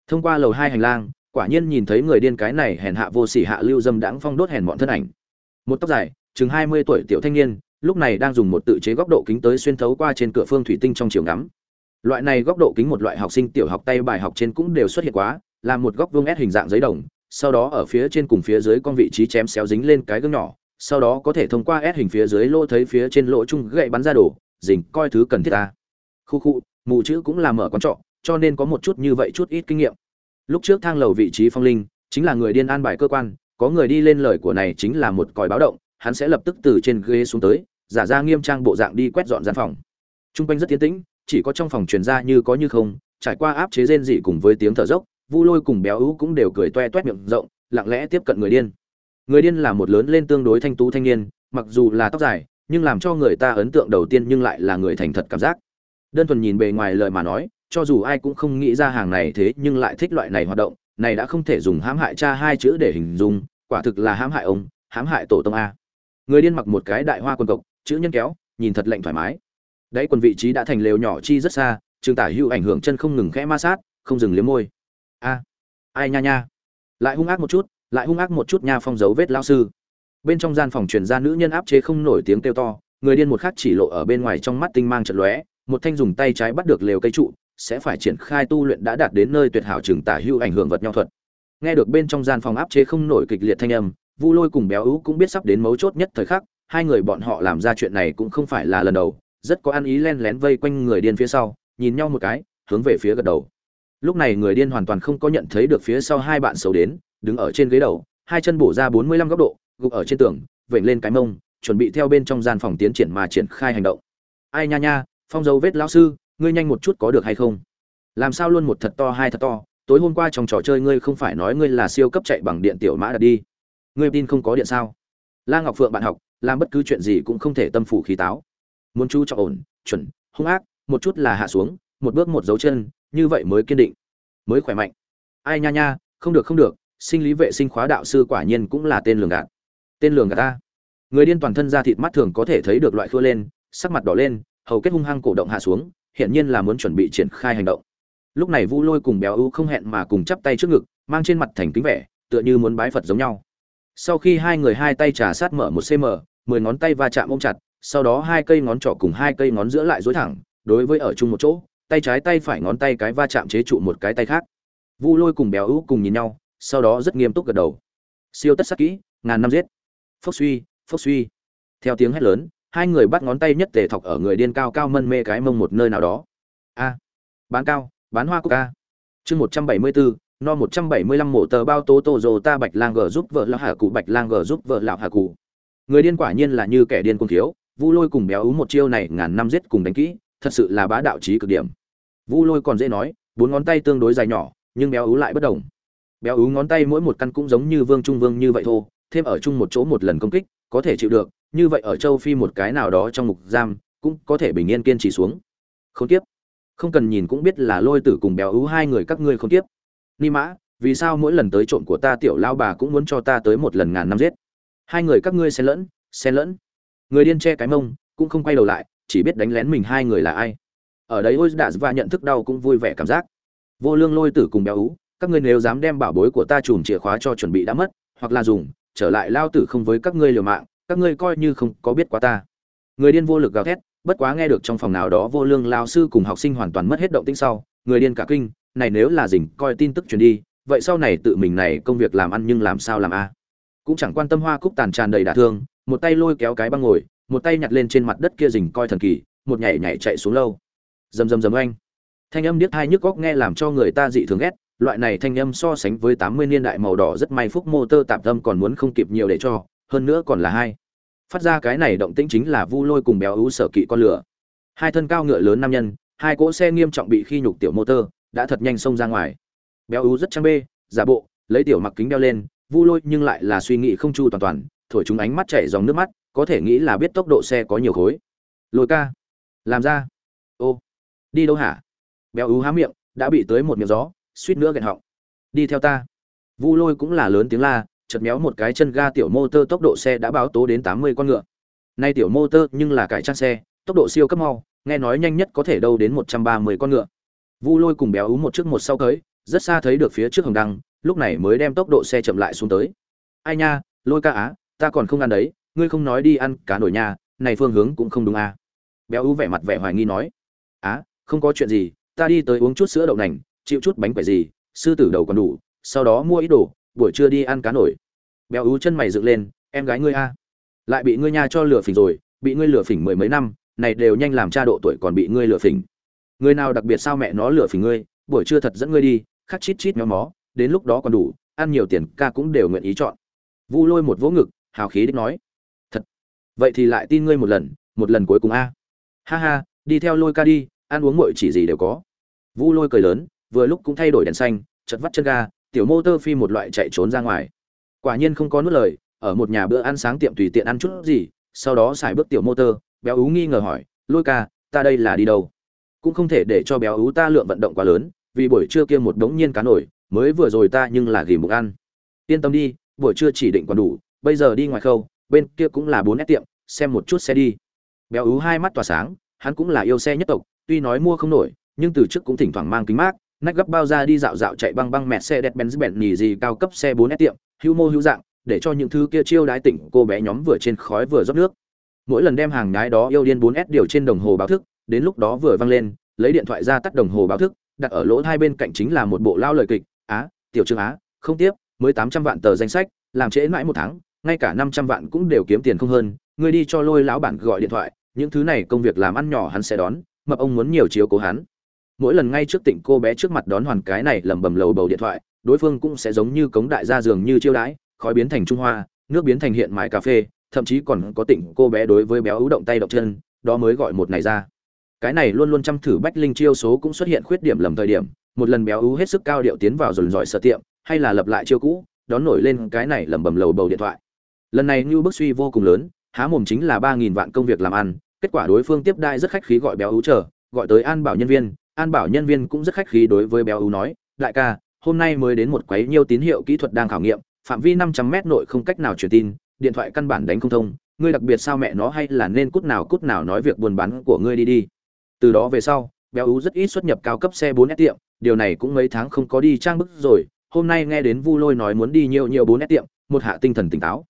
Thông qua lầu 2 hành lang, quả nhiên nhìn thấy người điên cái này hèn hạ vô sỉ hạ lưu dâm đãng phong đốt hèn mọn thân ảnh. Một tóc dài, chừng 20 tuổi tiểu thanh niên, lúc này đang dùng một tự chế góc độ kính tới xuyên thấu qua trên cửa phương thủy tinh trong chiều ngắm loại này góc độ kính một loại học sinh tiểu học tay bài học trên cũng đều xuất hiện quá, là một góc vuông ép hình dạng giấy đồng, sau đó ở phía trên cùng phía dưới con vị trí chém xéo dính lên cái gương nhỏ, sau đó có thể thông qua ép hình phía dưới lỗ thấy phía trên lỗ chung gậy bắn ra đổ dình, coi thứ cần thiết ta. Khu khu, mù chữ cũng là mở con trọ, cho nên có một chút như vậy chút ít kinh nghiệm. Lúc trước thang lầu vị trí phong linh, chính là người điên an bài cơ quan, có người đi lên lời của này chính là một còi báo động, hắn sẽ lập tức từ trên ghế xuống tới, giả ra nghiêm trang bộ dạng đi quét dọn gian phòng. T r u n g quanh rất tiến tĩnh chỉ có trong phòng truyền ra như có như không, trải qua áp chế rên dị cùng với tiếng thở dốc, vu lôi cùng béo ú cũng đều cười toe toét miệng rộng, lặng lẽ tiếp cận người điên. Người điên là một lớn lên tương đối thanh tú thanh niên, mặc dù là tóc dài, nhưng làm cho người ta ấn tượng đầu tiên nhưng lại là người thành thật cảm giác. Đơn thuần nhìn bề ngoài lời mà nói, cho dù ai cũng không nghĩ ra hàng này thế nhưng lại thích loại này hoạt động, này đã không thể dùng hãm hại cha hai chữ để hình dung, quả thực là hãm hại ông, hãm hại tổ tông a. Người điên mặc một cái đại hoa quần cộc, chữ nhân kéo, nhìn thật lạnh thoải mái đáy quần vị trí đã thành lều nhỏ chi rất xa trường tả hữu ảnh hưởng chân không ngừng khẽ ma sát không dừng liếm môi. A ai nha nha. Lại hung ác một chút lại hung ác một chút nha phong dấu vết lao sư. Bên trong gian phòng truyền ra nữ nhân áp chế không nổi tiếng kêu to người điên một khắc chỉ lộ ở bên ngoài trong mắt tinh mang chật lóe một thanh dùng tay trái bắt được lều cây trụ sẽ phải triển khai tu luyện đã đạt đến nơi tuyệt hảo trường tả hữu ảnh hưởng vật nhau thuật. Nghe được bên trong gian phòng áp chế không nổi kịch liệt thanh âm Vu Lôi cùng Béo Ú cũng biết sắp đến mấu chốt nhất thời khắc, hai người bọn họ làm ra chuyện này cũng không phải là lần đầu, rất có ăn ý len lén vây quanh người điên phía sau, nhìn nhau một cái, hướng về phía gật đầu. Lúc này người điên hoàn toàn không có nhận thấy được phía sau hai bạn xấu đến, đứng ở trên ghế đầu, hai chân bổ ra 45 góc độ, gục ở trên tường, vểnh lên cái mông, chuẩn bị theo bên trong gian phòng tiến triển mà triển khai hành động. Ai nha nha, phong dấu vết lão sư, ngươi nhanh một chút có được hay không? Làm sao luôn một thật to hai thật to, tối hôm qua trong trò chơi ngươi không phải nói ngươi là siêu cấp chạy bằng điện tiểu mã đặt đi ngươi tin không có điện sao la ngọc phượng bạn học làm bất cứ chuyện gì cũng không thể tâm phủ khí táo muốn chú trọng ổn, chuẩn, hung ác, một chút là hạ xuống, một bước một dấu chân, như vậy mới kiên định, mới khỏe mạnh. Ai nha nha, không được không được, sinh lý vệ sinh khóa đạo sư quả nhiên cũng là tên lường gạt. Tên lường gạt ta. Người điên toàn thân da thịt mắt thường có thể thấy được loại khua lên, sắc mặt đỏ lên, hầu kết hung hăng cổ động hạ xuống, hiển nhiên là muốn chuẩn bị triển khai hành động. Lúc này vu lôi cùng béo ưu không hẹn mà cùng chắp tay trước ngực, mang trên mặt thành kính vẻ, tựa như muốn bái phật giống nhau. Sau khi hai người hai tay trà sát mở một cm mười ngón tay va chạm ôm chặt sau đó hai cây ngón trỏ cùng hai cây ngón giữa lại dối thẳng, đối với ở chung một chỗ, tay trái tay phải ngón tay cái va chạm chế trụ một cái tay khác. Vu lôi cùng béo ú cùng nhìn nhau, sau đó rất nghiêm túc gật đầu. Siêu tất sắc kỹ, ngàn năm giết. Phốc suy phốc suy. Theo tiếng hét lớn, hai người bắt ngón tay nhất tề thọc ở người điên cao cao mân mê cái mông một nơi nào đó. A. Bán cao, bán hoa coca chương một trăm bảy mươi bốn no 175 mổ tờ bao tố tô rồ ta bạch lang gờ giúp vợ lão hà cụ, bạch lang gờ giúp vợ lão hà cụ. Người điên quả nhiên là như kẻ điên cuồng thiếu vu lôi cùng béo ú một chiêu này ngàn năm giết cùng đánh kỹ thật sự là bá đạo trí cực điểm. Vu lôi còn dễ nói bốn ngón tay tương đối dài nhỏ nhưng béo ú lại bất đồng. Béo ú ngón tay mỗi một căn cũng giống như vương trung vương như vậy thô, thêm ở chung một chỗ một lần công kích có thể chịu được như vậy ở châu phi một cái nào đó trong mục giam cũng có thể bình yên kiên trì xuống. Không tiếp không cần nhìn cũng biết là lôi tử cùng béo ú hai người các ngươi không tiếp ni mã vì sao mỗi lần tới trộm của ta tiểu lao bà cũng muốn cho ta tới một lần ngàn năm giết? Hai người các ngươi xen lẫn xen lẫn người điên che cái mông, cũng không quay đầu lại, chỉ biết đánh lén mình hai người là ai. Ở đấy ôi, đã và nhận thức đau cũng vui vẻ cảm giác. Vô lương lôi tử cùng béo ú, các ngươi nếu dám đem bảo bối của ta chùm chìa khóa cho chuẩn bị đã mất, hoặc là dùng, trở lại lao tử không với các ngươi liều mạng, các ngươi coi như không có biết quá ta. Người điên vô lực gào thét, bất quá nghe được trong phòng nào đó vô lương lao sư cùng học sinh hoàn toàn mất hết động tĩnh sau, người điên cả kinh, này nếu là dình coi tin tức truyền đi, vậy sau này tự mình này công việc làm ăn nhưng làm sao làm a? Cũng chẳng quan tâm hoa cúc tàn tràn đầy đả thương một tay lôi kéo cái băng ngồi, một tay nhặt lên trên mặt đất kia rình coi thần kỳ, một nhảy nhảy chạy xuống lâu. Rầm rầm rầm anh thanh âm điếc hai nhức góc nghe làm cho người ta dị thường ghét, loại này thanh âm so sánh với tám mươi niên đại màu đỏ rất may phúc mô tơ tạm tâm còn muốn không kịp nhiều để cho, hơn nữa còn là hai. Phát ra cái này động tĩnh chính là vu lôi cùng béo ú sở kỵ con lửa. Hai thân cao ngựa lớn nam nhân, hai cỗ xe nghiêm trọng bị khi nhục tiểu motor đã thật nhanh xông ra ngoài. Béo ú rất trang bê, giả bộ, lấy tiểu mặc kính đeo lên, vu lôi nhưng lại là suy nghĩ không chu toàn toàn thổi chúng ánh mắt chảy dòng nước mắt có thể nghĩ là biết tốc độ xe có nhiều khối. Lôi ca làm ra. Ô đi đâu hả? Béo ú há miệng đã bị tới một miệng gió suýt nữa gẹn họng. Đi theo ta. Vu lôi cũng là lớn tiếng la chật méo một cái chân ga tiểu motor tốc độ xe đã báo tố đến tám mươi con ngựa. Nay tiểu motor nhưng là cải trang xe tốc độ siêu cấp mau nghe nói nhanh nhất có thể đâu đến một trăm ba mươi con ngựa. Vu Lôi cùng béo ú một trước một sau tới, rất xa thấy được phía trước hồng đăng, lúc này mới đem tốc độ xe chậm lại xuống tới. Ai nha, Lôi ca á, ta còn không ăn đấy, ngươi không nói đi ăn cá nổi nha, này phương hướng cũng không đúng à. Béo ú vẻ mặt vẻ hoài nghi nói. Á không có chuyện gì ta đi tới uống chút sữa đậu nành chịu chút bánh quẻ gì sư tử đầu còn đủ sau đó mua ít đồ buổi trưa đi ăn cá nổi. Béo ú chân mày dựng lên em gái ngươi a. Lại bị ngươi nha cho lừa phỉnh rồi bị ngươi lừa phỉnh mười mấy năm này đều nhanh làm cha độ tuổi còn bị ngươi lừa phỉnh. Người nào đặc biệt sao mẹ nó lừa phỉnh ngươi buổi trưa thật dẫn ngươi đi khắc chít chít méo mó đến lúc đó còn đủ ăn nhiều tiền ca cũng đều nguyện ý chọn. Vu lôi một vỗ ngực hào khí đích nói. Thật. Vậy thì lại tin ngươi một lần một lần cuối cùng a. Ha ha, đi theo lôi ca đi, ăn uống mọi chỉ gì đều có. Vu lôi cười lớn, vừa lúc cũng thay đổi đèn xanh chật vắt chân ga, tiểu mô tơ phi một loại chạy trốn ra ngoài. Quả nhiên không có nuốt lời, ở một nhà bữa ăn sáng tiệm tùy tiện ăn chút gì, sau đó xài bước tiểu mô tơ, béo ú nghi ngờ hỏi, lôi ca, ta đây là đi đâu? Cũng không thể để cho béo ú ta lượng vận động quá lớn, vì buổi trưa kia một đống nhiên cá nổi, mới vừa rồi ta nhưng là ghi bụng ăn. Yên tâm đi, buổi trưa chỉ định còn đủ bây giờ đi ngoài khâu, bên kia cũng là bốn nét tiệm, xem một chút xe đi. Béo ú hai mắt tỏa sáng, hắn cũng là yêu xe nhất tộc, tuy nói mua không nổi, nhưng từ trước cũng thỉnh thoảng mang kính mát, nách gấp bao ra đi dạo dạo chạy băng băng mẹ xe đẹp benz bẹn nhì gì cao cấp xe bốn nét tiệm hữu mô hữu dạng, để cho những thứ kia chiêu đái tỉnh cô bé nhóm vừa trên khói vừa rót nước. Mỗi lần đem hàng nhái đó yêu điên 4S điều trên đồng hồ báo thức, đến lúc đó vừa văng lên, lấy điện thoại ra tắt đồng hồ báo thức, đặt ở lỗ hai bên cạnh chính là một bộ lao lời kịch, á, tiểu trương á, không tiếp, mới 800 vạn tờ danh sách làm trễ mãi một tháng, ngay cả 500 vạn cũng đều kiếm tiền không hơn người đi cho lôi lão bản gọi điện thoại, những thứ này công việc làm ăn nhỏ hắn sẽ đón, mập ông muốn nhiều chiếu cố hắn. Mỗi lần ngay trước tỉnh cô bé trước mặt đón hoàn cái này lẩm bẩm lầu bầu điện thoại, đối phương cũng sẽ giống như cống đại gia dường như chiêu đãi, khói biến thành trung hoa, nước biến thành hiện mái cà phê, thậm chí còn có tỉnh cô bé đối với béo ú động tay động chân, đó mới gọi một này ra. Cái này luôn luôn chăm thử bách linh chiêu số cũng xuất hiện khuyết điểm lầm thời điểm, một lần béo ú hết sức cao điệu tiến vào dồn dọi sợ tiệm, hay là lập lại chiêu cũ đón nổi lên cái này lẩm bẩm lầu bầu điện thoại. Lần này như bức suy vô cùng lớn, há mồm chính là ba nghìn vạn công việc làm ăn, kết quả đối phương tiếp đai rất khách khí gọi béo ú chờ, gọi tới an bảo nhân viên, an bảo nhân viên cũng rất khách khí đối với béo ú nói, đại ca, hôm nay mới đến một quấy nhiêu tín hiệu kỹ thuật đang khảo nghiệm, phạm vi năm trăm mét nội không cách nào truyền tin, điện thoại căn bản đánh không thông, ngươi đặc biệt sao mẹ nó hay là nên cút nào cút nào nói việc buôn bán của ngươi đi đi. Từ đó về sau, béo ú rất ít xuất nhập cao cấp xe 4 s tiệm, điều này cũng mấy tháng không có đi trang bức rồi hôm nay nghe đến vu lôi nói muốn đi nhiều nhiều bốn nét tiệm, một hạ tinh thần tỉnh táo.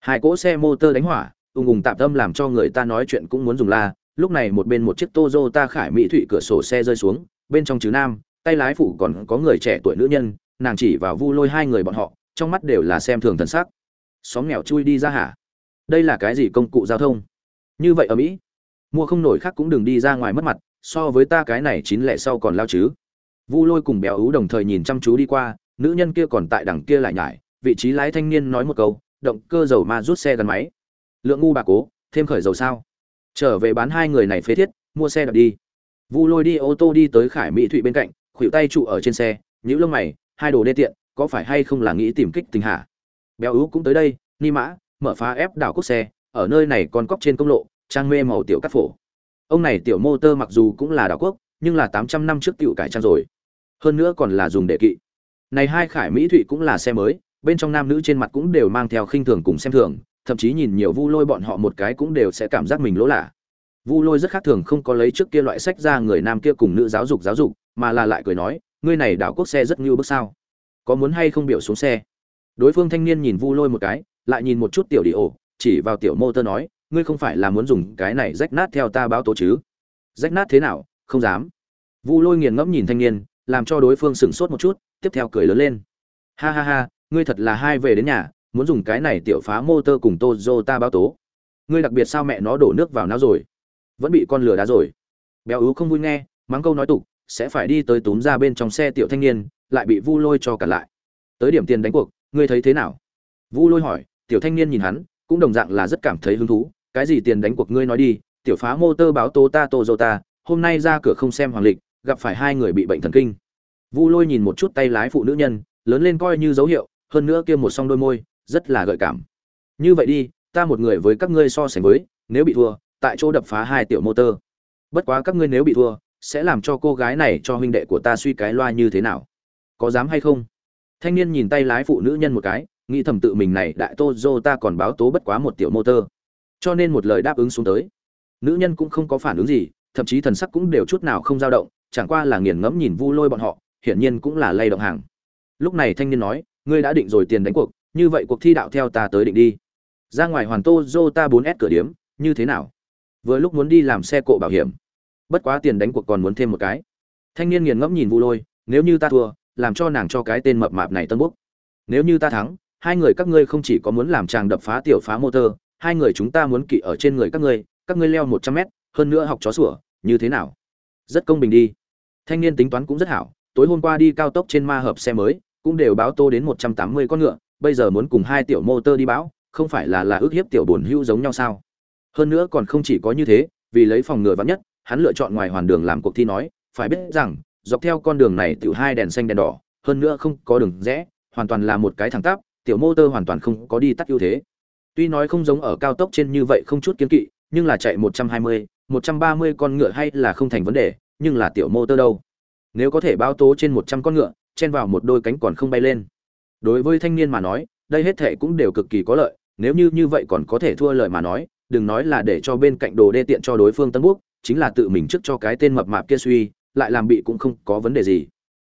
Hai cỗ xe motor đánh hỏa, ung ung tạm tâm làm cho người ta nói chuyện cũng muốn dùng la, lúc này một bên một chiếc Toyota khải mỹ thụy cửa sổ xe rơi xuống, bên trong chứ nam, tay lái phụ còn có người trẻ tuổi nữ nhân, nàng chỉ vào vu lôi hai người bọn họ, trong mắt đều là xem thường thần sắc. Xóm nghèo chui đi ra hả? Đây là cái gì công cụ giao thông? Như vậy ở mỹ, mua không nổi khác cũng đừng đi ra ngoài mất mặt, so với ta cái này chín lẻ sau còn lao chứ. Vu lôi cùng béo ú đồng thời nhìn chăm chú đi qua nữ nhân kia còn tại đằng kia lại nhải, vị trí lái thanh niên nói một câu, động cơ dầu ma rút xe gắn máy. Lượng ngu bà cố, thêm khởi dầu sao? Trở về bán hai người này phế thiết, mua xe đạp đi. Vu lôi đi ô tô đi tới khải mỹ thụy bên cạnh khuỵu tay trụ ở trên xe nhữ lông mày, hai đồ đê tiện, có phải hay không là nghĩ tìm kích tình hạ? Béo ú cũng tới đây, ni mã, mở phá ép đảo quốc xe, ở nơi này còn cóc trên công lộ, trang mê màu tiểu cắt phổ. Ông này tiểu mô tơ mặc dù cũng là đảo quốc, nhưng là tám trăm năm trước tiểu cải trang rồi. Hơn nữa còn là dùng để kỵ này hai khải mỹ thụy cũng là xe mới, bên trong nam nữ trên mặt cũng đều mang theo khinh thường cùng xem thường, thậm chí nhìn nhiều vu lôi bọn họ một cái cũng đều sẽ cảm giác mình lỗ lạ. Vu lôi rất khác thường không có lấy trước kia loại sách ra người nam kia cùng nữ giáo dục giáo dục, mà là lại cười nói, ngươi này đảo quốc xe rất như bước sao? Có muốn hay không biểu xuống xe? Đối phương thanh niên nhìn vu lôi một cái, lại nhìn một chút tiểu đi ổ, chỉ vào tiểu mô tơ nói, ngươi không phải là muốn dùng cái này rách nát theo ta báo tố chứ? Rách nát thế nào? Không dám. Vu lôi nghiền ngẫm nhìn thanh niên, làm cho đối phương sửng sốt một chút tiếp theo cười lớn lên. Ha ha ha, ngươi thật là hai về đến nhà, muốn dùng cái này tiểu phá mô tơ cùng tozo ta báo tố. Ngươi đặc biệt sao mẹ nó đổ nước vào não rồi. Vẫn bị con lừa đá rồi. Béo ú không vui nghe, mắng câu nói tục, sẽ phải đi tới túm ra bên trong xe tiểu thanh niên, lại bị vu lôi cho cả lại. Tới điểm tiền đánh cuộc, ngươi thấy thế nào? Vu lôi hỏi, tiểu thanh niên nhìn hắn, cũng đồng dạng là rất cảm thấy hứng thú. Cái gì tiền đánh cuộc ngươi nói đi, tiểu phá mô tơ báo tố ta tô dô ta, hôm nay ra cửa không xem hoàng lịch, gặp phải hai người bị bệnh thần kinh vu lôi nhìn một chút tay lái phụ nữ nhân, lớn lên coi như dấu hiệu, hơn nữa kia một song đôi môi, rất là gợi cảm. Như vậy đi, ta một người với các ngươi so sánh với, nếu bị thua, tại chỗ đập phá hai tiểu motor bất quá các ngươi nếu bị thua, sẽ làm cho cô gái này cho huynh đệ của ta suy cái loa như thế nào? Có dám hay không? Thanh niên nhìn tay lái phụ nữ nhân một cái, nghĩ thầm tự mình này, đại tô dô ta còn báo tố bất quá một tiểu motor cho nên một lời đáp ứng xuống tới. Nữ nhân cũng không có phản ứng gì, thậm chí thần sắc cũng đều chút nào không dao động, chẳng qua là nghiền ngẫm nhìn vu lôi bọn họ hiển nhiên cũng là lay động hàng. Lúc này thanh niên nói, ngươi đã định rồi tiền đánh cuộc, như vậy cuộc thi đạo theo ta tới định đi. Ra ngoài hoàn tô dô ta bốn s cửa điếm, như thế nào? Vừa lúc muốn đi làm xe cộ bảo hiểm. Bất quá tiền đánh cuộc còn muốn thêm một cái. Thanh niên nghiền ngẫm nhìn vu lôi, nếu như ta thua, làm cho nàng cho cái tên mập mạp này tân búc nếu như ta thắng, hai người các ngươi không chỉ có muốn làm chàng đập phá tiểu phá motor hai người chúng ta muốn kỵ ở trên người các ngươi các ngươi leo một trăm mét, hơn nữa học chó sủa, như thế nào? Rất công bình đi. Thanh niên tính toán cũng rất hảo tối hôm qua đi cao tốc trên ma hợp xe mới cũng đều báo tô đến một trăm tám mươi con ngựa bây giờ muốn cùng hai tiểu motor đi báo không phải là là ước hiếp tiểu bổn hữu giống nhau sao? Hơn nữa còn không chỉ có như thế vì lấy phòng ngừa vắn nhất hắn lựa chọn ngoài hoàn đường làm cuộc thi nói phải biết rằng dọc theo con đường này tiểu hai đèn xanh đèn đỏ hơn nữa không có đường rẽ hoàn toàn là một cái thẳng tắp tiểu motor hoàn toàn không có đi tắt ưu thế. Tuy nói không giống ở cao tốc trên như vậy không chút kiến kỵ nhưng là chạy 120, 130 con ngựa hay là không thành vấn đề nhưng là tiểu motor đâu? Nếu có thể bao tố trên 100 con ngựa, chen vào một đôi cánh còn không bay lên. Đối với thanh niên mà nói, đây hết thệ cũng đều cực kỳ có lợi, nếu như như vậy còn có thể thua lời mà nói, đừng nói là để cho bên cạnh đồ đê tiện cho đối phương tân quốc chính là tự mình trước cho cái tên mập mạp kia suy, lại làm bị cũng không có vấn đề gì.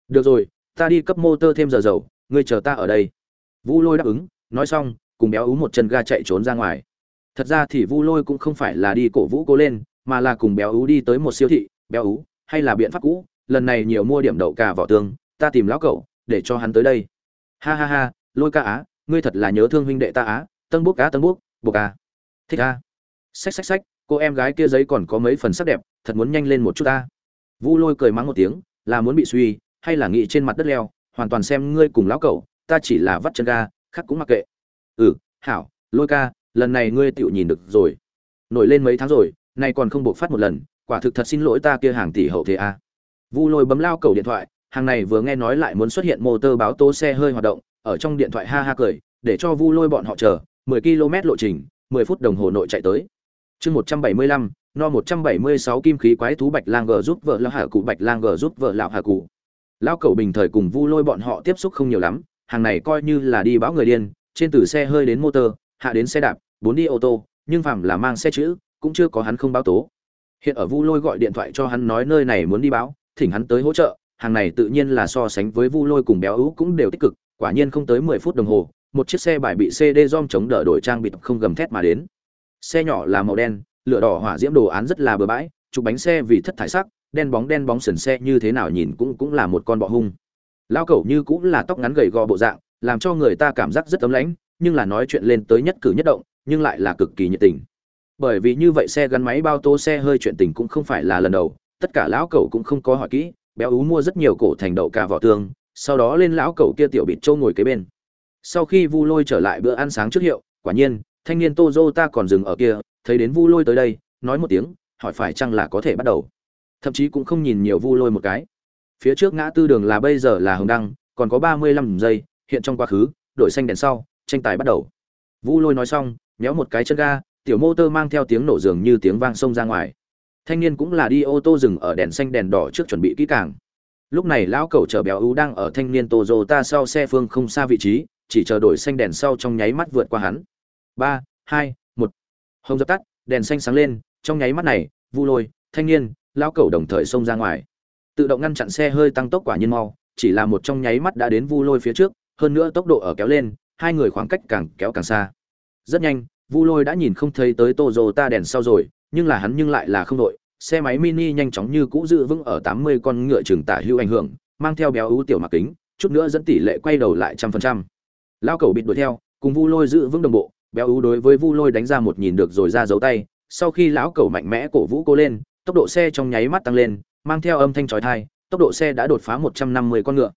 Được rồi, ta đi cấp mô tơ thêm giờ dầu, ngươi chờ ta ở đây. Vu lôi đáp ứng, nói xong, cùng béo ú một chân ga chạy trốn ra ngoài. Thật ra thì vu lôi cũng không phải là đi cổ vũ cố lên, mà là cùng béo ú đi tới một siêu thị. Béo ú, hay là biện pháp cũ? Lần này nhiều mua điểm đậu cà vỏ tương, ta tìm lão cậu, để cho hắn tới đây. Ha ha ha, lôi ca á, ngươi thật là nhớ thương huynh đệ ta á, tân bút cá tân bút buộc à thích a xách xách xách, cô em gái kia giấy còn có mấy phần sắc đẹp, thật muốn nhanh lên một chút ta. Vu lôi cười mắng một tiếng, là muốn bị suy, hay là nghĩ trên mặt đất leo, hoàn toàn xem ngươi cùng lão cậu, ta chỉ là vắt chân ga khắc cũng mặc kệ. Ừ hảo, lôi ca, lần này ngươi tựu nhìn được rồi. Nổi lên mấy tháng rồi, nay còn không buộc phát một lần, quả thực thật xin lỗi ta kia hàng tỷ hậu thế a vu lôi bấm lao cầu điện thoại hàng này vừa nghe nói lại muốn xuất hiện motor báo tố xe hơi hoạt động ở trong điện thoại ha ha cười để cho vu lôi bọn họ chờ 10 km lộ trình 10 phút đồng hồ nội chạy tới. Chương 175, no 176 kim khí quái thú bạch lang g giúp vợ lão hạ cụ bạch lang g giúp vợ lão hạ cụ. Lao cầu bình thời cùng vu lôi bọn họ tiếp xúc không nhiều lắm hàng này coi như là đi báo người điên trên từ xe hơi đến motor hạ đến xe đạp bốn đi ô tô nhưng phẩm là mang xe chữ cũng chưa có hắn không báo tố. Hiện ở vu lôi gọi điện thoại cho hắn nói nơi này muốn đi báo thỉnh hắn tới hỗ trợ, hàng này tự nhiên là so sánh với vu lôi cùng béo ú cũng đều tích cực, quả nhiên không tới mười phút đồng hồ, một chiếc xe bài bị cd dom chống đỡ đổi trang bị không gầm thét mà đến. Xe nhỏ là màu đen, lửa đỏ hỏa diễm đồ án rất là bừa bãi, chụp bánh xe vì thất thải sắc, đen bóng đen bóng sần xe như thế nào nhìn cũng cũng là một con bọ hung. Lao cẩu như cũng là tóc ngắn gầy gò bộ dạng, làm cho người ta cảm giác rất ấm lãnh, nhưng là nói chuyện lên tới nhất cử nhất động, nhưng lại là cực kỳ nhiệt tình. Bởi vì như vậy xe gắn máy bao tô xe hơi chuyện tình cũng không phải là lần đầu tất cả lão cẩu cũng không có hỏi kỹ, béo ú mua rất nhiều cổ thành đậu cà vỏ tương, sau đó lên lão cẩu kia tiểu bịt trâu ngồi kế bên. Sau khi vu lôi trở lại bữa ăn sáng trước hiệu, quả nhiên, thanh niên tozo ta còn dừng ở kia, thấy đến vu lôi tới đây, nói một tiếng, hỏi phải chăng là có thể bắt đầu. Thậm chí cũng không nhìn nhiều vu lôi một cái. Phía trước ngã tư đường là bây giờ là hồng đăng, còn có ba mươi lăm giây, hiện trong quá khứ, đổi xanh đèn sau, tranh tài bắt đầu. Vu lôi nói xong, méo một cái chân ga, tiểu mô tơ mang theo tiếng nổ dường như tiếng vang sông ra ngoài thanh niên cũng là đi ô tô dừng ở đèn xanh đèn đỏ trước chuẩn bị kỹ càng. Lúc này lão cẩu chở béo ú đang ở thanh niên ta sau xe phương không xa vị trí, chỉ chờ đổi xanh đèn sau trong nháy mắt vượt qua hắn. Ba, hai, một. Hồng dập tắt, đèn xanh sáng lên, trong nháy mắt này, vu lôi, thanh niên, lão cẩu đồng thời xông ra ngoài. Tự động ngăn chặn xe hơi tăng tốc quả nhiên mau, chỉ là một trong nháy mắt đã đến vu lôi phía trước, hơn nữa tốc độ ở kéo lên, hai người khoảng cách càng kéo càng xa. Rất nhanh, vu lôi đã nhìn không thấy tới tô dồ ta đèn sau rồi nhưng là hắn nhưng lại là không đội, xe máy mini nhanh chóng như cũ giữ vững ở tám mươi con ngựa trường tả hữu ảnh hưởng, mang theo béo ưu tiểu mặc kính, chút nữa dẫn tỷ lệ quay đầu lại trăm phần trăm. Lao cầu bịt đuổi theo, cùng vu lôi giữ vững đồng bộ, béo ưu đối với vu lôi đánh ra một nhìn được rồi ra dấu tay, sau khi lão cầu mạnh mẽ cổ vũ cô lên, tốc độ xe trong nháy mắt tăng lên, mang theo âm thanh trói thai tốc độ xe đã đột phá một trăm năm mươi con ngựa.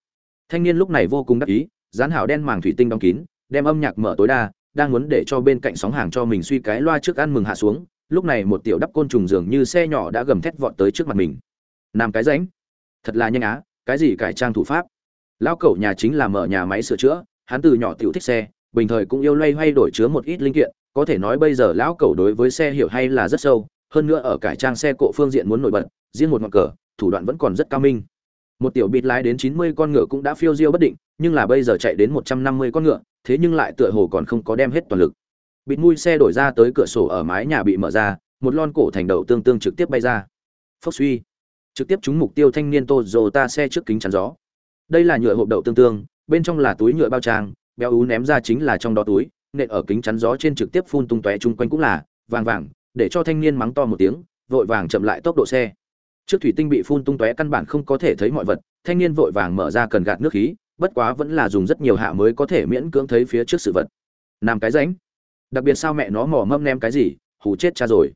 Thanh niên lúc này vô cùng đắc ý, dán hảo đen màng thủy tinh đóng kín, đem âm nhạc mở tối đa, đang muốn để cho bên cạnh sóng hàng cho mình suy cái loa trước ăn mừng hạ xuống lúc này một tiểu đắp côn trùng dường như xe nhỏ đã gầm thét vọt tới trước mặt mình. Nam cái ránh thật là nhanh á, cái gì cải trang thủ pháp. Lão cẩu nhà chính là mở nhà máy sửa chữa, hắn từ nhỏ tiểu thích xe, bình thời cũng yêu loay hoay đổi chứa một ít linh kiện, có thể nói bây giờ lão cẩu đối với xe hiểu hay là rất sâu, hơn nữa ở cải trang xe cộ phương diện muốn nổi bật, riêng một ngọn cờ, thủ đoạn vẫn còn rất cao minh. Một tiểu bịt lái đến chín mươi con ngựa cũng đã phiêu diêu bất định, nhưng là bây giờ chạy đến một trăm năm mươi con ngựa, thế nhưng lại tựa hồ còn không có đem hết toàn lực bịt mui xe đổi ra tới cửa sổ ở mái nhà bị mở ra, một lon cổ thành đậu tương tương trực tiếp bay ra. Phốc suy. Trực tiếp trúng mục tiêu thanh niên tô dồ ta xe trước kính chắn gió. Đây là nhựa hộp đậu tương tương, bên trong là túi nhựa bao trang, béo ú ném ra chính là trong đó túi, nện ở kính chắn gió trên trực tiếp phun tung tóe chung quanh cũng là, vàng vàng, để cho thanh niên mắng to một tiếng, vội vàng chậm lại tốc độ xe. Trước thủy tinh bị phun tung tóe căn bản không có thể thấy mọi vật, thanh niên vội vàng mở ra cần gạt nước khí, bất quá vẫn là dùng rất nhiều hạ mới có thể miễn cưỡng thấy phía trước sự vật. Nam cái ránh đặc biệt sao mẹ nó mỏ mâm nem cái gì, hù chết cha rồi.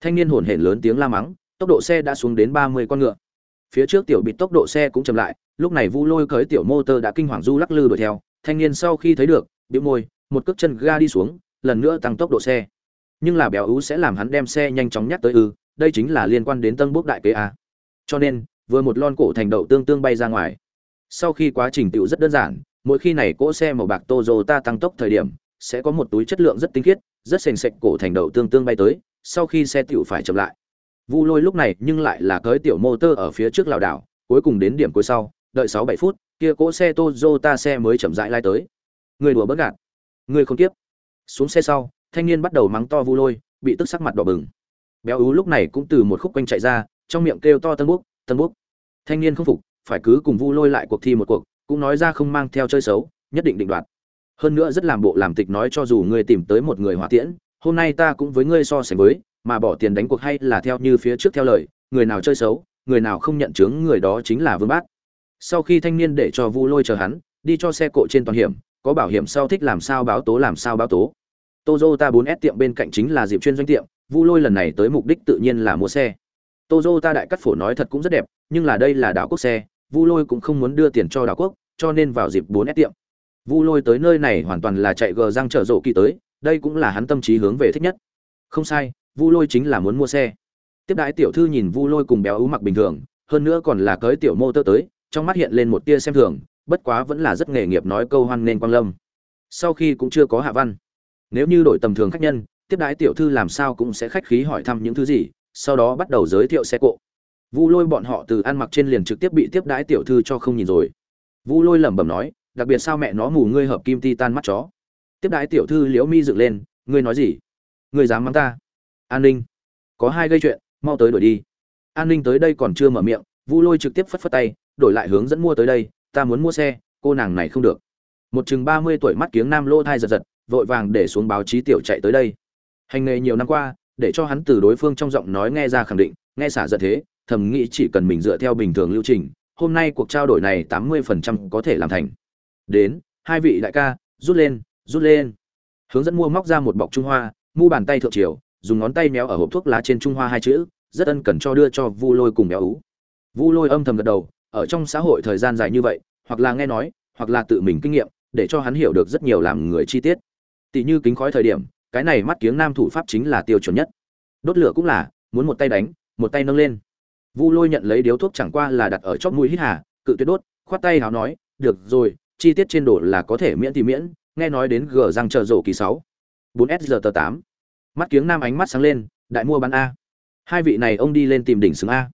Thanh niên hồn hển lớn tiếng la mắng, tốc độ xe đã xuống đến ba mươi con ngựa. Phía trước tiểu bị tốc độ xe cũng chậm lại, lúc này vu lôi cưới tiểu motor đã kinh hoàng du lắc lư đuổi theo. Thanh niên sau khi thấy được bị môi, một cước chân ga đi xuống, lần nữa tăng tốc độ xe. Nhưng là béo ú sẽ làm hắn đem xe nhanh chóng nhắc tới ư, đây chính là liên quan đến tân bốc đại kế a. Cho nên, vừa một lon cổ thành đậu tương tương bay ra ngoài. Sau khi quá trình tựu rất đơn giản, mỗi khi này cỗ xe màu bạc Toyota tăng tốc thời điểm sẽ có một túi chất lượng rất tinh khiết, rất sền sệt cổ thành đậu tương tương bay tới, sau khi xe tiểu phải chậm lại. Vu lôi lúc này nhưng lại là cưới tiểu motor ở phía trước lảo đảo, cuối cùng đến điểm cuối sau, đợi sáu bảy phút, kia cỗ xe Toyota xe mới chậm rãi lai tới. Người đùa bất gạt, người không tiếp xuống xe sau, thanh niên bắt đầu mắng to vu lôi, bị tức sắc mặt đỏ bừng. Béo ú lúc này cũng từ một khúc quanh chạy ra, trong miệng kêu to tân búc tân búc. Thanh niên không phục, phải cứ cùng vu lôi lại cuộc thi một cuộc, cũng nói ra không mang theo chơi xấu, nhất định định đoạt hơn nữa rất làm bộ làm tịch nói cho dù ngươi tìm tới một người hỏa tiễn hôm nay ta cũng với ngươi so sánh với mà bỏ tiền đánh cuộc hay là theo như phía trước theo lời người nào chơi xấu người nào không nhận chứng người đó chính là vương bát sau khi thanh niên để cho vu lôi chờ hắn đi cho xe cộ trên toàn hiểm có bảo hiểm sau thích làm sao báo tố làm sao báo tố Toyota 4S tiệm bên cạnh chính là dịp chuyên doanh tiệm, Vu Lôi lần này tới mục đích tự nhiên là mua xe. Toyota đại cắt phổ nói thật cũng rất đẹp, nhưng là đây là đảo quốc xe, Vu Lôi cũng không muốn đưa tiền cho đảo quốc, cho nên vào dịp 4S tiệm. Vu Lôi tới nơi này hoàn toàn là chạy gờ răng trở rộ kỳ tới, đây cũng là hắn tâm trí hướng về thích nhất. Không sai, Vu Lôi chính là muốn mua xe. Tiếp đãi tiểu thư nhìn Vu Lôi cùng béo ú mặc bình thường, hơn nữa còn là cưới tiểu mô tơ tới, trong mắt hiện lên một tia xem thường, bất quá vẫn là rất nghề nghiệp nói câu hoan nên quang lâm. Sau khi cũng chưa có hạ văn nếu như đổi tầm thường khách nhân tiếp đái tiểu thư làm sao cũng sẽ khách khí hỏi thăm những thứ gì sau đó bắt đầu giới thiệu xe cộ vu lôi bọn họ từ ăn mặc trên liền trực tiếp bị tiếp đái tiểu thư cho không nhìn rồi vu lôi lẩm bẩm nói đặc biệt sao mẹ nó mù ngươi hợp kim ti tan mắt chó. Tiếp đãi tiểu thư liễu mi dựng lên, ngươi nói gì? Ngươi dám mắng ta? An ninh, có hai gây chuyện, mau tới đổi đi. An ninh tới đây còn chưa mở miệng, vu lôi trực tiếp phất phất tay, đổi lại hướng dẫn mua tới đây, ta muốn mua xe, cô nàng này không được. Một chừng ba mươi tuổi mắt kiếng nam lô thai giật giật, vội vàng để xuống báo chí tiểu chạy tới đây. Hành nghề nhiều năm qua, để cho hắn từ đối phương trong giọng nói nghe ra khẳng định, nghe xả giật thế, thầm nghĩ chỉ cần mình dựa theo bình thường lưu trình, hôm nay cuộc trao đổi này tám mươi phần trăm có thể làm thành đến hai vị đại ca rút lên rút lên hướng dẫn mua móc ra một bọc trung hoa mu bàn tay thượng triều dùng ngón tay méo ở hộp thuốc lá trên trung hoa hai chữ rất ân cần cho đưa cho vu lôi cùng béo ú vu lôi âm thầm gật đầu ở trong xã hội thời gian dài như vậy hoặc là nghe nói hoặc là tự mình kinh nghiệm để cho hắn hiểu được rất nhiều làm người chi tiết Tỷ như kính khói thời điểm, cái này mắt kiếng nam thủ pháp chính là tiêu chuẩn nhất. Đốt lửa cũng là, muốn một tay đánh, một tay nâng lên. Vu Lôi nhận lấy điếu thuốc chẳng qua là đặt ở chóp mũi hít hà, cự tuyệt đốt, khoát tay hào nói, "Được rồi, chi tiết trên đồ là có thể miễn thì miễn, nghe nói đến gờ răng trợ rổ kỳ 6. 4S tờ tám Mắt kiếng nam ánh mắt sáng lên, đại mua bán a. Hai vị này ông đi lên tìm đỉnh xứng a.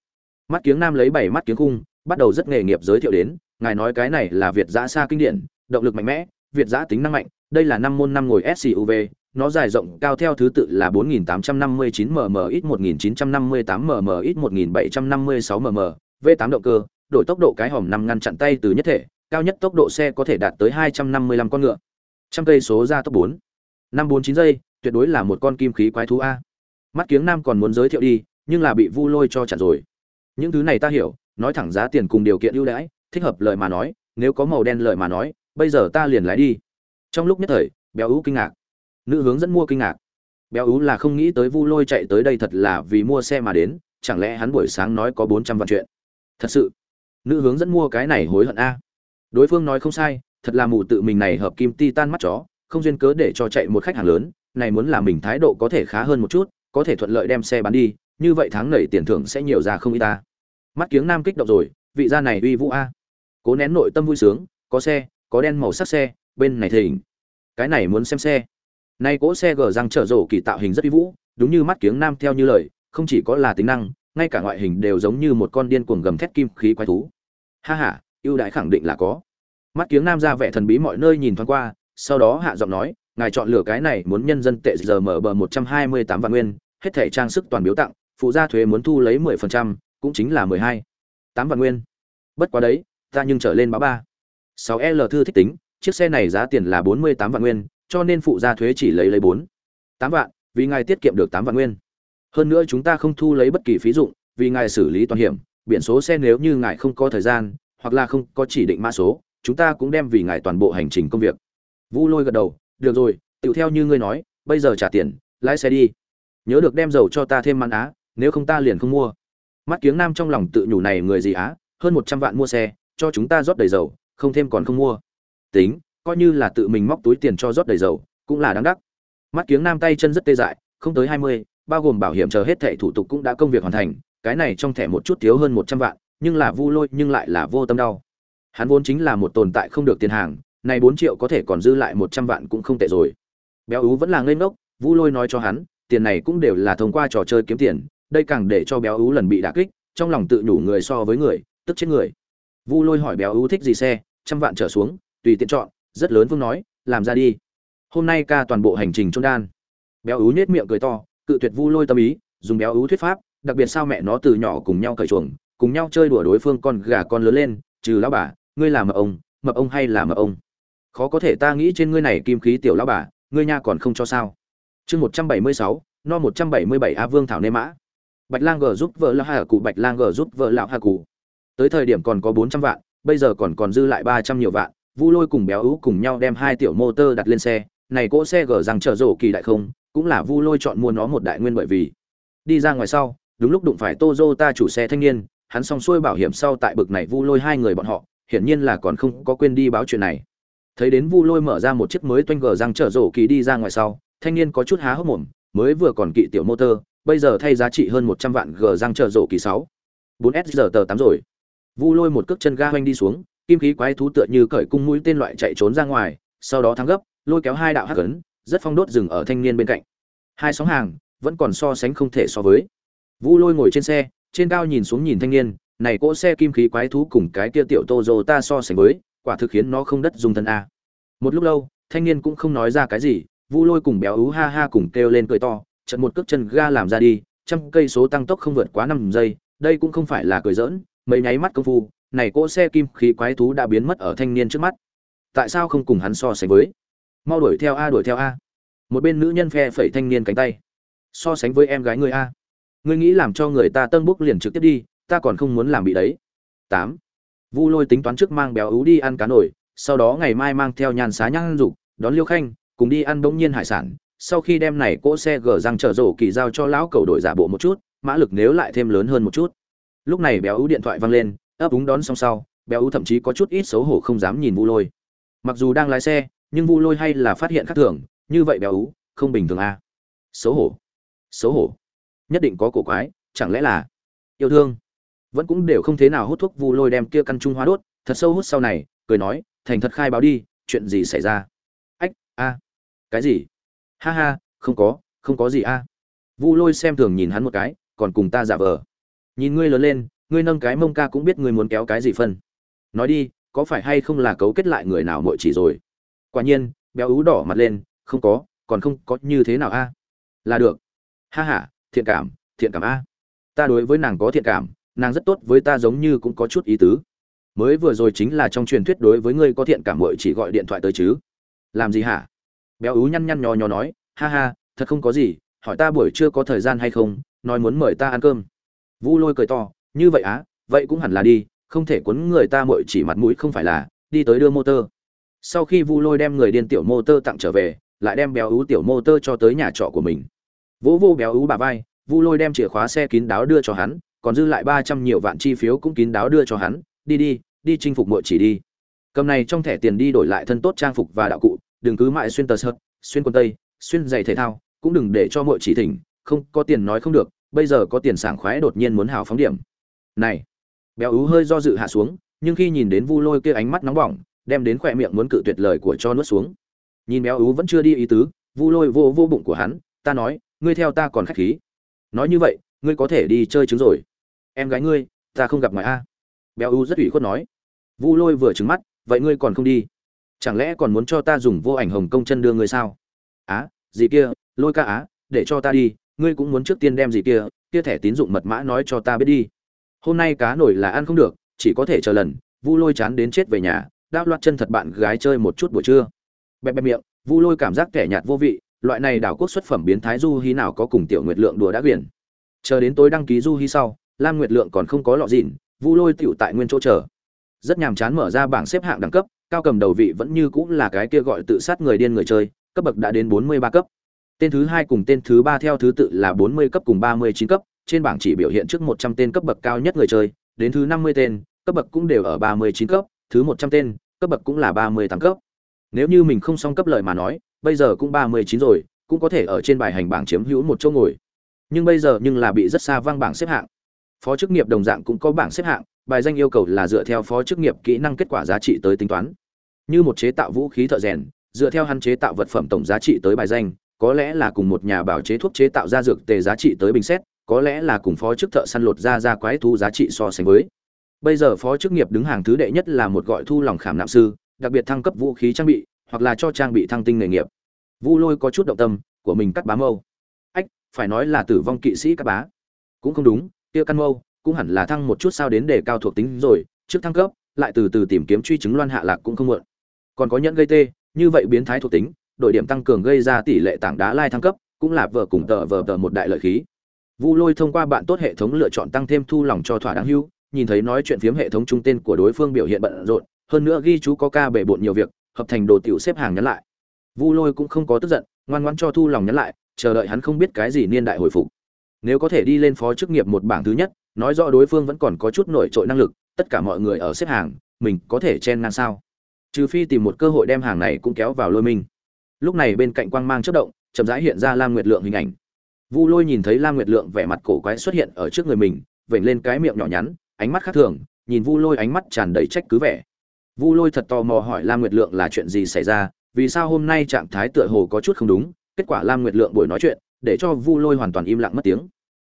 Mắt kiếng nam lấy bảy mắt kiếng cung, bắt đầu rất nghề nghiệp giới thiệu đến, ngài nói cái này là Việt giã xa kinh điển, động lực mạnh mẽ, Việt giã tính năng mạnh, đây là năm môn năm ngồi SUV, nó dài rộng cao theo thứ tự là 4859 mm ít 1958 mm ít 1756 mm, V8 động cơ, đổi tốc độ cái hòm năm ngăn chặn tay từ nhất thể, cao nhất tốc độ xe có thể đạt tới 255 con ngựa. Trăm cây số ra tốc 4. 549 giây, tuyệt đối là một con kim khí quái thú a. Mắt kiếng nam còn muốn giới thiệu đi, nhưng là bị Vu Lôi cho chặn rồi. Những thứ này ta hiểu, nói thẳng giá tiền cùng điều kiện ưu đãi, thích hợp lời mà nói, nếu có màu đen lời mà nói, bây giờ ta liền lái đi trong lúc nhất thời béo ú kinh ngạc nữ hướng dẫn mua kinh ngạc béo ú là không nghĩ tới vu lôi chạy tới đây thật là vì mua xe mà đến chẳng lẽ hắn buổi sáng nói có bốn trăm vạn chuyện thật sự nữ hướng dẫn mua cái này hối hận a đối phương nói không sai, thật là mù tự mình này hợp kim ti tan mắt chó, không duyên cớ để cho chạy một khách hàng lớn, này muốn là mình thái độ có thể khá hơn một chút, có thể thuận lợi đem xe bán đi, như vậy tháng nảy tiền thưởng sẽ nhiều ra không ít ta. Mắt kiếng nam kích động rồi, vị gia này uy vũ a. Cố nén nội tâm vui sướng, có xe, có đen màu sắc xe, bên này thỉnh. Cái này muốn xem xe. Nay cỗ xe gờ răng trở rổ kỳ tạo hình rất uy vũ, đúng như mắt kiếng nam theo như lời, không chỉ có là tính năng, ngay cả ngoại hình đều giống như một con điên cuồng gầm thét kim khí quái thú. Ha ha ưu đãi khẳng định là có. Mắt kiếng nam ra vẻ thần bí mọi nơi nhìn thoáng qua sau đó hạ giọng nói ngài chọn lựa cái này muốn nhân dân tệ giờ mở bờ một trăm hai mươi tám vạn nguyên hết thẻ trang sức toàn biếu tặng phụ gia thuế muốn thu lấy mười phần trăm cũng chính là mười hai tám vạn nguyên. Bất quá đấy ta nhưng trở lên báo ba. Sáu l thư thích tính chiếc xe này giá tiền là bốn mươi tám vạn nguyên, cho nên phụ gia thuế chỉ lấy lấy bốn tám vạn, vì ngài tiết kiệm được tám vạn nguyên. hơn nữa chúng ta không thu lấy bất kỳ phí dụng vì ngài xử lý toàn hiểm biển số xe nếu như ngài không có thời gian hoặc là không có chỉ định mã số, chúng ta cũng đem vì ngài toàn bộ hành trình công việc. Vu lôi gật đầu, được rồi tựu theo như ngươi nói, bây giờ trả tiền, lái xe đi. Nhớ được đem dầu cho ta thêm mãn á, nếu không ta liền không mua. Mắt kiếng nam trong lòng tự nhủ này người gì á, hơn một trăm vạn mua xe, cho chúng ta rót đầy dầu, không thêm còn không mua. Tính, coi như là tự mình móc túi tiền cho rót đầy dầu, cũng là đáng đắc mắt kiếng nam tay chân rất tê dại, không tới hai mươi, bao gồm bảo hiểm chờ hết thẻ thủ tục cũng đã công việc hoàn thành, cái này trong thẻ một chút thiếu hơn một trăm vạn nhưng là vu lôi nhưng lại là vô tâm đau. Hắn vốn chính là một tồn tại không được tiền hàng, này bốn triệu có thể còn dư lại một trăm vạn cũng không tệ rồi. Béo ú vẫn là ngây ngốc, vu lôi nói cho hắn, tiền này cũng đều là thông qua trò chơi kiếm tiền, đây càng để cho béo ú lần bị đả kích, trong lòng tự nhủ người so với người, tức chết người. Vu lôi hỏi béo ú thích gì xe, trăm vạn trở xuống, tùy tiện chọn, rất lớn vương nói, làm ra đi. Hôm nay ca toàn bộ hành trình trôn đan. Béo ú nhếch miệng cười to, cự tuyệt vu lôi tâm ý, dùng béo ú thuyết pháp, đặc biệt sao mẹ nó từ nhỏ cùng nhau cởi chuồng cùng nhau chơi đùa đối phương con gà con lớn lên, trừ lão bà, ngươi là mập ông mập ông hay là mập ông? Khó có thể ta nghĩ trên ngươi này kim khí tiểu lão bà, ngươi nha còn không cho sao. Chương một trăm bảy mươi sáu, no một trăm bảy mươi bảy a vương thảo nê mã. Bạch lang g giúp vợ lão hà cụ bạch lang g giúp vợ lão hà cụ tới thời điểm còn có bốn trăm vạn, bây giờ còn còn dư lại ba trăm nhiều vạn, vu lôi cùng béo ú cùng nhau đem hai tiểu motor đặt lên xe. Này cỗ xe gờ rằng chở rổ kỳ đại không, cũng là vu lôi chọn mua nó một đại nguyên bởi vì đi ra ngoài sau, đúng lúc đụng phải tozo ta chủ xe thanh niên hắn xong xuôi bảo hiểm sau tại bực này vu lôi hai người bọn họ, hiển nhiên là còn không có quên đi báo chuyện này. Thấy đến vu lôi mở ra một chiếc mới toanh gờ răng chở rổ kỳ đi ra ngoài sau, thanh niên có chút há hốc mồm, mới vừa còn kỵ tiểu motor, bây giờ thay giá trị hơn một trăm vạn gờ răng chở rổ kỳ sáu. Bốn s giờ tờ tám rồi. Vu lôi một cước chân ga hoanh đi xuống, kim khí quái thú tựa như cởi cung mũi tên loại chạy trốn ra ngoài, sau đó thắng gấp, lôi kéo hai đạo hắc ấn, rất phong đốt rừng ở thanh niên bên cạnh. Hai sóng hàng, vẫn còn so sánh không thể so với. Vu lôi ngồi trên xe trên cao nhìn xuống nhìn thanh niên, này cỗ xe kim khí quái thú cùng cái kia tiểu tô dô ta so sánh với, quả thực khiến nó không đất dùng thân a. Một lúc lâu, thanh niên cũng không nói ra cái gì, vu lôi cùng béo ú ha ha cùng kêu lên cười to trận một cước chân ga làm ra đi, trăm cây số tăng tốc không vượt quá năm giây, đây cũng không phải là cười giỡn, mấy nháy mắt công phu, này cỗ xe kim khí quái thú đã biến mất ở thanh niên trước mắt. Tại sao không cùng hắn so sánh với? Mau đuổi theo a, đuổi theo a. Một bên nữ nhân phe phẩy thanh niên cánh tay. So sánh với em gái người a ngươi nghĩ làm cho người ta tân bốc liền trực tiếp đi, ta còn không muốn làm bị đấy. Tám. Vu lôi tính toán trước mang béo ú đi ăn cá nổi, sau đó ngày mai mang theo nhàn xá nhang dục, đón liêu khanh, cùng đi ăn bỗng nhiên hải sản. Sau khi đem này cỗ xe gờ răng chở rổ kỳ giao cho lão cầu đổi giả bộ một chút, mã lực nếu lại thêm lớn hơn một chút. Lúc này béo ú điện thoại văng lên, ấp úng đón xong sau, béo ú thậm chí có chút ít xấu hổ không dám nhìn vu lôi. Mặc dù đang lái xe, nhưng vu lôi hay là phát hiện khác thường, như vậy béo ú, không bình thường a à? xấu hổ. Xấu hổ nhất định có cổ quái, chẳng lẽ là yêu thương? Vẫn cũng đều không thế nào hút thuốc vu lôi đem kia căn trung hoa đốt, thật sâu hút sau này, cười nói, thành thật khai báo đi, chuyện gì xảy ra? Ách, a, cái gì? Ha ha, không có không có gì a. Vu lôi xem thường nhìn hắn một cái, còn cùng ta giả vờ. Nhìn ngươi lớn lên, ngươi nâng cái mông ca cũng biết ngươi muốn kéo cái gì phân. Nói đi, có phải hay không là cấu kết lại người nào mội chỉ rồi? Quả nhiên, béo ú đỏ mặt lên, không có, còn không có như thế nào a. Là được. Ha ha thiện cảm thiện cảm a. Ta đối với nàng có thiện cảm, nàng rất tốt với ta giống như cũng có chút ý tứ. Mới vừa rồi chính là trong truyền thuyết đối với ngươi có thiện cảm muội chỉ gọi điện thoại tới chứ. Làm gì hả? Béo ú nhăn nhăn nhò nhò nói, ha ha, thật không có gì, hỏi ta buổi trưa có thời gian hay không, nói muốn mời ta ăn cơm. Vu lôi cười to, như vậy á, vậy cũng hẳn là đi, không thể quấn người ta muội chỉ mặt mũi không phải là, đi tới đưa motor sau khi vu lôi đem người điên tiểu motor tặng trở về, lại đem béo ú tiểu motor cho tới nhà trọ của mình vỗ vô béo ú bà vai, vu lôi đem chìa khóa xe kín đáo đưa cho hắn, còn dư lại ba trăm nhiều vạn chi phiếu cũng kín đáo đưa cho hắn, đi đi đi chinh phục mọi chỉ đi. Cầm này trong thẻ tiền đi đổi lại thân tốt trang phục và đạo cụ, đừng cứ mãi xuyên tờ sợt, xuyên quần tây, xuyên giày thể thao, cũng đừng để cho mọi chỉ thỉnh, không, có tiền nói không được, bây giờ có tiền sảng khoái đột nhiên muốn hào phóng điểm. Này, béo ú hơi do dự hạ xuống, nhưng khi nhìn đến vu lôi kia ánh mắt nóng bỏng, đem đến khỏe miệng muốn cự tuyệt lời của cho nuốt xuống. Nhìn béo ú vẫn chưa đi ý tứ, vu lôi vô vô bụng của hắn, ta nói ngươi theo ta còn khách khí. Nói như vậy, ngươi có thể đi chơi trứng rồi. Em gái ngươi, ta không gặp ngoài a. Béo u rất ủy khuất nói. Vu lôi vừa trứng mắt, vậy ngươi còn không đi? Chẳng lẽ còn muốn cho ta dùng vô ảnh hồng công chân đưa ngươi sao? Á, gì kia, lôi ca á, để cho ta đi, ngươi cũng muốn trước tiên đem gì kia kia thẻ tín dụng mật mã nói cho ta biết đi. Hôm nay cá nổi là ăn không được, chỉ có thể chờ lần, vu lôi chán đến chết về nhà đáp loạt chân thật bạn gái chơi một chút buổi trưa. Bẹp bẹp miệng, vu lôi cảm giác kẻ nhạt vô vị loại này đảo quốc xuất phẩm biến thái du hí nào có cùng tiểu nguyệt lượng đùa đã quyển chờ đến tối đăng ký du hí sau, lam nguyệt lượng còn không có lọ dịn, vu lôi tựu tại nguyên chỗ chờ. Rất nhàm chán mở ra bảng xếp hạng đẳng cấp, cao cầm đầu vị vẫn như cũng là cái kia gọi tự sát người điên người chơi, cấp bậc đã đến bốn mươi ba cấp. Tên thứ hai cùng tên thứ ba theo thứ tự là bốn mươi cấp cùng ba mươi chín cấp, trên bảng chỉ biểu hiện trước một trăm tên cấp bậc cao nhất người chơi, đến thứ năm mươi tên, cấp bậc cũng đều ở ba mươi chín cấp, thứ một trăm tên, cấp bậc cũng là ba mươi tám cấp. Nếu như mình không xong cấp lời mà nói bây giờ cũng ba mươi chín rồi, cũng có thể ở trên bài hành bảng chiếm hữu một chỗ ngồi. Nhưng bây giờ nhưng là bị rất xa vang bảng xếp hạng. Phó chức nghiệp đồng dạng cũng có bảng xếp hạng, bài danh yêu cầu là dựa theo phó chức nghiệp kỹ năng kết quả giá trị tới tính toán. Như một chế tạo vũ khí thợ rèn, dựa theo hắn chế tạo vật phẩm tổng giá trị tới bài danh, có lẽ là cùng một nhà bảo chế thuốc chế tạo ra dược tề giá trị tới bình xét, có lẽ là cùng phó chức thợ săn lột ra ra quái thu giá trị so sánh với. Bây giờ phó chức nghiệp đứng hàng thứ đệ nhất là một gọi thu lòng khảm nạm sư, đặc biệt thăng cấp vũ khí trang bị hoặc là cho trang bị thăng tinh nghề nghiệp. Vu lôi có chút động tâm, của mình cắt bá mâu. Ách, phải nói là tử vong kỵ sĩ cắt bá. Cũng không đúng Tiêu căn mâu cũng hẳn là thăng một chút sao đến để cao thuộc tính rồi, trước thăng cấp, lại từ từ tìm kiếm truy chứng loan hạ lạc cũng không muộn. Còn có nhẫn gây tê, như vậy biến thái thuộc tính đội điểm tăng cường gây ra tỷ lệ tảng đá lai thăng cấp, cũng là vợ cùng tờ vờ tờ một đại lợi khí. Vu lôi thông qua bạn tốt hệ thống lựa chọn tăng thêm thu lòng cho thỏa đáng hưu, nhìn thấy nói chuyện phiếm hệ thống trung tên của đối phương biểu hiện bận rộn, hơn nữa ghi chú có ca bể bộn nhiều việc hợp thành đồ tiểu xếp hàng nhắn lại. Vu lôi cũng không có tức giận, ngoan ngoãn cho thu lòng nhắn lại, chờ đợi hắn không biết cái gì niên đại hồi phục. Nếu có thể đi lên phó chức nghiệp một bảng thứ nhất, nói rõ đối phương vẫn còn có chút nổi trội năng lực, tất cả mọi người ở xếp hàng, mình có thể chen ngang sao? Trừ phi tìm một cơ hội đem hàng này cũng kéo vào lôi mình. Lúc này bên cạnh quang mang chớp động, chậm rãi hiện ra lam nguyệt lượng hình ảnh. Vu lôi nhìn thấy lam nguyệt lượng vẻ mặt cổ quái xuất hiện ở trước người mình, vểnh lên cái miệng nhỏ nhắn, ánh mắt khác thường, nhìn vu lôi ánh mắt tràn đầy trách cứ vẻ vu lôi thật tò mò hỏi lam nguyệt lượng là chuyện gì xảy ra vì sao hôm nay trạng thái tựa hồ có chút không đúng kết quả lam nguyệt lượng buổi nói chuyện để cho vu lôi hoàn toàn im lặng mất tiếng.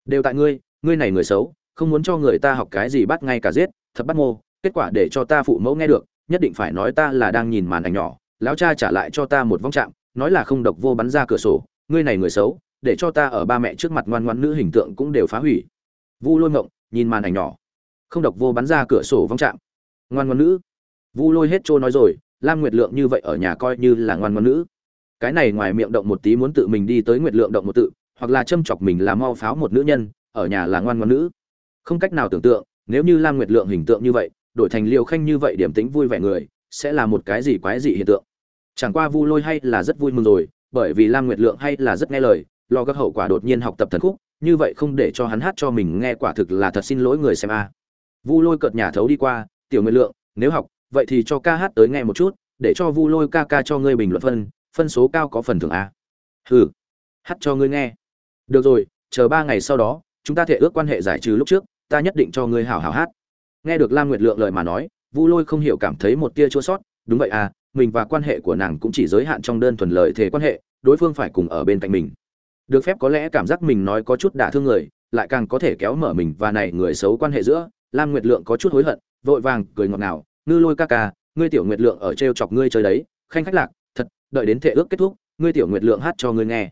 Đều tại ngươi ngươi này người xấu không muốn cho người ta học cái gì bắt ngay cả giết thật bắt mô kết quả để cho ta phụ mẫu nghe được nhất định phải nói ta là đang nhìn màn ảnh nhỏ lão cha trả lại cho ta một vong chạm nói là không độc vô bắn ra cửa sổ ngươi này người xấu để cho ta ở ba mẹ trước mặt ngoan ngoãn nữ hình tượng cũng đều phá hủy. Vu lôi ngậm, nhìn màn ảnh nhỏ không độc vô bắn ra cửa sổ vong chạm ngoan ngoãn nữ vu lôi hết trôi nói rồi, lam nguyệt lượng như vậy ở nhà coi như là ngoan ngoãn nữ. Cái này ngoài miệng động một tí muốn tự mình đi tới nguyệt lượng động một tự, hoặc là châm chọc mình là mau pháo một nữ nhân, ở nhà là ngoan ngoãn nữ. Không cách nào tưởng tượng, nếu như lam nguyệt lượng hình tượng như vậy, đổi thành liều khanh như vậy điểm tính vui vẻ người, sẽ là một cái gì quái dị hiện tượng. Chẳng qua vu lôi hay là rất vui mừng rồi, bởi vì lam nguyệt lượng hay là rất nghe lời, lo các hậu quả đột nhiên học tập thần khúc, như vậy không để cho hắn hát cho mình nghe quả thực là thật xin lỗi người xem a. Vu lôi cợt nhà thấu đi qua, tiểu nguyệt lượng, nếu học vậy thì cho ca hát tới nghe một chút, để cho vu lôi ca ca cho ngươi bình luận phân phân số cao có phần thưởng a. Hừ, hát cho ngươi nghe. Được rồi, chờ ba ngày sau đó, chúng ta thể ước quan hệ giải trừ lúc trước, ta nhất định cho ngươi hảo hảo hát. Nghe được lam nguyệt lượng lời mà nói, vu lôi không hiểu cảm thấy một tia chua sót, đúng vậy à mình và quan hệ của nàng cũng chỉ giới hạn trong đơn thuần lợi thể quan hệ, đối phương phải cùng ở bên cạnh mình. Được phép có lẽ cảm giác mình nói có chút đả thương người, lại càng có thể kéo mở mình và này người xấu quan hệ giữa, lam nguyệt lượng có chút hối hận, vội vàng cười ngọt ngào ngư lôi ca ca, ngươi tiểu nguyệt lượng ở t chọc ngươi chơi đấy, khanh khách lạc, thật, đợi đến thể ước kết thúc, ngươi tiểu nguyệt lượng hát cho ngươi nghe.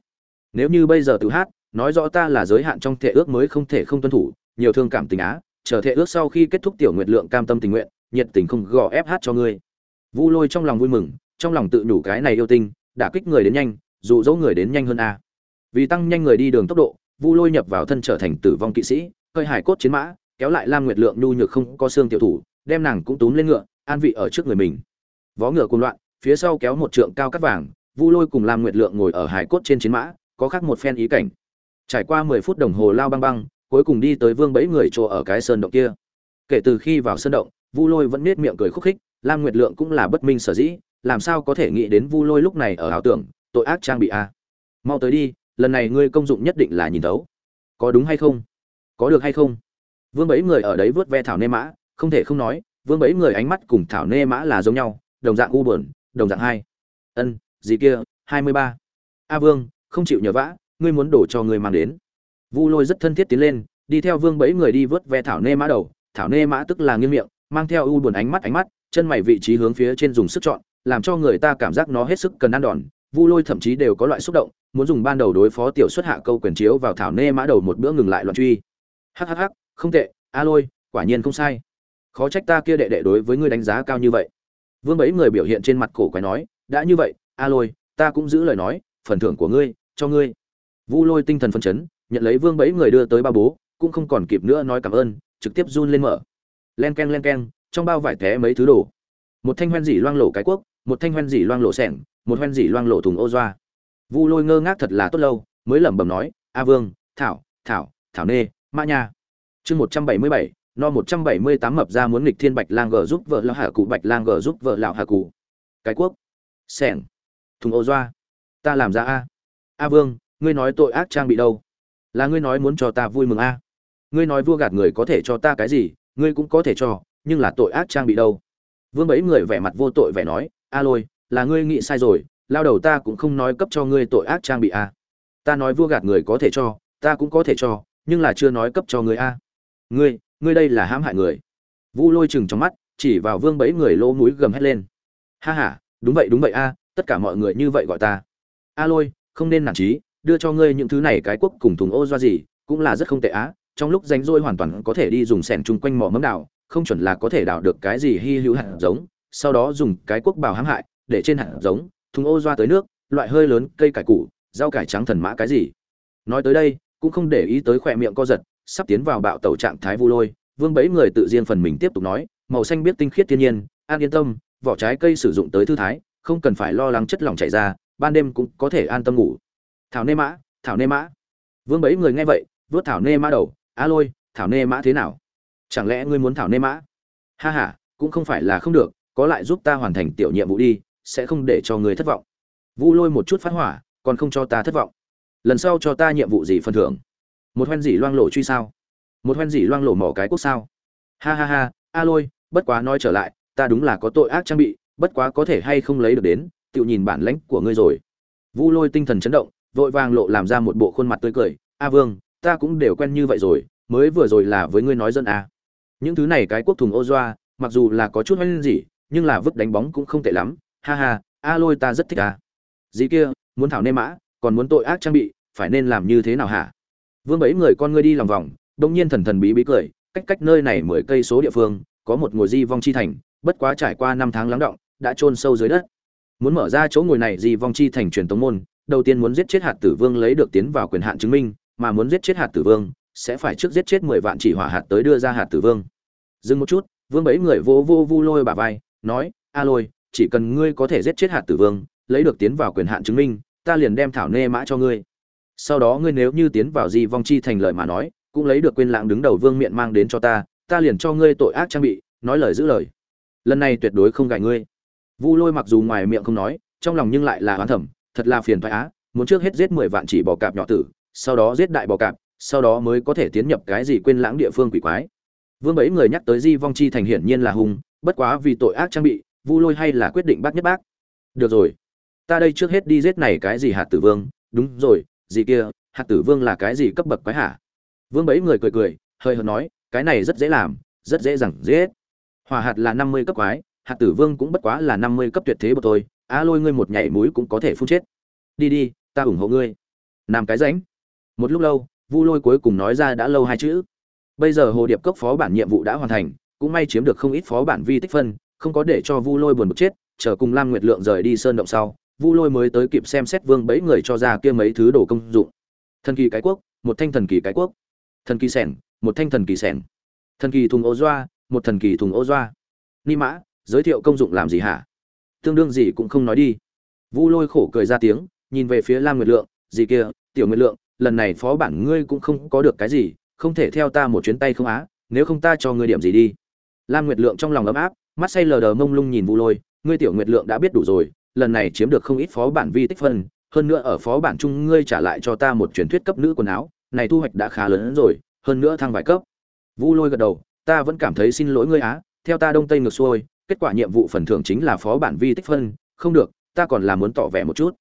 Nếu như bây giờ tự hát, nói rõ ta là giới hạn trong thể ước mới không thể không tuân thủ, nhiều thương cảm tình á, chờ thể ước sau khi kết thúc tiểu nguyệt lượng cam tâm tình nguyện, nhiệt tình không gò ép hát cho ngươi. Vu lôi trong lòng vui mừng, trong lòng tự nhủ cái này yêu tinh, đã kích người đến nhanh, dụ dỗ người đến nhanh hơn a. Vì tăng nhanh người đi đường tốc độ, vu lôi nhập vào thân trở thành tử vong kỵ sĩ, hơi hải cốt chiến mã, kéo lại lam nguyệt lượng nhu nhược không có xương tiểu thủ đem nàng cũng túm lên ngựa, an vị ở trước người mình. Vó ngựa cuồng loạn, phía sau kéo một trượng cao cắt vàng, vu lôi cùng lam nguyệt lượng ngồi ở hải cốt trên chiến mã, có khác một phen ý cảnh. Trải qua mười phút đồng hồ lao băng băng, cuối cùng đi tới vương bẫy người chỗ ở cái sơn động kia. Kể từ khi vào sơn động, vu lôi vẫn nết miệng cười khúc khích, lam nguyệt lượng cũng là bất minh sở dĩ, làm sao có thể nghĩ đến vu lôi lúc này ở ảo tưởng, tội ác trang bị a. Mau tới đi, lần này ngươi công dụng nhất định là nhìn thấu. Có đúng hay không? Có được hay không? Vương bẫy người ở đấy vớt ve thảo nê mã không thể không nói, vương bẫy người ánh mắt cùng thảo nê mã là giống nhau, đồng dạng u buồn, đồng dạng hai ân, gì kia, hai mươi ba. A vương, không chịu nhờ vã, ngươi muốn đổ cho ngươi mang đến. Vu lôi rất thân thiết tiến lên, đi theo vương bẫy người đi vớt ve thảo nê mã đầu. Thảo nê mã tức là nghiêng miệng, mang theo u buồn ánh mắt ánh mắt, chân mày vị trí hướng phía trên dùng sức chọn, làm cho người ta cảm giác nó hết sức cần ăn đòn. Vu lôi thậm chí đều có loại xúc động, muốn dùng ban đầu đối phó tiểu xuất hạ câu quyền chiếu vào thảo nê mã đầu một bữa ngừng lại loạn truy. Hhh không tệ, a lôi, quả nhiên không sai khó trách ta kia đệ đệ đối với ngươi đánh giá cao như vậy. Vương bấy người biểu hiện trên mặt cổ quái nói, đã như vậy, a lôi, ta cũng giữ lời nói, phần thưởng của ngươi, cho ngươi. Vu lôi tinh thần phân chấn, nhận lấy vương bấy người đưa tới ba bố, cũng không còn kịp nữa nói cảm ơn, trực tiếp run lên mở. Len ken len ken trong bao vải té mấy thứ đồ. Một thanh hoen dỉ loang lổ cái quốc một thanh hoen dỉ loang lổ sẻng, một hoen dỉ loang lổ thùng ô doa. Vu lôi ngơ ngác thật là tốt lâu, mới lẩm bẩm nói, a vương, thảo thảo thảo nê, mã nha. Chương một trăm bảy mươi bảy no một trăm bảy mươi tám mập ra muốn nghịch thiên bạch lang gờ giúp vợ lão hạ cụ, bạch lang gờ giúp vợ lão hạ cụ. Cái quốc. Sẻng. Thùng ô doa. Ta làm ra a. A vương, ngươi nói tội ác trang bị đâu? Là ngươi nói muốn cho ta vui mừng a. Ngươi nói vua gạt người có thể cho ta cái gì, ngươi cũng có thể cho, nhưng là tội ác trang bị đâu? Vương bấy người vẻ mặt vô tội vẻ nói, a lôi, là ngươi nghĩ sai rồi, lao đầu ta cũng không nói cấp cho ngươi tội ác trang bị a. Ta nói vua gạt người có thể cho, ta cũng có thể cho, nhưng là chưa nói cấp cho ngươi a. Ngươi ngươi đây là hãm hại người. Vu lôi chừng trong mắt, chỉ vào vương bấy người lỗ mũi gầm hét lên. Ha ha, đúng vậy đúng vậy a, tất cả mọi người như vậy gọi ta. A lôi, không nên nản trí, đưa cho ngươi những thứ này cái quốc cùng thùng ô doa gì, cũng là rất không tệ á, trong lúc rảnh rỗi hoàn toàn có thể đi dùng sẻn chung quanh mỏ mẫm đào không chuẩn là có thể đào được cái gì hy hữu hạt giống, sau đó dùng cái quốc bào hãm hại, để trên hạt giống, thùng ô doa tới nước, loại hơi lớn, cây cải củ, rau cải trắng thần mã cái gì. Nói tới đây, cũng không để ý tới khỏe miệng co giật sắp tiến vào bạo tẩu trạng thái vu lôi, vương bẫy người tự riêng phần mình tiếp tục nói, màu xanh biết tinh khiết thiên nhiên, an yên tâm, vỏ trái cây sử dụng tới thư thái, không cần phải lo lắng chất lỏng chảy ra, ban đêm cũng có thể an tâm ngủ. Thảo nê mã, thảo nê mã. Vương bẫy người nghe vậy, vớt thảo nê mã đầu, a lôi, thảo nê mã thế nào? Chẳng lẽ ngươi muốn thảo nê mã? Ha ha, cũng không phải là không được, có lại giúp ta hoàn thành tiểu nhiệm vụ đi, sẽ không để cho ngươi thất vọng. Vu lôi một chút phát hỏa, còn không cho ta thất vọng. Lần sau cho ta nhiệm vụ gì phần thưởng? Một hoen dỉ loang lộ truy sao? Một hoen dỉ loang lộ mỏ cái quốc sao? Ha ha ha, a lôi, bất quá nói trở lại, ta đúng là có tội ác trang bị, bất quá có thể hay không lấy được đến, tự nhìn bản lãnh của ngươi rồi. Vu lôi tinh thần chấn động, vội vàng lộ làm ra một bộ khuôn mặt tươi cười. A vương, ta cũng đều quen như vậy rồi, mới vừa rồi là với ngươi nói dân a những thứ này cái quốc thùng ô doa, mặc dù là có chút hoen gì nhưng là vứt đánh bóng cũng không tệ lắm. Ha ha, a lôi ta rất thích a dĩ kia, muốn thảo nê mã, còn muốn tội ác trang bị, phải nên làm như thế nào hả? Vương bấy người con ngươi đi lòng vòng, đông nhiên thần thần bí bí cười, cách cách nơi này mười cây số địa phương, có một ngồi di vong chi thành, bất quá trải qua năm tháng lắng động, đã chôn sâu dưới đất. Muốn mở ra chỗ ngồi này di vong chi thành truyền tống môn, đầu tiên muốn giết chết hạt tử vương lấy được tiến vào quyền hạn chứng minh, mà muốn giết chết hạt tử vương, sẽ phải trước giết chết mười vạn chỉ hỏa hạt tới đưa ra hạt tử vương. Dừng một chút, vương bấy người vô vô vu lôi bà vai, nói, a lôi, chỉ cần ngươi có thể giết chết hạt tử vương, lấy được tiến vào quyền hạn chứng minh, ta liền đem thảo nê mã cho ngươi sau đó ngươi nếu như tiến vào di vong chi thành lời mà nói, cũng lấy được quên lãng đứng đầu vương miện mang đến cho ta ta liền cho ngươi tội ác trang bị, nói lời giữ lời. Lần này tuyệt đối không gài ngươi. Vu lôi mặc dù ngoài miệng không nói, trong lòng nhưng lại là oán thẩm thật là phiền thoái á, muốn trước hết giết mười vạn chỉ bò cạp nhỏ tử, sau đó giết đại bò cạp, sau đó mới có thể tiến nhập cái gì quên lãng địa phương quỷ quái. Vương bảy người nhắc tới di vong chi thành hiển nhiên là hung, bất quá vì tội ác trang bị, vu lôi hay là quyết định bắt nhất bác. Được rồi, ta đây trước hết đi giết này cái gì hạt tử vương, đúng rồi gì kia, hạt tử vương là cái gì cấp bậc quái hả? Vương bấy người cười cười, hơi hợt nói, cái này rất dễ làm, rất dễ dàng dễ hỏa hạt là năm mươi cấp quái, hạt tử vương cũng bất quá là năm mươi cấp tuyệt thế bậc thôi, a lôi ngươi một nhảy mũi cũng có thể phun chết. Đi đi, ta ủng hộ ngươi. Làm cái ránh. Một lúc lâu, vu lôi cuối cùng nói ra đã lâu hai chữ. Bây giờ hồ điệp cốc phó bản nhiệm vụ đã hoàn thành, cũng may chiếm được không ít phó bản vi tích phân, không có để cho vu lôi buồn bực chết, chờ cùng lam nguyệt lượng rời đi sơn động sau vu lôi mới tới kịp xem xét vương bẫy người cho ra kia mấy thứ đồ công dụng. Thần kỳ cái quốc, một thanh thần kỳ cái quốc. Thần kỳ sẻn một thanh thần kỳ sẻn thần kỳ thùng ô doa, một thần kỳ thùng ô doa. Ni mã, giới thiệu công dụng làm gì hả? Tương đương gì cũng không nói đi. Vu lôi khổ cười ra tiếng, nhìn về phía lam nguyệt lượng, gì kia, tiểu nguyệt lượng, lần này phó bản ngươi cũng không có được cái gì, không thể theo ta một chuyến tay không á, nếu không ta cho ngươi điểm gì đi. Lam nguyệt lượng trong lòng ấm áp, mắt say lờ đờ mông lung nhìn vu lôi, ngươi tiểu nguyệt lượng đã biết đủ rồi lần này chiếm được không ít phó bản vi tích phân, hơn nữa ở phó bản chung ngươi trả lại cho ta một truyền thuyết cấp nữ quần áo, này thu hoạch đã khá lớn hơn rồi, hơn nữa thăng vài cấp. Vu lôi gật đầu, ta vẫn cảm thấy xin lỗi ngươi á, theo ta đông tây ngược xuôi, kết quả nhiệm vụ phần thưởng chính là phó bản vi tích phân, không được, ta còn là muốn tỏ vẻ một chút.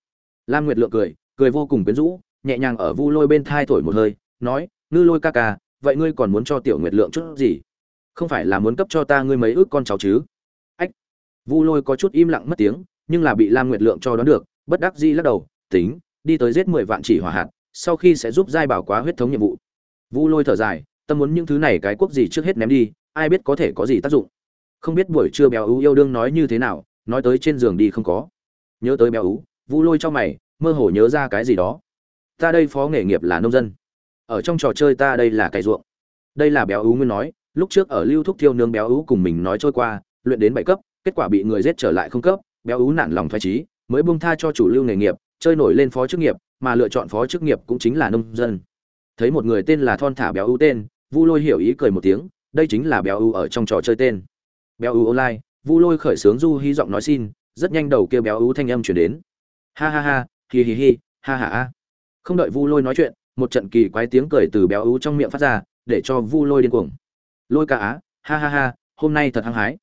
Lam nguyệt lượng cười cười vô cùng quyến rũ, nhẹ nhàng ở vu lôi bên thai thổi một hơi, nói, ngư lôi ca ca, vậy ngươi còn muốn cho tiểu nguyệt lượng chút gì? Không phải là muốn cấp cho ta ngươi mấy ước con cháu chứ? Ách! Vu lôi có chút im lặng mất tiếng nhưng là bị lam nguyệt lượng cho đoán được, bất đắc dĩ lắc đầu, tính, đi tới giết mười vạn chỉ hỏa hạt, sau khi sẽ giúp giai bảo quá huyết thống nhiệm vụ. Vu lôi thở dài, tâm muốn những thứ này cái quốc gì trước hết ném đi, ai biết có thể có gì tác dụng. Không biết buổi trưa béo ú yêu đương nói như thế nào, nói tới trên giường đi không có. Nhớ tới béo ú, vu lôi cho mày, mơ hồ nhớ ra cái gì đó. Ta đây phó nghề nghiệp là nông dân. Ở trong trò chơi ta đây là cày ruộng. Đây là béo ú nguyên nói, lúc trước ở lưu thúc thiêu nướng béo ú cùng mình nói trôi qua, luyện đến bảy cấp, kết quả bị người giết trở lại không cấp béo ú nản lòng thoái trí, mới buông tha cho chủ lưu nghề nghiệp, chơi nổi lên phó chức nghiệp, mà lựa chọn phó chức nghiệp cũng chính là nông dân. Thấy một người tên là thon thả béo ú tên, vu lôi hiểu ý cười một tiếng, đây chính là béo ú ở trong trò chơi tên. Béo ú online, vu lôi khởi sướng du hy giọng nói xin, rất nhanh đầu kia béo ú thanh âm chuyển đến. Ha ha ha, hi hi hi, ha ha ha. Không đợi vu lôi nói chuyện, một trận kỳ quái tiếng cười từ béo ú trong miệng phát ra, để cho vu lôi điên cuồng. Lôi ca á, ha ha ha, hôm nay thật hăng hái.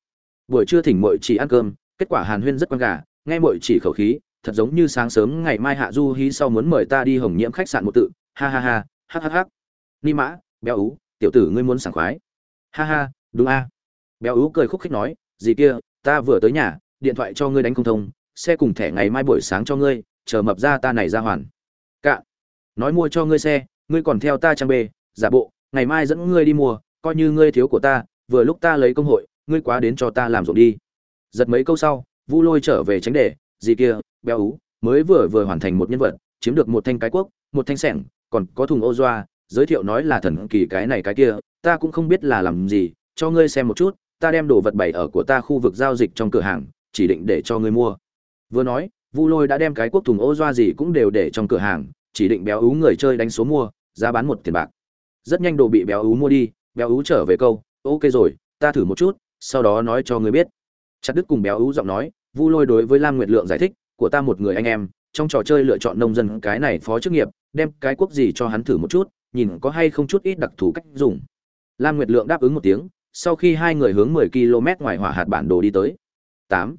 Buổi trưa thỉnh mội chỉ ăn cơm kết quả hàn huyên rất quan gà, nghe mội chỉ khẩu khí, thật giống như sáng sớm ngày mai hạ du hí sau muốn mời ta đi hồng nhiễm khách sạn một tự. Ha ha ha ha ha ha. Ni mã, béo ú, tiểu tử ngươi muốn sảng khoái. Ha ha, đúng a. Béo ú cười khúc khích nói, gì kia, ta vừa tới nhà, điện thoại cho ngươi đánh không thông, xe cùng thẻ ngày mai buổi sáng cho ngươi, chờ mập ra ta này ra hoàn. Cạn nói mua cho ngươi xe, ngươi còn theo ta trang bê, giả bộ, ngày mai dẫn ngươi đi mua, coi như ngươi thiếu của ta, vừa lúc ta lấy công hội, ngươi quá đến cho ta làm ruộng đi giật mấy câu sau, vu lôi trở về tránh đề, gì kia, béo ú, mới vừa vừa hoàn thành một nhân vật, chiếm được một thanh cái quốc, một thanh sẻng, còn có thùng ô doa, giới thiệu nói là thần kỳ cái này cái kia, ta cũng không biết là làm gì, cho ngươi xem một chút, ta đem đồ vật bày ở của ta khu vực giao dịch trong cửa hàng, chỉ định để cho ngươi mua. Vừa nói, vu lôi đã đem cái quốc thùng ô doa gì cũng đều để trong cửa hàng, chỉ định béo ú người chơi đánh số mua, giá bán một tiền bạc. Rất nhanh đồ bị béo ú mua đi, béo ú trở về câu, ok rồi, ta thử một chút, sau đó nói cho ngươi biết chặt đức cùng béo ú giọng nói, vu lôi đối với lam nguyệt lượng giải thích, của ta một người anh em, trong trò chơi lựa chọn nông dân cái này phó chức nghiệp, đem cái quốc gì cho hắn thử một chút, nhìn có hay không chút ít đặc thù cách dùng. Lam nguyệt lượng đáp ứng một tiếng, sau khi hai người hướng 10 km ngoài hỏa hạt bản đồ đi tới. 8.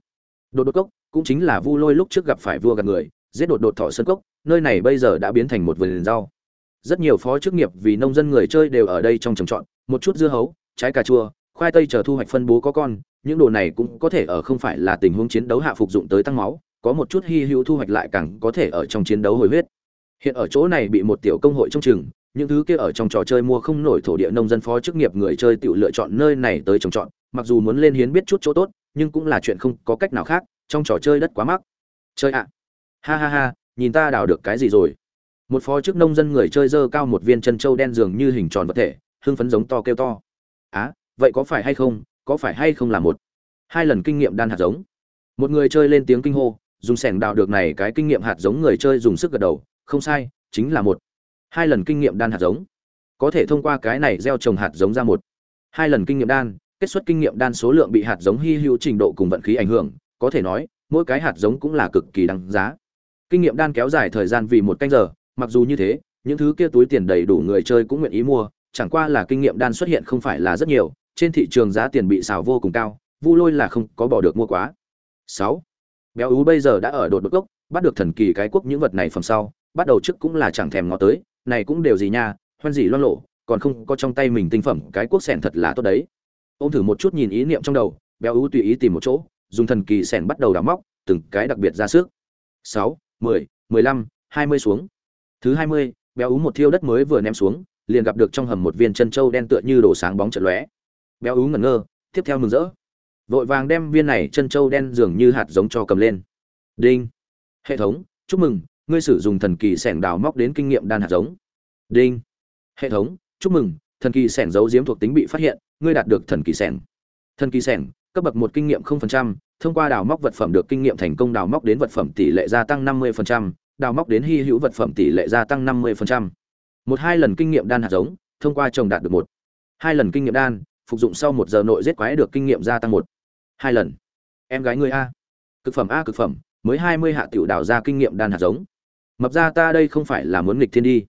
đột đột cốc, cũng chính là vu lôi lúc trước gặp phải vua gạt người, giết đột đột thọ sơn cốc, nơi này bây giờ đã biến thành một vườn rau. Rất nhiều phó chức nghiệp vì nông dân người chơi đều ở đây trong trồng trọt, một chút dưa hấu, trái cà chua khoai tây chờ thu hoạch phân bố có con, những đồ này cũng có thể ở không phải là tình huống chiến đấu hạ phục dụng tới tăng máu, có một chút hy hữu thu hoạch lại càng có thể ở trong chiến đấu hồi huyết. Hiện ở chỗ này bị một tiểu công hội trong chừng, những thứ kia ở trong trò chơi mua không nổi thổ địa nông dân phó chức nghiệp người chơi tự lựa chọn nơi này tới trồng trọt, mặc dù muốn lên hiến biết chút chỗ tốt, nhưng cũng là chuyện không có cách nào khác, trong trò chơi đất quá mắc. Chơi ạ. Ha ha ha, nhìn ta đào được cái gì rồi? Một phó chức nông dân người chơi dơ cao một viên chân trâu đen dường như hình tròn vật thể, hưng phấn giống to kêu to. Á vậy có phải hay không, có phải hay không là một, hai lần kinh nghiệm đan hạt giống. Một người chơi lên tiếng kinh hô, dùng sẻng đào được này cái kinh nghiệm hạt giống người chơi dùng sức gật đầu, không sai, chính là một, hai lần kinh nghiệm đan hạt giống. Có thể thông qua cái này gieo trồng hạt giống ra một, hai lần kinh nghiệm đan, kết xuất kinh nghiệm đan số lượng bị hạt giống hy hữu trình độ cùng vận khí ảnh hưởng, có thể nói, mỗi cái hạt giống cũng là cực kỳ đáng giá. Kinh nghiệm đan kéo dài thời gian vì một canh giờ, mặc dù như thế, những thứ kia túi tiền đầy đủ người chơi cũng nguyện ý mua, chẳng qua là kinh nghiệm đan xuất hiện không phải là rất nhiều trên thị trường giá tiền bị xào vô cùng cao, vu lôi là không có bỏ được mua quá. Sáu, béo ú bây giờ đã ở đột đột gốc, bắt được thần kỳ cái quốc những vật này phẩm sau, bắt đầu trước cũng là chẳng thèm ngó tới, này cũng đều gì nha, hoan gì loan lộ, còn không có trong tay mình tinh phẩm, cái quốc sẻn thật là tốt đấy. Ôm thử một chút nhìn ý niệm trong đầu, béo ú tùy ý tìm một chỗ, dùng thần kỳ sẻn bắt đầu đào móc, từng cái đặc biệt ra sức. Sáu, mười mười lăm, hai mươi xuống. Thứ hai mươi, béo ú một thiêu đất mới vừa ném xuống, liền gặp được trong hầm một viên chân châu đen tựa như đổ sáng bóng chợt lóe béo ú ngẩn ngơ tiếp theo mừng rỡ. Vội vàng đem viên này chân trâu đen dường như hạt giống cho cầm lên. Đinh. Hệ thống chúc mừng ngươi sử dụng thần kỳ sẻng đào móc đến kinh nghiệm đan hạt giống. Đinh. Hệ thống chúc mừng thần kỳ sẻng giấu diếm thuộc tính bị phát hiện ngươi đạt được thần kỳ sẻng. Thần kỳ sẻng cấp bậc một kinh nghiệm 0%, thông qua đào móc vật phẩm được kinh nghiệm thành công đào móc đến vật phẩm tỷ lệ gia tăng 50%, đào móc đến hy hữu vật phẩm tỷ lệ gia tăng 50%. một hai lần kinh nghiệm đan hạt giống thông qua trồng đạt được một. Hai lần kinh nghiệm đan phục dụng sau một giờ nội giết quái được kinh nghiệm gia tăng một. Hai lần. Em gái ngươi a. Cực phẩm a, cực phẩm. Mới hai mươi hạ tiểu đào ra kinh nghiệm đan hạt giống. Mập ra ta đây không phải là muốn nghịch thiên đi.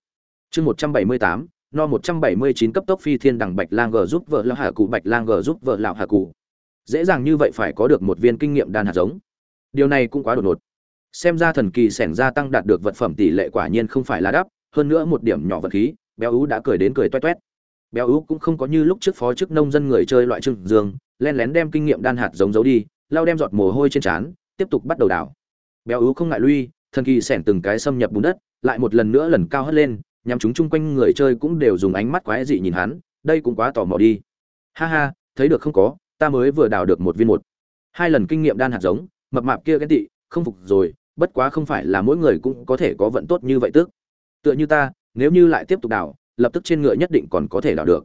Chương một trăm bảy mươi tám, no một trăm bảy mươi chín cấp tốc phi thiên đằng bạch lang g giúp vợ lão hạ cụ, bạch lang g giúp vợ lão hạ cụ. Dễ dàng như vậy phải có được một viên kinh nghiệm đan hạt giống. Điều này cũng quá đột ngột. Xem ra thần kỳ sẻn gia tăng đạt được vật phẩm tỷ lệ quả nhiên không phải là đắp hơn nữa một điểm nhỏ vật khí, béo ú đã cười đến cười toét toét béo ú cũng không có như lúc trước phó chức nông dân người chơi loại trưng dương, len lén đem kinh nghiệm đan hạt giống giấu đi, lao đem giọt mồ hôi trên trán, tiếp tục bắt đầu đảo béo ú không ngại lui, thần kỳ xẻn từng cái xâm nhập bùn đất, lại một lần nữa lần cao hất lên nhằm chúng chung quanh người chơi cũng đều dùng ánh mắt quái dị nhìn hắn, đây cũng quá tò mò đi. Ha ha, thấy được không có, ta mới vừa đào được một viên một. Hai lần kinh nghiệm đan hạt giống, mập mạp kia ghen tị, không phục rồi, bất quá không phải là mỗi người cũng có thể có vận tốt như vậy tức. Tựa như ta, nếu như lại tiếp tục đào lập tức trên ngựa nhất định còn có thể đào được.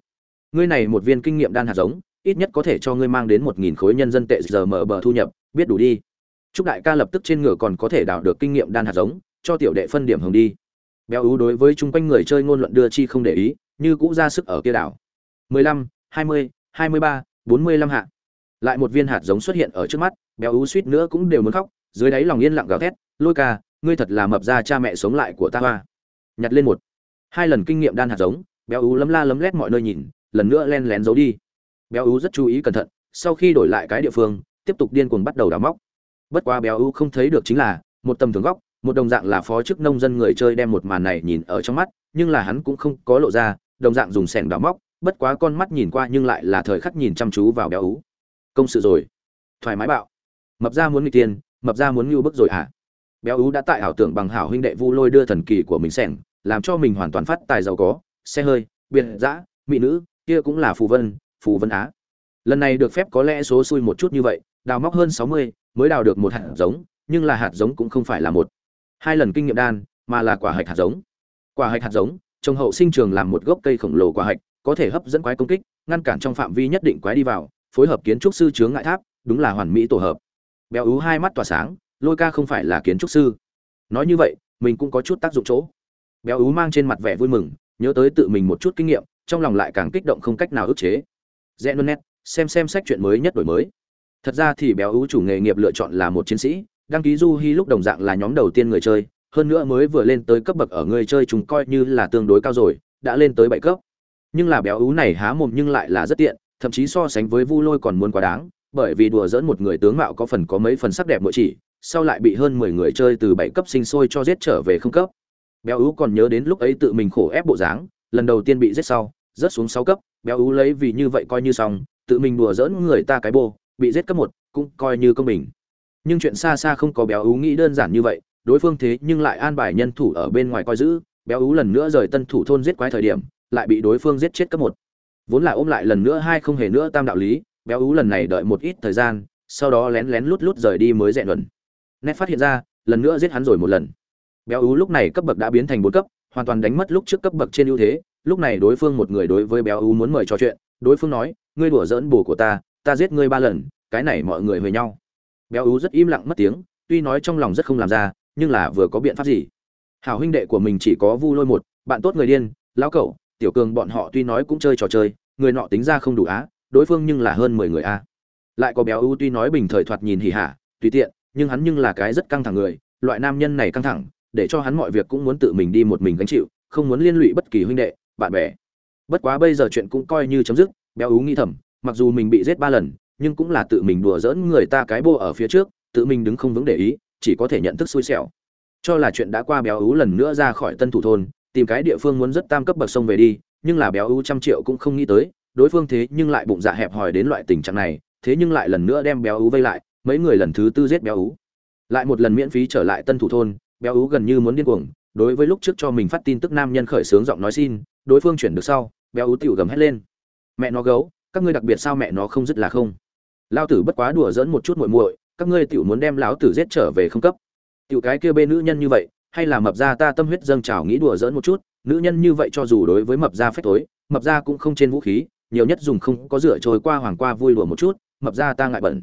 Ngươi này một viên kinh nghiệm đan hạt giống, ít nhất có thể cho ngươi mang đến một nghìn khối nhân dân tệ giờ mở bờ thu nhập, biết đủ đi. Chúc đại ca lập tức trên ngựa còn có thể đào được kinh nghiệm đan hạt giống, cho tiểu đệ phân điểm hồng đi. Béo ú đối với chung quanh người chơi ngôn luận đưa chi không để ý, như cũ ra sức ở kia đảo. Mười lăm, hai mươi hai mươi ba, bốn mươi lăm hạ. Lại một viên hạt giống xuất hiện ở trước mắt, béo ú suýt nữa cũng đều muốn khóc, dưới đáy lòng yên lặng gào thét, lôi ca, ngươi thật là mập ra cha mẹ sống lại của ta hoa. Nhặt lên một hai lần kinh nghiệm đan hạt giống, béo ú lấm la lấm lét mọi nơi nhìn, lần nữa len lén giấu đi. Béo ú rất chú ý cẩn thận, sau khi đổi lại cái địa phương, tiếp tục điên cuồng bắt đầu đào móc. Bất quá béo ú không thấy được chính là, một tầm thường góc, một đồng dạng là phó chức nông dân người chơi đem một màn này nhìn ở trong mắt, nhưng là hắn cũng không có lộ ra, đồng dạng dùng sẻng đào móc, bất quá con mắt nhìn qua nhưng lại là thời khắc nhìn chăm chú vào béo ú. Công sự rồi. Thoải mái bạo. Mập ra muốn người tiền, mập ra muốn ngưu bức rồi hả? Béo ú đã tại ảo tưởng bằng hảo huynh đệ vu lôi đưa thần kỳ của mình sẻng làm cho mình hoàn toàn phát tài giàu có, xe hơi, biệt dã, mỹ nữ, kia cũng là phù vân phù vân á. Lần này được phép có lẽ số xui một chút như vậy, đào móc hơn sáu mươi, mới đào được một hạt giống, nhưng là hạt giống cũng không phải là một. Hai lần kinh nghiệm đan, mà là quả hạch hạt giống. Quả hạch hạt giống, trồng hậu sinh trường làm một gốc cây khổng lồ quả hạch, có thể hấp dẫn quái công kích, ngăn cản trong phạm vi nhất định quái đi vào, phối hợp kiến trúc sư chướng ngại tháp, đúng là hoàn mỹ tổ hợp. Béo ú hai mắt tỏa sáng, lôi ca không phải là kiến trúc sư. Nói như vậy, mình cũng có chút tác dụng chỗ béo ú mang trên mặt vẻ vui mừng, nhớ tới tự mình một chút kinh nghiệm, trong lòng lại càng kích động không cách nào ức chế. Rẽ luôn nét, xem xem sách chuyện mới nhất đổi mới. Thật ra thì béo ú chủ nghề nghiệp lựa chọn là một chiến sĩ, đăng ký du hi lúc đồng dạng là nhóm đầu tiên người chơi, hơn nữa mới vừa lên tới cấp bậc ở người chơi chúng coi như là tương đối cao rồi, đã lên tới bảy cấp. Nhưng là béo ú này há mồm nhưng lại là rất tiện, thậm chí so sánh với vu lôi còn muốn quá đáng, bởi vì đùa dỡn một người tướng mạo có phần có mấy phần sắc đẹp mỗi chỉ, sau lại bị hơn mười người chơi từ bảy cấp sinh sôi cho giết trở về không cấp béo ú còn nhớ đến lúc ấy tự mình khổ ép bộ dáng, lần đầu tiên bị giết sau, rớt xuống sáu cấp, béo ú lấy vì như vậy coi như xong, tự mình đùa dỡn người ta cái bô, bị giết cấp một, cũng coi như công bình. Nhưng chuyện xa xa không có béo ú nghĩ đơn giản như vậy, đối phương thế nhưng lại an bài nhân thủ ở bên ngoài coi giữ, béo ú lần nữa rời tân thủ thôn giết quái thời điểm, lại bị đối phương giết chết cấp một. Vốn là ôm lại lần nữa hai không hề nữa tam đạo lý, béo ú lần này đợi một ít thời gian, sau đó lén lén lút lút rời đi mới dẹn luận. Nét phát hiện ra, lần nữa giết hắn rồi một lần béo ú lúc này cấp bậc đã biến thành bốn cấp, hoàn toàn đánh mất lúc trước cấp bậc trên ưu thế. Lúc này đối phương một người đối với béo ú muốn mời trò chuyện. Đối phương nói, ngươi đùa dỡn bồ của ta ta giết ngươi ba lần, cái này mọi người về nhau. Béo ú rất im lặng mất tiếng, tuy nói trong lòng rất không làm ra, nhưng là vừa có biện pháp gì? Hảo huynh đệ của mình chỉ có vu lôi một, bạn tốt người điên, lão cẩu, tiểu cường bọn họ tuy nói cũng chơi trò chơi, người nọ tính ra không đủ á, đối phương nhưng là hơn mười người a lại có béo ưu tuy nói bình thời thoạt nhìn hỉ hả, tùy tiện, nhưng hắn nhưng là cái rất căng thẳng người, loại nam nhân này căng thẳng để cho hắn mọi việc cũng muốn tự mình đi một mình gánh chịu, không muốn liên lụy bất kỳ huynh đệ, bạn bè. Bất quá bây giờ chuyện cũng coi như chấm dứt, béo ú nghĩ thầm, mặc dù mình bị giết ba lần, nhưng cũng là tự mình đùa giỡn người ta cái bô ở phía trước, tự mình đứng không vững để ý, chỉ có thể nhận thức xui xẻo. Cho là chuyện đã qua béo ú lần nữa ra khỏi tân thủ thôn, tìm cái địa phương muốn rất tam cấp bậc sông về đi, nhưng là béo ú trăm triệu cũng không nghĩ tới, đối phương thế nhưng lại bụng dạ hẹp hòi đến loại tình trạng này, thế nhưng lại lần nữa đem béo ú vây lại, mấy người lần thứ tư giết béo ú. Lại một lần miễn phí trở lại tân thủ thôn béo ú gần như muốn điên cuồng, đối với lúc trước cho mình phát tin tức nam nhân khởi sướng giọng nói xin, đối phương chuyển được sau, béo ú tiểu gầm hét lên. Mẹ nó gấu, các ngươi đặc biệt sao mẹ nó không dứt là không? Lao tử bất quá đùa dẫn một chút muội muội, các ngươi tiểu muốn đem lão tử giết trở về không cấp. Tiểu cái kia bê nữ nhân như vậy, hay là mập ra ta tâm huyết dâng trào nghĩ đùa dẫn một chút, nữ nhân như vậy cho dù đối với mập ra phép tối mập ra cũng không trên vũ khí, nhiều nhất dùng không có rửa trôi qua hoàng qua vui đùa một chút, mập ra ta ngại bẩn.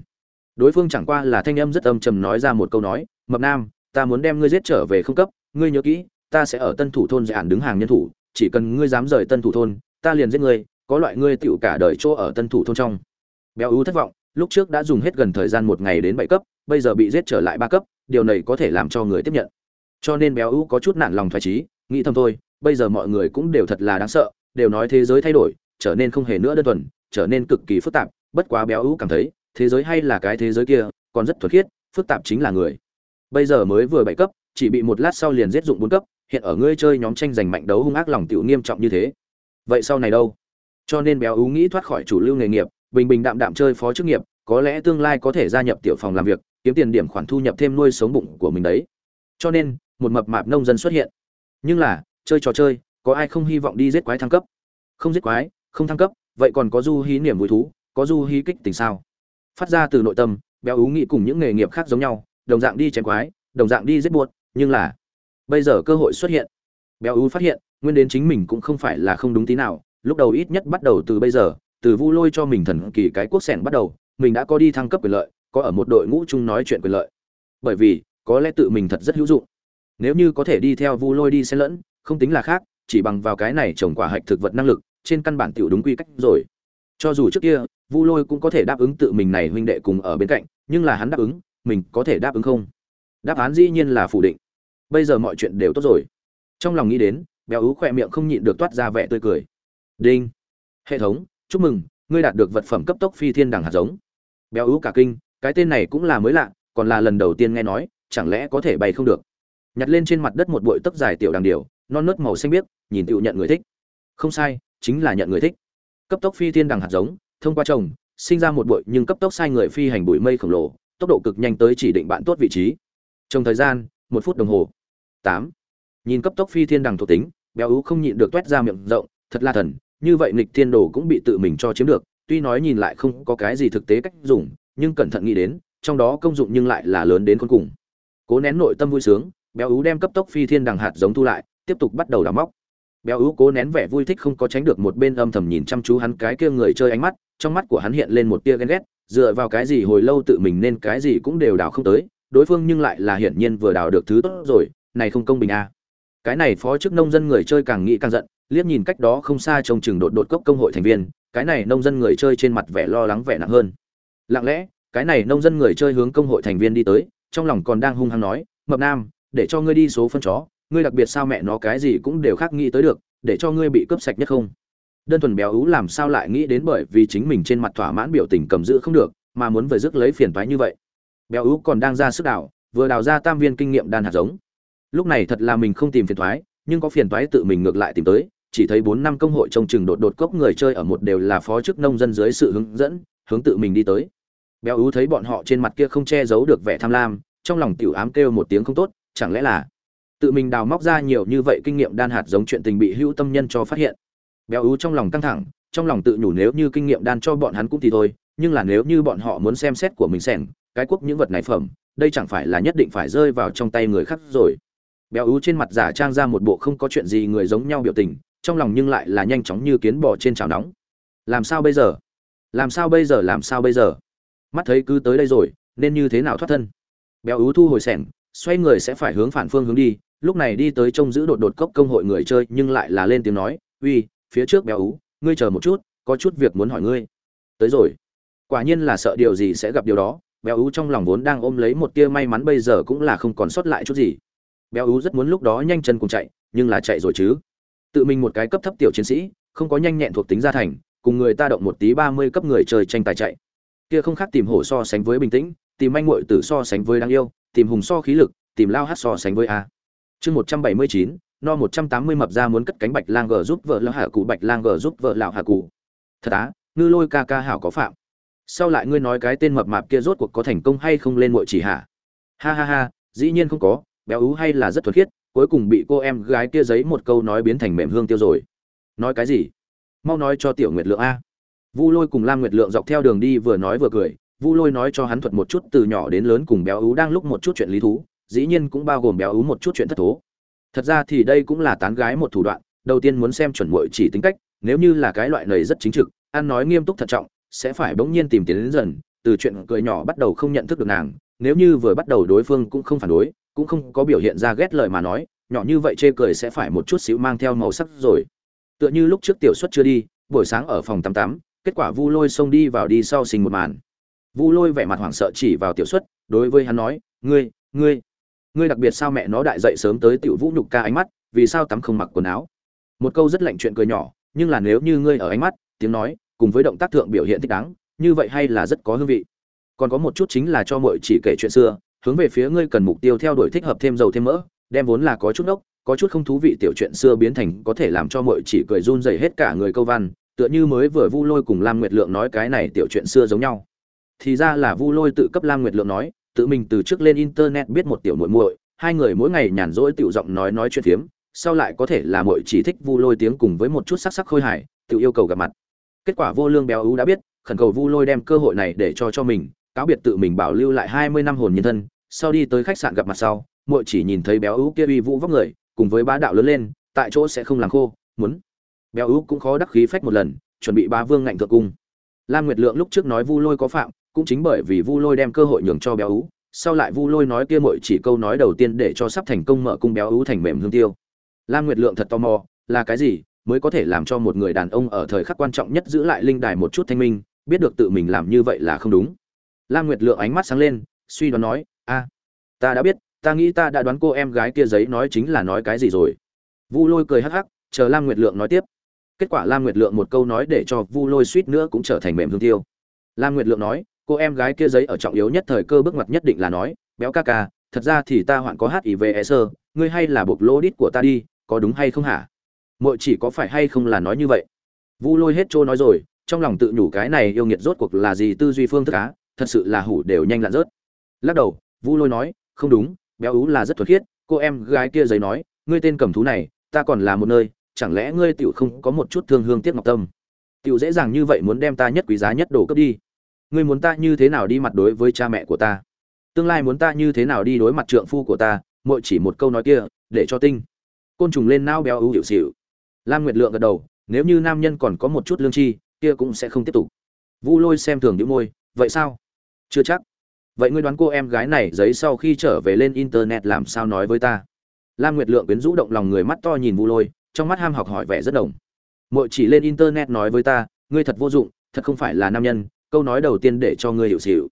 Đối phương chẳng qua là thanh âm rất âm trầm nói ra một câu nói, mập nam ta muốn đem ngươi giết trở về không cấp, ngươi nhớ kỹ, ta sẽ ở tân thủ thôn giải đứng hàng nhân thủ, chỉ cần ngươi dám rời tân thủ thôn, ta liền giết ngươi, có loại ngươi tựu cả đời chỗ ở tân thủ thôn trong. Béo ú thất vọng, lúc trước đã dùng hết gần thời gian một ngày đến bảy cấp, bây giờ bị giết trở lại ba cấp, điều này có thể làm cho người tiếp nhận. Cho nên béo ú có chút nản lòng thoải trí nghĩ thầm thôi, bây giờ mọi người cũng đều thật là đáng sợ, đều nói thế giới thay đổi, trở nên không hề nữa đơn thuần, trở nên cực kỳ phức tạp, bất quá béo ú cảm thấy, thế giới hay là cái thế giới kia, còn rất thuật khiết, phức tạp chính là người bây giờ mới vừa bảy cấp, chỉ bị một lát sau liền giết dụng bốn cấp, hiện ở ngươi chơi nhóm tranh giành mạnh đấu hung ác lòng tiểu nghiêm trọng như thế. Vậy sau này đâu? Cho nên béo ú nghĩ thoát khỏi chủ lưu nghề nghiệp, bình bình đạm đạm chơi phó chức nghiệp, có lẽ tương lai có thể gia nhập tiểu phòng làm việc, kiếm tiền điểm khoản thu nhập thêm nuôi sống bụng của mình đấy. Cho nên, một mập mạp nông dân xuất hiện. Nhưng là, chơi trò chơi, có ai không hy vọng đi giết quái thăng cấp? Không giết quái, không thăng cấp, vậy còn có du hí niềm vui thú, có du hí kích tình sao? Phát ra từ nội tâm, béo ú nghĩ cùng những nghề nghiệp khác giống nhau đồng dạng đi chém quái đồng dạng đi giết buột, nhưng là bây giờ cơ hội xuất hiện. Béo ú phát hiện nguyên đến chính mình cũng không phải là không đúng tí nào lúc đầu ít nhất bắt đầu từ bây giờ từ vu lôi cho mình thần kỳ cái quốc sẹn bắt đầu mình đã có đi thăng cấp quyền lợi có ở một đội ngũ chung nói chuyện quyền lợi. Bởi vì có lẽ tự mình thật rất hữu dụng. Nếu như có thể đi theo vu lôi đi xen lẫn không tính là khác chỉ bằng vào cái này trồng quả hạch thực vật năng lực trên căn bản tiểu đúng quy cách rồi. Cho dù trước kia vu lôi cũng có thể đáp ứng tự mình này huynh đệ cùng ở bên cạnh nhưng là hắn đáp ứng mình có thể đáp ứng không? Đáp án dĩ nhiên là phủ định. Bây giờ mọi chuyện đều tốt rồi. Trong lòng nghĩ đến, béo ú khỏe miệng không nhịn được toát ra vẻ tươi cười. Đinh. Hệ thống, chúc mừng, ngươi đạt được vật phẩm cấp tốc phi thiên đằng hạt giống. Béo ú cả kinh, cái tên này cũng là mới lạ, còn là lần đầu tiên nghe nói, chẳng lẽ có thể bay không được? Nhặt lên trên mặt đất một bụi tấc dài tiểu đằng điều, non nớt màu xanh biếc, nhìn tựu nhận người thích. Không sai, chính là nhận người thích. Cấp tốc phi thiên đằng hạt giống, thông qua trồng, sinh ra một bụi nhưng cấp tốc sai người phi hành bụi mây khổng lồ tốc độ cực nhanh tới chỉ định bạn tốt vị trí. Trong thời gian, một phút đồng hồ. Tám. Nhìn cấp tốc phi thiên đằng thuộc tính, béo ú không nhịn được toét ra miệng rộng, thật là thần, như vậy nghịch thiên đồ cũng bị tự mình cho chiếm được, tuy nói nhìn lại không có cái gì thực tế cách dùng, nhưng cẩn thận nghĩ đến, trong đó công dụng nhưng lại là lớn đến con cùng. Cố nén nội tâm vui sướng, béo ú đem cấp tốc phi thiên đằng hạt giống thu lại, tiếp tục bắt đầu đào móc. Béo ú cố nén vẻ vui thích không có tránh được một bên âm thầm nhìn chăm chú hắn cái kia người chơi ánh mắt, trong mắt của hắn hiện lên một tia ghen ghét dựa vào cái gì hồi lâu tự mình nên cái gì cũng đều đào không tới, đối phương nhưng lại là hiển nhiên vừa đào được thứ tốt rồi, này không công bình à. cái này phó chức nông dân người chơi càng nghĩ càng giận, liếc nhìn cách đó không xa trông chừng đột đột cốc công hội thành viên, cái này nông dân người chơi trên mặt vẻ lo lắng vẻ nặng hơn lặng lẽ, cái này nông dân người chơi hướng công hội thành viên đi tới, trong lòng còn đang hung hăng nói, mập nam, để cho ngươi đi số phân chó, ngươi đặc biệt sao mẹ nó cái gì cũng đều khác nghĩ tới được, để cho ngươi bị cướp sạch nhất không đơn thuần béo ú làm sao lại nghĩ đến bởi vì chính mình trên mặt thỏa mãn biểu tình cầm giữ không được, mà muốn về rước lấy phiền toái như vậy. Béo ú còn đang ra sức đào, vừa đào ra tam viên kinh nghiệm đan hạt giống. Lúc này thật là mình không tìm phiền toái, nhưng có phiền toái tự mình ngược lại tìm tới, chỉ thấy bốn năm công hội trông chừng đột đột cốc người chơi ở một đều là phó chức nông dân dưới sự hướng dẫn, hướng tự mình đi tới. Béo ú thấy bọn họ trên mặt kia không che giấu được vẻ tham lam, trong lòng tiểu ám kêu một tiếng không tốt, chẳng lẽ là tự mình đào móc ra nhiều như vậy kinh nghiệm đan hạt giống chuyện tình bị hữu tâm nhân cho phát hiện béo ú trong lòng căng thẳng, trong lòng tự nhủ nếu như kinh nghiệm đan cho bọn hắn cũng thì thôi, nhưng là nếu như bọn họ muốn xem xét của mình xẻng cái quốc những vật này phẩm, đây chẳng phải là nhất định phải rơi vào trong tay người khác rồi. Béo ú trên mặt giả trang ra một bộ không có chuyện gì người giống nhau biểu tình, trong lòng nhưng lại là nhanh chóng như kiến bò trên chảo nóng. Làm sao bây giờ? Làm sao bây giờ? Làm sao bây giờ? Mắt thấy cứ tới đây rồi, nên như thế nào thoát thân? Béo ú thu hồi sẻng, xoay người sẽ phải hướng phản phương hướng đi, lúc này đi tới trông giữ đột đột cốc công hội người chơi, nhưng lại là lên tiếng nói, uy phía trước béo ú, ngươi chờ một chút, có chút việc muốn hỏi ngươi. Tới rồi. Quả nhiên là sợ điều gì sẽ gặp điều đó, béo ú trong lòng vốn đang ôm lấy một tia may mắn bây giờ cũng là không còn sót lại chút gì. Béo ú rất muốn lúc đó nhanh chân cùng chạy, nhưng là chạy rồi chứ. Tự mình một cái cấp thấp tiểu chiến sĩ, không có nhanh nhẹn thuộc tính gia thành, cùng người ta động một tí ba mươi cấp người chơi tranh tài chạy. Kia không khác tìm hổ so sánh với bình tĩnh, tìm manh muội tử so sánh với đáng yêu, tìm hùng so khí lực, tìm lao hát so sánh với a. Chương một trăm bảy mươi chín no một trăm tám mươi mập ra muốn cất cánh bạch lang gờ giúp vợ lão hạ cụ, bạch lang gờ giúp vợ lão hạ cụ. Thật á, ngư lôi ca ca hảo có phạm. Sau lại ngươi nói cái tên mập mạp kia rốt cuộc có thành công hay không lên muội chỉ hả? Ha ha ha, dĩ nhiên không có, béo ú hay là rất thuật khiết, cuối cùng bị cô em gái kia giấy một câu nói biến thành mềm hương tiêu rồi. Nói cái gì? Mau nói cho tiểu nguyệt lượng a. Vu lôi cùng lam nguyệt lượng dọc theo đường đi vừa nói vừa cười, vu lôi nói cho hắn thuật một chút từ nhỏ đến lớn cùng béo ú đang lúc một chút chuyện lý thú, dĩ nhiên cũng bao gồm béo ú một chút chuyện thất thố thật ra thì đây cũng là tán gái một thủ đoạn, đầu tiên muốn xem chuẩn muội chỉ tính cách, nếu như là cái loại này rất chính trực, ăn nói nghiêm túc thận trọng, sẽ phải bỗng nhiên tìm tiến đến dần, từ chuyện cười nhỏ bắt đầu không nhận thức được nàng, nếu như vừa bắt đầu đối phương cũng không phản đối, cũng không có biểu hiện ra ghét lời mà nói, nhỏ như vậy chê cười sẽ phải một chút xíu mang theo màu sắc rồi. Tựa như lúc trước tiểu xuất chưa đi, buổi sáng ở phòng tắm tắm, kết quả vu lôi xông đi vào đi sau sinh một màn. Vu lôi vẻ mặt hoảng sợ chỉ vào tiểu xuất, đối với hắn nói, ngươi ngươi ngươi đặc biệt sao mẹ nó đại dậy sớm tới tiểu vũ nhục ca ánh mắt vì sao tắm không mặc quần áo? Một câu rất lạnh chuyện cười nhỏ nhưng là nếu như ngươi ở ánh mắt tiếng nói cùng với động tác thượng biểu hiện thích đáng như vậy hay là rất có hương vị. Còn có một chút chính là cho mọi chỉ kể chuyện xưa hướng về phía ngươi cần mục tiêu theo đuổi thích hợp thêm dầu thêm mỡ đem vốn là có chút đốc, có chút không thú vị tiểu chuyện xưa biến thành có thể làm cho mọi chỉ cười run rẩy hết cả người câu văn tựa như mới vừa vu lôi cùng lam nguyệt lượng nói cái này tiểu chuyện xưa giống nhau. Thì ra là vu lôi tự cấp lam nguyệt lượng nói tự mình từ trước lên internet biết một tiểu muội muội, hai người mỗi ngày nhàn rỗi tiểu giọng nói nói chuyện phiếm, sau lại có thể là muội chỉ thích vu lôi tiếng cùng với một chút sắc sắc khôi hài tự yêu cầu gặp mặt. Kết quả vô lương béo ú đã biết, khẩn cầu vu lôi đem cơ hội này để cho cho mình, cáo biệt tự mình bảo lưu lại hai mươi năm hồn nhân thân, sau đi tới khách sạn gặp mặt sau, muội chỉ nhìn thấy béo ú kia uy vũ vóc người, cùng với bá đạo lớn lên, tại chỗ sẽ không làm khô, muốn. Béo ú cũng khó đắc khí phách một lần, chuẩn bị bá vương ngạnh thượng cung. Lam nguyệt lượng lúc trước nói vu lôi có phạm cũng chính bởi vì vu lôi đem cơ hội nhường cho béo ú, sau lại vu lôi nói kia muội chỉ câu nói đầu tiên để cho sắp thành công mở cung béo ú thành mềm hương tiêu. Lam nguyệt lượng thật tò mò, là cái gì mới có thể làm cho một người đàn ông ở thời khắc quan trọng nhất giữ lại linh đài một chút thanh minh, biết được tự mình làm như vậy là không đúng. Lam nguyệt lượng ánh mắt sáng lên, suy đoán nói, a, ta đã biết, ta nghĩ ta đã đoán cô em gái kia giấy nói chính là nói cái gì rồi. Vu lôi cười hắc hắc, chờ lam nguyệt lượng nói tiếp. Kết quả lam nguyệt lượng một câu nói để cho vu lôi suýt nữa cũng trở thành mềm hương tiêu. Lam nguyệt lượng nói cô em gái kia giấy ở trọng yếu nhất thời cơ bước ngoặt nhất định là nói, béo ca ca, thật ra thì ta hoạn có hiv e sơ, ngươi hay là buộc lô đít của ta đi, có đúng hay không hả? Muội chỉ có phải hay không là nói như vậy. Vu lôi hết trôi nói rồi, trong lòng tự nhủ cái này yêu nghiệt rốt cuộc là gì tư duy phương thức á, thật sự là hủ đều nhanh lặn rớt. Lắc đầu, vu lôi nói, không đúng, béo ú là rất thuật khiết. Cô em gái kia giấy nói, ngươi tên cầm thú này, ta còn là một nơi, chẳng lẽ ngươi tiểu không có một chút thương hương tiếc ngọc tâm? Tiểu dễ dàng như vậy muốn đem ta nhất quý giá nhất đồ cấp đi ngươi muốn ta như thế nào đi mặt đối với cha mẹ của ta? Tương lai muốn ta như thế nào đi đối mặt trượng phu của ta? Mỗi chỉ một câu nói kia, để cho tinh côn trùng lên nao béo ưu hiệu xịu. Lam nguyệt lượng gật đầu, nếu như nam nhân còn có một chút lương tri kia cũng sẽ không tiếp tục. Vu lôi xem thường đĩu môi, vậy sao? Chưa chắc. Vậy ngươi đoán cô em gái này giấy sau khi trở về lên internet làm sao nói với ta? Lam nguyệt lượng quyến rũ động lòng người mắt to nhìn vu lôi, trong mắt ham học hỏi vẻ rất đồng. Mội chỉ lên internet nói với ta, ngươi thật vô dụng, thật không phải là nam nhân câu nói đầu tiên để cho ngươi hiểu xịu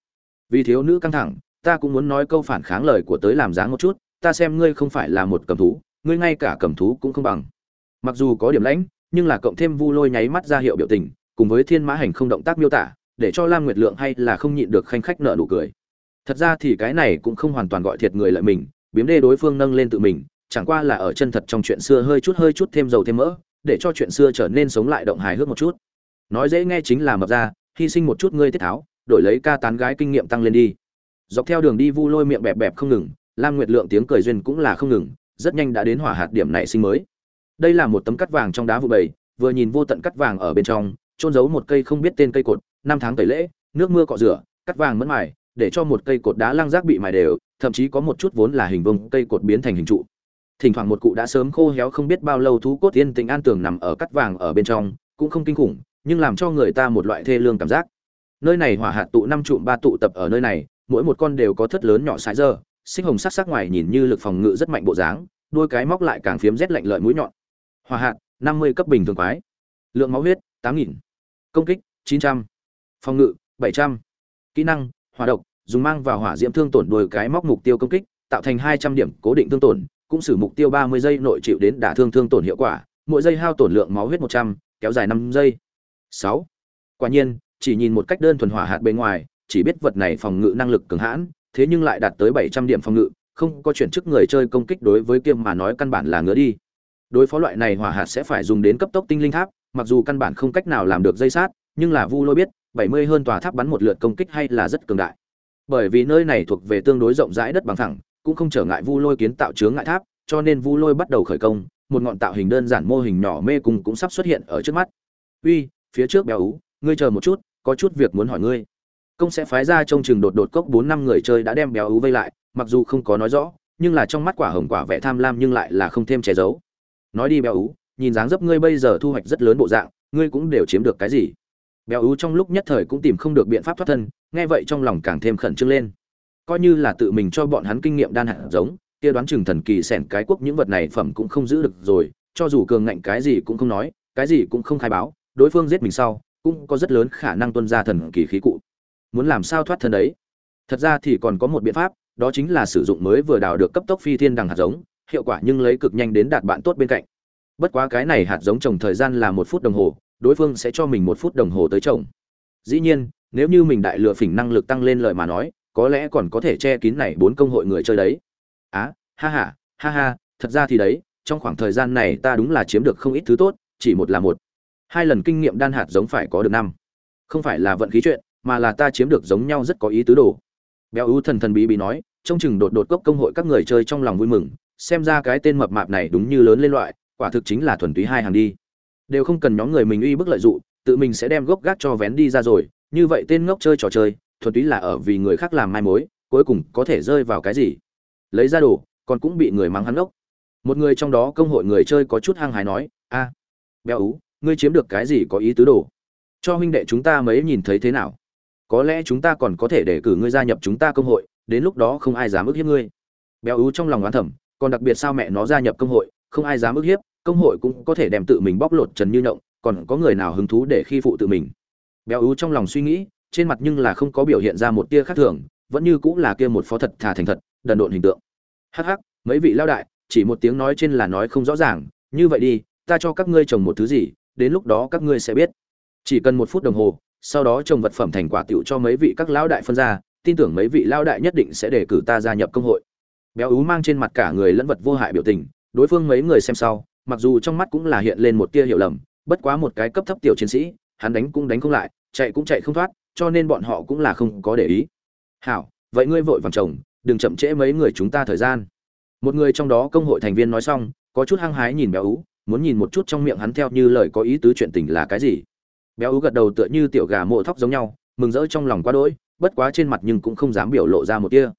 vì thiếu nữ căng thẳng, ta cũng muốn nói câu phản kháng lời của tới làm dáng một chút, ta xem ngươi không phải là một cầm thú, ngươi ngay cả cầm thú cũng không bằng. Mặc dù có điểm lãnh, nhưng là cộng thêm vu lôi nháy mắt ra hiệu biểu tình, cùng với thiên mã hành không động tác miêu tả, để cho lam nguyệt lượng hay là không nhịn được khanh khách nợ nụ cười. Thật ra thì cái này cũng không hoàn toàn gọi thiệt người lợi mình, biếm đê đối phương nâng lên tự mình, chẳng qua là ở chân thật trong chuyện xưa hơi chút hơi chút thêm dầu thêm mỡ, để cho chuyện xưa trở nên sống lại động hài hước một chút. Nói dễ nghe chính là mập ra hy sinh một chút ngươi tiết tháo, đổi lấy ca tán gái kinh nghiệm tăng lên đi. Dọc theo đường đi vu lôi miệng bẹp bẹp không ngừng, lam nguyệt lượng tiếng cười duyên cũng là không ngừng, rất nhanh đã đến hỏa hạt điểm nảy sinh mới. Đây là một tấm cắt vàng trong đá vụ bầy, vừa nhìn vô tận cắt vàng ở bên trong trôn giấu một cây không biết tên cây cột, năm tháng tẩy lễ, nước mưa cọ rửa, cắt vàng mất mài, để cho một cây cột đá lăng rác bị mài đều, thậm chí có một chút vốn là hình vông cây cột biến thành hình trụ. Thỉnh thoảng một cụ đã sớm khô héo không biết bao lâu thú cốt yên tĩnh an tường nằm ở cắt vàng ở bên trong, cũng không kinh khủng nhưng làm cho người ta một loại thê lương cảm giác. Nơi này hỏa hạt tụ năm trụ ba tụ tập ở nơi này, mỗi một con đều có thất lớn nhỏ sái dơ, xích hồng sắc sắc ngoài nhìn như lực phòng ngự rất mạnh bộ dáng, đôi cái móc lại càng phiếm rét lạnh lợi mũi nhọn. Hỏa hạt, năm mươi cấp bình thường quái. Lượng máu huyết, tám nghìn. Công kích, chín trăm. Phòng ngự, bảy trăm. Kỹ năng, hỏa độc, dùng mang vào hỏa diễm thương tổn đôi cái móc mục tiêu công kích, tạo thành hai trăm điểm cố định thương tổn, cũng sử mục tiêu ba mươi giây nội chịu đến đả thương thương tổn hiệu quả, mỗi giây hao tổn lượng máu huyết một trăm, kéo dài năm giây sáu. Quả nhiên, chỉ nhìn một cách đơn thuần hỏa hạt bên ngoài, chỉ biết vật này phòng ngự năng lực cường hãn, thế nhưng lại đạt tới bảy trăm điểm phòng ngự, không có chuyển chức người chơi công kích đối với kiêm mà nói căn bản là ngứa đi. Đối phó loại này hỏa hạt sẽ phải dùng đến cấp tốc tinh linh tháp, mặc dù căn bản không cách nào làm được dây sát, nhưng là vu lôi biết, bảy mươi hơn tòa tháp bắn một lượt công kích hay là rất cường đại. Bởi vì nơi này thuộc về tương đối rộng rãi đất bằng thẳng, cũng không trở ngại vu lôi kiến tạo chướng ngại tháp, cho nên vu lôi bắt đầu khởi công, một ngọn tạo hình đơn giản mô hình nhỏ mê cung cũng sắp xuất hiện ở trước mắt. Uy phía trước béo ú, ngươi chờ một chút, có chút việc muốn hỏi ngươi. Công sẽ phái ra trong trường đột đột cốc bốn năm người chơi đã đem béo ú vây lại, mặc dù không có nói rõ, nhưng là trong mắt quả hồng quả vẻ tham lam nhưng lại là không thêm che giấu. Nói đi béo ú, nhìn dáng dấp ngươi bây giờ thu hoạch rất lớn bộ dạng, ngươi cũng đều chiếm được cái gì? Béo ú trong lúc nhất thời cũng tìm không được biện pháp thoát thân, nghe vậy trong lòng càng thêm khẩn trương lên. Coi như là tự mình cho bọn hắn kinh nghiệm đan hạt giống, kia đoán chừng thần kỳ xẻn cái quốc những vật này phẩm cũng không giữ được rồi, cho dù cường ngạnh cái gì cũng không nói, cái gì cũng không khai báo đối phương giết mình sau, cũng có rất lớn khả năng tuân ra thần kỳ khí cụ. Muốn làm sao thoát thân đấy? Thật ra thì còn có một biện pháp, đó chính là sử dụng mới vừa đào được cấp tốc phi thiên đằng hạt giống, hiệu quả nhưng lấy cực nhanh đến đạt bạn tốt bên cạnh. Bất quá cái này hạt giống trồng thời gian là một phút đồng hồ, đối phương sẽ cho mình một phút đồng hồ tới trồng. Dĩ nhiên, nếu như mình đại lựa phỉnh năng lực tăng lên lời mà nói, có lẽ còn có thể che kín này bốn công hội người chơi đấy. Á, ha ha ha ha, thật ra thì đấy, trong khoảng thời gian này ta đúng là chiếm được không ít thứ tốt, chỉ một là một hai lần kinh nghiệm đan hạt giống phải có được năm. Không phải là vận khí chuyện, mà là ta chiếm được giống nhau rất có ý tứ đồ. Béo ưu thần thần bí bí nói, trông chừng đột đột cốc công hội các người chơi trong lòng vui mừng, xem ra cái tên mập mạp này đúng như lớn lên loại, quả thực chính là thuần túy hai hàng đi. Đều không cần nhóm người mình uy bức lợi dụng tự mình sẽ đem gốc gác cho vén đi ra rồi, như vậy tên ngốc chơi trò chơi, thuần túy là ở vì người khác làm mai mối, cuối cùng có thể rơi vào cái gì? Lấy ra đồ, còn cũng bị người mắng hắn ngốc. Một người trong đó công hội người chơi có chút hăng hái nói, a, béo ú ngươi chiếm được cái gì có ý tứ đồ? Cho huynh đệ chúng ta mấy nhìn thấy thế nào? Có lẽ chúng ta còn có thể để cử ngươi gia nhập chúng ta công hội, đến lúc đó không ai dám ức hiếp ngươi. Béo ú trong lòng oán thẩm còn đặc biệt sao mẹ nó gia nhập công hội, không ai dám ức hiếp, công hội cũng có thể đem tự mình bóc lột trần như nhộng, còn có người nào hứng thú để khi phụ tự mình? Béo ú trong lòng suy nghĩ, trên mặt nhưng là không có biểu hiện ra một tia khác thường, vẫn như cũng là kia một phó thật thà thành thật, đần độn hình tượng. Hắc hắc, mấy vị lao đại, chỉ một tiếng nói trên là nói không rõ ràng, như vậy đi, ta cho các ngươi trồng một thứ gì đến lúc đó các ngươi sẽ biết. Chỉ cần một phút đồng hồ, sau đó trồng vật phẩm thành quả tiểu cho mấy vị các lão đại phân ra, tin tưởng mấy vị lão đại nhất định sẽ đề cử ta gia nhập công hội. Béo ú mang trên mặt cả người lẫn vật vô hại biểu tình, đối phương mấy người xem sau, mặc dù trong mắt cũng là hiện lên một tia hiểu lầm, bất quá một cái cấp thấp tiểu chiến sĩ, hắn đánh cũng đánh không lại, chạy cũng chạy không thoát, cho nên bọn họ cũng là không có để ý. Hảo, vậy ngươi vội vàng chồng đừng chậm trễ mấy người chúng ta thời gian. Một người trong đó công hội thành viên nói xong, có chút hăng hái nhìn béo ú muốn nhìn một chút trong miệng hắn theo như lời có ý tứ chuyện tình là cái gì. Béo ú gật đầu tựa như tiểu gà mộ thóc giống nhau mừng rỡ trong lòng quá đỗi bất quá trên mặt nhưng cũng không dám biểu lộ ra một tia.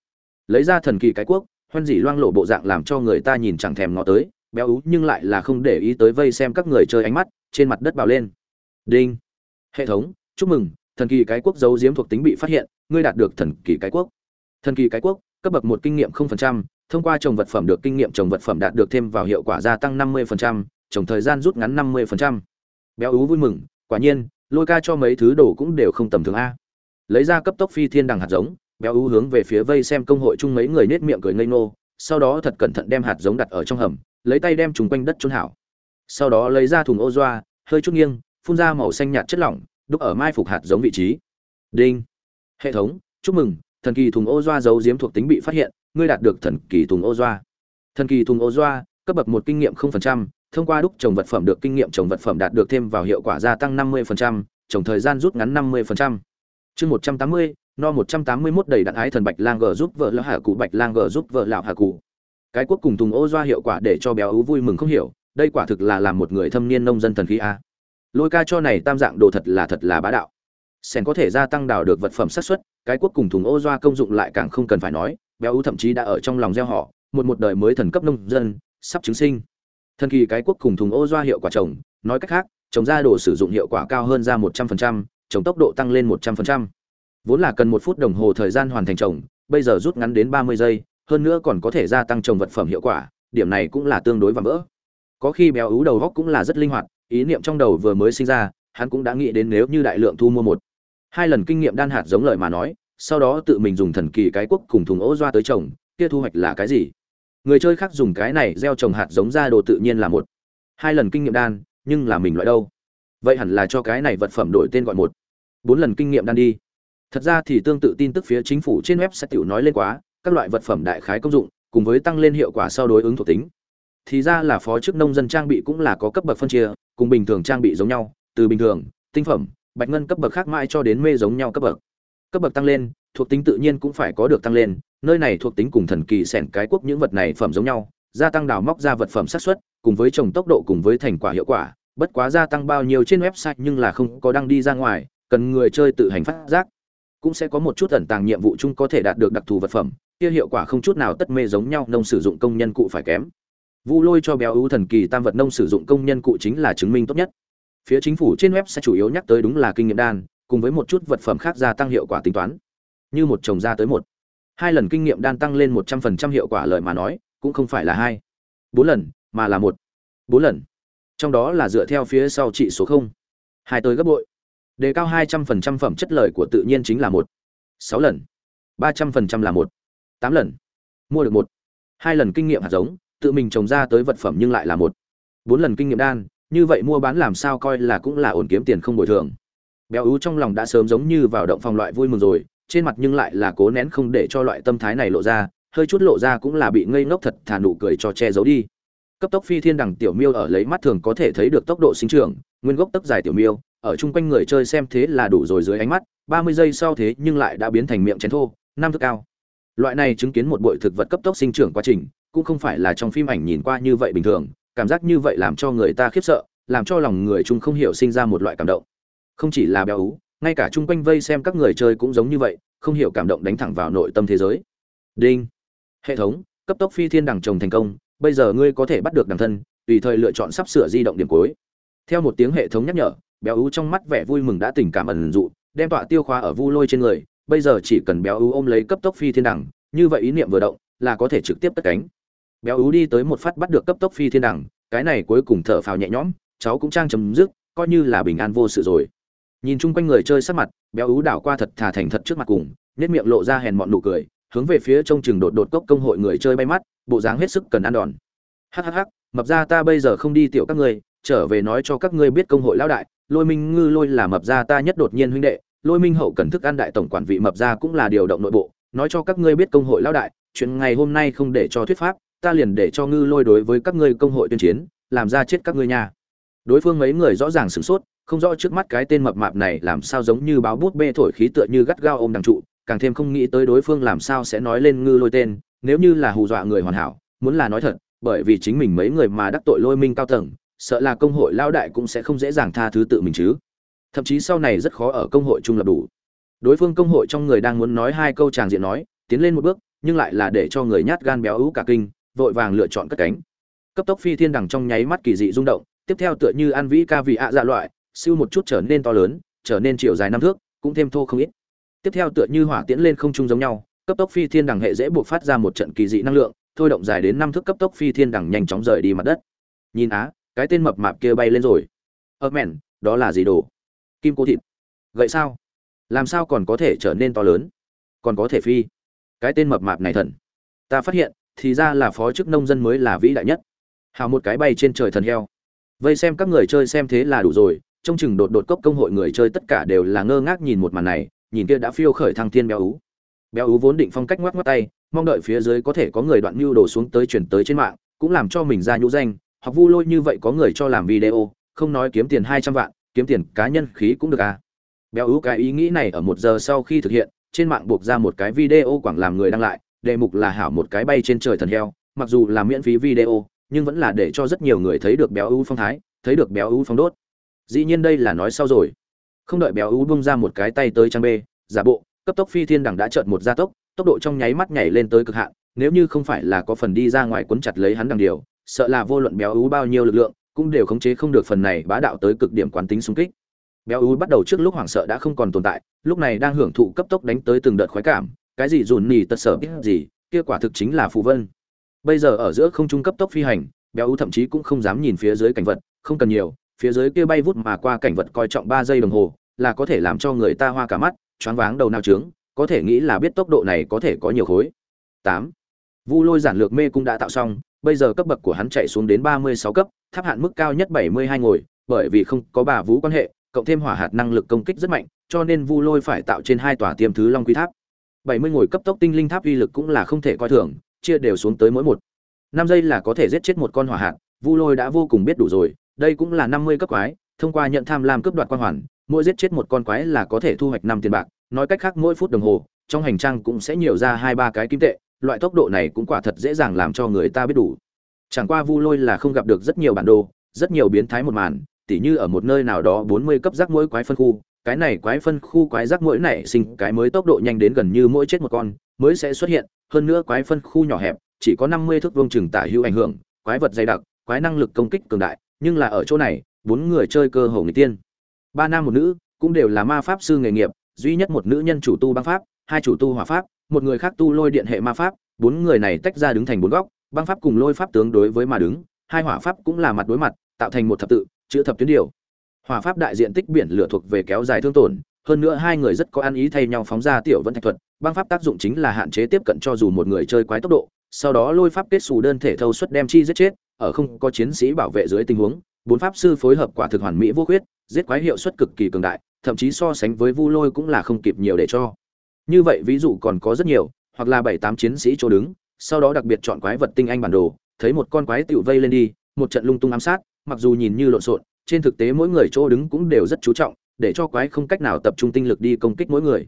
Lấy ra thần kỳ cái quốc hoan dỉ loang lộ bộ dạng làm cho người ta nhìn chẳng thèm ngó tới béo ú nhưng lại là không để ý tới vây xem các người chơi ánh mắt trên mặt đất bào lên. Đinh. Hệ thống chúc mừng thần kỳ cái quốc dấu diếm thuộc tính bị phát hiện ngươi đạt được thần kỳ cái quốc thần kỳ cái quốc cấp bậc một kinh nghiệm 0%, thông qua trồng vật phẩm được kinh nghiệm trồng vật phẩm đạt được thêm vào hiệu quả gia tăng 50%, trồng thời gian rút ngắn 50%. béo ú vui mừng quả nhiên lôi ca cho mấy thứ đồ cũng đều không tầm thường a. Lấy ra cấp tốc phi thiên đằng hạt giống béo ú hướng về phía vây xem công hội chung mấy người nết miệng cười ngây ngô sau đó thật cẩn thận đem hạt giống đặt ở trong hầm lấy tay đem chúng quanh đất trôn hảo. Sau đó lấy ra thùng ô doa hơi chút nghiêng phun ra màu xanh nhạt chất lỏng đúc ở mai phục hạt giống vị trí. Đinh. Hệ thống chúc mừng thần kỳ thùng ô doa giấu giếm thuộc tính bị phát hiện ngươi đạt được thần kỳ thùng ô doa. Thần kỳ thùng ô doa cấp bậc một kinh nghiệm 0%, thông qua đúc trồng vật phẩm được kinh nghiệm trồng vật phẩm đạt được thêm vào hiệu quả gia tăng 50%, trồng thời gian rút ngắn 50%. Chương 180, no 181 đầy đặn ái thần Bạch Lang G giúp vợ lão hạ cụ Bạch Lang G giúp vợ lão hạ cụ. Cái quốc cùng thùng ô doa hiệu quả để cho béo ú vui mừng không hiểu, đây quả thực là làm một người thâm niên nông dân thần khí a. Lôi ca cho này tam dạng đồ thật là thật là bá đạo. Sen có thể gia tăng đào được vật phẩm xác suất, cái quốc cùng thùng ô doa công dụng lại càng không cần phải nói, béo ú thậm chí đã ở trong lòng gieo họ, một một đời mới thần cấp nông dân, sắp chứng sinh thần kỳ cái quốc cùng thùng ô doa hiệu quả trồng, nói cách khác, trồng ra đồ sử dụng hiệu quả cao hơn ra một trăm phần trăm, trồng tốc độ tăng lên một trăm phần trăm. Vốn là cần một phút đồng hồ thời gian hoàn thành trồng, bây giờ rút ngắn đến ba mươi giây, hơn nữa còn có thể gia tăng trồng vật phẩm hiệu quả, điểm này cũng là tương đối và vỡ. Có khi béo ú đầu góc cũng là rất linh hoạt, ý niệm trong đầu vừa mới sinh ra, hắn cũng đã nghĩ đến nếu như đại lượng thu mua một, hai lần kinh nghiệm đan hạt giống lời mà nói, sau đó tự mình dùng thần kỳ cái quốc cùng thùng ô doa tới trồng, kia thu hoạch là cái gì? Người chơi khác dùng cái này gieo trồng hạt giống ra đồ tự nhiên là một. Hai lần kinh nghiệm đan, nhưng là mình loại đâu? Vậy hẳn là cho cái này vật phẩm đổi tên gọi một. Bốn lần kinh nghiệm đan đi. Thật ra thì tương tự tin tức phía chính phủ trên web sẽ tiểu nói lên quá, các loại vật phẩm đại khái công dụng, cùng với tăng lên hiệu quả sau đối ứng thuộc tính. Thì ra là phó chức nông dân trang bị cũng là có cấp bậc phân chia, cùng bình thường trang bị giống nhau, từ bình thường, tinh phẩm, bạch ngân cấp bậc khác mãi cho đến mê giống nhau cấp bậc. Cấp bậc tăng lên, thuộc tính tự nhiên cũng phải có được tăng lên nơi này thuộc tính cùng thần kỳ sẻn cái quốc những vật này phẩm giống nhau, gia tăng đào móc ra vật phẩm xác suất, cùng với trồng tốc độ cùng với thành quả hiệu quả, bất quá gia tăng bao nhiêu trên website nhưng là không có đăng đi ra ngoài, cần người chơi tự hành phát giác. Cũng sẽ có một chút ẩn tàng nhiệm vụ chung có thể đạt được đặc thù vật phẩm, kia hiệu quả không chút nào tất mê giống nhau, nông sử dụng công nhân cụ phải kém. Vu lôi cho béo ưu thần kỳ tam vật nông sử dụng công nhân cụ chính là chứng minh tốt nhất. Phía chính phủ trên web sẽ chủ yếu nhắc tới đúng là kinh nghiệm đan, cùng với một chút vật phẩm khác gia tăng hiệu quả tính toán. Như một trồng ra tới một hai lần kinh nghiệm đan tăng lên một trăm phần trăm hiệu quả lời mà nói, cũng không phải là hai, bốn lần, mà là một, bốn lần. Trong đó là dựa theo phía sau trị số không. Hai tới gấp bội. Đề cao hai trăm phần trăm phẩm chất lời của tự nhiên chính là một, sáu lần, ba trăm phần trăm là một, tám lần. Mua được một, hai lần kinh nghiệm hạt giống, tự mình trồng ra tới vật phẩm nhưng lại là một, bốn lần kinh nghiệm đan, như vậy mua bán làm sao coi là cũng là ổn kiếm tiền không bồi thường. Béo ú trong lòng đã sớm giống như vào động phòng loại vui mừng rồi trên mặt nhưng lại là cố nén không để cho loại tâm thái này lộ ra, hơi chút lộ ra cũng là bị ngây ngốc thật thà nụ cười cho che giấu đi. Cấp tốc phi thiên đằng tiểu miêu ở lấy mắt thường có thể thấy được tốc độ sinh trưởng, nguyên gốc tốc dài tiểu miêu, ở chung quanh người chơi xem thế là đủ rồi dưới ánh mắt, ba mươi giây sau thế nhưng lại đã biến thành miệng chén thô, năm thước cao loại này chứng kiến một bội thực vật cấp tốc sinh trưởng quá trình, cũng không phải là trong phim ảnh nhìn qua như vậy bình thường, cảm giác như vậy làm cho người ta khiếp sợ, làm cho lòng người chung không hiểu sinh ra một loại cảm động. Không chỉ là béo ú ngay cả chung quanh vây xem các người chơi cũng giống như vậy, không hiểu cảm động đánh thẳng vào nội tâm thế giới. Đinh. Hệ thống, cấp tốc phi thiên đằng trồng thành công, bây giờ ngươi có thể bắt được đằng thân, tùy thời lựa chọn sắp sửa di động điểm cuối. Theo một tiếng hệ thống nhắc nhở, béo ú trong mắt vẻ vui mừng đã tình cảm ẩn dụ, đem tọa tiêu khóa ở vu lôi trên người, bây giờ chỉ cần béo ú ôm lấy cấp tốc phi thiên đẳng như vậy ý niệm vừa động, là có thể trực tiếp cất cánh. Béo ú đi tới một phát bắt được cấp tốc phi thiên đẳng cái này cuối cùng thở phào nhẹ nhõm, cháu cũng trang chấm dứt, coi như là bình an vô sự rồi nhìn chung quanh người chơi sắc mặt, béo ú đảo qua thật thà thành thật trước mặt cùng, nét miệng lộ ra hèn mọn nụ cười, hướng về phía trông chừng đột đột cốc công hội người chơi bay mắt, bộ dáng hết sức cần ăn đòn. Hhh mập ra ta bây giờ không đi tiểu các ngươi, trở về nói cho các ngươi biết công hội lão đại, lôi minh ngư lôi là mập ra ta nhất đột nhiên huynh đệ, lôi minh hậu cần thức ăn đại tổng quản vị mập ra cũng là điều động nội bộ, nói cho các ngươi biết công hội lão đại, chuyện ngày hôm nay không để cho thuyết pháp, ta liền để cho ngư lôi đối với các ngươi công hội tuyên chiến, làm ra chết các ngươi nha. Đối phương mấy người rõ ràng sửng sốt không rõ trước mắt cái tên mập mạp này làm sao giống như báo bút bê thổi khí tựa như gắt gao ôm đằng trụ, càng thêm không nghĩ tới đối phương làm sao sẽ nói lên ngư lôi tên, nếu như là hù dọa người hoàn hảo, muốn là nói thật, bởi vì chính mình mấy người mà đắc tội lôi minh cao tầng, sợ là công hội lao đại cũng sẽ không dễ dàng tha thứ tự mình chứ. Thậm chí sau này rất khó ở công hội trung lập đủ. Đối phương công hội trong người đang muốn nói hai câu tràng diện nói, tiến lên một bước, nhưng lại là để cho người nhát gan béo ú cả kinh, vội vàng lựa chọn cất cánh. Cấp tốc phi thiên đằng trong nháy mắt kỳ dị rung động, tiếp theo tựa như an vĩ ca vị ạ dạ loại siêu một chút trở nên to lớn trở nên chiều dài năm thước cũng thêm thô không ít. Tiếp theo tựa như hỏa tiễn lên không trung giống nhau cấp tốc phi thiên đằng hệ dễ buộc phát ra một trận kỳ dị năng lượng thôi động dài đến năm thước cấp tốc phi thiên đằng nhanh chóng rời đi mặt đất. Nhìn á cái tên mập mạp kia bay lên rồi. Ơ mèn, đó là gì đồ? Kim cô thịt. Gậy sao? Làm sao còn có thể trở nên to lớn? Còn có thể phi. Cái tên mập mạp này thần. Ta phát hiện thì ra là phó chức nông dân mới là vĩ đại nhất. Hào một cái bay trên trời thần heo. Vây xem các người chơi xem thế là đủ rồi trong chừng đột đột cốc công hội người chơi tất cả đều là ngơ ngác nhìn một màn này, nhìn kia đã phiêu khởi thăng thiên béo ú. Béo ú vốn định phong cách ngoắc ngoắc tay, mong đợi phía dưới có thể có người đoạn mưu đổ xuống tới chuyển tới trên mạng, cũng làm cho mình ra nhũ danh hoặc vu lôi như vậy có người cho làm video, không nói kiếm tiền hai trăm vạn, kiếm tiền cá nhân khí cũng được à. Béo ú cái ý nghĩ này ở một giờ sau khi thực hiện, trên mạng buộc ra một cái video quảng làm người đăng lại, đề mục là hảo một cái bay trên trời thần heo, mặc dù là miễn phí video, nhưng vẫn là để cho rất nhiều người thấy được béo ú phong thái, thấy được béo ú phong đốt dĩ nhiên đây là nói sau rồi. Không đợi béo ú bung ra một cái tay tới trang b giả bộ, cấp tốc phi thiên đẳng đã trợn một gia tốc tốc độ trong nháy mắt nhảy lên tới cực hạn, nếu như không phải là có phần đi ra ngoài cuốn chặt lấy hắn đằng điều, sợ là vô luận béo ú bao nhiêu lực lượng, cũng đều khống chế không được phần này bá đạo tới cực điểm quán tính xung kích. Béo ú bắt đầu trước lúc hoảng sợ đã không còn tồn tại, lúc này đang hưởng thụ cấp tốc đánh tới từng đợt khoái cảm, cái gì dùn nỉ tật sở biết gì, kia quả thực chính là phù vân. Bây giờ ở giữa không trung cấp tốc phi hành, béo ú thậm chí cũng không dám nhìn phía dưới cảnh vật, không cần nhiều phía dưới kia bay vút mà qua cảnh vật coi trọng ba giây đồng hồ, là có thể làm cho người ta hoa cả mắt, choáng váng đầu nao trướng, có thể nghĩ là biết tốc độ này có thể có nhiều khối. Tám. Vu lôi giản lược mê cũng đã tạo xong, bây giờ cấp bậc của hắn chạy xuống đến ba mươi sáu cấp, tháp hạn mức cao nhất bảy mươi hai ngồi, bởi vì không có bà vũ quan hệ, cộng thêm hỏa hạt năng lực công kích rất mạnh, cho nên vu lôi phải tạo trên hai tòa tiêm thứ long quy tháp. Bảy mươi ngồi cấp tốc tinh linh tháp uy lực cũng là không thể coi thường, chia đều xuống tới mỗi một. Năm giây là có thể giết chết một con hỏa hạt, vu lôi đã vô cùng biết đủ rồi đây cũng là năm mươi cấp quái, thông qua nhận tham lam cướp đoạt quan hoàn, mỗi giết chết một con quái là có thể thu hoạch năm tiền bạc, nói cách khác mỗi phút đồng hồ, trong hành trang cũng sẽ nhiều ra hai ba cái kim tệ, loại tốc độ này cũng quả thật dễ dàng làm cho người ta biết đủ. Chẳng qua vu lôi là không gặp được rất nhiều bản đồ, rất nhiều biến thái một màn, tỉ như ở một nơi nào đó bốn mươi cấp rác mỗi quái phân khu, cái này quái phân khu quái rác mỗi này sinh cái mới tốc độ nhanh đến gần như mỗi chết một con, mới sẽ xuất hiện, hơn nữa quái phân khu nhỏ hẹp, chỉ có năm mươi thước vuông chừng tả hữu ảnh hưởng, quái vật dày đặc, quái năng lực công kích cường đại nhưng là ở chỗ này, bốn người chơi cơ hồ người tiên. Ba nam một nữ, cũng đều là ma pháp sư nghề nghiệp, duy nhất một nữ nhân chủ tu băng pháp, hai chủ tu hỏa pháp, một người khác tu lôi điện hệ ma pháp, bốn người này tách ra đứng thành bốn góc, băng pháp cùng lôi pháp tướng đối với mà đứng, hai hỏa pháp cũng là mặt đối mặt, tạo thành một thập tự, chữ thập tuyến điều. Hỏa pháp đại diện tích biển lửa thuộc về kéo dài thương tổn, hơn nữa hai người rất có ăn ý thay nhau phóng ra tiểu vẫn thạch thuật, băng pháp tác dụng chính là hạn chế tiếp cận cho dù một người chơi quái tốc độ, sau đó lôi pháp kết xù đơn thể thâu suất đem chi giết chết ở không có chiến sĩ bảo vệ dưới tình huống, bốn pháp sư phối hợp quả thực hoàn mỹ vô khuyết, giết quái hiệu suất cực kỳ cường đại, thậm chí so sánh với vu lôi cũng là không kịp nhiều để cho. Như vậy ví dụ còn có rất nhiều, hoặc là bảy tám chiến sĩ chỗ đứng, sau đó đặc biệt chọn quái vật tinh anh bản đồ, thấy một con quái tựu vây lên đi, một trận lung tung ám sát, mặc dù nhìn như lộn xộn, trên thực tế mỗi người chỗ đứng cũng đều rất chú trọng, để cho quái không cách nào tập trung tinh lực đi công kích mỗi người.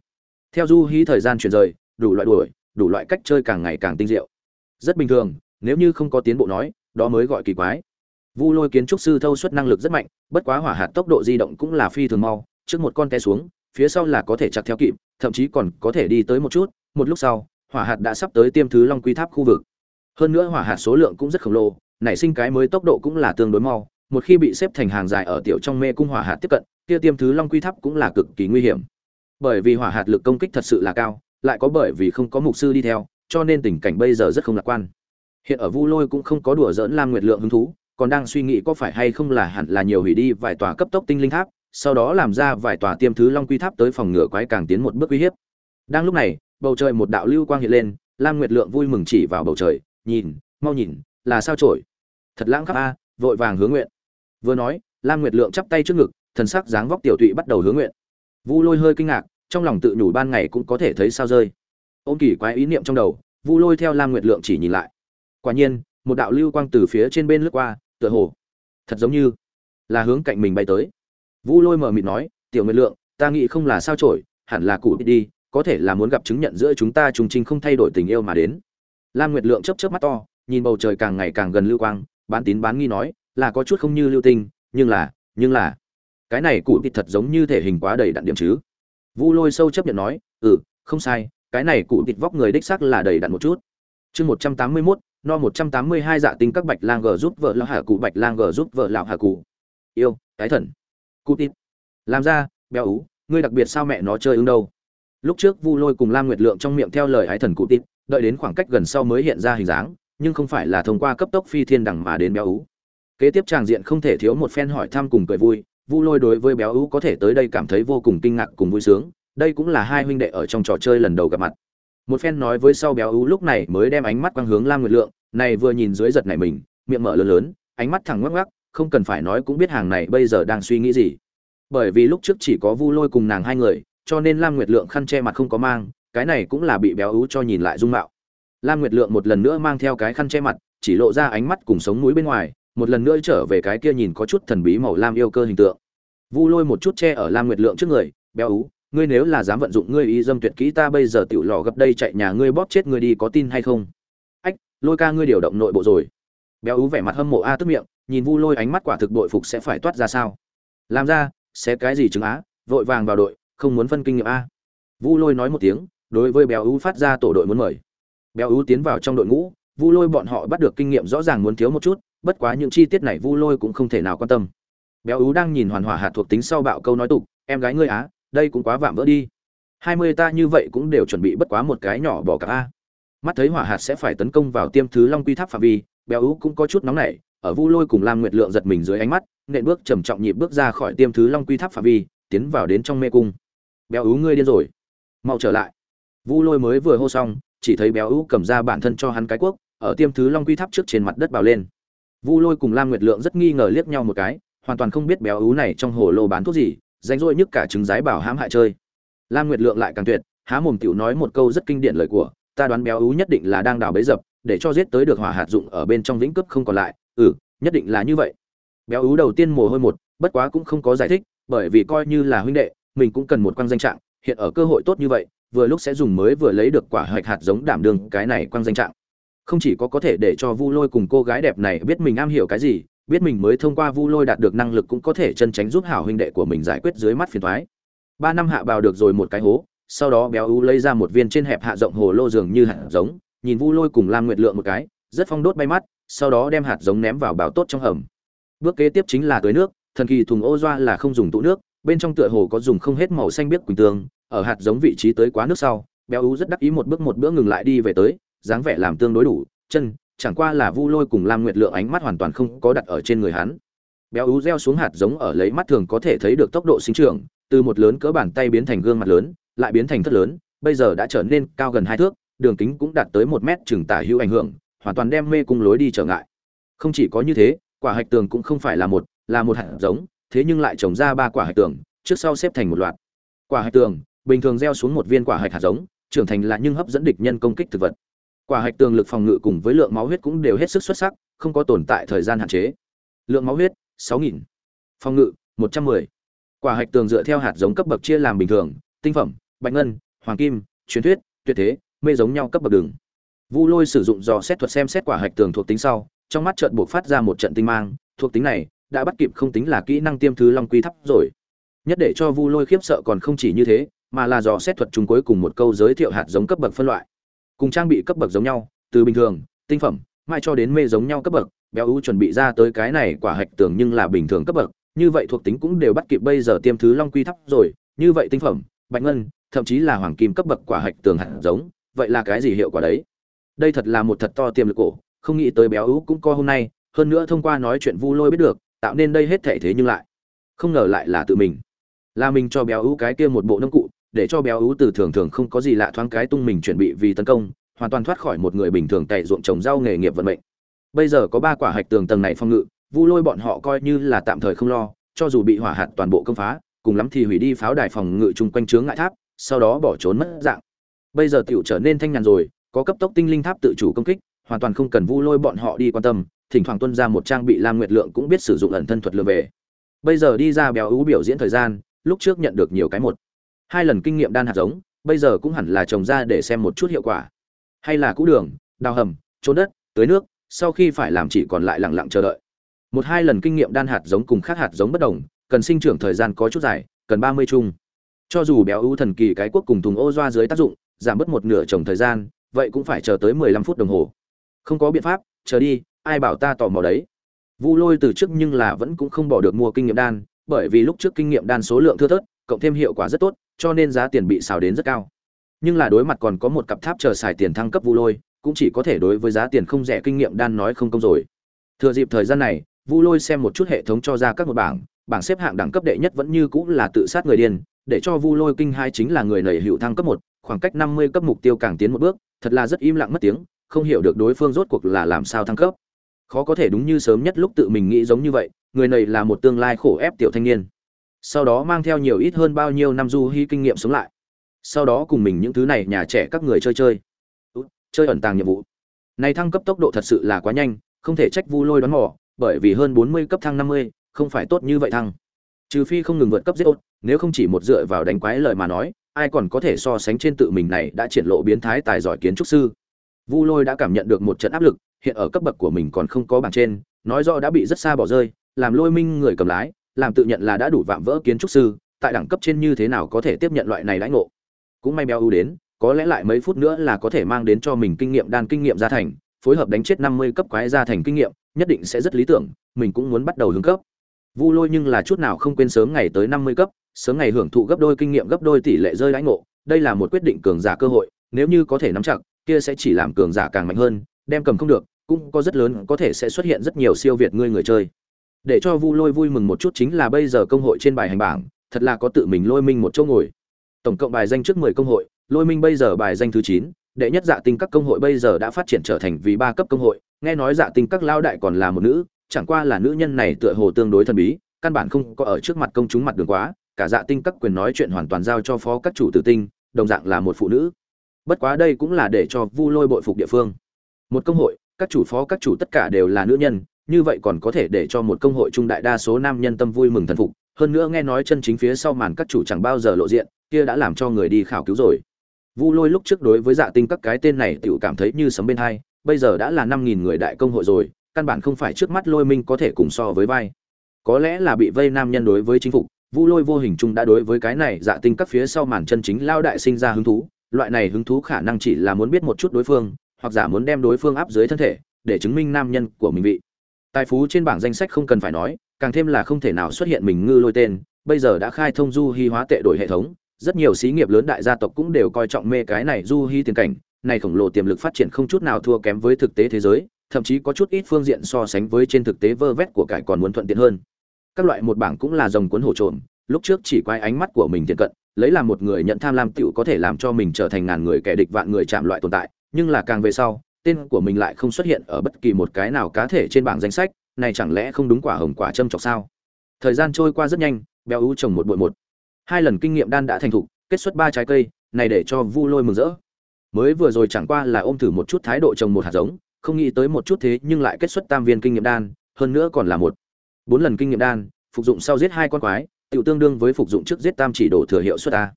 Theo du hí thời gian chuyển rời, đủ loại đuổi, đủ loại cách chơi càng ngày càng tinh diệu. Rất bình thường, nếu như không có tiến bộ nói đó mới gọi kỳ quái. Vu lôi kiến trúc sư thâu suất năng lực rất mạnh, bất quá hỏa hạt tốc độ di động cũng là phi thường mau, trước một con té xuống, phía sau là có thể chặt theo kịp, thậm chí còn có thể đi tới một chút, một lúc sau, hỏa hạt đã sắp tới tiêm thứ long quy tháp khu vực. Hơn nữa hỏa hạt số lượng cũng rất khổng lồ, nảy sinh cái mới tốc độ cũng là tương đối mau, một khi bị xếp thành hàng dài ở tiểu trong mê cung hỏa hạt tiếp cận, kia tiêm thứ long quy tháp cũng là cực kỳ nguy hiểm. Bởi vì hỏa hạt lực công kích thật sự là cao, lại có bởi vì không có mục sư đi theo, cho nên tình cảnh bây giờ rất không lạc quan hiện ở vu lôi cũng không có đùa dỡn lam nguyệt lượng hứng thú, còn đang suy nghĩ có phải hay không là hẳn là nhiều hủy đi vài tòa cấp tốc tinh linh tháp, sau đó làm ra vài tòa tiêm thứ long quy tháp tới phòng ngựa quái càng tiến một bước uy hiếp. Đang lúc này, bầu trời một đạo lưu quang hiện lên, lam nguyệt lượng vui mừng chỉ vào bầu trời, nhìn, mau nhìn, là sao trổi? Thật lãng khắp a, vội vàng hướng nguyện. Vừa nói, lam nguyệt lượng chắp tay trước ngực, thần sắc dáng vóc tiểu tụy bắt đầu hướng nguyện. Vu lôi hơi kinh ngạc, trong lòng tự nhủ ban ngày cũng có thể thấy sao rơi. Ôm kỳ quái ý niệm trong đầu, vu lôi theo lam nguyệt lượng chỉ nhìn lại quả nhiên, một đạo lưu quang từ phía trên bên lướt qua, tựa hồ thật giống như là hướng cạnh mình bay tới. Vu lôi mờ mịt nói, tiểu nguyệt lượng, ta nghĩ không là sao trổi hẳn là cụ đi, có thể là muốn gặp chứng nhận giữa chúng ta trùng trinh không thay đổi tình yêu mà đến. Lam nguyệt lượng chớp chớp mắt to, nhìn bầu trời càng ngày càng gần lưu quang, bán tín bán nghi nói, là có chút không như lưu tinh, nhưng là nhưng là, cái này cụ thịt thật giống như thể hình quá đầy đặn điểm chứ. Vu lôi sâu chấp nhận nói ừ không sai, cái này cụ thịt vóc người đích xác là đầy đặn một chút. Chương một trăm tám mươi mốt no một trăm tám mươi hai dạ tinh các bạch lang g giúp vợ lão hà cụ, bạch lang g giúp vợ lão hà cụ. Yêu cái thần. Cụ tít làm ra, béo ú, ngươi đặc biệt sao mẹ nó chơi ứng đâu? Lúc trước vu lôi cùng lam nguyệt lượng trong miệng theo lời ái thần cụ tít đợi đến khoảng cách gần sau mới hiện ra hình dáng, nhưng không phải là thông qua cấp tốc phi thiên đẳng mà đến béo ú. Kế tiếp tràng diện không thể thiếu một phen hỏi thăm cùng cười vui, vu lôi đối với béo ú có thể tới đây cảm thấy vô cùng kinh ngạc cùng vui sướng, đây cũng là hai huynh đệ ở trong trò chơi lần đầu gặp mặt một phen nói với sau béo ú lúc này mới đem ánh mắt quang hướng lam nguyệt lượng, này vừa nhìn dưới giật này mình, miệng mở lớn lớn, ánh mắt thẳng ngoắc ngoắc, không cần phải nói cũng biết hàng này bây giờ đang suy nghĩ gì. Bởi vì lúc trước chỉ có vu lôi cùng nàng hai người, cho nên lam nguyệt lượng khăn che mặt không có mang, cái này cũng là bị béo ú cho nhìn lại dung mạo. Lam nguyệt lượng một lần nữa mang theo cái khăn che mặt, chỉ lộ ra ánh mắt cùng sống mũi bên ngoài, một lần nữa trở về cái kia nhìn có chút thần bí màu lam yêu cơ hình tượng. Vu lôi một chút che ở lam nguyệt lượng trước người, béo ú ngươi nếu là dám vận dụng ngươi y dâm tuyệt kỹ, ta bây giờ tiểu lò gấp đây chạy nhà ngươi bóp chết ngươi đi, có tin hay không? Ách, lôi ca ngươi điều động nội bộ rồi. Béo ú vẻ mặt hâm mộ a tức miệng, nhìn vu lôi ánh mắt quả thực đội phục sẽ phải toát ra sao? Làm ra, sẽ cái gì chứng á? Vội vàng vào đội, không muốn phân kinh nghiệm a. Vu lôi nói một tiếng, đối với béo ú phát ra tổ đội muốn mời. Béo ú tiến vào trong đội ngũ, vu lôi bọn họ bắt được kinh nghiệm rõ ràng muốn thiếu một chút, bất quá những chi tiết này vu lôi cũng không thể nào quan tâm. Béo ú đang nhìn hoàn hỏa hạt thuộc tính sau bạo câu nói tục, em gái ngươi á đây cũng quá vạm vỡ đi. Hai mươi ta như vậy cũng đều chuẩn bị bất quá một cái nhỏ bỏ cả a. Mắt thấy hỏa hạt sẽ phải tấn công vào tiêm thứ long quy tháp phạm vi, béo ú cũng có chút nóng nảy, ở vu lôi cùng lam nguyệt lượng giật mình dưới ánh mắt, nện bước trầm trọng nhịp bước ra khỏi tiêm thứ long quy tháp phạm vi, tiến vào đến trong mê cung. Béo ú ngươi điên rồi. Mau trở lại. Vu lôi mới vừa hô xong, chỉ thấy béo ú cầm ra bản thân cho hắn cái cuốc, ở tiêm thứ long quy tháp trước trên mặt đất bào lên. Vu lôi cùng lam nguyệt lượng rất nghi ngờ liếc nhau một cái, hoàn toàn không biết béo ú này trong hồ lô bán thuốc gì danh rỗi nhất cả trứng giái bảo hãm hại chơi. Lam nguyệt lượng lại càng tuyệt, há mồm tiểu nói một câu rất kinh điển lời của, ta đoán béo ú nhất định là đang đào bấy dập, để cho giết tới được hỏa hạt dụng ở bên trong vĩnh cướp không còn lại. Ừ nhất định là như vậy. Béo ú đầu tiên mồ hôi một, bất quá cũng không có giải thích, bởi vì coi như là huynh đệ, mình cũng cần một quang danh trạng, hiện ở cơ hội tốt như vậy, vừa lúc sẽ dùng mới vừa lấy được quả hạch hạt giống đảm đương cái này quang danh trạng. Không chỉ có có thể để cho vu lôi cùng cô gái đẹp này biết mình am hiểu cái gì biết mình mới thông qua vu lôi đạt được năng lực cũng có thể chân tránh giúp hảo huynh đệ của mình giải quyết dưới mắt phiền thoái. Ba năm hạ bào được rồi một cái hố, sau đó béo u lấy ra một viên trên hẹp hạ rộng hồ lô dường như hạt giống, nhìn vu lôi cùng lam nguyệt lượng một cái, rất phong đốt bay mắt, sau đó đem hạt giống ném vào bào tốt trong hầm. Bước kế tiếp chính là tưới nước, thần kỳ thùng ô doa là không dùng tụ nước, bên trong tựa hồ có dùng không hết màu xanh biếc quỳnh tương, ở hạt giống vị trí tới quá nước sau, béo u rất đắc ý một bước một bữa ngừng lại đi về tới, dáng vẻ làm tương đối đủ, chân chẳng qua là vu lôi cùng lam nguyệt lượng ánh mắt hoàn toàn không có đặt ở trên người hắn. Béo ú gieo xuống hạt giống ở lấy mắt thường có thể thấy được tốc độ sinh trưởng, từ một lớn cỡ bàn tay biến thành gương mặt lớn, lại biến thành thất lớn, bây giờ đã trở nên cao gần hai thước, đường kính cũng đạt tới một mét chừng tả hữu ảnh hưởng, hoàn toàn đem mê cung lối đi trở ngại. Không chỉ có như thế, quả hạch tường cũng không phải là một là một hạt giống, thế nhưng lại trồng ra ba quả hạch tường, trước sau xếp thành một loạt. Quả hạch tường, bình thường gieo xuống một viên quả hạch hạt giống, trưởng thành là nhưng hấp dẫn địch nhân công kích thực vật quả hạch tường lực phòng ngự cùng với lượng máu huyết cũng đều hết sức xuất sắc, không có tồn tại thời gian hạn chế lượng máu huyết 6.000. phòng ngự 110. quả hạch tường dựa theo hạt giống cấp bậc chia làm bình thường, tinh phẩm, bạch ngân, hoàng kim, truyền thuyết, tuyệt thế, mê giống nhau cấp bậc đường vu lôi sử dụng dò xét thuật xem xét quả hạch tường thuộc tính sau, trong mắt trận buộc phát ra một trận tinh mang, thuộc tính này đã bắt kịp không tính là kỹ năng tiêm thứ long quy thấp rồi nhất để cho vu lôi khiếp sợ còn không chỉ như thế, mà là dò xét thuật chung cuối cùng một câu giới thiệu hạt giống cấp bậc phân loại cùng trang bị cấp bậc giống nhau, từ bình thường, tinh phẩm mai cho đến mê giống nhau cấp bậc, béo ú chuẩn bị ra tới cái này quả hạch tưởng nhưng là bình thường cấp bậc, như vậy thuộc tính cũng đều bắt kịp bây giờ tiêm thứ long quy thấp rồi, như vậy tinh phẩm, bạch ngân, thậm chí là hoàng kim cấp bậc quả hạch tường hạt giống, vậy là cái gì hiệu quả đấy? Đây thật là một thật to tiềm lực cổ, không nghĩ tới béo ú cũng co hôm nay, hơn nữa thông qua nói chuyện vu lôi biết được, tạo nên đây hết thể thế nhưng lại. Không ngờ lại là tự mình. Là mình cho béo ú cái kia một bộ nông cụ để cho béo ú từ thường thường không có gì lạ thoáng cái tung mình chuẩn bị vì tấn công, hoàn toàn thoát khỏi một người bình thường tại ruộng trồng rau nghề nghiệp vận mệnh. Bây giờ có ba quả hạch tường tầng này phong ngự, vu lôi bọn họ coi như là tạm thời không lo, cho dù bị hỏa hạt toàn bộ công phá, cùng lắm thì hủy đi pháo đài phòng ngự chung quanh chướng ngại tháp, sau đó bỏ trốn mất dạng. Bây giờ tiểu trở nên thanh nhàn rồi, có cấp tốc tinh linh tháp tự chủ công kích, hoàn toàn không cần vu lôi bọn họ đi quan tâm, thỉnh thoảng tuân ra một trang bị lam nguyệt lượng cũng biết sử dụng ẩn thân thuật lừa về. Bây giờ đi ra béo ú biểu diễn thời gian, lúc trước nhận được nhiều cái một hai lần kinh nghiệm đan hạt giống, bây giờ cũng hẳn là trồng ra để xem một chút hiệu quả. Hay là cũ đường, đào hầm trốn đất, tưới nước, sau khi phải làm chỉ còn lại lặng lặng chờ đợi. Một hai lần kinh nghiệm đan hạt giống cùng khác hạt giống bất đồng, cần sinh trưởng thời gian có chút dài, cần ba mươi chung. Cho dù béo ưu thần kỳ cái quốc cùng thùng ô doa dưới tác dụng, giảm bớt một nửa trồng thời gian, vậy cũng phải chờ tới mười lăm phút đồng hồ. Không có biện pháp, chờ đi, ai bảo ta tò mò đấy. Vu lôi từ trước nhưng là vẫn cũng không bỏ được mua kinh nghiệm đan, bởi vì lúc trước kinh nghiệm đan số lượng thưa thớt, cộng thêm hiệu quả rất tốt cho nên giá tiền bị xào đến rất cao. Nhưng là đối mặt còn có một cặp tháp chờ xài tiền thăng cấp vu lôi, cũng chỉ có thể đối với giá tiền không rẻ kinh nghiệm đan nói không công rồi. Thừa dịp thời gian này, vu lôi xem một chút hệ thống cho ra các một bảng bảng xếp hạng đẳng cấp đệ nhất vẫn như cũng là tự sát người điên, để cho vu lôi kinh hai chính là người nảy hữu thăng cấp một, khoảng cách năm mươi cấp mục tiêu càng tiến một bước, thật là rất im lặng mất tiếng, không hiểu được đối phương rốt cuộc là làm sao thăng cấp. Khó có thể đúng như sớm nhất lúc tự mình nghĩ giống như vậy, người này là một tương lai khổ ép tiểu thanh niên sau đó mang theo nhiều ít hơn bao nhiêu năm du hy kinh nghiệm sống lại. Sau đó cùng mình những thứ này nhà trẻ các người chơi chơi. Chơi ẩn tàng nhiệm vụ. Này thăng cấp tốc độ thật sự là quá nhanh, không thể trách vu lôi đoán mò, bởi vì hơn bốn mươi cấp thăng năm mươi, không phải tốt như vậy thăng. Trừ phi không ngừng vượt cấp giết ốt nếu không chỉ một dựa vào đánh quái lời mà nói, ai còn có thể so sánh trên tự mình này đã triển lộ biến thái tài giỏi kiến trúc sư. Vu lôi đã cảm nhận được một trận áp lực, hiện ở cấp bậc của mình còn không có bảng trên, nói rõ đã bị rất xa bỏ rơi, làm lôi minh người cầm lái làm tự nhận là đã đủ vạm vỡ kiến trúc sư, tại đẳng cấp trên như thế nào có thể tiếp nhận loại này lãnh ngộ? Cũng may béo ưu đến, có lẽ lại mấy phút nữa là có thể mang đến cho mình kinh nghiệm đan kinh nghiệm gia thành, phối hợp đánh chết năm mươi cấp quái gia thành kinh nghiệm, nhất định sẽ rất lý tưởng, mình cũng muốn bắt đầu hướng cấp. Vu lôi nhưng là chút nào không quên sớm ngày tới năm mươi cấp, sớm ngày hưởng thụ gấp đôi kinh nghiệm gấp đôi tỷ lệ rơi lãnh ngộ, đây là một quyết định cường giả cơ hội, nếu như có thể nắm chặt, kia sẽ chỉ làm cường giả càng mạnh hơn, đem cầm không được, cũng có rất lớn có thể sẽ xuất hiện rất nhiều siêu việt ngươi người chơi để cho vu lôi vui mừng một chút chính là bây giờ công hội trên bài hành bảng, thật là có tự mình lôi minh một chỗ ngồi. Tổng cộng bài danh trước mười công hội, lôi minh bây giờ bài danh thứ chín, đệ nhất dạ tinh các công hội bây giờ đã phát triển trở thành vì ba cấp công hội. Nghe nói dạ tinh các lao đại còn là một nữ, chẳng qua là nữ nhân này tựa hồ tương đối thần bí, căn bản không có ở trước mặt công chúng mặt đường quá, cả dạ tinh các quyền nói chuyện hoàn toàn giao cho phó các chủ tử tinh, đồng dạng là một phụ nữ. Bất quá đây cũng là để cho vu lôi bội phục địa phương. Một công hội, các chủ phó các chủ tất cả đều là nữ nhân như vậy còn có thể để cho một công hội trung đại đa số nam nhân tâm vui mừng thần phục. Hơn nữa nghe nói chân chính phía sau màn các chủ chẳng bao giờ lộ diện, kia đã làm cho người đi khảo cứu rồi. Vu lôi lúc trước đối với dạ tinh các cái tên này tự cảm thấy như sấm bên hai, bây giờ đã là năm nghìn người đại công hội rồi, căn bản không phải trước mắt lôi minh có thể cùng so với vai. Có lẽ là bị vây nam nhân đối với chính phủ vu lôi vô hình chung đã đối với cái này dạ tinh các phía sau màn chân chính lao đại sinh ra hứng thú. Loại này hứng thú khả năng chỉ là muốn biết một chút đối phương, hoặc giả muốn đem đối phương áp dưới thân thể, để chứng minh nam nhân của mình vị tài phú trên bảng danh sách không cần phải nói, càng thêm là không thể nào xuất hiện mình ngư lôi tên. Bây giờ đã khai thông du hy hóa tệ đổi hệ thống, rất nhiều xí nghiệp lớn đại gia tộc cũng đều coi trọng mê cái này du hy tiền cảnh. Này khổng lồ tiềm lực phát triển không chút nào thua kém với thực tế thế giới, thậm chí có chút ít phương diện so sánh với trên thực tế vơ vét của cải còn muốn thuận tiện hơn. Các loại một bảng cũng là dòng cuốn hổ trộm, lúc trước chỉ quay ánh mắt của mình tiện cận, lấy làm một người nhận tham lam tựu có thể làm cho mình trở thành ngàn người kẻ địch vạn người chạm loại tồn tại, nhưng là càng về sau tên của mình lại không xuất hiện ở bất kỳ một cái nào cá thể trên bảng danh sách, này chẳng lẽ không đúng quả hồng quả châm chọc sao? Thời gian trôi qua rất nhanh, béo ú trồng một bụi một. Hai lần kinh nghiệm đan đã thành thục, kết xuất ba trái cây, này để cho vu lôi mừng rỡ. Mới vừa rồi chẳng qua là ôm thử một chút thái độ trồng một hạt giống, không nghĩ tới một chút thế nhưng lại kết xuất tam viên kinh nghiệm đan, hơn nữa còn là một. Bốn lần kinh nghiệm đan, phục dụng sau giết hai con quái tự tương đương với phục dụng trước giết tam chỉ đổ thừa hiệu suất a.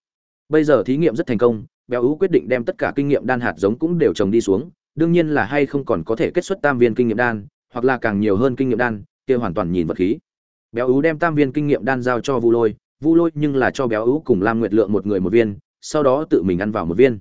Bây giờ thí nghiệm rất thành công, béo ú quyết định đem tất cả kinh nghiệm đan hạt giống cũng đều trồng đi xuống đương nhiên là hay không còn có thể kết xuất tam viên kinh nghiệm đan, hoặc là càng nhiều hơn kinh nghiệm đan, kia hoàn toàn nhìn vật khí. Béo ú đem tam viên kinh nghiệm đan giao cho vu lôi vu lôi nhưng là cho béo ú cùng lam nguyệt lượng một người một viên, sau đó tự mình ăn vào một viên.